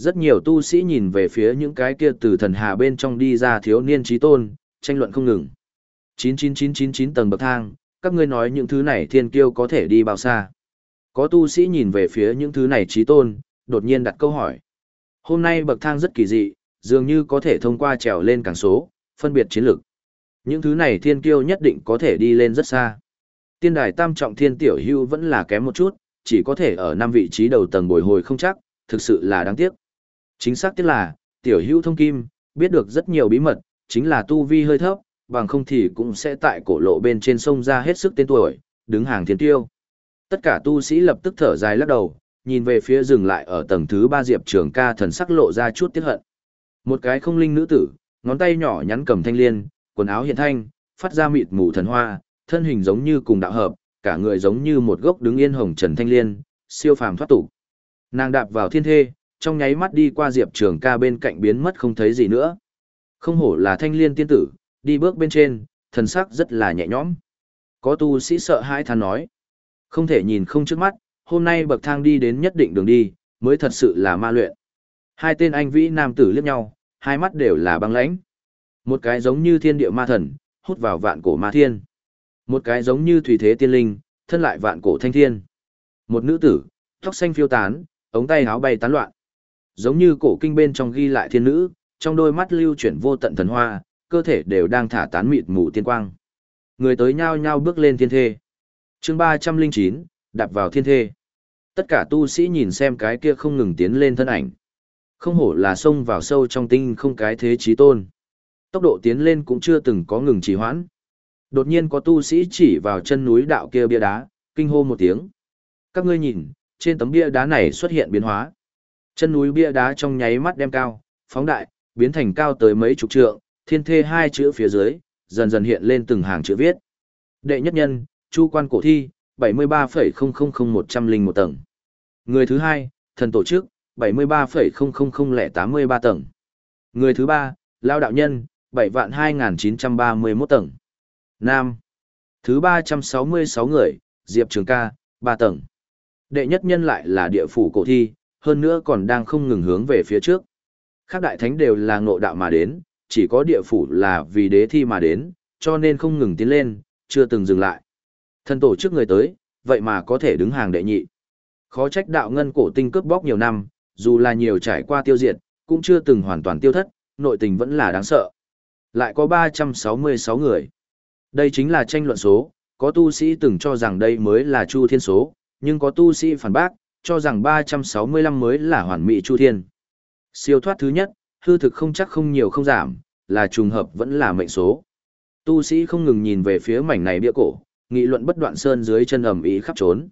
Rất nhiều tu sĩ nhìn về phía những cái kia từ thần hà bên trong đi ra thiếu niên trí tôn, tranh luận không ngừng. 99999 tầng bậc thang, các ngươi nói những thứ này thiên kiêu có thể đi bao xa. Có tu sĩ nhìn về phía những thứ này trí tôn, đột nhiên đặt câu hỏi. Hôm nay bậc thang rất kỳ dị, dường như có thể thông qua trèo lên càng số, phân biệt chiến lược. Những thứ này thiên kiêu nhất định có thể đi lên rất xa. Tiên đài tam trọng thiên tiểu hưu vẫn là kém một chút, chỉ có thể ở năm vị trí đầu tầng bồi hồi không chắc, thực sự là đáng tiếc. Chính xác tiết là, tiểu hữu thông kim, biết được rất nhiều bí mật, chính là tu vi hơi thấp, bằng không thì cũng sẽ tại cổ lộ bên trên sông ra hết sức tên tuổi, đứng hàng thiên tiêu. Tất cả tu sĩ lập tức thở dài lắc đầu, nhìn về phía dừng lại ở tầng thứ ba diệp trường ca thần sắc lộ ra chút tiếc hận. Một cái không linh nữ tử, ngón tay nhỏ nhắn cầm thanh liên, quần áo hiện thanh, phát ra mịt mù thần hoa, thân hình giống như cùng đạo hợp, cả người giống như một gốc đứng yên hồng trần thanh liên, siêu phàm thoát tục. Nàng đạp vào thiên thê, trong nháy mắt đi qua Diệp Trường Ca bên cạnh biến mất không thấy gì nữa. Không hổ là thanh liên tiên tử, đi bước bên trên, thần sắc rất là nhẹ nhõm. Có tu sĩ sợ hãi than nói, không thể nhìn không trước mắt, hôm nay bậc thang đi đến nhất định đường đi, mới thật sự là ma luyện. Hai tên anh vĩ nam tử liếc nhau, hai mắt đều là băng lãnh. Một cái giống như thiên địa ma thần, hút vào vạn cổ ma thiên. Một cái giống như thủy thế tiên linh, thân lại vạn cổ thanh thiên. Một nữ tử, tóc xanh phiêu tán, ống tay áo bay tán loạn. Giống như cổ kinh bên trong ghi lại thiên nữ, trong đôi mắt lưu chuyển vô tận thần hoa, cơ thể đều đang thả tán mịt mù tiên quang. Người tới nhao nhao bước lên thiên thê. chương ba trăm linh chín đạp vào thiên thê. Tất cả tu sĩ nhìn xem cái kia không ngừng tiến lên thân ảnh. Không hổ là xông vào sâu trong tinh không cái thế trí tôn. Tốc độ tiến lên cũng chưa từng có ngừng trì hoãn. Đột nhiên có tu sĩ chỉ vào chân núi đạo kia bia đá, kinh hô một tiếng. Các ngươi nhìn, trên tấm bia đá này xuất hiện biến hóa. Chân núi bia đá trong nháy mắt đem cao, phóng đại, biến thành cao tới mấy chục trượng, thiên thê hai chữ phía dưới, dần dần hiện lên từng hàng chữ viết. Đệ nhất nhân, Chu quan cổ thi, 73,000101 tầng. Người thứ hai, thần tổ chức, 73,0083 tầng. Người thứ ba, Lao đạo nhân, 72931 tầng. Nam. Thứ 366 người, Diệp Trường ca, 3 tầng. Đệ nhất nhân lại là địa phủ cổ thi, hơn nữa còn đang không ngừng hướng về phía trước. Các đại thánh đều là ngộ đạo mà đến, chỉ có địa phủ là vì đế thi mà đến, cho nên không ngừng tiến lên, chưa từng dừng lại. Thần tổ chức người tới, vậy mà có thể đứng hàng đệ nhị. Khó trách đạo ngân cổ tinh cướp bóc nhiều năm, dù là nhiều trải qua tiêu diệt, cũng chưa từng hoàn toàn tiêu thất, nội tình vẫn là đáng sợ. Lại có 366 người. Đây chính là tranh luận số, có tu sĩ từng cho rằng đây mới là chu thiên số, nhưng có tu sĩ phản bác, cho rằng 365 mới là hoàn mỹ chu thiên. Siêu thoát thứ nhất, hư thực không chắc không nhiều không giảm, là trùng hợp vẫn là mệnh số. Tu sĩ không ngừng nhìn về phía mảnh này bia cổ, nghị luận bất đoạn sơn dưới chân ẩm ý khắp trốn.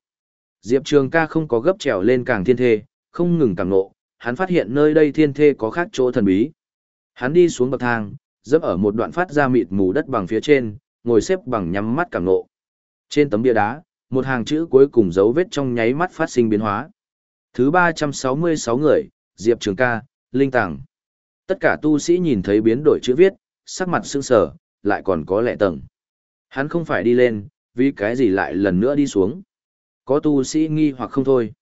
Diệp Trường ca không có gấp trèo lên càng thiên thê, không ngừng càng nộ, hắn phát hiện nơi đây thiên thê có khác chỗ thần bí. Hắn đi xuống bậc thang, dẫm ở một đoạn phát ra mịt mù đất bằng phía trên, ngồi xếp bằng nhắm mắt càng nộ. Trên tấm bia đá, một hàng chữ cuối cùng dấu vết trong nháy mắt phát sinh biến hóa. Thứ 366 người, Diệp Trường ca, Linh Tàng. Tất cả tu sĩ nhìn thấy biến đổi chữ viết, sắc mặt sưng sờ, lại còn có lệ tầng. Hắn không phải đi lên, vì cái gì lại lần nữa đi xuống. Có tu sĩ nghi hoặc không thôi.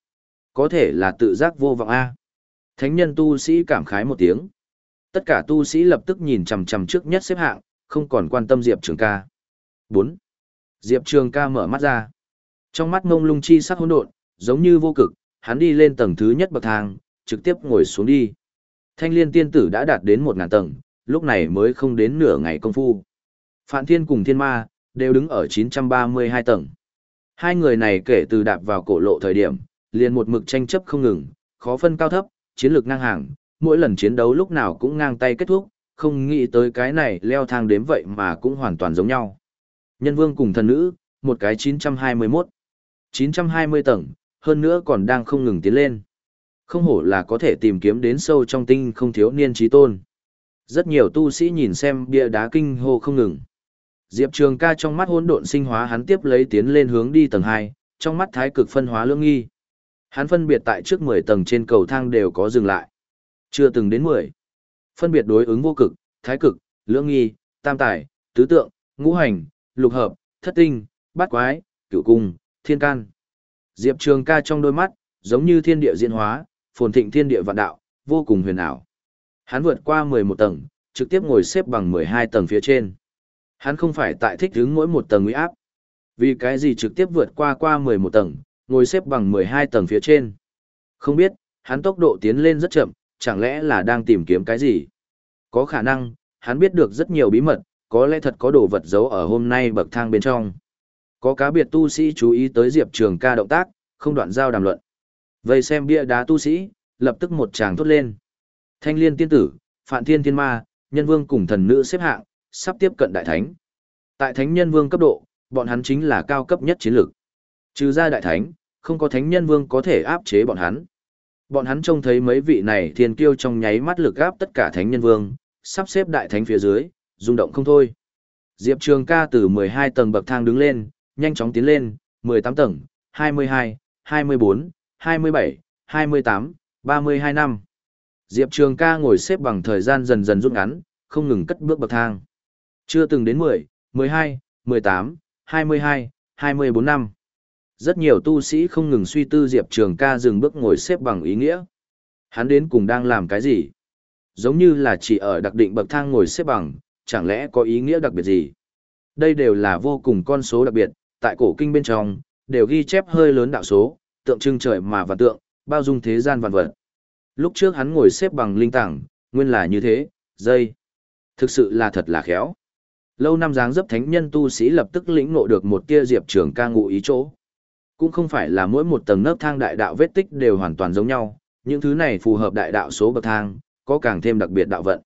Có thể là tự giác vô vọng A. Thánh nhân tu sĩ cảm khái một tiếng. Tất cả tu sĩ lập tức nhìn chằm chằm trước nhất xếp hạng, không còn quan tâm Diệp Trường ca. 4. Diệp Trường ca mở mắt ra. Trong mắt ngông lung chi sắc hỗn độn, giống như vô cực, hắn đi lên tầng thứ nhất bậc thang, trực tiếp ngồi xuống đi. Thanh liên tiên tử đã đạt đến một ngàn tầng, lúc này mới không đến nửa ngày công phu. Phạn thiên cùng thiên ma, đều đứng ở 932 tầng. Hai người này kể từ đạp vào cổ lộ thời điểm, liền một mực tranh chấp không ngừng, khó phân cao thấp, chiến lược ngang hàng, mỗi lần chiến đấu lúc nào cũng ngang tay kết thúc, không nghĩ tới cái này leo thang đếm vậy mà cũng hoàn toàn giống nhau. Nhân vương cùng thần nữ, một cái 921, 920 tầng, hơn nữa còn đang không ngừng tiến lên. Không hổ là có thể tìm kiếm đến sâu trong tinh không thiếu niên trí tôn. Rất nhiều tu sĩ nhìn xem bia đá kinh hô không ngừng. Diệp Trường ca trong mắt hỗn độn sinh hóa hắn tiếp lấy tiến lên hướng đi tầng 2, trong mắt thái cực phân hóa lưỡng nghi. Hắn phân biệt tại trước 10 tầng trên cầu thang đều có dừng lại. Chưa từng đến 10. Phân biệt đối ứng vô cực, thái cực, lưỡng nghi, tam tài, tứ tượng, ngũ hành, lục hợp, thất tinh, bát quái, cửu cung, thiên can. Diệp Trường ca trong đôi mắt, giống như thiên địa diễn hóa, phồn thịnh thiên địa vạn đạo, vô cùng huyền ảo. Hắn vượt qua 11 tầng, trực tiếp ngồi xếp bằng 12 tầng phía trên. Hắn không phải tại thích đứng mỗi một tầng uy áp. Vì cái gì trực tiếp vượt qua qua 11 tầng, ngồi xếp bằng 12 tầng phía trên. Không biết, hắn tốc độ tiến lên rất chậm, chẳng lẽ là đang tìm kiếm cái gì? Có khả năng, hắn biết được rất nhiều bí mật, có lẽ thật có đồ vật giấu ở hôm nay bậc thang bên trong. Có cá biệt tu sĩ chú ý tới Diệp Trường ca động tác, không đoạn giao đàm luận. Vậy xem bia đá tu sĩ, lập tức một tràng thốt lên. Thanh liên tiên tử, Phạn Thiên Thiên Ma, Nhân Vương cùng thần nữ xếp hạng, sắp tiếp cận đại thánh. Tại thánh nhân vương cấp độ, bọn hắn chính là cao cấp nhất chiến lược. Trừ ra đại thánh, không có thánh nhân vương có thể áp chế bọn hắn. Bọn hắn trông thấy mấy vị này thiên kiêu trong nháy mắt lực áp tất cả thánh nhân vương, sắp xếp đại thánh phía dưới, rung động không thôi. Diệp Trường ca từ 12 tầng bậc thang đứng lên, nhanh chóng tiến lên, 18 tầng, 22, 24, 27, 28, 32 năm. Diệp Trường ca ngồi xếp bằng thời gian dần dần rút ngắn, không ngừng cất bước bậc thang. Chưa từng đến 10, 12, 18, 22, 24 năm. Rất nhiều tu sĩ không ngừng suy tư Diệp Trường ca dừng bước ngồi xếp bằng ý nghĩa. Hắn đến cùng đang làm cái gì? Giống như là chỉ ở đặc định bậc thang ngồi xếp bằng, chẳng lẽ có ý nghĩa đặc biệt gì? Đây đều là vô cùng con số đặc biệt, tại cổ kinh bên trong, đều ghi chép hơi lớn đạo số, tượng trưng trời mà và tượng, bao dung thế gian vạn vật. Lúc trước hắn ngồi xếp bằng linh tảng, nguyên là như thế, dây. Thực sự là thật là khéo. Lâu năm dáng dấp thánh nhân tu sĩ lập tức lĩnh ngộ được một tia diệp trường ca ngụ ý chỗ. Cũng không phải là mỗi một tầng nấc thang đại đạo vết tích đều hoàn toàn giống nhau, những thứ này phù hợp đại đạo số bậc thang, có càng thêm đặc biệt đạo vận.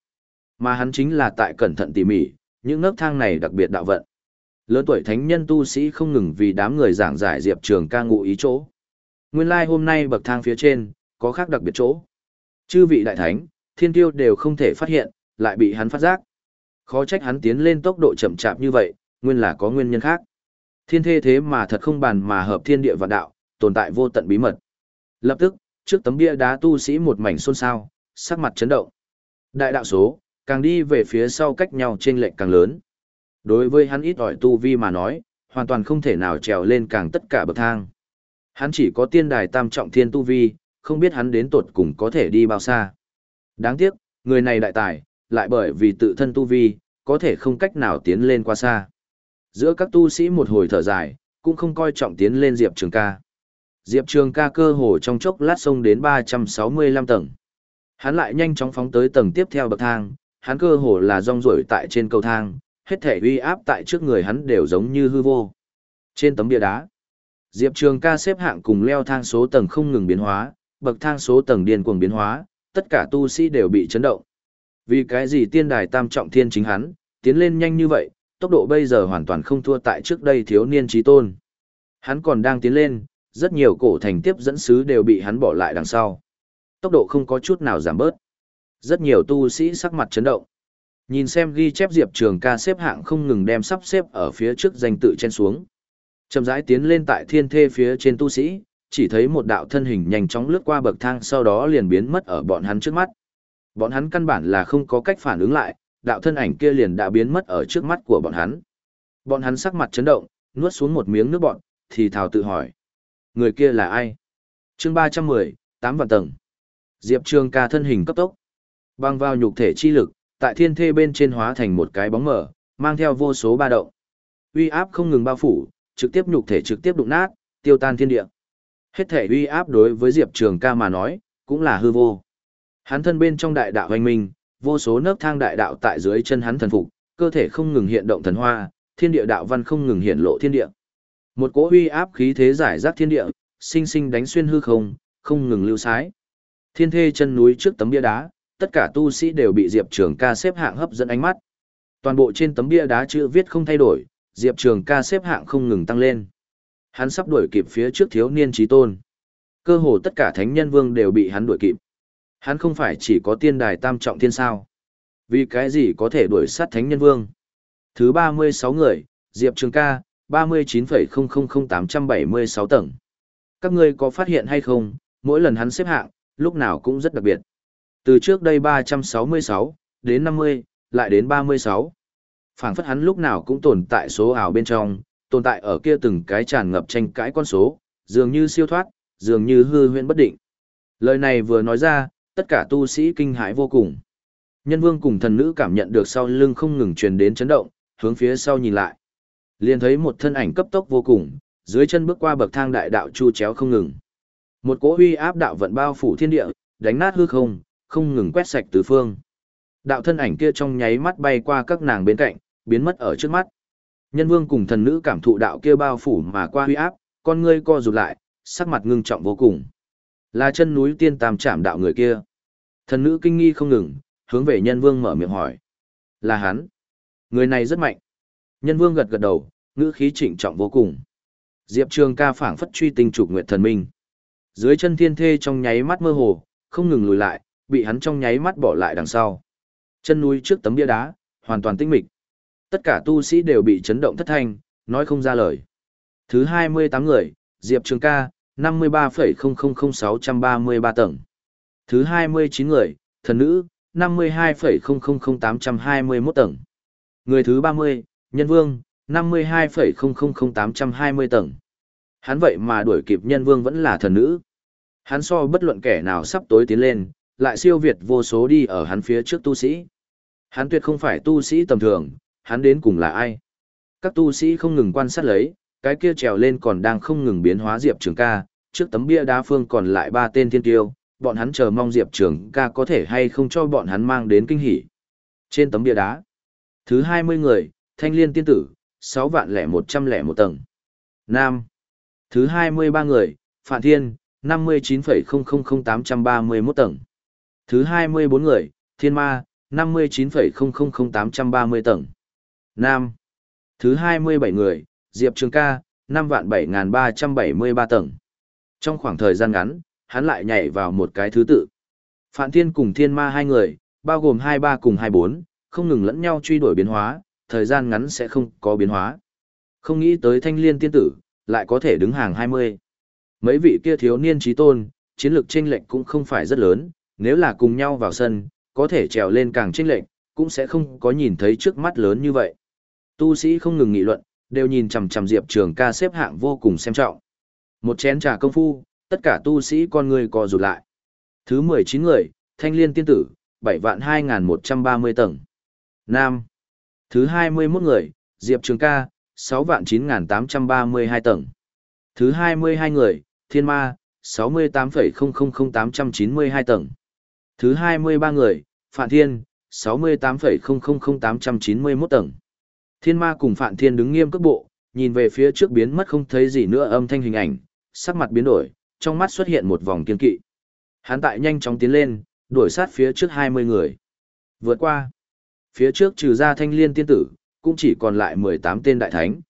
Mà hắn chính là tại cẩn thận tỉ mỉ, những nấc thang này đặc biệt đạo vận. Lớn tuổi thánh nhân tu sĩ không ngừng vì đám người giảng giải diệp trường ca ngụ ý chỗ. Nguyên lai like hôm nay bậc thang phía trên, có khác đặc biệt chỗ. Chư vị đại thánh, thiên tiêu đều không thể phát hiện, lại bị hắn phát giác. Khó trách hắn tiến lên tốc độ chậm chạp như vậy, nguyên là có nguyên nhân khác. Thiên thê thế mà thật không bàn mà hợp thiên địa vạn đạo, tồn tại vô tận bí mật. Lập tức, trước tấm bia đá tu sĩ một mảnh xôn xao, sắc mặt chấn động. Đại đạo số, càng đi về phía sau cách nhau trên lệch càng lớn. Đối với hắn ít ỏi tu vi mà nói, hoàn toàn không thể nào trèo lên càng tất cả bậc thang. Hắn chỉ có tiên đài tam trọng thiên tu vi, không biết hắn đến tột cùng có thể đi bao xa. Đáng tiếc, người này đại tài, lại bởi vì tự thân tu vi, có thể không cách nào tiến lên qua xa. Giữa các tu sĩ một hồi thở dài, cũng không coi trọng tiến lên Diệp Trường ca. Diệp Trường ca cơ hồ trong chốc lát sông đến 365 tầng. Hắn lại nhanh chóng phóng tới tầng tiếp theo bậc thang, hắn cơ hồ là rong ruổi tại trên cầu thang, hết thể uy áp tại trước người hắn đều giống như hư vô. Trên tấm bia đá, Diệp Trường ca xếp hạng cùng leo thang số tầng không ngừng biến hóa, bậc thang số tầng điên cuồng biến hóa, tất cả tu sĩ đều bị chấn động. Vì cái gì tiên đài tam trọng thiên chính hắn, tiến lên nhanh như vậy, tốc độ bây giờ hoàn toàn không thua tại trước đây thiếu niên trí tôn. Hắn còn đang tiến lên, rất nhiều cổ thành tiếp dẫn sứ đều bị hắn bỏ lại đằng sau. Tốc độ không có chút nào giảm bớt. Rất nhiều tu sĩ sắc mặt chấn động. Nhìn xem ghi chép Diệp Trường ca xếp hạng không ngừng đem sắp xếp ở phía trước danh tự trên xuống. Chậm rãi tiến lên tại thiên thê phía trên tu sĩ, chỉ thấy một đạo thân hình nhanh chóng lướt qua bậc thang sau đó liền biến mất ở bọn hắn trước mắt. Bọn hắn căn bản là không có cách phản ứng lại, đạo thân ảnh kia liền đã biến mất ở trước mắt của bọn hắn. Bọn hắn sắc mặt chấn động, nuốt xuống một miếng nước bọn, thì thào tự hỏi. Người kia là ai? chương 310, 8 vạn tầng. Diệp Trường ca thân hình cấp tốc. Băng vào nhục thể chi lực, tại thiên thê bên trên hóa thành một cái bóng mở, mang theo vô số ba động. Uy áp không ngừng bao phủ, trực tiếp nhục thể trực tiếp đụng nát, tiêu tan thiên địa. Hết thể uy áp đối với Diệp Trường ca mà nói, cũng là hư vô. Hắn thân bên trong đại đạo hoành minh, vô số nấc thang đại đạo tại dưới chân hắn thần phục, cơ thể không ngừng hiện động thần hoa, thiên địa đạo văn không ngừng hiện lộ thiên địa. Một cỗ uy áp khí thế giải rác thiên địa, sinh sinh đánh xuyên hư không, không ngừng lưu sái. Thiên thê chân núi trước tấm bia đá, tất cả tu sĩ đều bị Diệp Trường ca xếp hạng hấp dẫn ánh mắt. Toàn bộ trên tấm bia đá chữ viết không thay đổi, Diệp Trường ca xếp hạng không ngừng tăng lên. Hắn sắp đuổi kịp phía trước thiếu niên trí tôn. Cơ hồ tất cả thánh nhân vương đều bị hắn đuổi kịp. Hắn không phải chỉ có tiên đài tam trọng thiên sao. Vì cái gì có thể đuổi sát thánh nhân vương? Thứ 36 người, Diệp Trường ca, 39,000876 tầng. Các ngươi có phát hiện hay không, mỗi lần hắn xếp hạng, lúc nào cũng rất đặc biệt. Từ trước đây 366, đến 50, lại đến 36. phảng phất hắn lúc nào cũng tồn tại số ảo bên trong, tồn tại ở kia từng cái tràn ngập tranh cãi con số, dường như siêu thoát, dường như hư huyễn bất định. Lời này vừa nói ra, tất cả tu sĩ kinh hãi vô cùng. Nhân vương cùng thần nữ cảm nhận được sau lưng không ngừng truyền đến chấn động, hướng phía sau nhìn lại. Liền thấy một thân ảnh cấp tốc vô cùng, dưới chân bước qua bậc thang đại đạo chu chéo không ngừng. Một cỗ huy áp đạo vận bao phủ thiên địa, đánh nát hư không, không ngừng quét sạch tứ phương. Đạo thân ảnh kia trong nháy mắt bay qua các nàng bên cạnh, biến mất ở trước mắt. Nhân vương cùng thần nữ cảm thụ đạo kia bao phủ mà qua huy áp, con ngươi co rụt lại, sắc mặt ngưng trọng vô cùng. Là chân núi tiên tam chạm đạo người kia. Thần nữ kinh nghi không ngừng, hướng về nhân vương mở miệng hỏi. Là hắn. Người này rất mạnh. Nhân vương gật gật đầu, ngữ khí trịnh trọng vô cùng. Diệp Trường ca phảng phất truy tinh trục nguyệt thần minh. Dưới chân thiên thê trong nháy mắt mơ hồ, không ngừng lùi lại, bị hắn trong nháy mắt bỏ lại đằng sau. Chân núi trước tấm bia đá, hoàn toàn tinh mịch. Tất cả tu sĩ đều bị chấn động thất thanh, nói không ra lời. Thứ 28 người, Diệp Trường ca, 53,000633 tầng. Thứ 29 người, thần nữ, 52,000821 tầng. Người thứ 30, nhân vương, 52,000820 tầng. Hắn vậy mà đuổi kịp nhân vương vẫn là thần nữ. Hắn so bất luận kẻ nào sắp tối tiến lên, lại siêu việt vô số đi ở hắn phía trước tu sĩ. Hắn tuyệt không phải tu sĩ tầm thường, hắn đến cùng là ai? Các tu sĩ không ngừng quan sát lấy, cái kia trèo lên còn đang không ngừng biến hóa Diệp Trường ca, trước tấm bia đá phương còn lại ba tên thiên tiêu, bọn hắn chờ mong Diệp Trường ca có thể hay không cho bọn hắn mang đến kinh hỉ. Trên tấm bia đá, thứ 20 người, thanh liên tiên tử, 6 vạn lẻ 101 tầng. Nam, thứ 23 người, Phạn Thiên, 59,000831 tầng. Thứ 24 người, Thiên Ma, 59,000830 tầng. Nam. Thứ 27 người, Diệp Trường ca, 5 vạn 7.373 tầng. Trong khoảng thời gian ngắn, hắn lại nhảy vào một cái thứ tự. Phạn Thiên cùng Thiên Ma hai người, bao gồm 23 cùng 24, không ngừng lẫn nhau truy đuổi biến hóa, thời gian ngắn sẽ không có biến hóa. Không nghĩ tới thanh liên tiên tử, lại có thể đứng hàng 20. Mấy vị kia thiếu niên trí tôn, chiến lược chênh lệnh cũng không phải rất lớn, nếu là cùng nhau vào sân, có thể trèo lên càng chênh lệch, cũng sẽ không có nhìn thấy trước mắt lớn như vậy. Tu sĩ không ngừng nghị luận, đều nhìn chằm chằm Diệp Trường ca xếp hạng vô cùng xem trọng. Một chén trà công phu, tất cả tu sĩ con người co rụt lại. Thứ 19 người, Thanh Liên Tiên Tử, 7 vạn 2130 tầng. Nam. Thứ 21 người, Diệp Trường ca, 6 vạn 9832 tầng. Thứ 22 người, Thiên Ma, 68,000892 tầng. Thứ 23 người, Phạn Thiên, 68,000891 tầng. Thiên Ma cùng Phạn Thiên đứng nghiêm cước bộ, nhìn về phía trước biến mất không thấy gì nữa âm thanh hình ảnh, sắc mặt biến đổi, trong mắt xuất hiện một vòng kiên kỵ. Hắn tại nhanh chóng tiến lên, đuổi sát phía trước 20 người. Vượt qua. Phía trước trừ ra thanh liên tiên tử, cũng chỉ còn lại 18 tên đại thánh.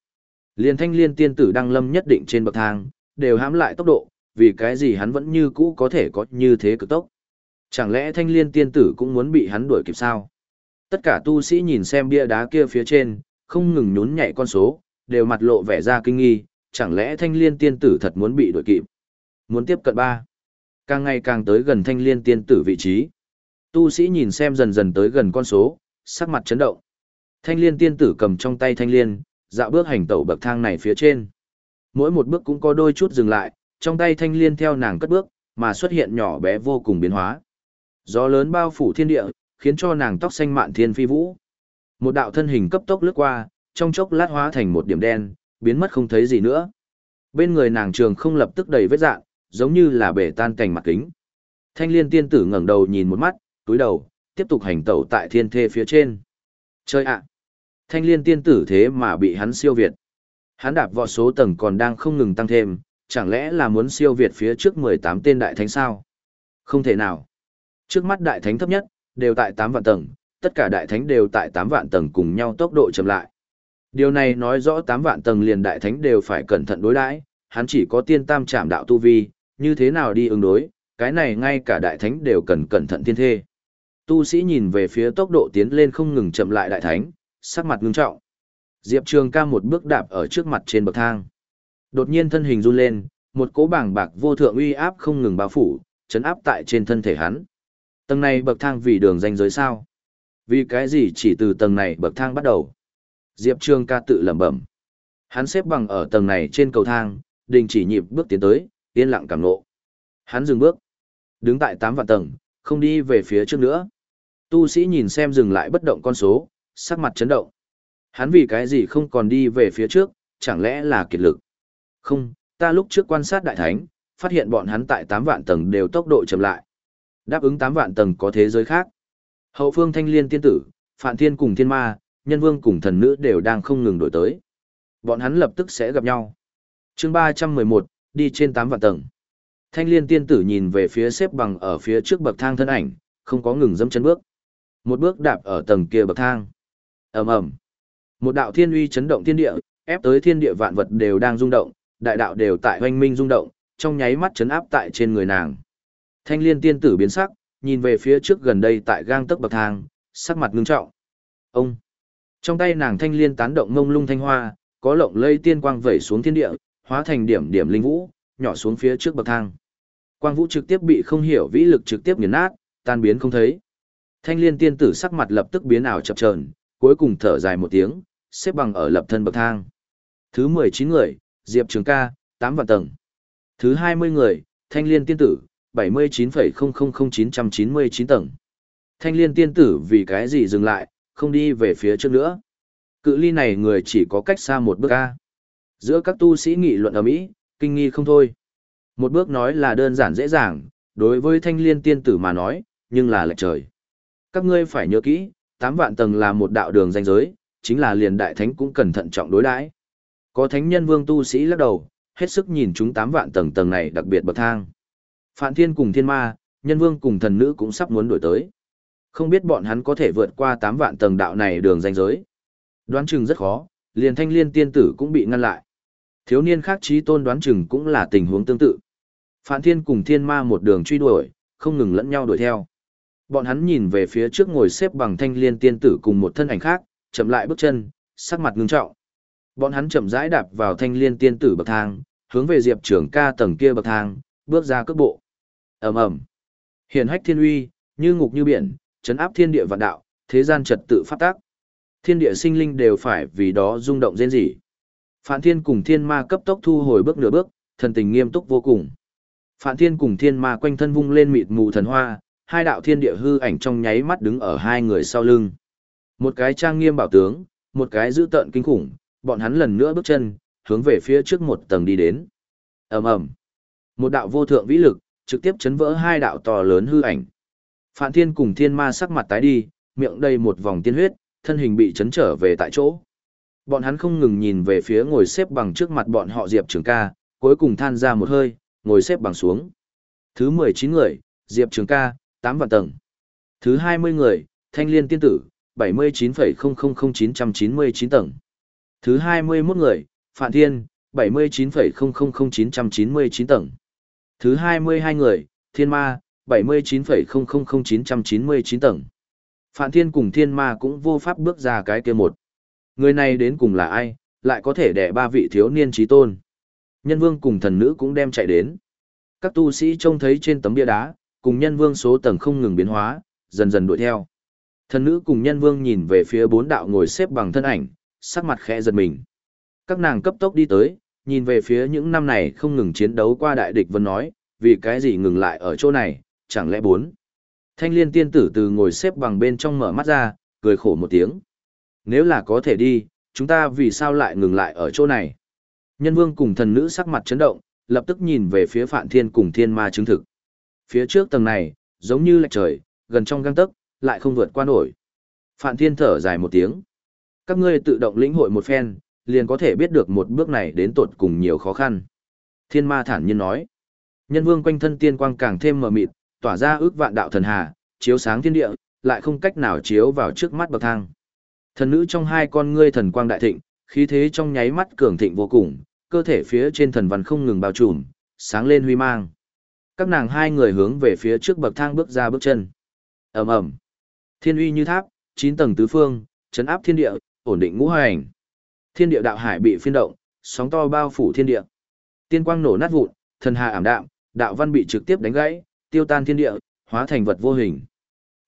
Liên thanh liên tiên tử đăng lâm nhất định trên bậc thang, đều hãm lại tốc độ, vì cái gì hắn vẫn như cũ có thể có như thế cực tốc. Chẳng lẽ thanh liên tiên tử cũng muốn bị hắn đuổi kịp sao? Tất cả tu sĩ nhìn xem bia đá kia phía trên, không ngừng nhún nhảy con số, đều mặt lộ vẻ ra kinh nghi, chẳng lẽ thanh liên tiên tử thật muốn bị đuổi kịp? Muốn tiếp cận ba. Càng ngày càng tới gần thanh liên tiên tử vị trí. Tu sĩ nhìn xem dần dần tới gần con số, sắc mặt chấn động. Thanh liên tiên tử cầm trong tay thanh liên, dạo bước hành tẩu bậc thang này phía trên. Mỗi một bước cũng có đôi chút dừng lại, trong tay thanh liên theo nàng cất bước, mà xuất hiện nhỏ bé vô cùng biến hóa. Gió lớn bao phủ thiên địa, khiến cho nàng tóc xanh mạn thiên phi vũ. Một đạo thân hình cấp tốc lướt qua, trong chốc lát hóa thành một điểm đen, biến mất không thấy gì nữa. Bên người nàng trường không lập tức đầy vết dạng, giống như là bể tan cành mặt kính. Thanh liên tiên tử ngẩng đầu nhìn một mắt, túi đầu, tiếp tục hành tẩu tại thiên thê phía trên. Chơi ạ! Thanh liên tiên tử thế mà bị hắn siêu việt. Hắn đạp vọt số tầng còn đang không ngừng tăng thêm, chẳng lẽ là muốn siêu việt phía trước 18 tên đại thánh sao? Không thể nào. Trước mắt đại thánh thấp nhất, đều tại 8 vạn tầng, tất cả đại thánh đều tại 8 vạn tầng cùng nhau tốc độ chậm lại. Điều này nói rõ 8 vạn tầng liền đại thánh đều phải cẩn thận đối đãi, hắn chỉ có tiên tam trảm đạo tu vi, như thế nào đi ứng đối, cái này ngay cả đại thánh đều cần cẩn thận thiên thê. Tu sĩ nhìn về phía tốc độ tiến lên không ngừng chậm lại đại thánh, sắc mặt ngưng trọng. Diệp Trường ca một bước đạp ở trước mặt trên bậc thang. Đột nhiên thân hình run lên, một cỗ bảng bạc vô thượng uy áp không ngừng bao phủ, chấn áp tại trên thân thể hắn. Tầng này bậc thang vì đường danh giới sao? Vì cái gì chỉ từ tầng này bậc thang bắt đầu? Diệp Trường ca tự lẩm bẩm. Hắn xếp bằng ở tầng này trên cầu thang, đình chỉ nhịp bước tiến tới, yên lặng cảm ngộ. Hắn dừng bước, đứng tại tám vạn tầng, không đi về phía trước nữa. Tu sĩ nhìn xem dừng lại bất động con số, sắc mặt chấn động. Hắn vì cái gì không còn đi về phía trước, chẳng lẽ là kiệt lực? Không, ta lúc trước quan sát đại thánh, phát hiện bọn hắn tại 8 vạn tầng đều tốc độ chậm lại. Đáp ứng 8 vạn tầng có thế giới khác. Hậu phương thanh liên tiên tử, phạn thiên cùng thiên ma, nhân vương cùng thần nữ đều đang không ngừng đổi tới. Bọn hắn lập tức sẽ gặp nhau. chương 311, đi trên 8 vạn tầng. Thanh liên tiên tử nhìn về phía xếp bằng ở phía trước bậc thang thân ảnh, không có ngừng dẫm chân bước. Một bước đạp ở tầng kia bậc thang. ầm ầm Một đạo thiên uy chấn động thiên địa, ép tới thiên địa vạn vật đều đang rung động, đại đạo đều tại hoanh minh rung động, trong nháy mắt chấn áp tại trên người nàng. Thanh liên tiên tử biến sắc, nhìn về phía trước gần đây tại gang tấc bậc thang, sắc mặt ngưng trọng. Ông! Trong tay nàng thanh liên tán động ngông lung thanh hoa, có lộng lây tiên quang vẩy xuống thiên địa, hóa thành điểm điểm linh vũ, nhỏ xuống phía trước bậc thang. Quang vũ trực tiếp bị không hiểu vĩ lực trực tiếp nghiền nát, tan biến không thấy. Thanh liên tiên tử sắc mặt lập tức biến ảo chập chờn, cuối cùng thở dài một tiếng, xếp bằng ở lập thân bậc thang. Thứ 19 người, Diệp Trường ca, 8 vạn tầng. Thứ 20 người, Thanh liên tiên tử, 79,000999 tầng. Thanh liên tiên tử vì cái gì dừng lại, không đi về phía trước nữa. Cự ly này người chỉ có cách xa một bước ca. Giữa các tu sĩ nghị luận ở Mỹ, kinh nghi không thôi. Một bước nói là đơn giản dễ dàng, đối với thanh liên tiên tử mà nói, nhưng là lệch trời. Các ngươi phải nhớ kỹ, 8 vạn tầng là một đạo đường danh giới, chính là liền đại thánh cũng cần thận trọng đối đãi. Có thánh nhân vương tu sĩ lắc đầu, hết sức nhìn chúng 8 vạn tầng tầng này đặc biệt bậc thang. Phạn thiên cùng thiên ma, nhân vương cùng thần nữ cũng sắp muốn đổi tới. Không biết bọn hắn có thể vượt qua 8 vạn tầng đạo này đường danh giới. Đoán chừng rất khó, liền thanh liên tiên tử cũng bị ngăn lại. Thiếu niên khác trí tôn đoán chừng cũng là tình huống tương tự. Phạn thiên cùng thiên ma một đường truy đuổi, không ngừng lẫn nhau đuổi theo. Bọn hắn nhìn về phía trước ngồi xếp bằng thanh liên tiên tử cùng một thân ảnh khác, chậm lại bước chân, sắc mặt ngưng trọng. Bọn hắn chậm rãi đạp vào thanh liên tiên tử bậc thang, hướng về Diệp Trường ca tầng kia bậc thang, bước ra cước bộ ầm ầm Hiển hách thiên uy, như ngục như biển, chấn áp thiên địa vạn đạo, thế gian trật tự phát tác. Thiên địa sinh linh đều phải vì đó rung động rên rỉ. Phản Thiên cùng Thiên Ma cấp tốc thu hồi bước nửa bước, thần tình nghiêm túc vô cùng. Phản Thiên cùng Thiên Ma quanh thân vung lên mịt mù thần hoa, hai đạo thiên địa hư ảnh trong nháy mắt đứng ở hai người sau lưng. Một cái trang nghiêm bảo tướng, một cái dữ tợn kinh khủng, bọn hắn lần nữa bước chân, hướng về phía trước một tầng đi đến. Ầm ầm. Một đạo vô thượng vĩ lực, trực tiếp chấn vỡ hai đạo to lớn hư ảnh. Phản Thiên cùng Thiên Ma sắc mặt tái đi, miệng đầy một vòng tiên huyết, thân hình bị chấn trở về tại chỗ. Bọn hắn không ngừng nhìn về phía ngồi xếp bằng trước mặt bọn họ Diệp Trường ca, cuối cùng than ra một hơi, ngồi xếp bằng xuống. Thứ 19 người, Diệp Trường ca, 8 vạn tầng. Thứ 20 người, Thanh Liên Tiên Tử, 79,000999 tầng. Thứ 21 người, Phạn Thiên, 79,000999 tầng. Thứ 22 người, Thiên Ma, 79,000999 tầng. Phạn Thiên cùng Thiên Ma cũng vô pháp bước ra cái kia một. Người này đến cùng là ai, lại có thể đẻ ba vị thiếu niên trí tôn. Nhân vương cùng thần nữ cũng đem chạy đến. Các tu sĩ trông thấy trên tấm bia đá, cùng nhân vương số tầng không ngừng biến hóa, dần dần đuổi theo. Thần nữ cùng nhân vương nhìn về phía bốn đạo ngồi xếp bằng thân ảnh, sắc mặt khẽ giật mình. Các nàng cấp tốc đi tới, nhìn về phía những năm này không ngừng chiến đấu qua đại địch vân nói, vì cái gì ngừng lại ở chỗ này, chẳng lẽ bốn. Thanh liên tiên tử từ ngồi xếp bằng bên trong mở mắt ra, cười khổ một tiếng. Nếu là có thể đi, chúng ta vì sao lại ngừng lại ở chỗ này? Nhân vương cùng thần nữ sắc mặt chấn động, lập tức nhìn về phía phạn thiên cùng thiên ma chứng thực. Phía trước tầng này, giống như lạch trời, gần trong găng tấc, lại không vượt qua nổi. Phạn thiên thở dài một tiếng. Các ngươi tự động lĩnh hội một phen, liền có thể biết được một bước này đến tột cùng nhiều khó khăn. Thiên ma thản nhiên nói. Nhân vương quanh thân tiên quang càng thêm mờ mịt, tỏa ra ước vạn đạo thần hà, chiếu sáng thiên địa, lại không cách nào chiếu vào trước mắt bậc thang. Thần nữ trong hai con ngươi thần quang đại thịnh, khí thế trong nháy mắt cường thịnh vô cùng, cơ thể phía trên thần văn không ngừng bao trùm, sáng lên huy mang. Các nàng hai người hướng về phía trước bậc thang bước ra bước chân. Ầm ầm. Thiên uy như tháp, chín tầng tứ phương, chấn áp thiên địa, ổn định ngũ hành. Thiên địa đạo hải bị phiên động, sóng to bao phủ thiên địa. Tiên quang nổ nát vụn, thần hà ảm đạm, đạo văn bị trực tiếp đánh gãy, tiêu tan thiên địa, hóa thành vật vô hình.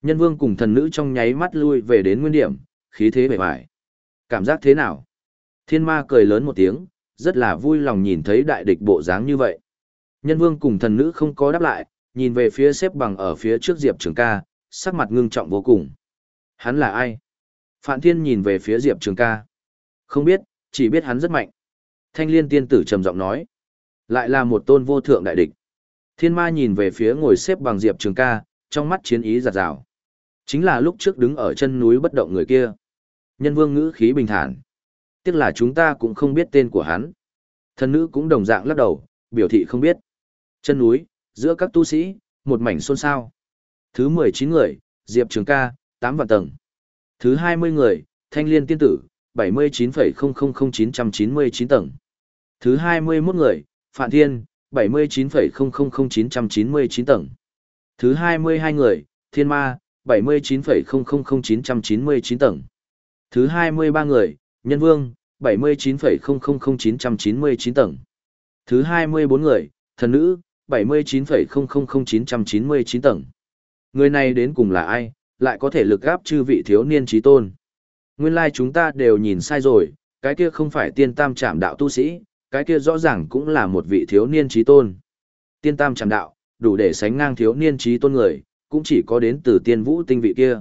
Nhân vương cùng thần nữ trong nháy mắt lui về đến nguyên điểm, khí thế bề bại. Cảm giác thế nào? Thiên ma cười lớn một tiếng, rất là vui lòng nhìn thấy đại địch bộ dáng như vậy. Nhân vương cùng thần nữ không có đáp lại, nhìn về phía xếp bằng ở phía trước Diệp Trường ca, sắc mặt ngưng trọng vô cùng. Hắn là ai? Phạn Thiên nhìn về phía Diệp Trường ca. Không biết, chỉ biết hắn rất mạnh. Thanh liên tiên tử trầm giọng nói. Lại là một tôn vô thượng đại địch. Thiên ma nhìn về phía ngồi xếp bằng Diệp Trường ca, trong mắt chiến ý giặt rào. Chính là lúc trước đứng ở chân núi bất động người kia. Nhân vương ngữ khí bình thản. Tiếc là chúng ta cũng không biết tên của hắn. thân nữ cũng đồng dạng lắc đầu, biểu thị không biết. Chân núi, giữa các tu sĩ, một mảnh xôn xao. Thứ 19 người, Diệp Trường ca, 8 vạn tầng. Thứ 20 người, Thanh Liên Tiên Tử, 79,000999 tầng. Thứ 21 người, Phạn Thiên, 79,000999 tầng. Thứ 22 người, Thiên Ma, 79,000999 tầng. Thứ 23 người, Nhân Vương, 79,000999 tầng. Thứ 24 người, Thần Nữ, 79,000999 tầng. Người này đến cùng là ai, lại có thể lực gáp chư vị thiếu niên trí tôn. Nguyên lai like chúng ta đều nhìn sai rồi, cái kia không phải tiên tam trảm đạo tu sĩ, cái kia rõ ràng cũng là một vị thiếu niên trí tôn. Tiên tam trảm đạo, đủ để sánh ngang thiếu niên trí tôn người, cũng chỉ có đến từ tiên vũ tinh vị kia.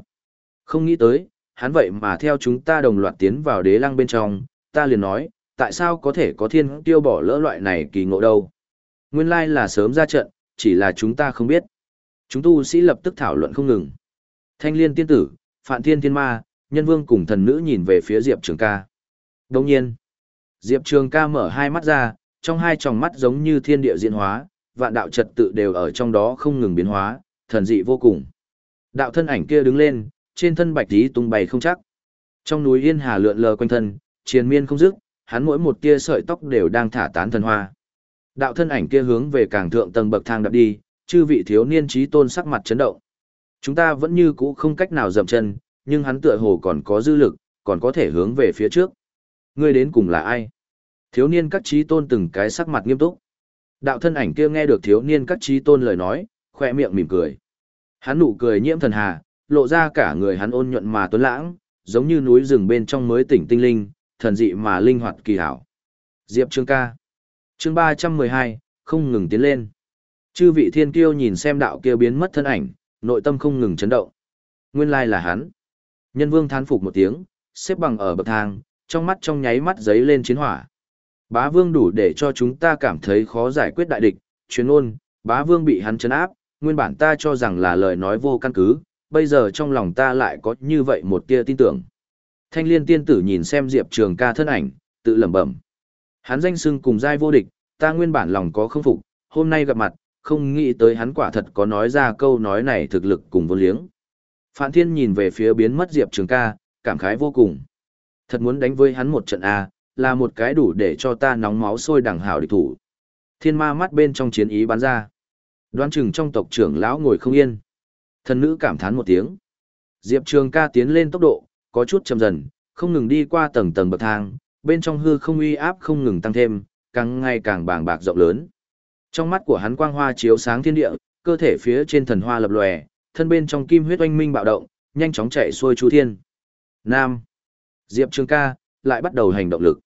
Không nghĩ tới, hắn vậy mà theo chúng ta đồng loạt tiến vào đế lăng bên trong, ta liền nói, tại sao có thể có thiên tiêu bỏ lỡ loại này kỳ ngộ đâu. Nguyên lai là sớm ra trận, chỉ là chúng ta không biết. Chúng tu sĩ lập tức thảo luận không ngừng. Thanh liên tiên tử, phạn thiên thiên ma, nhân vương cùng thần nữ nhìn về phía Diệp Trường ca. Đồng nhiên, Diệp Trường ca mở hai mắt ra, trong hai tròng mắt giống như thiên địa diễn hóa, vạn đạo trật tự đều ở trong đó không ngừng biến hóa, thần dị vô cùng. Đạo thân ảnh kia đứng lên, trên thân bạch tí tung bay không chắc. Trong núi yên hà lượn lờ quanh thân, triền miên không dứt, hắn mỗi một tia sợi tóc đều đang thả tán thần hoa. Đạo thân ảnh kia hướng về càng thượng tầng bậc thang đạp đi, chư vị thiếu niên trí tôn sắc mặt chấn động. Chúng ta vẫn như cũ không cách nào dậm chân, nhưng hắn tựa hồ còn có dư lực, còn có thể hướng về phía trước. Ngươi đến cùng là ai? Thiếu niên các trí tôn từng cái sắc mặt nghiêm túc. Đạo thân ảnh kia nghe được thiếu niên các trí tôn lời nói, khoe miệng mỉm cười. Hắn nụ cười nhiễm thần hà, lộ ra cả người hắn ôn nhuận mà tuấn lãng, giống như núi rừng bên trong mới tỉnh tinh linh, thần dị mà linh hoạt kỳ hảo. Diệp Trương ca. Chương 312, không ngừng tiến lên. Chư vị thiên kiêu nhìn xem đạo kia biến mất thân ảnh, nội tâm không ngừng chấn động. Nguyên lai là hắn. Nhân vương thán phục một tiếng, xếp bằng ở bậc thang, trong mắt trong nháy mắt giấy lên chiến hỏa. Bá vương đủ để cho chúng ta cảm thấy khó giải quyết đại địch, chuyên ôn, bá vương bị hắn chấn áp, nguyên bản ta cho rằng là lời nói vô căn cứ, bây giờ trong lòng ta lại có như vậy một tia tin tưởng. Thanh liên tiên tử nhìn xem Diệp Trường ca thân ảnh, tự lẩm bẩm. Hắn danh xưng cùng giai vô địch, ta nguyên bản lòng có không phục, hôm nay gặp mặt, không nghĩ tới hắn quả thật có nói ra câu nói này thực lực cùng vô liếng. Phạn Thiên nhìn về phía biến mất Diệp Trường ca, cảm khái vô cùng. Thật muốn đánh với hắn một trận A, là một cái đủ để cho ta nóng máu sôi đằng hảo địch thủ. Thiên ma mắt bên trong chiến ý bắn ra. Đoán chừng trong tộc trưởng lão ngồi không yên. Thần nữ cảm thán một tiếng. Diệp Trường ca tiến lên tốc độ, có chút chậm dần, không ngừng đi qua tầng tầng bậc thang, bên trong hư không uy áp không ngừng tăng thêm, càng ngày càng bàng bạc rộng lớn. Trong mắt của hắn quang hoa chiếu sáng thiên địa, cơ thể phía trên thần hoa lập lòe, thân bên trong kim huyết oanh minh bạo động, nhanh chóng chạy xuôi chu thiên. Nam. Diệp Trường ca, lại bắt đầu hành động lực.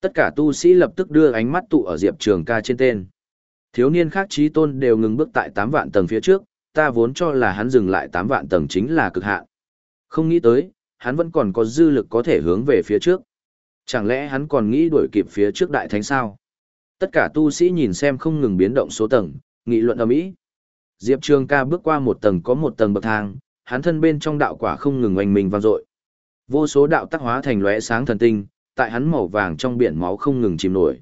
Tất cả tu sĩ lập tức đưa ánh mắt tụ ở Diệp Trường ca trên tên. Thiếu niên khác trí tôn đều ngừng bước tại 8 vạn tầng phía trước, ta vốn cho là hắn dừng lại 8 vạn tầng chính là cực hạn. Không nghĩ tới, hắn vẫn còn có dư lực có thể hướng về phía trước. Chẳng lẽ hắn còn nghĩ đuổi kịp phía trước đại thánh sao? Tất cả tu sĩ nhìn xem không ngừng biến động số tầng, nghị luận ầm ĩ. Diệp Trường ca bước qua một tầng có một tầng bậc thang, hắn thân bên trong đạo quả không ngừng oanh mình vang dội. Vô số đạo tác hóa thành lóe sáng thần tinh, tại hắn màu vàng trong biển máu không ngừng chìm nổi.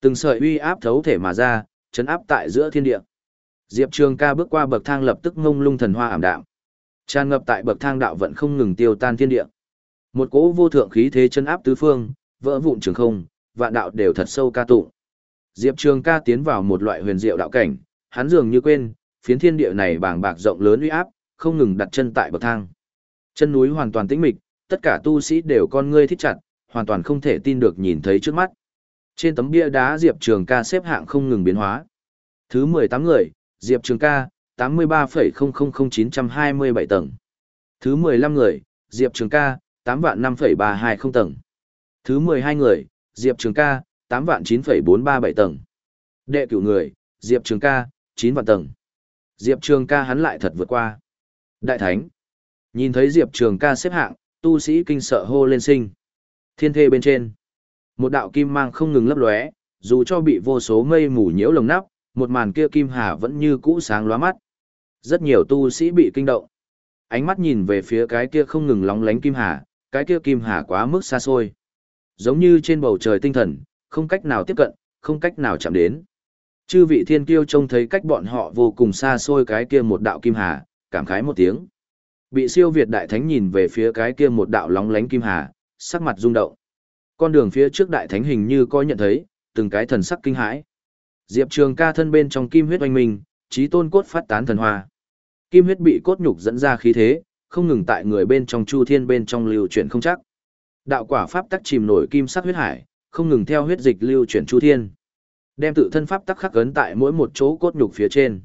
Từng sợi uy áp thấu thể mà ra, chấn áp tại giữa thiên địa. Diệp Trường ca bước qua bậc thang lập tức ngông lung thần hoa ảm đạm. Tràn ngập tại bậc thang đạo vận không ngừng tiêu tan thiên địa. Một cỗ vô thượng khí thế chấn áp tứ phương, vỡ vụn trường không, vạn đạo đều thật sâu ca tụng. Diệp Trường ca tiến vào một loại huyền diệu đạo cảnh, hắn dường như quên, phiến thiên địa này bàng bạc rộng lớn uy áp, không ngừng đặt chân tại bậc thang. Chân núi hoàn toàn tĩnh mịch, tất cả tu sĩ đều con ngươi thích chặt, hoàn toàn không thể tin được nhìn thấy trước mắt. Trên tấm bia đá Diệp Trường ca xếp hạng không ngừng biến hóa. Thứ 18 người, Diệp Trường ca, 83,000927 tầng. Thứ 15 người, Diệp Trường ca, 8 vạn 5,320 tầng. Thứ 12 người, Diệp Trường ca, 8 vạn 9,437 tầng. Đệ cửu người, Diệp Trường ca, 9 vạn tầng. Diệp Trường ca hắn lại thật vượt qua. Đại Thánh. Nhìn thấy Diệp Trường ca xếp hạng, tu sĩ kinh sợ hô lên sinh. Thiên thê bên trên. Một đạo kim mang không ngừng lấp lóe, dù cho bị vô số mây mù nhiễu lồng nắp, một màn kia kim hà vẫn như cũ sáng lóa mắt. Rất nhiều tu sĩ bị kinh động. Ánh mắt nhìn về phía cái kia không ngừng lóng lánh kim hà, cái kia kim hà quá mức xa xôi. Giống như trên bầu trời tinh thần, không cách nào tiếp cận, không cách nào chạm đến. Chư vị thiên kiêu trông thấy cách bọn họ vô cùng xa xôi cái kia một đạo kim hà, cảm khái một tiếng. Bị siêu Việt đại thánh nhìn về phía cái kia một đạo lóng lánh kim hà, sắc mặt rung động. Con đường phía trước đại thánh hình như có nhận thấy, từng cái thần sắc kinh hãi. Diệp Trường ca thân bên trong kim huyết oanh minh, trí tôn cốt phát tán thần hoa. Kim huyết bị cốt nhục dẫn ra khí thế, không ngừng tại người bên trong chu thiên bên trong lưu chuyển không chắc. Đạo quả pháp tắc chìm nổi kim sắc huyết hải, không ngừng theo huyết dịch lưu chuyển chu thiên. Đem tự thân pháp tắc khắc ấn tại mỗi một chỗ cốt nhục phía trên.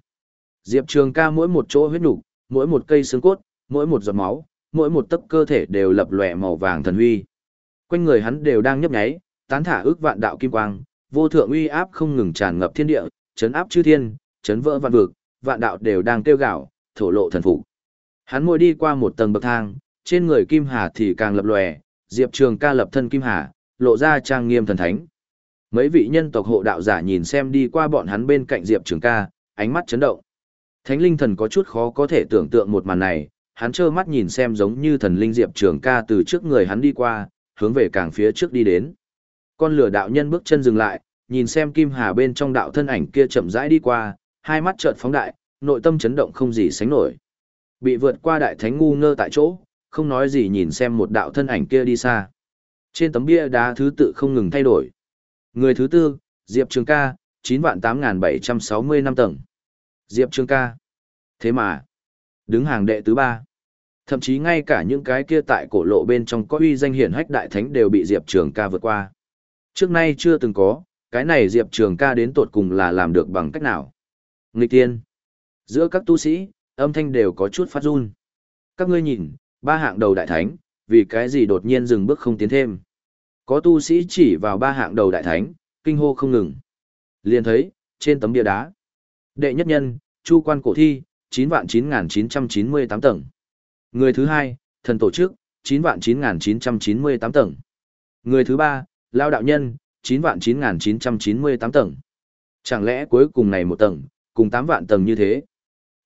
Diệp Trường ca mỗi một chỗ huyết nhục, mỗi một cây xương cốt, mỗi một giọt máu, mỗi một tấc cơ thể đều lập lòe màu vàng thần huy. Quanh người hắn đều đang nhấp nháy, tán thả ước vạn đạo kim quang, vô thượng uy áp không ngừng tràn ngập thiên địa, chấn áp chư thiên, chấn vỡ vạn vực, vạn đạo đều đang kêu gạo, thổ lộ thần phục. Hắn môi đi qua một tầng bậc thang, trên người kim hà thì càng lập lòe, Diệp Trường Ca lập thân kim hà, lộ ra trang nghiêm thần thánh. Mấy vị nhân tộc hộ đạo giả nhìn xem đi qua bọn hắn bên cạnh Diệp Trường Ca, ánh mắt chấn động. Thánh linh thần có chút khó có thể tưởng tượng một màn này, hắn trơ mắt nhìn xem giống như thần linh Diệp Trường Ca từ trước người hắn đi qua, hướng về càng phía trước đi đến. Con lửa đạo nhân bước chân dừng lại, nhìn xem Kim Hà bên trong đạo thân ảnh kia chậm rãi đi qua, hai mắt trợn phóng đại, nội tâm chấn động không gì sánh nổi. Bị vượt qua đại thánh ngu ngơ tại chỗ, không nói gì nhìn xem một đạo thân ảnh kia đi xa. Trên tấm bia đá thứ tự không ngừng thay đổi. Người thứ tư, Diệp Trường ca, 9 vạn 8.760 năm tầng. Diệp Trường ca. Thế mà, Đứng hàng đệ thứ ba. Thậm chí ngay cả những cái kia tại cổ lộ bên trong có uy danh hiển hách đại thánh đều bị Diệp Trường ca vượt qua. Trước nay chưa từng có, cái này Diệp Trường ca đến tột cùng là làm được bằng cách nào. Nghịch tiên. Giữa các tu sĩ, âm thanh đều có chút phát run. Các ngươi nhìn, ba hạng đầu đại thánh, vì cái gì đột nhiên dừng bước không tiến thêm. Có tu sĩ chỉ vào ba hạng đầu đại thánh, kinh hô không ngừng. Liền thấy, trên tấm bia đá. Đệ nhất nhân, Chu quan cổ thi, 9 vạn 9.998 tầng. Người thứ hai, thần tổ chức, 9 vạn 9.998 tầng. Người thứ ba, Lao đạo nhân, 9 vạn 9.998 tầng. Chẳng lẽ cuối cùng này một tầng, cùng 8 vạn tầng như thế,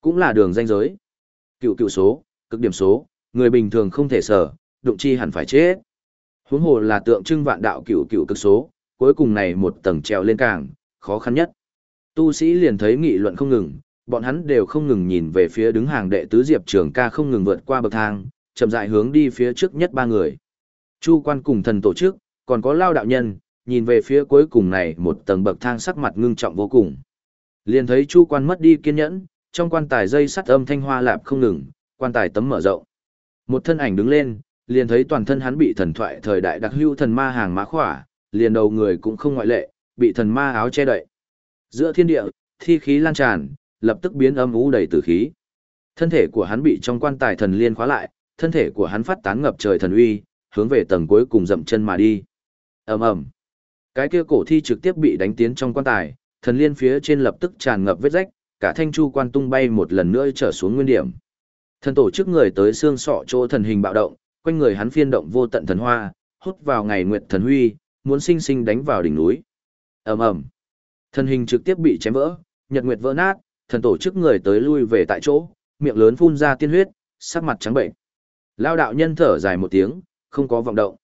cũng là đường danh giới. Cựu cựu số, cực điểm số, người bình thường không thể sở, đụng chi hẳn phải chết. Huống hồ là tượng trưng vạn đạo cựu cựu cực số, cuối cùng này một tầng trèo lên càng, khó khăn nhất. Tu sĩ liền thấy nghị luận không ngừng, bọn hắn đều không ngừng nhìn về phía đứng hàng đệ tứ Diệp Trường ca không ngừng vượt qua bậc thang, chậm rãi hướng đi phía trước nhất ba người. Chu quan cùng thần tổ chức, còn có lao đạo nhân, nhìn về phía cuối cùng này một tầng bậc thang sắc mặt ngưng trọng vô cùng. Liền thấy chu quan mất đi kiên nhẫn, trong quan tài dây sắt âm thanh hoa lạp không ngừng, quan tài tấm mở rộng. Một thân ảnh đứng lên, liền thấy toàn thân hắn bị thần thoại thời đại đặc hữu thần ma hàng mã khỏa, liền đầu người cũng không ngoại lệ, bị thần ma áo che đậy. Giữa thiên địa, thi khí lan tràn, lập tức biến âm u đầy tử khí. Thân thể của hắn bị trong quan tài thần liên khóa lại, thân thể của hắn phát tán ngập trời thần uy, hướng về tầng cuối cùng dậm chân mà đi. Ầm ầm. Cái kia cổ thi trực tiếp bị đánh tiến trong quan tài, thần liên phía trên lập tức tràn ngập vết rách, cả thanh chu quan tung bay một lần nữa trở xuống nguyên điểm. Thần tổ chức người tới xương sọ chỗ thần hình bạo động, quanh người hắn phiên động vô tận thần hoa, hút vào ngày nguyệt thần huy, muốn sinh sinh đánh vào đỉnh núi. Ầm ầm. Thần hình trực tiếp bị chém vỡ, nhật nguyệt vỡ nát, thần tổ chức người tới lui về tại chỗ, miệng lớn phun ra tiên huyết, sắc mặt trắng bệnh. Lao đạo nhân thở dài một tiếng, không có vọng động.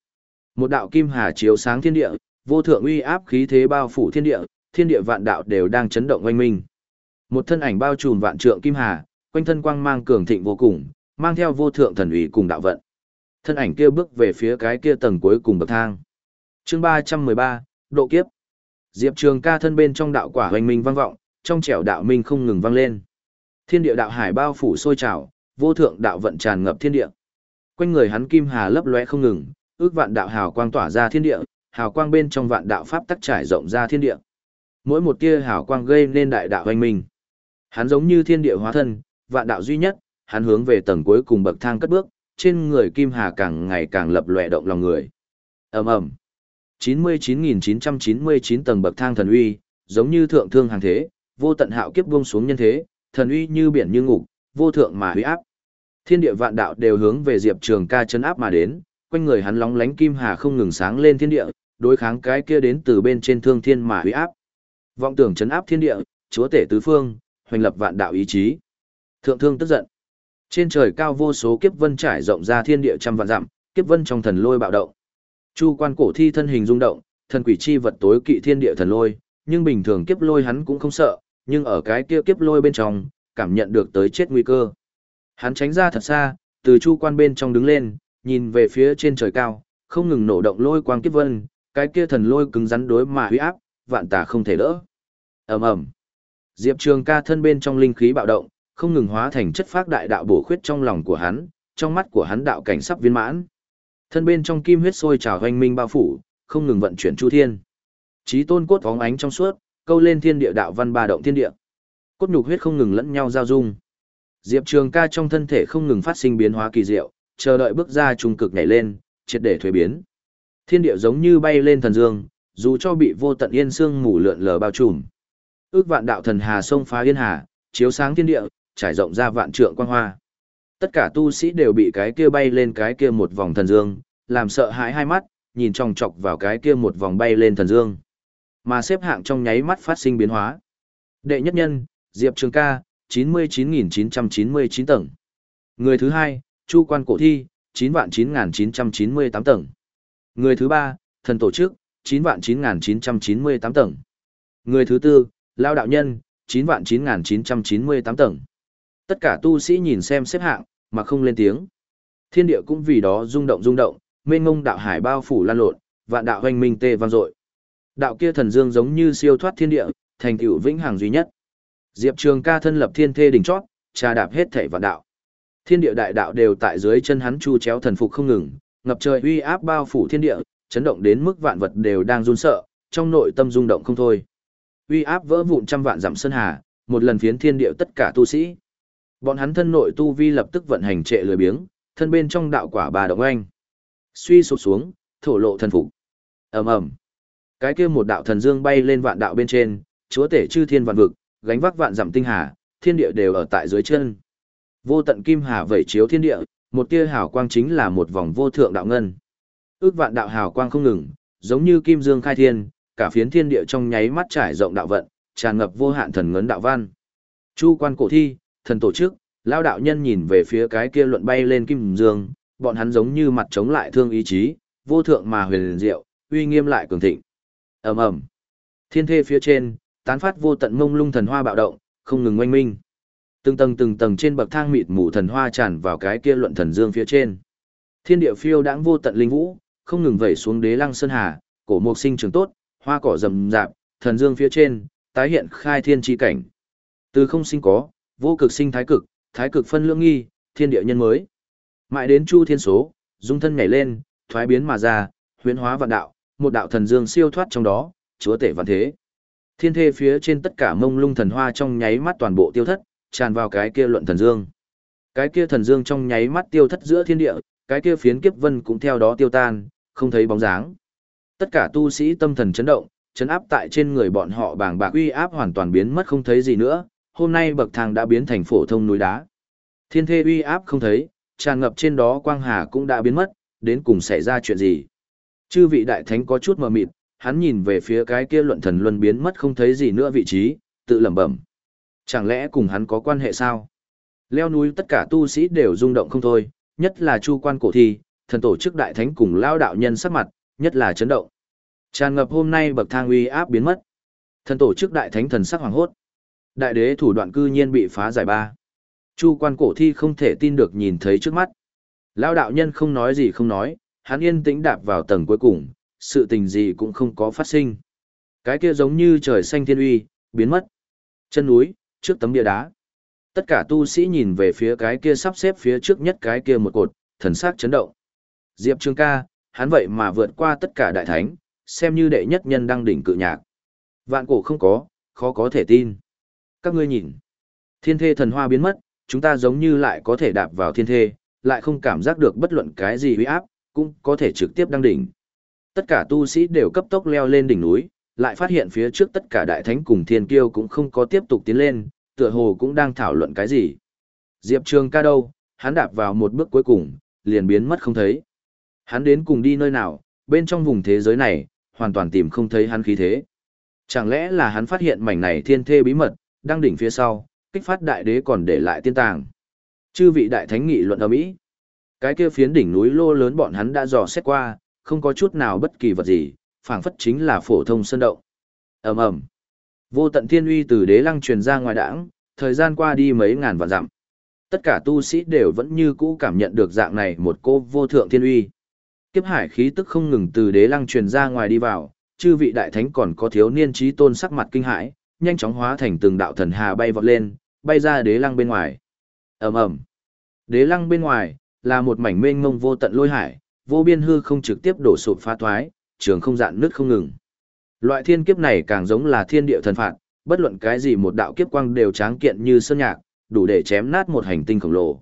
Một đạo kim hà chiếu sáng thiên địa, vô thượng uy áp khí thế bao phủ thiên địa, thiên địa vạn đạo đều đang chấn động quanh mình. Một thân ảnh bao trùm vạn trượng kim hà, quanh thân quang mang cường thịnh vô cùng, mang theo vô thượng thần uy cùng đạo vận. Thân ảnh kia bước về phía cái kia tầng cuối cùng bậc thang. Chương 313, độ kiếp. Diệp Trường Ca thân bên trong đạo quả hoành minh vang vọng, trong trẻo đạo minh không ngừng vang lên. Thiên địa đạo hải bao phủ sôi trào, vô thượng đạo vận tràn ngập thiên địa. Quanh người hắn kim hà lấp lóe không ngừng, ước vạn đạo hào quang tỏa ra thiên địa, hào quang bên trong vạn đạo pháp tắc trải rộng ra thiên địa. Mỗi một tia hào quang gây nên đại đạo hoành minh. Hắn giống như thiên địa hóa thân, vạn đạo duy nhất, hắn hướng về tầng cuối cùng bậc thang cất bước, trên người kim hà càng ngày càng lập lòe động lòng người. Ầm ầm. 99.999 tầng bậc thang thần uy, giống như thượng thương hàng thế, vô tận hạo kiếp buông xuống nhân thế, thần uy như biển như ngục, vô thượng mà uy áp. Thiên địa vạn đạo đều hướng về Diệp Trường Ca chấn áp mà đến, quanh người hắn lóng lánh kim hà không ngừng sáng lên thiên địa, đối kháng cái kia đến từ bên trên thương thiên mà uy áp. Vọng tưởng chấn áp thiên địa, chúa tể tứ phương, hoành lập vạn đạo ý chí. Thượng thương tức giận. Trên trời cao vô số kiếp vân trải rộng ra thiên địa trăm vạn dặm, kiếp vân trong thần lôi bạo động. Chu quan cổ thi thân hình rung động, thần quỷ chi vật tối kỵ thiên địa thần lôi, nhưng bình thường kiếp lôi hắn cũng không sợ, nhưng ở cái kia kiếp lôi bên trong, cảm nhận được tới chết nguy cơ. Hắn tránh ra thật xa, từ chu quan bên trong đứng lên, nhìn về phía trên trời cao, không ngừng nổ động lôi quang kiếp vân, cái kia thần lôi cứng rắn đối mà huy áp, vạn tà không thể đỡ. ầm ầm, Diệp Trường ca thân bên trong linh khí bạo động, không ngừng hóa thành chất phác đại đạo bổ khuyết trong lòng của hắn, trong mắt của hắn đạo cảnh sắp viên mãn. Thân bên trong kim huyết sôi trào hoành minh bao phủ, không ngừng vận chuyển chu thiên. Chí tôn cốt phóng ánh trong suốt, câu lên thiên địa đạo văn ba động thiên địa. Cốt nhục huyết không ngừng lẫn nhau giao dung. Diệp Trường Ca trong thân thể không ngừng phát sinh biến hóa kỳ diệu, chờ đợi bước ra trung cực nhảy lên, triệt để thuế biến. Thiên địa giống như bay lên thần dương, dù cho bị vô tận yên sương mù lượn lờ bao trùm. Ước vạn đạo thần hà sông phá yên hà, chiếu sáng thiên địa, trải rộng ra vạn trượng quang hoa. Tất cả tu sĩ đều bị cái kia bay lên cái kia một vòng thần dương, làm sợ hãi hai mắt, nhìn trong chọc vào cái kia một vòng bay lên thần dương. Mà xếp hạng trong nháy mắt phát sinh biến hóa. Đệ nhất nhân, Diệp Trường ca, 99.999 tầng. Người thứ hai, Chu Quan Cổ Thi, 9.9998 tầng. Người thứ ba, Thần Tổ chức, 9.9998 tầng. Người thứ tư, Lao Đạo Nhân, 9.9998 tầng. Tất cả tu sĩ nhìn xem xếp hạng, mà không lên tiếng. Thiên địa cũng vì đó rung động rung động, mênh ngông đạo hải bao phủ lan lộn, vạn đạo hoành minh tê vang dội. Đạo kia thần dương giống như siêu thoát thiên địa, thành tựu vĩnh hằng duy nhất. Diệp Trường Ca thân lập thiên thê đỉnh chót, trà đạp hết thảy vạn đạo. Thiên địa đại đạo đều tại dưới chân hắn chu chéo thần phục không ngừng, ngập trời uy áp bao phủ thiên địa, chấn động đến mức vạn vật đều đang run sợ, trong nội tâm rung động không thôi. Uy áp vỡ vụn trăm vạn dặm sơn hà, một lần phiến thiên địa tất cả tu sĩ. Bọn hắn thân nội tu vi lập tức vận hành trệ lười biếng, thân bên trong đạo quả bà động anh. Suy sụp xuống, thổ lộ thần phục. Ầm ầm. Cái kia một đạo thần dương bay lên vạn đạo bên trên, chúa tể chư thiên vạn vực, gánh vác vạn dặm tinh hà, thiên địa đều ở tại dưới chân. Vô tận kim hà vẩy chiếu thiên địa, một tia hào quang chính là một vòng vô thượng đạo ngân. Ước vạn đạo hào quang không ngừng, giống như kim dương khai thiên, cả phiến thiên địa trong nháy mắt trải rộng đạo vận, tràn ngập vô hạn thần ngấn đạo văn. Chu quan cổ thi, thần tổ chức, lao đạo nhân nhìn về phía cái kia luận bay lên kim dương, bọn hắn giống như mặt chống lại thương ý chí, vô thượng mà huyền diệu, uy nghiêm lại cường thịnh. Ầm ầm. Thiên thê phía trên, tán phát vô tận mông lung thần hoa bạo động, không ngừng oanh minh. Từng tầng từng tầng trên bậc thang mịt mù thần hoa tràn vào cái kia luận thần dương phía trên. Thiên địa phiêu đãng vô tận linh vũ, không ngừng vẩy xuống đế lăng sơn hà, cổ mục sinh trường tốt, hoa cỏ rậm rạp, thần dương phía trên, tái hiện khai thiên chi cảnh. Từ không sinh có, vô cực sinh thái cực, thái cực phân lưỡng nghi, thiên địa nhân mới. Mãi đến chu thiên số, dung thân nhảy lên, thoái biến mà ra, huyễn hóa vạn đạo, một đạo thần dương siêu thoát trong đó, chúa tể vạn thế. Thiên thê phía trên tất cả mông lung thần hoa trong nháy mắt toàn bộ tiêu thất, tràn vào cái kia luận thần dương. Cái kia thần dương trong nháy mắt tiêu thất giữa thiên địa, cái kia phiến kiếp vân cũng theo đó tiêu tan, không thấy bóng dáng. Tất cả tu sĩ tâm thần chấn động, chấn áp tại trên người bọn họ bàng bạc uy áp hoàn toàn biến mất không thấy gì nữa, hôm nay bậc thang đã biến thành phổ thông núi đá. Thiên thê uy áp không thấy, tràn ngập trên đó quang hà cũng đã biến mất, đến cùng xảy ra chuyện gì. Chư vị đại thánh có chút mờ mịt, hắn nhìn về phía cái kia luận thần luân biến mất không thấy gì nữa vị trí, tự lẩm bẩm. Chẳng lẽ cùng hắn có quan hệ sao? Leo núi tất cả tu sĩ đều rung động không thôi, nhất là chu quan cổ thi, thần tổ chức đại thánh cùng lao đạo nhân sắc mặt, nhất là chấn động. Tràn ngập hôm nay bậc thang uy áp biến mất. Thần tổ chức đại thánh thần sắc hoàng hốt. Đại đế thủ đoạn cư nhiên bị phá giải ba. Chu quan cổ thi không thể tin được nhìn thấy trước mắt. Lao đạo nhân không nói gì không nói, hắn yên tĩnh đạp vào tầng cuối cùng, sự tình gì cũng không có phát sinh. Cái kia giống như trời xanh thiên uy, biến mất. Chân núi, trước tấm bia đá. Tất cả tu sĩ nhìn về phía cái kia sắp xếp phía trước nhất cái kia một cột, thần sắc chấn động. Diệp Trường ca, hắn vậy mà vượt qua tất cả đại thánh, xem như đệ nhất nhân đăng đỉnh cự nhạc. Vạn cổ không có, khó có thể tin. Các ngươi nhìn, thiên thê thần hoa biến mất, chúng ta giống như lại có thể đạp vào thiên thê, lại không cảm giác được bất luận cái gì uy áp, cũng có thể trực tiếp đăng đỉnh. Tất cả tu sĩ đều cấp tốc leo lên đỉnh núi, lại phát hiện phía trước tất cả đại thánh cùng thiên kiêu cũng không có tiếp tục tiến lên, tựa hồ cũng đang thảo luận cái gì. Diệp Trường ca đâu, hắn đạp vào một bước cuối cùng, liền biến mất không thấy. Hắn đến cùng đi nơi nào, bên trong vùng thế giới này, hoàn toàn tìm không thấy hắn khí thế. Chẳng lẽ là hắn phát hiện mảnh này thiên thê bí mật, đang đỉnh phía sau, kích phát đại đế còn để lại tiên tàng. Chư vị đại thánh nghị luận ở Mỹ. Cái kia phiến đỉnh núi lô lớn bọn hắn đã dò xét qua, không có chút nào bất kỳ vật gì, phảng phất chính là phổ thông sơn động. Ầm ầm. Vô tận thiên uy từ đế lăng truyền ra ngoài đảng, thời gian qua đi mấy ngàn vạn dặm. Tất cả tu sĩ đều vẫn như cũ cảm nhận được dạng này một cô vô thượng thiên uy. Kiếp hải khí tức không ngừng từ đế lăng truyền ra ngoài đi vào, chư vị đại thánh còn có thiếu niên trí tôn sắc mặt kinh hãi, nhanh chóng hóa thành từng đạo thần hà bay vọt lên, bay ra đế lăng bên ngoài. Ầm ầm. Đế lăng bên ngoài là một mảnh mênh mông vô tận lôi hải, vô biên hư không trực tiếp đổ sụp phá thoái, trường không dạn nứt không ngừng. Loại thiên kiếp này càng giống là thiên địa thần phạt, bất luận cái gì một đạo kiếp quang đều tráng kiện như sơn nhạc, đủ để chém nát một hành tinh khổng lồ.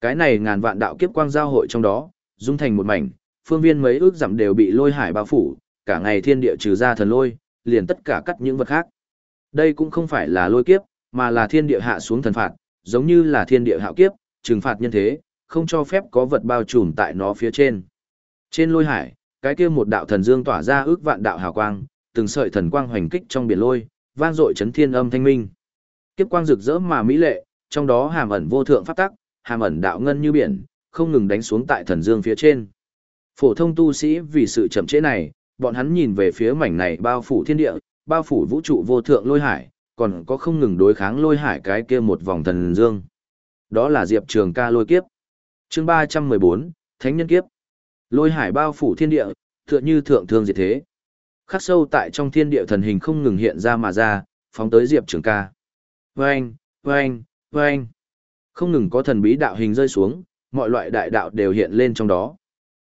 Cái này ngàn vạn đạo kiếp quang giao hội trong đó, dung thành một mảnh, phương viên mấy ước dặm đều bị lôi hải bao phủ, cả ngày thiên địa trừ ra thần lôi, liền tất cả cắt những vật khác. Đây cũng không phải là lôi kiếp, mà là thiên địa hạ xuống thần phạt, giống như là thiên địa hạo kiếp, trừng phạt nhân thế, không cho phép có vật bao trùm tại nó phía trên. Trên lôi hải, cái kia một đạo thần dương tỏa ra ước vạn đạo hào quang, từng sợi thần quang hoành kích trong biển lôi, vang dội chấn thiên âm thanh minh. Kiếp quang rực rỡ mà mỹ lệ, trong đó hàm ẩn vô thượng pháp tắc, hàm ẩn đạo ngân như biển, không ngừng đánh xuống tại thần dương phía trên. Phổ thông tu sĩ vì sự chậm trễ này, bọn hắn nhìn về phía mảnh này bao phủ thiên địa, bao phủ vũ trụ vô thượng lôi hải, còn có không ngừng đối kháng lôi hải cái kia một vòng thần dương. Đó là Diệp Trường ca lôi kiếp. chương 314, Thánh nhân kiếp. Lôi hải bao phủ thiên địa, tựa như thượng thương diệt thế. Khắc sâu tại trong thiên địa thần hình không ngừng hiện ra mà ra, phóng tới Diệp Trường ca. Vâng, vâng, vâng. Không ngừng có thần bí đạo hình rơi xuống, mọi loại đại đạo đều hiện lên trong đó.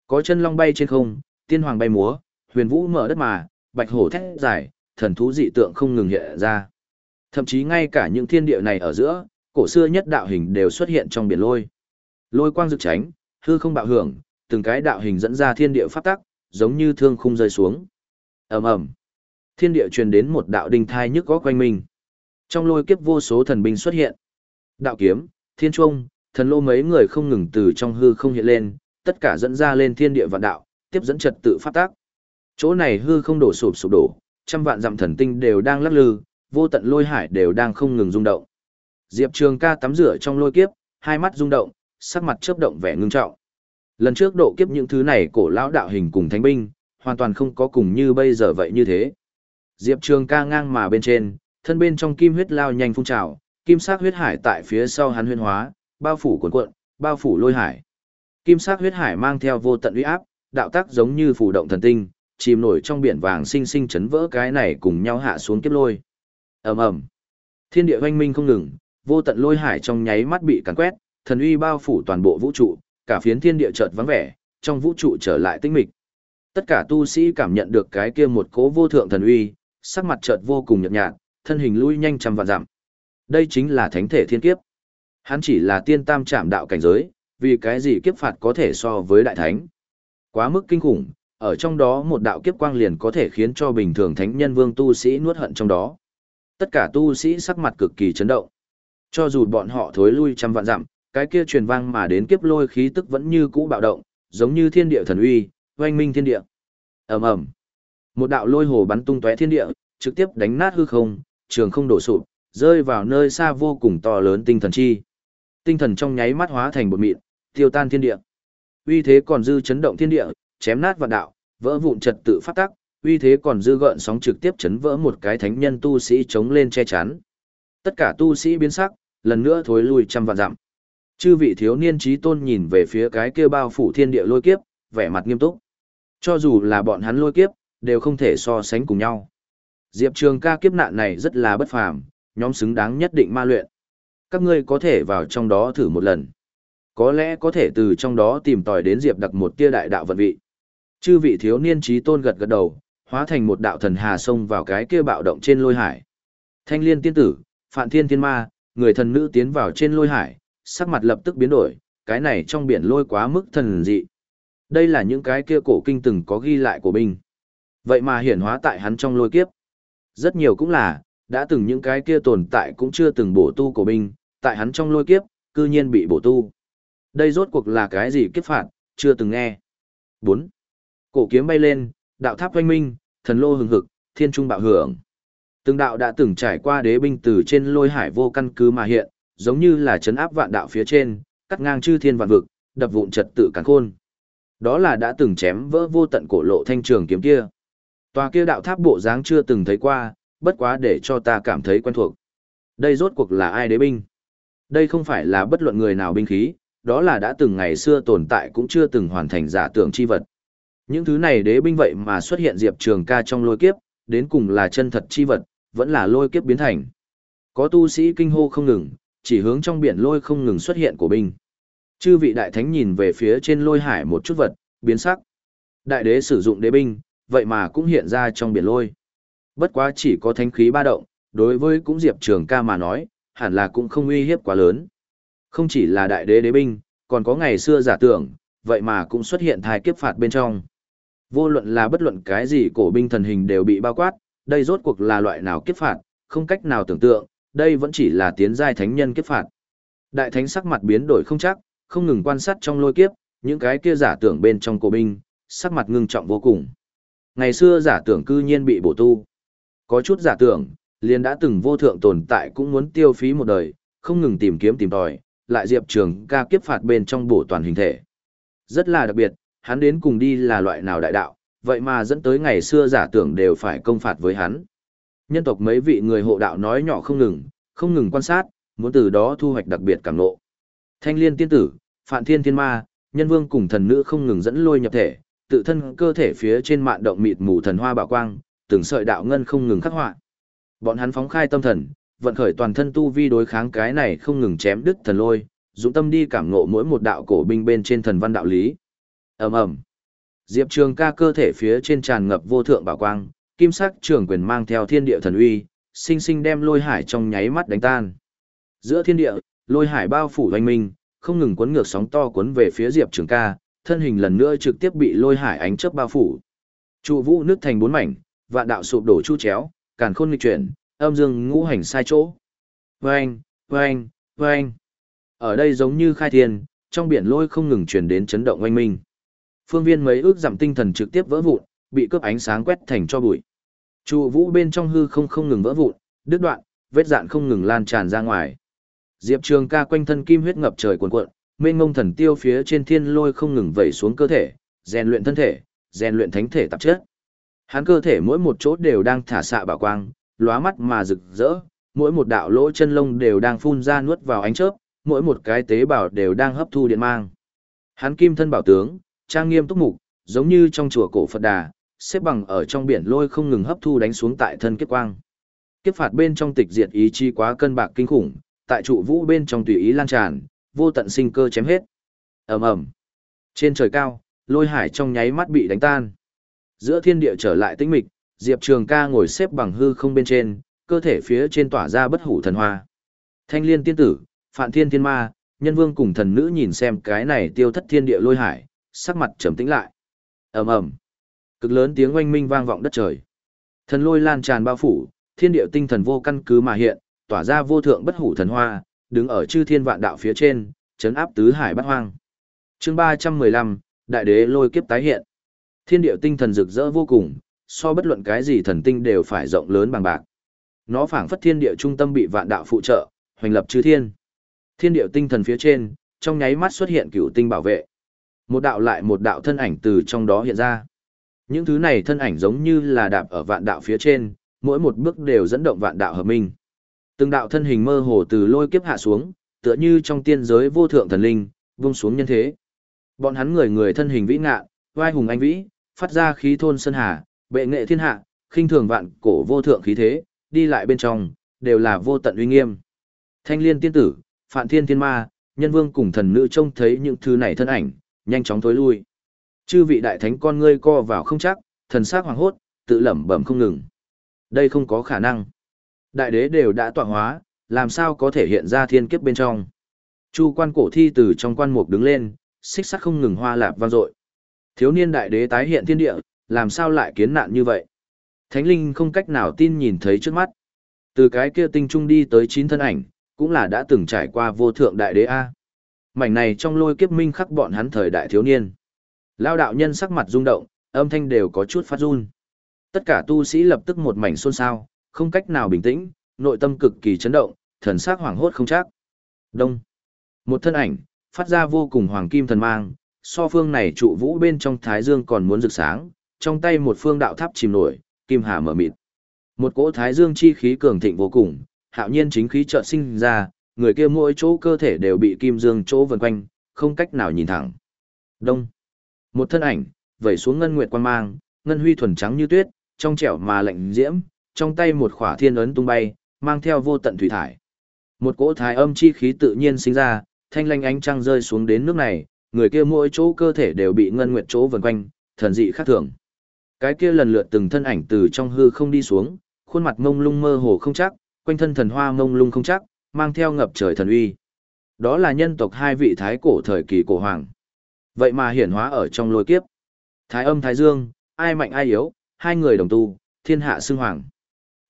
Có chân long bay trên không, tiên hoàng bay múa, huyền vũ mở đất mà, bạch hổ thét dài, thần thú dị tượng không ngừng hiện ra. Thậm chí ngay cả những thiên địa này ở giữa, cổ xưa nhất đạo hình đều xuất hiện trong biển lôi. Lôi quang rực tránh, hư không bạo hưởng, từng cái đạo hình dẫn ra thiên địa pháp tắc, giống như thương khung rơi xuống. Ầm ầm. Thiên địa truyền đến một đạo đinh thai nhức góc quanh mình. Trong lôi kiếp vô số thần binh xuất hiện. Đạo kiếm, thiên trung, thần lô mấy người không ngừng từ trong hư không hiện lên, tất cả dẫn ra lên thiên địa vạn đạo, tiếp dẫn trật tự pháp tác. Chỗ này hư không đổ sụp sụp đổ, trăm vạn dặm thần tinh đều đang lắc lư, vô tận lôi hải đều đang không ngừng rung động. Diệp Trường ca tắm rửa trong lôi kiếp, hai mắt rung động, sắc mặt chớp động vẻ ngưng trọng. Lần trước độ kiếp những thứ này cổ lão đạo hình cùng thánh binh, hoàn toàn không có cùng như bây giờ vậy như thế. Diệp Trường ca ngang mà bên trên, thân bên trong kim huyết lao nhanh phun trào, kim sắc huyết hải tại phía sau hắn huyên hóa, bao phủ cuộn cuộn, bao phủ lôi hải. Kim sắc huyết hải mang theo vô tận uy áp, đạo tác giống như phủ động thần tinh, chìm nổi trong biển vàng sinh sinh chấn vỡ cái này cùng nhau hạ xuống kiếp lôi. Ầm ầm. Thiên địa hoanh minh không ngừng, vô tận lôi hải trong nháy mắt bị cắn quét, thần uy bao phủ toàn bộ vũ trụ, cả phiến thiên địa chợt vắng vẻ, trong vũ trụ trở lại tĩnh mịch. Tất cả tu sĩ cảm nhận được cái kia một cố vô thượng thần uy, sắc mặt chợt vô cùng nhợt nhạt, thân hình lui nhanh trăm vạn dặm. Đây chính là thánh thể thiên kiếp. Hắn chỉ là tiên tam trạm đạo cảnh giới, vì cái gì kiếp phạt có thể so với đại thánh. Quá mức kinh khủng, ở trong đó một đạo kiếp quang liền có thể khiến cho bình thường thánh nhân vương tu sĩ nuốt hận trong đó. Tất cả tu sĩ sắc mặt cực kỳ chấn động. Cho dù bọn họ thối lui trăm vạn dặm, cái kia truyền vang mà đến kiếp lôi khí tức vẫn như cũ bạo động, giống như thiên địa thần uy, oanh minh thiên địa. Ầm ầm. Một đạo lôi hồ bắn tung tóe thiên địa, trực tiếp đánh nát hư không, trường không đổ sụp, rơi vào nơi xa vô cùng to lớn tinh thần chi. Tinh thần trong nháy mắt hóa thành bột mịn, tiêu tan thiên địa. Uy thế còn dư chấn động thiên địa, chém nát vạn đạo, vỡ vụn trật tự phát tắc, uy thế còn dư gợn sóng trực tiếp chấn vỡ một cái thánh nhân tu sĩ chống lên che chắn. Tất cả tu sĩ biến sắc, lần nữa thối lui trăm vạn dặm. Chư vị thiếu niên trí tôn nhìn về phía cái kia bao phủ thiên địa lôi kiếp, vẻ mặt nghiêm túc. Cho dù là bọn hắn lôi kiếp, đều không thể so sánh cùng nhau. Diệp Trường ca kiếp nạn này rất là bất phàm, nhóm xứng đáng nhất định ma luyện. Các ngươi có thể vào trong đó thử một lần. Có lẽ có thể từ trong đó tìm tòi đến Diệp đặc một tia đại đạo vận vị. Chư vị thiếu niên trí tôn gật gật đầu, hóa thành một đạo thần hà sông vào cái kia bạo động trên lôi hải. Thanh liên tiên tử, Phạn Thiên Thiên Ma, người thần nữ tiến vào trên lôi hải, sắc mặt lập tức biến đổi, cái này trong biển lôi quá mức thần dị. Đây là những cái kia cổ kinh từng có ghi lại của binh. Vậy mà hiển hóa tại hắn trong lôi kiếp. Rất nhiều cũng là, đã từng những cái kia tồn tại cũng chưa từng bổ tu của binh, tại hắn trong lôi kiếp, cư nhiên bị bổ tu. Đây rốt cuộc là cái gì kiếp phạt, chưa từng nghe. 4. Cổ kiếm bay lên, đạo tháp hoanh minh, thần lô hừng hực, thiên trung bạo hưởng. Từng đạo đã từng trải qua đế binh từ trên lôi hải vô căn cứ mà hiện, giống như là chấn áp vạn đạo phía trên, cắt ngang chư thiên vạn vực, đập vụn trật tự càn khôn. Đó là đã từng chém vỡ vô tận cổ lộ thanh trường kiếm kia. Tòa kia đạo tháp bộ dáng chưa từng thấy qua, bất quá để cho ta cảm thấy quen thuộc. Đây rốt cuộc là ai đế binh? Đây không phải là bất luận người nào binh khí, đó là đã từng ngày xưa tồn tại cũng chưa từng hoàn thành giả tưởng chi vật. Những thứ này đế binh vậy mà xuất hiện Diệp Trường ca trong lôi kiếp, đến cùng là chân thật chi vật, vẫn là lôi kiếp biến thành. Có tu sĩ kinh hô không ngừng, chỉ hướng trong biển lôi không ngừng xuất hiện của binh. Chư vị đại thánh nhìn về phía trên lôi hải một chút vật, biến sắc. Đại đế sử dụng đế binh, vậy mà cũng hiện ra trong biển lôi. Bất quá chỉ có thánh khí ba động, đối với cũng Diệp Trường ca mà nói, hẳn là cũng không uy hiếp quá lớn. Không chỉ là đại đế đế binh, còn có ngày xưa giả tưởng, vậy mà cũng xuất hiện thai kiếp phạt bên trong. Vô luận là bất luận cái gì cổ binh thần hình đều bị bao quát, đây rốt cuộc là loại nào kiếp phạt, không cách nào tưởng tượng, đây vẫn chỉ là tiến giai thánh nhân kiếp phạt. Đại thánh sắc mặt biến đổi không chắc, không ngừng quan sát trong lôi kiếp, những cái kia giả tưởng bên trong cổ binh, sắc mặt ngưng trọng vô cùng. Ngày xưa giả tưởng cư nhiên bị bổ tu. Có chút giả tưởng, liền đã từng vô thượng tồn tại cũng muốn tiêu phí một đời, không ngừng tìm kiếm tìm tòi, lại diệp trường ca kiếp phạt bên trong bổ toàn hình thể. Rất là đặc biệt, hắn đến cùng đi là loại nào đại đạo, vậy mà dẫn tới ngày xưa giả tưởng đều phải công phạt với hắn. Nhân tộc mấy vị người hộ đạo nói nhỏ không ngừng, không ngừng quan sát, muốn từ đó thu hoạch đặc biệt cảm ngộ. Thanh liên tiên tử, phạn thiên thiên ma, nhân vương cùng thần nữ không ngừng dẫn lôi nhập thể, tự thân cơ thể phía trên mạn động mịt mù thần hoa bảo quang, từng sợi đạo ngân không ngừng khắc họa. Bọn hắn phóng khai tâm thần, vận khởi toàn thân tu vi đối kháng cái này không ngừng chém đứt thần lôi, dũng tâm đi cảm ngộ mỗi một đạo cổ binh bên trên thần văn đạo lý. Ầm ầm. Diệp Trường Ca cơ thể phía trên tràn ngập vô thượng bảo quang, kim sắc trường quyền mang theo thiên địa thần uy, sinh sinh đem lôi hải trong nháy mắt đánh tan. Giữa thiên địa, lôi hải bao phủ oanh minh, không ngừng cuốn ngược sóng to cuốn về phía Diệp Trường Ca, thân hình lần nữa trực tiếp bị lôi hải ánh chớp bao phủ. Trụ vũ nước thành bốn mảnh, vạn đạo sụp đổ chu chéo, càn khôn nghịch chuyển, âm dương ngũ hành sai chỗ. Vâng, vâng, vâng. Ở đây giống như khai thiên, trong biển lôi không ngừng truyền đến chấn động oanh minh. Phương viên mấy ước giảm tinh thần trực tiếp vỡ vụn, bị cướp ánh sáng quét thành cho bụi. Trụ vũ bên trong hư không không ngừng vỡ vụn, đứt đoạn, vết dạn không ngừng lan tràn ra ngoài. Diệp Trường ca quanh thân kim huyết ngập trời cuồn cuộn, mênh ngông thần tiêu phía trên thiên lôi không ngừng vẩy xuống cơ thể, rèn luyện thân thể, rèn luyện thánh thể tạp chất. Hắn cơ thể mỗi một chỗ đều đang thả xạ bảo quang, lóa mắt mà rực rỡ, mỗi một đạo lỗ chân lông đều đang phun ra nuốt vào ánh chớp, mỗi một cái tế bào đều đang hấp thu điện mang. Hắn kim thân bảo tướng, trang nghiêm túc mục, giống như trong chùa cổ Phật Đà, xếp bằng ở trong biển lôi không ngừng hấp thu đánh xuống tại thân kiếp quang. Kiếp phạt bên trong tịch diệt ý chi quá cân bạc kinh khủng, tại trụ vũ bên trong tùy ý lan tràn, vô tận sinh cơ chém hết. Ầm ầm. Trên trời cao, lôi hải trong nháy mắt bị đánh tan. Giữa thiên địa trở lại tĩnh mịch, Diệp Trường Ca ngồi xếp bằng hư không bên trên, cơ thể phía trên tỏa ra bất hủ thần hoa. Thanh Liên tiên tử, Phạn Thiên Thiên Ma, Nhân Vương cùng thần nữ nhìn xem cái này tiêu thất thiên địa lôi hải, sắc mặt trầm tĩnh lại. Ầm ầm. Cực lớn tiếng oanh minh vang vọng đất trời. Thần lôi lan tràn bao phủ, thiên địa tinh thần vô căn cứ mà hiện, tỏa ra vô thượng bất hủ thần hoa, đứng ở chư thiên vạn đạo phía trên, chấn áp tứ hải bát hoang. Chương 315, Đại đế lôi kiếp tái hiện. Thiên địa tinh thần rực rỡ vô cùng, so bất luận cái gì thần tinh đều phải rộng lớn bằng bạc. Nó phảng phất thiên địa trung tâm bị vạn đạo phụ trợ, hoành lập chư thiên. Thiên địa tinh thần phía trên, trong nháy mắt xuất hiện cửu tinh bảo vệ. Một đạo lại một đạo thân ảnh từ trong đó hiện ra. Những thứ này thân ảnh giống như là đạp ở vạn đạo phía trên, mỗi một bước đều dẫn động vạn đạo hợp minh. Từng đạo thân hình mơ hồ từ lôi kiếp hạ xuống, tựa như trong tiên giới vô thượng thần linh, vung xuống nhân thế. Bọn hắn người người thân hình vĩ ngạ, vai hùng anh vĩ, phát ra khí thôn sơn hà, bệ nghệ thiên hạ, khinh thường vạn cổ vô thượng khí thế, đi lại bên trong, đều là vô tận uy nghiêm. Thanh liên tiên tử, phạn thiên thiên ma, nhân vương cùng thần nữ trông thấy những thứ này thân ảnh, nhanh chóng tối lui. Chư vị đại thánh con ngươi co vào không chắc, thần sắc hoàng hốt, tự lẩm bẩm không ngừng. Đây không có khả năng. Đại đế đều đã tọa hóa, làm sao có thể hiện ra thiên kiếp bên trong. Chu quan cổ thi từ trong quan mục đứng lên, xích sắc không ngừng hoa lạp vang dội. Thiếu niên đại đế tái hiện thiên địa, làm sao lại kiến nạn như vậy? Thánh linh không cách nào tin nhìn thấy trước mắt. Từ cái kia tinh trung đi tới chín thân ảnh, cũng là đã từng trải qua vô thượng đại đế A. Mảnh này trong lôi kiếp minh khắc bọn hắn thời đại thiếu niên. Lao đạo nhân sắc mặt rung động, âm thanh đều có chút phát run. Tất cả tu sĩ lập tức một mảnh xôn xao, không cách nào bình tĩnh, nội tâm cực kỳ chấn động, thần sắc hoảng hốt không chắc. Đông. Một thân ảnh, phát ra vô cùng hoàng kim thần mang, so phương này trụ vũ bên trong thái dương còn muốn rực sáng, trong tay một phương đạo tháp chìm nổi, kim hà mở mịt. Một cỗ thái dương chi khí cường thịnh vô cùng, hạo nhiên chính khí chợt sinh ra, người kia mỗi chỗ cơ thể đều bị kim dương chỗ vần quanh, không cách nào nhìn thẳng. Đông. Một thân ảnh, vẩy xuống ngân nguyệt quan mang, ngân huy thuần trắng như tuyết, trong trẻo mà lạnh diễm, trong tay một khỏa thiên ấn tung bay, mang theo vô tận thủy thải. Một cỗ thái âm chi khí tự nhiên sinh ra, thanh lanh ánh trăng rơi xuống đến nước này, người kia mỗi chỗ cơ thể đều bị ngân nguyệt chỗ vần quanh, thần dị khác thường. Cái kia lần lượt từng thân ảnh từ trong hư không đi xuống, khuôn mặt mông lung mơ hồ không chắc, quanh thân thần hoa mông lung không chắc, mang theo ngập trời thần uy. Đó là nhân tộc hai vị thái cổ thời kỳ cổ hoàng. Vậy mà hiển hóa ở trong lôi kiếp. Thái âm thái dương, ai mạnh ai yếu, hai người đồng tu, thiên hạ xưng hoàng.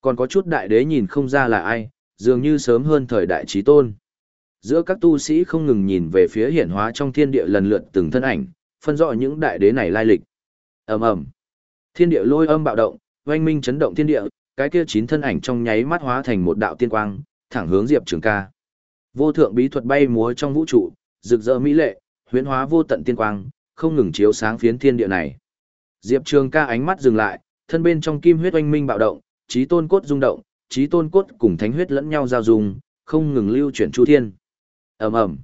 Còn có chút đại đế nhìn không ra là ai, dường như sớm hơn thời đại trí tôn. Giữa các tu sĩ không ngừng nhìn về phía hiển hóa trong thiên địa lần lượt từng thân ảnh, phân rõ những đại đế này lai lịch. ầm ầm, Thiên địa lôi âm bạo động, oanh minh chấn động thiên địa, cái kia chín thân ảnh trong nháy mắt hóa thành một đạo tiên quang, thẳng hướng Diệp Trường Ca. Vô thượng bí thuật bay múa trong vũ trụ, rực rỡ mỹ lệ, huyễn hóa vô tận tiên quang, không ngừng chiếu sáng phiến thiên địa này. Diệp Trường Ca ánh mắt dừng lại, thân bên trong kim huyết oanh minh bạo động, trí tôn cốt rung động, trí tôn cốt cùng thánh huyết lẫn nhau giao dung, không ngừng lưu chuyển chu thiên. Ầm ầm.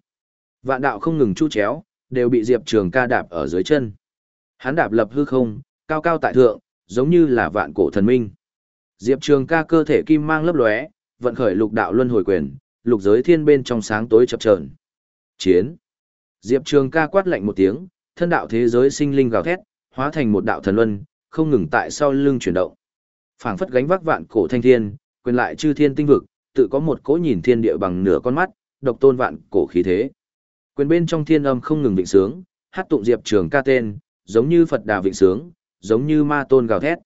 Vạn đạo không ngừng chu chéo, đều bị Diệp Trường Ca đạp ở dưới chân. Hắn đạp lập hư không, cao cao tại thượng, giống như là vạn cổ thần minh. Diệp Trường Ca cơ thể kim mang lấp lóe, vận khởi lục đạo luân hồi quyền, lục giới thiên bên trong sáng tối chập chờn. chiến. Diệp Trường ca quát lạnh một tiếng, thân đạo thế giới sinh linh gào thét, hóa thành một đạo thần luân, không ngừng tại sau lưng chuyển động. Phảng phất gánh vác vạn cổ thanh thiên, quyền lại chư thiên tinh vực, tự có một cỗ nhìn thiên địa bằng nửa con mắt, độc tôn vạn cổ khí thế. Quyền bên trong thiên âm không ngừng vịnh sướng, hát tụng Diệp Trường ca tên, giống như Phật đà vịnh sướng, giống như ma tôn gào thét.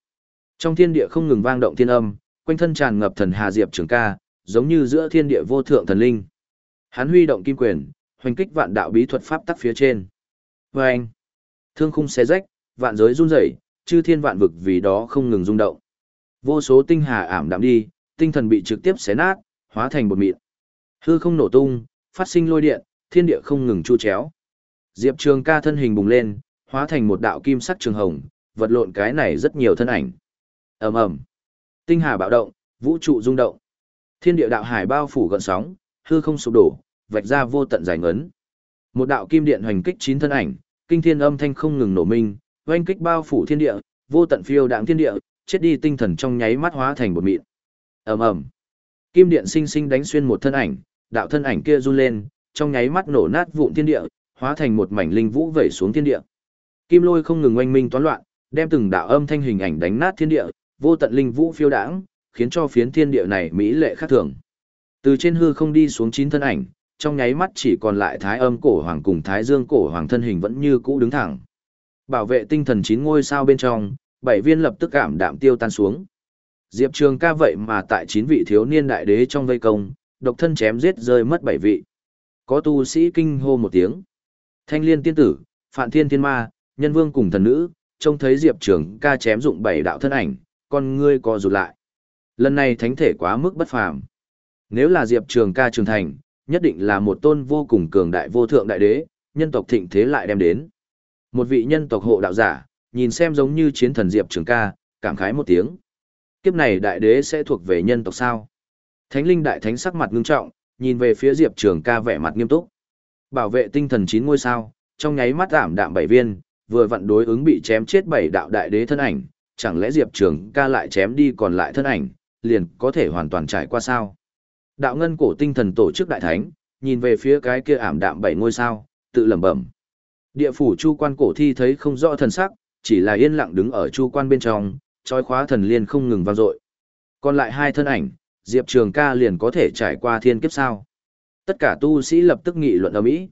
Trong thiên địa không ngừng vang động thiên âm, quanh thân tràn ngập thần hà Diệp Trường ca, giống như giữa thiên địa vô thượng thần linh. Hắn huy động kim quyền, hoành kích vạn đạo bí thuật pháp tắc phía trên. Và anh, thương khung xé rách, vạn giới run rẩy, chư thiên vạn vực vì đó không ngừng rung động. Vô số tinh hà ảm đạm đi, tinh thần bị trực tiếp xé nát, hóa thành bột mịn. Hư không nổ tung, phát sinh lôi điện, thiên địa không ngừng chu chéo. Diệp Trường ca thân hình bùng lên, hóa thành một đạo kim sắc trường hồng, vật lộn cái này rất nhiều thân ảnh. ầm ầm, Tinh hà bạo động, vũ trụ rung động. Thiên địa đạo hải bao phủ gợn sóng, hư không sụp đổ, vạch ra vô tận giải ngấn. Một đạo kim điện hoành kích chín thân ảnh, kinh thiên âm thanh không ngừng nổ minh, oanh kích bao phủ thiên địa, vô tận phiêu đạm thiên địa, chết đi tinh thần trong nháy mắt hóa thành bột mịn. Ầm ầm. Kim điện sinh sinh đánh xuyên một thân ảnh, đạo thân ảnh kia run lên, trong nháy mắt nổ nát vụn thiên địa, hóa thành một mảnh linh vũ vẩy xuống thiên địa. Kim lôi không ngừng oanh minh toán loạn, đem từng đạo âm thanh hình ảnh đánh nát thiên địa, vô tận linh vũ phiêu đãng, khiến cho phiến thiên địa này mỹ lệ khác thường. Từ trên hư không đi xuống chín thân ảnh, trong nháy mắt chỉ còn lại thái âm cổ hoàng cùng thái dương cổ hoàng thân hình vẫn như cũ đứng thẳng. Bảo vệ tinh thần chín ngôi sao bên trong, bảy viên lập tức cảm đạm tiêu tan xuống. Diệp Trường ca vậy mà tại chín vị thiếu niên đại đế trong vây công, độc thân chém giết rơi mất bảy vị. Có tu sĩ kinh hô một tiếng. Thanh liên tiên tử, Phạn Thiên Thiên Ma, Nhân Vương cùng thần nữ, trông thấy Diệp Trường ca chém dụng bảy đạo thân ảnh, con ngươi co rụt lại. Lần này thánh thể quá mức bất phàm. Nếu là Diệp Trường ca trường thành, nhất định là một tôn vô cùng cường đại vô thượng đại đế, nhân tộc thịnh thế lại đem đến. Một vị nhân tộc hộ đạo giả, nhìn xem giống như chiến thần Diệp Trường ca, cảm khái một tiếng. Kiếp này đại đế sẽ thuộc về nhân tộc sao? Thánh linh đại thánh sắc mặt ngưng trọng, nhìn về phía Diệp Trường ca vẻ mặt nghiêm túc. Bảo vệ tinh thần chín ngôi sao, trong nháy mắt giảm đạm bảy viên, vừa vặn đối ứng bị chém chết bảy đạo đại đế thân ảnh, chẳng lẽ Diệp Trường ca lại chém đi còn lại thân ảnh, liền có thể hoàn toàn trải qua sao? Đạo ngân cổ tinh thần tổ chức đại thánh, nhìn về phía cái kia ảm đạm bảy ngôi sao, tự lẩm bẩm. Địa phủ chu quan cổ thi thấy không rõ thần sắc, chỉ là yên lặng đứng ở chu quan bên trong, trói khóa thần liên không ngừng vang dội. Còn lại hai thân ảnh, Diệp Trường ca liền có thể trải qua thiên kiếp sao. Tất cả tu sĩ lập tức nghị luận ở Mỹ.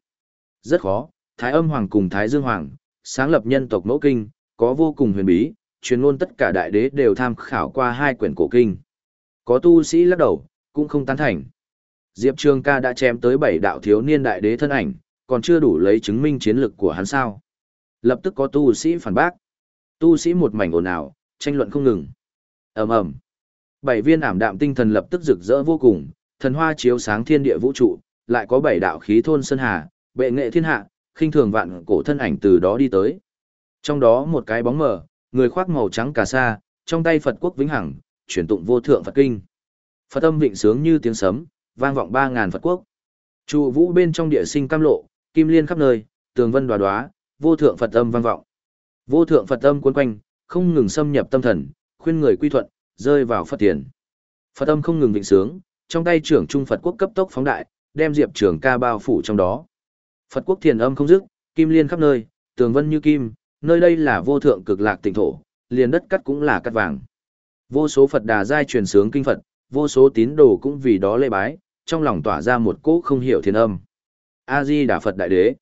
Rất khó, Thái âm hoàng cùng Thái dương hoàng, sáng lập nhân tộc mẫu kinh, có vô cùng huyền bí, truyền ngôn tất cả đại đế đều tham khảo qua hai quyển cổ kinh. Có tu sĩ lắc đầu, cũng không tán thành. Diệp Trường ca đã chém tới bảy đạo thiếu niên đại đế thân ảnh, còn chưa đủ lấy chứng minh chiến lực của hắn sao. Lập tức có tu sĩ phản bác. Tu sĩ một mảnh ồn ào, tranh luận không ngừng. ầm ầm Bảy viên ảm đạm tinh thần lập tức rực rỡ vô cùng, thần hoa chiếu sáng thiên địa vũ trụ, lại có bảy đạo khí thôn sơn hà, bệ nghệ thiên hạ, khinh thường vạn cổ thân ảnh từ đó đi tới. Trong đó một cái bóng mờ, người khoác màu trắng cà sa, trong tay Phật quốc vĩnh hằng, truyền tụng vô thượng Phật kinh. Phật âm vịnh sướng như tiếng sấm, vang vọng ba ngàn Phật quốc. Trụ vũ bên trong địa sinh cam lộ, kim liên khắp nơi, tường vân đoá đoá, vô thượng Phật âm vang vọng. Vô thượng Phật âm cuốn quanh, không ngừng xâm nhập tâm thần, khuyên người quy thuận, rơi vào Phật tiền. Phật âm không ngừng vịnh sướng, trong tay trưởng trung Phật quốc cấp tốc phóng đại, đem Diệp Trường ca bao phủ trong đó. Phật quốc thiền âm không dứt, kim liên khắp nơi, tường vân như kim, nơi đây là vô thượng cực lạc tịnh thổ, liền đất cắt cũng là cắt vàng. Vô số Phật đà giai truyền sướng kinh Phật, vô số tín đồ cũng vì đó lễ bái, trong lòng tỏa ra một cỗ không hiểu thiên âm. A-di Đà Phật Đại Đế.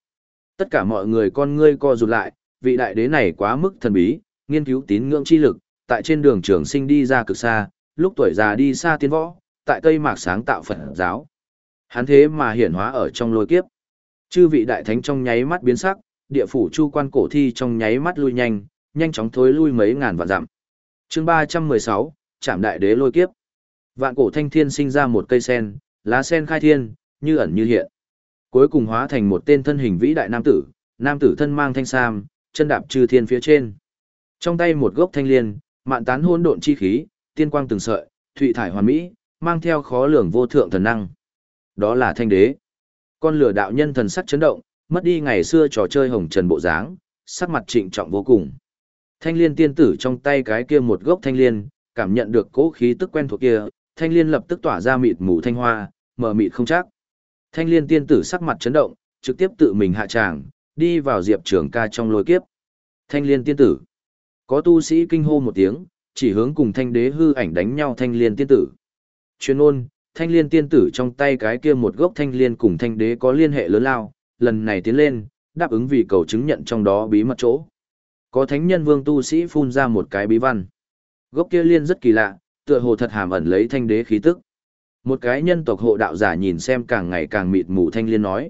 Tất cả mọi người con ngươi co rụt lại, vị đại đế này quá mức thần bí, nghiên cứu tín ngưỡng chi lực, tại trên đường trường sinh đi ra cực xa, lúc tuổi già đi xa tiến võ, tại Tây Mạc sáng tạo Phật giáo. Hắn thế mà hiển hóa ở trong lôi kiếp. Chư vị đại thánh trong nháy mắt biến sắc, địa phủ chu quan cổ thi trong nháy mắt lui nhanh, nhanh chóng thối lui mấy ngàn vạn dặm. Chương 316, Trảm đại đế lôi kiếp. Vạn cổ thanh thiên sinh ra một cây sen, lá sen khai thiên, như ẩn như hiện. Cuối cùng hóa thành một tên thân hình vĩ đại nam tử, nam tử thân mang thanh sam, chân đạp trừ thiên phía trên. Trong tay một gốc thanh liên, mạn tán hỗn độn chi khí, tiên quang từng sợi, thụy thải hoàn mỹ, mang theo khó lường vô thượng thần năng. Đó là thanh đế. Con lửa đạo nhân thần sắc chấn động, mất đi ngày xưa trò chơi hồng trần bộ dáng, sắc mặt trịnh trọng vô cùng. Thanh liên tiên tử trong tay cái kia một gốc thanh liên, cảm nhận được cố khí tức quen thuộc kia, thanh liên lập tức tỏa ra mịt mù thanh hoa, mờ mịt không chắc. Thanh liên tiên tử sắc mặt chấn động, trực tiếp tự mình hạ tràng, đi vào Diệp Trường ca trong lôi kiếp. Thanh liên tiên tử. Có tu sĩ kinh hô một tiếng, chỉ hướng cùng thanh đế hư ảnh đánh nhau thanh liên tiên tử. Chuyên ôn, thanh liên tiên tử trong tay cái kia một gốc thanh liên cùng thanh đế có liên hệ lớn lao, lần này tiến lên, đáp ứng vì cầu chứng nhận trong đó bí mật chỗ. Có thánh nhân vương tu sĩ phun ra một cái bí văn. Gốc kia liên rất kỳ lạ, tựa hồ thật hàm ẩn lấy thanh đế khí tức. Một cái nhân tộc hộ đạo giả nhìn xem càng ngày càng mịt mù thanh liên nói.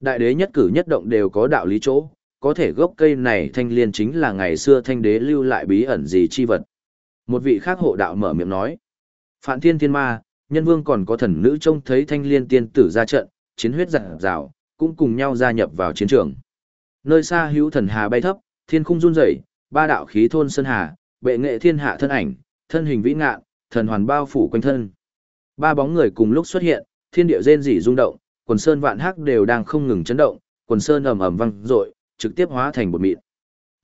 Đại đế nhất cử nhất động đều có đạo lý chỗ, có thể gốc cây này thanh liên chính là ngày xưa thanh đế lưu lại bí ẩn gì chi vật. Một vị khác hộ đạo mở miệng nói. Phạn thiên thiên ma, nhân vương còn có thần nữ trông thấy thanh liên tiên tử ra trận, chiến huyết giả rào, cũng cùng nhau gia nhập vào chiến trường. Nơi xa hữu thần hà bay thấp, thiên khung run rẩy, ba đạo khí thôn sơn hà, bệ nghệ thiên hạ thân ảnh, thân hình vĩ ngạn, thần hoàn bao phủ quanh thân. Ba bóng người cùng lúc xuất hiện, thiên địa rên rỉ rung động, quần sơn vạn hắc đều đang không ngừng chấn động, quần sơn ầm ầm vang dội, trực tiếp hóa thành một mịn.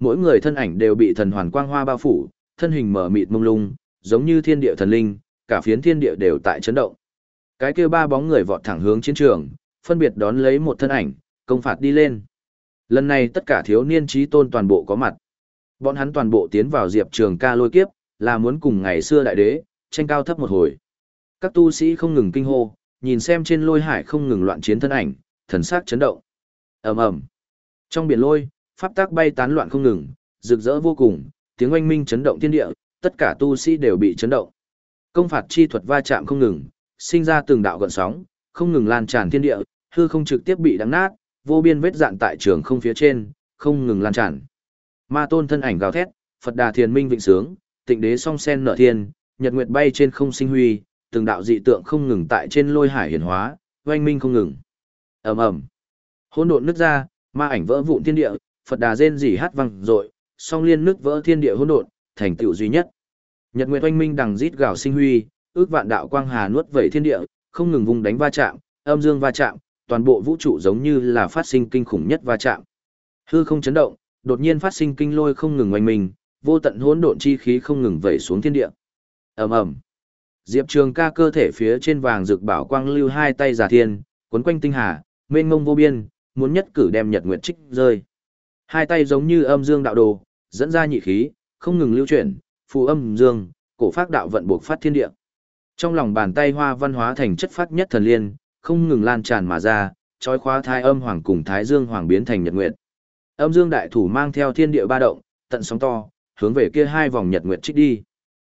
Mỗi người thân ảnh đều bị thần hoàn quang hoa bao phủ, thân hình mở mịt mông lung, giống như thiên địa thần linh, cả phiến thiên địa đều tại chấn động. Cái kia ba bóng người vọt thẳng hướng chiến trường, phân biệt đón lấy một thân ảnh, công phạt đi lên. Lần này tất cả thiếu niên trí tôn toàn bộ có mặt. Bọn hắn toàn bộ tiến vào diệp trường ca lôi kiếp, là muốn cùng ngày xưa đại đế, tranh cao thấp một hồi. Các tu sĩ không ngừng kinh hô, nhìn xem trên lôi hải không ngừng loạn chiến thân ảnh, thần sắc chấn động. ầm ầm Trong biển lôi, pháp tác bay tán loạn không ngừng, rực rỡ vô cùng, tiếng oanh minh chấn động thiên địa, tất cả tu sĩ đều bị chấn động. Công phạt chi thuật va chạm không ngừng, sinh ra từng đạo gợn sóng, không ngừng lan tràn thiên địa, hư không trực tiếp bị đắng nát, vô biên vết dạn tại trường không phía trên, không ngừng lan tràn. Ma tôn thân ảnh gào thét, Phật Đà Thiền Minh vịnh sướng, Tịnh Đế song sen nở thiên, nhật nguyệt bay trên không sinh huy, từng đạo dị tượng không ngừng tại trên lôi hải hiển hóa, oanh minh không ngừng. Ầm ầm. Hỗn độn nứt ra, ma ảnh vỡ vụn thiên địa, Phật Đà rên rỉ hát vang rồi, song liên nứt vỡ thiên địa hỗn độn, thành tựu duy nhất. Nhật nguyệt oanh minh đằng rít gào sinh huy, ước vạn đạo quang hà nuốt vẩy thiên địa, không ngừng vùng đánh va chạm, âm dương va chạm, toàn bộ vũ trụ giống như là phát sinh kinh khủng nhất va chạm. Hư không chấn động, đột nhiên phát sinh kinh lôi không ngừng oanh mình, vô tận hỗn độn chi khí không ngừng vẩy xuống thiên địa. Ầm ầm. Diệp Trường Ca cơ thể phía trên vàng rực bảo quang lưu hai tay giả thiên, quấn quanh tinh hà, mênh mông vô biên, muốn nhất cử đem nhật nguyệt trích rơi. Hai tay giống như âm dương đạo đồ, dẫn ra nhị khí, không ngừng lưu chuyển, phù âm dương, cổ phát đạo vận buộc phát thiên địa. Trong lòng bàn tay hoa văn hóa thành chất phát nhất thần liên, không ngừng lan tràn mà ra, trói khóa thái âm hoàng cùng thái dương hoàng biến thành nhật nguyệt. Âm dương đại thủ mang theo thiên địa ba động, tận sóng to, hướng về kia hai vòng nhật nguyệt trích đi.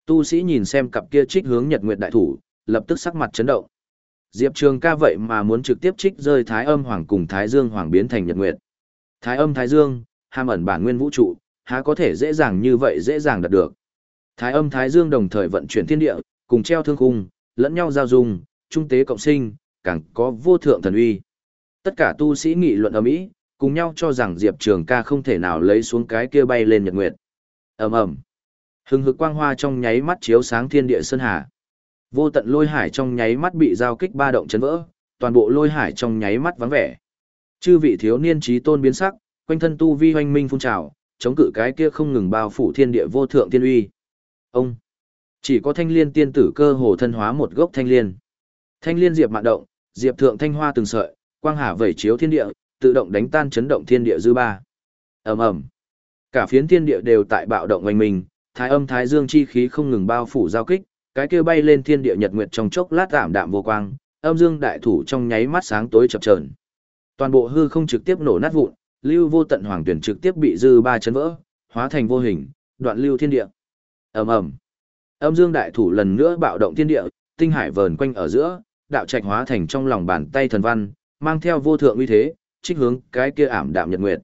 Tu sĩ nhìn xem cặp kia trích hướng nhật nguyệt đại thủ, lập tức sắc mặt chấn động. Diệp Trường ca vậy mà muốn trực tiếp trích rơi thái âm hoàng cùng thái dương hoàng biến thành nhật nguyệt. Thái âm thái dương, hàm ẩn bản nguyên vũ trụ, há có thể dễ dàng như vậy dễ dàng đạt được. Thái âm thái dương đồng thời vận chuyển thiên địa, cùng treo thương khung, lẫn nhau giao dung, trung tế cộng sinh, càng có vô thượng thần uy. Tất cả tu sĩ nghị luận ầm ĩ, cùng nhau cho rằng Diệp Trường Ca không thể nào lấy xuống cái kia bay lên nhật nguyệt. Ầm ầm. Hừng hực quang hoa trong nháy mắt chiếu sáng thiên địa sơn hà. Vô tận lôi hải trong nháy mắt bị giao kích ba động chấn vỡ, toàn bộ lôi hải trong nháy mắt vắng vẻ. Chư vị thiếu niên trí tôn biến sắc, quanh thân tu vi hoanh minh phun trào, chống cự cái kia không ngừng bao phủ thiên địa vô thượng thiên uy. Ông chỉ có thanh liên tiên tử cơ hồ thân hóa một gốc thanh liên. Thanh liên diệp mạn động, diệp thượng thanh hoa từng sợi, quang hà vẩy chiếu thiên địa, tự động đánh tan chấn động thiên địa dư ba. Ầm ầm. Cả phiến thiên địa đều tại bạo động oanh mình, thái âm thái dương chi khí không ngừng bao phủ giao kích, cái kia bay lên thiên địa nhật nguyệt trong chốc lát giảm đạm vô quang, âm dương đại thủ trong nháy mắt sáng tối chập chờn. Toàn bộ hư không trực tiếp nổ nát vụn, lưu vô tận hoàng tuyển trực tiếp bị dư ba chấn vỡ, hóa thành vô hình, đoạn lưu thiên địa. Ầm ầm. Âm dương đại thủ lần nữa bạo động thiên địa, tinh hải vờn quanh ở giữa, đạo trạch hóa thành trong lòng bàn tay thần văn, mang theo vô thượng uy thế, trích hướng cái kia ảm đạm nhật nguyệt.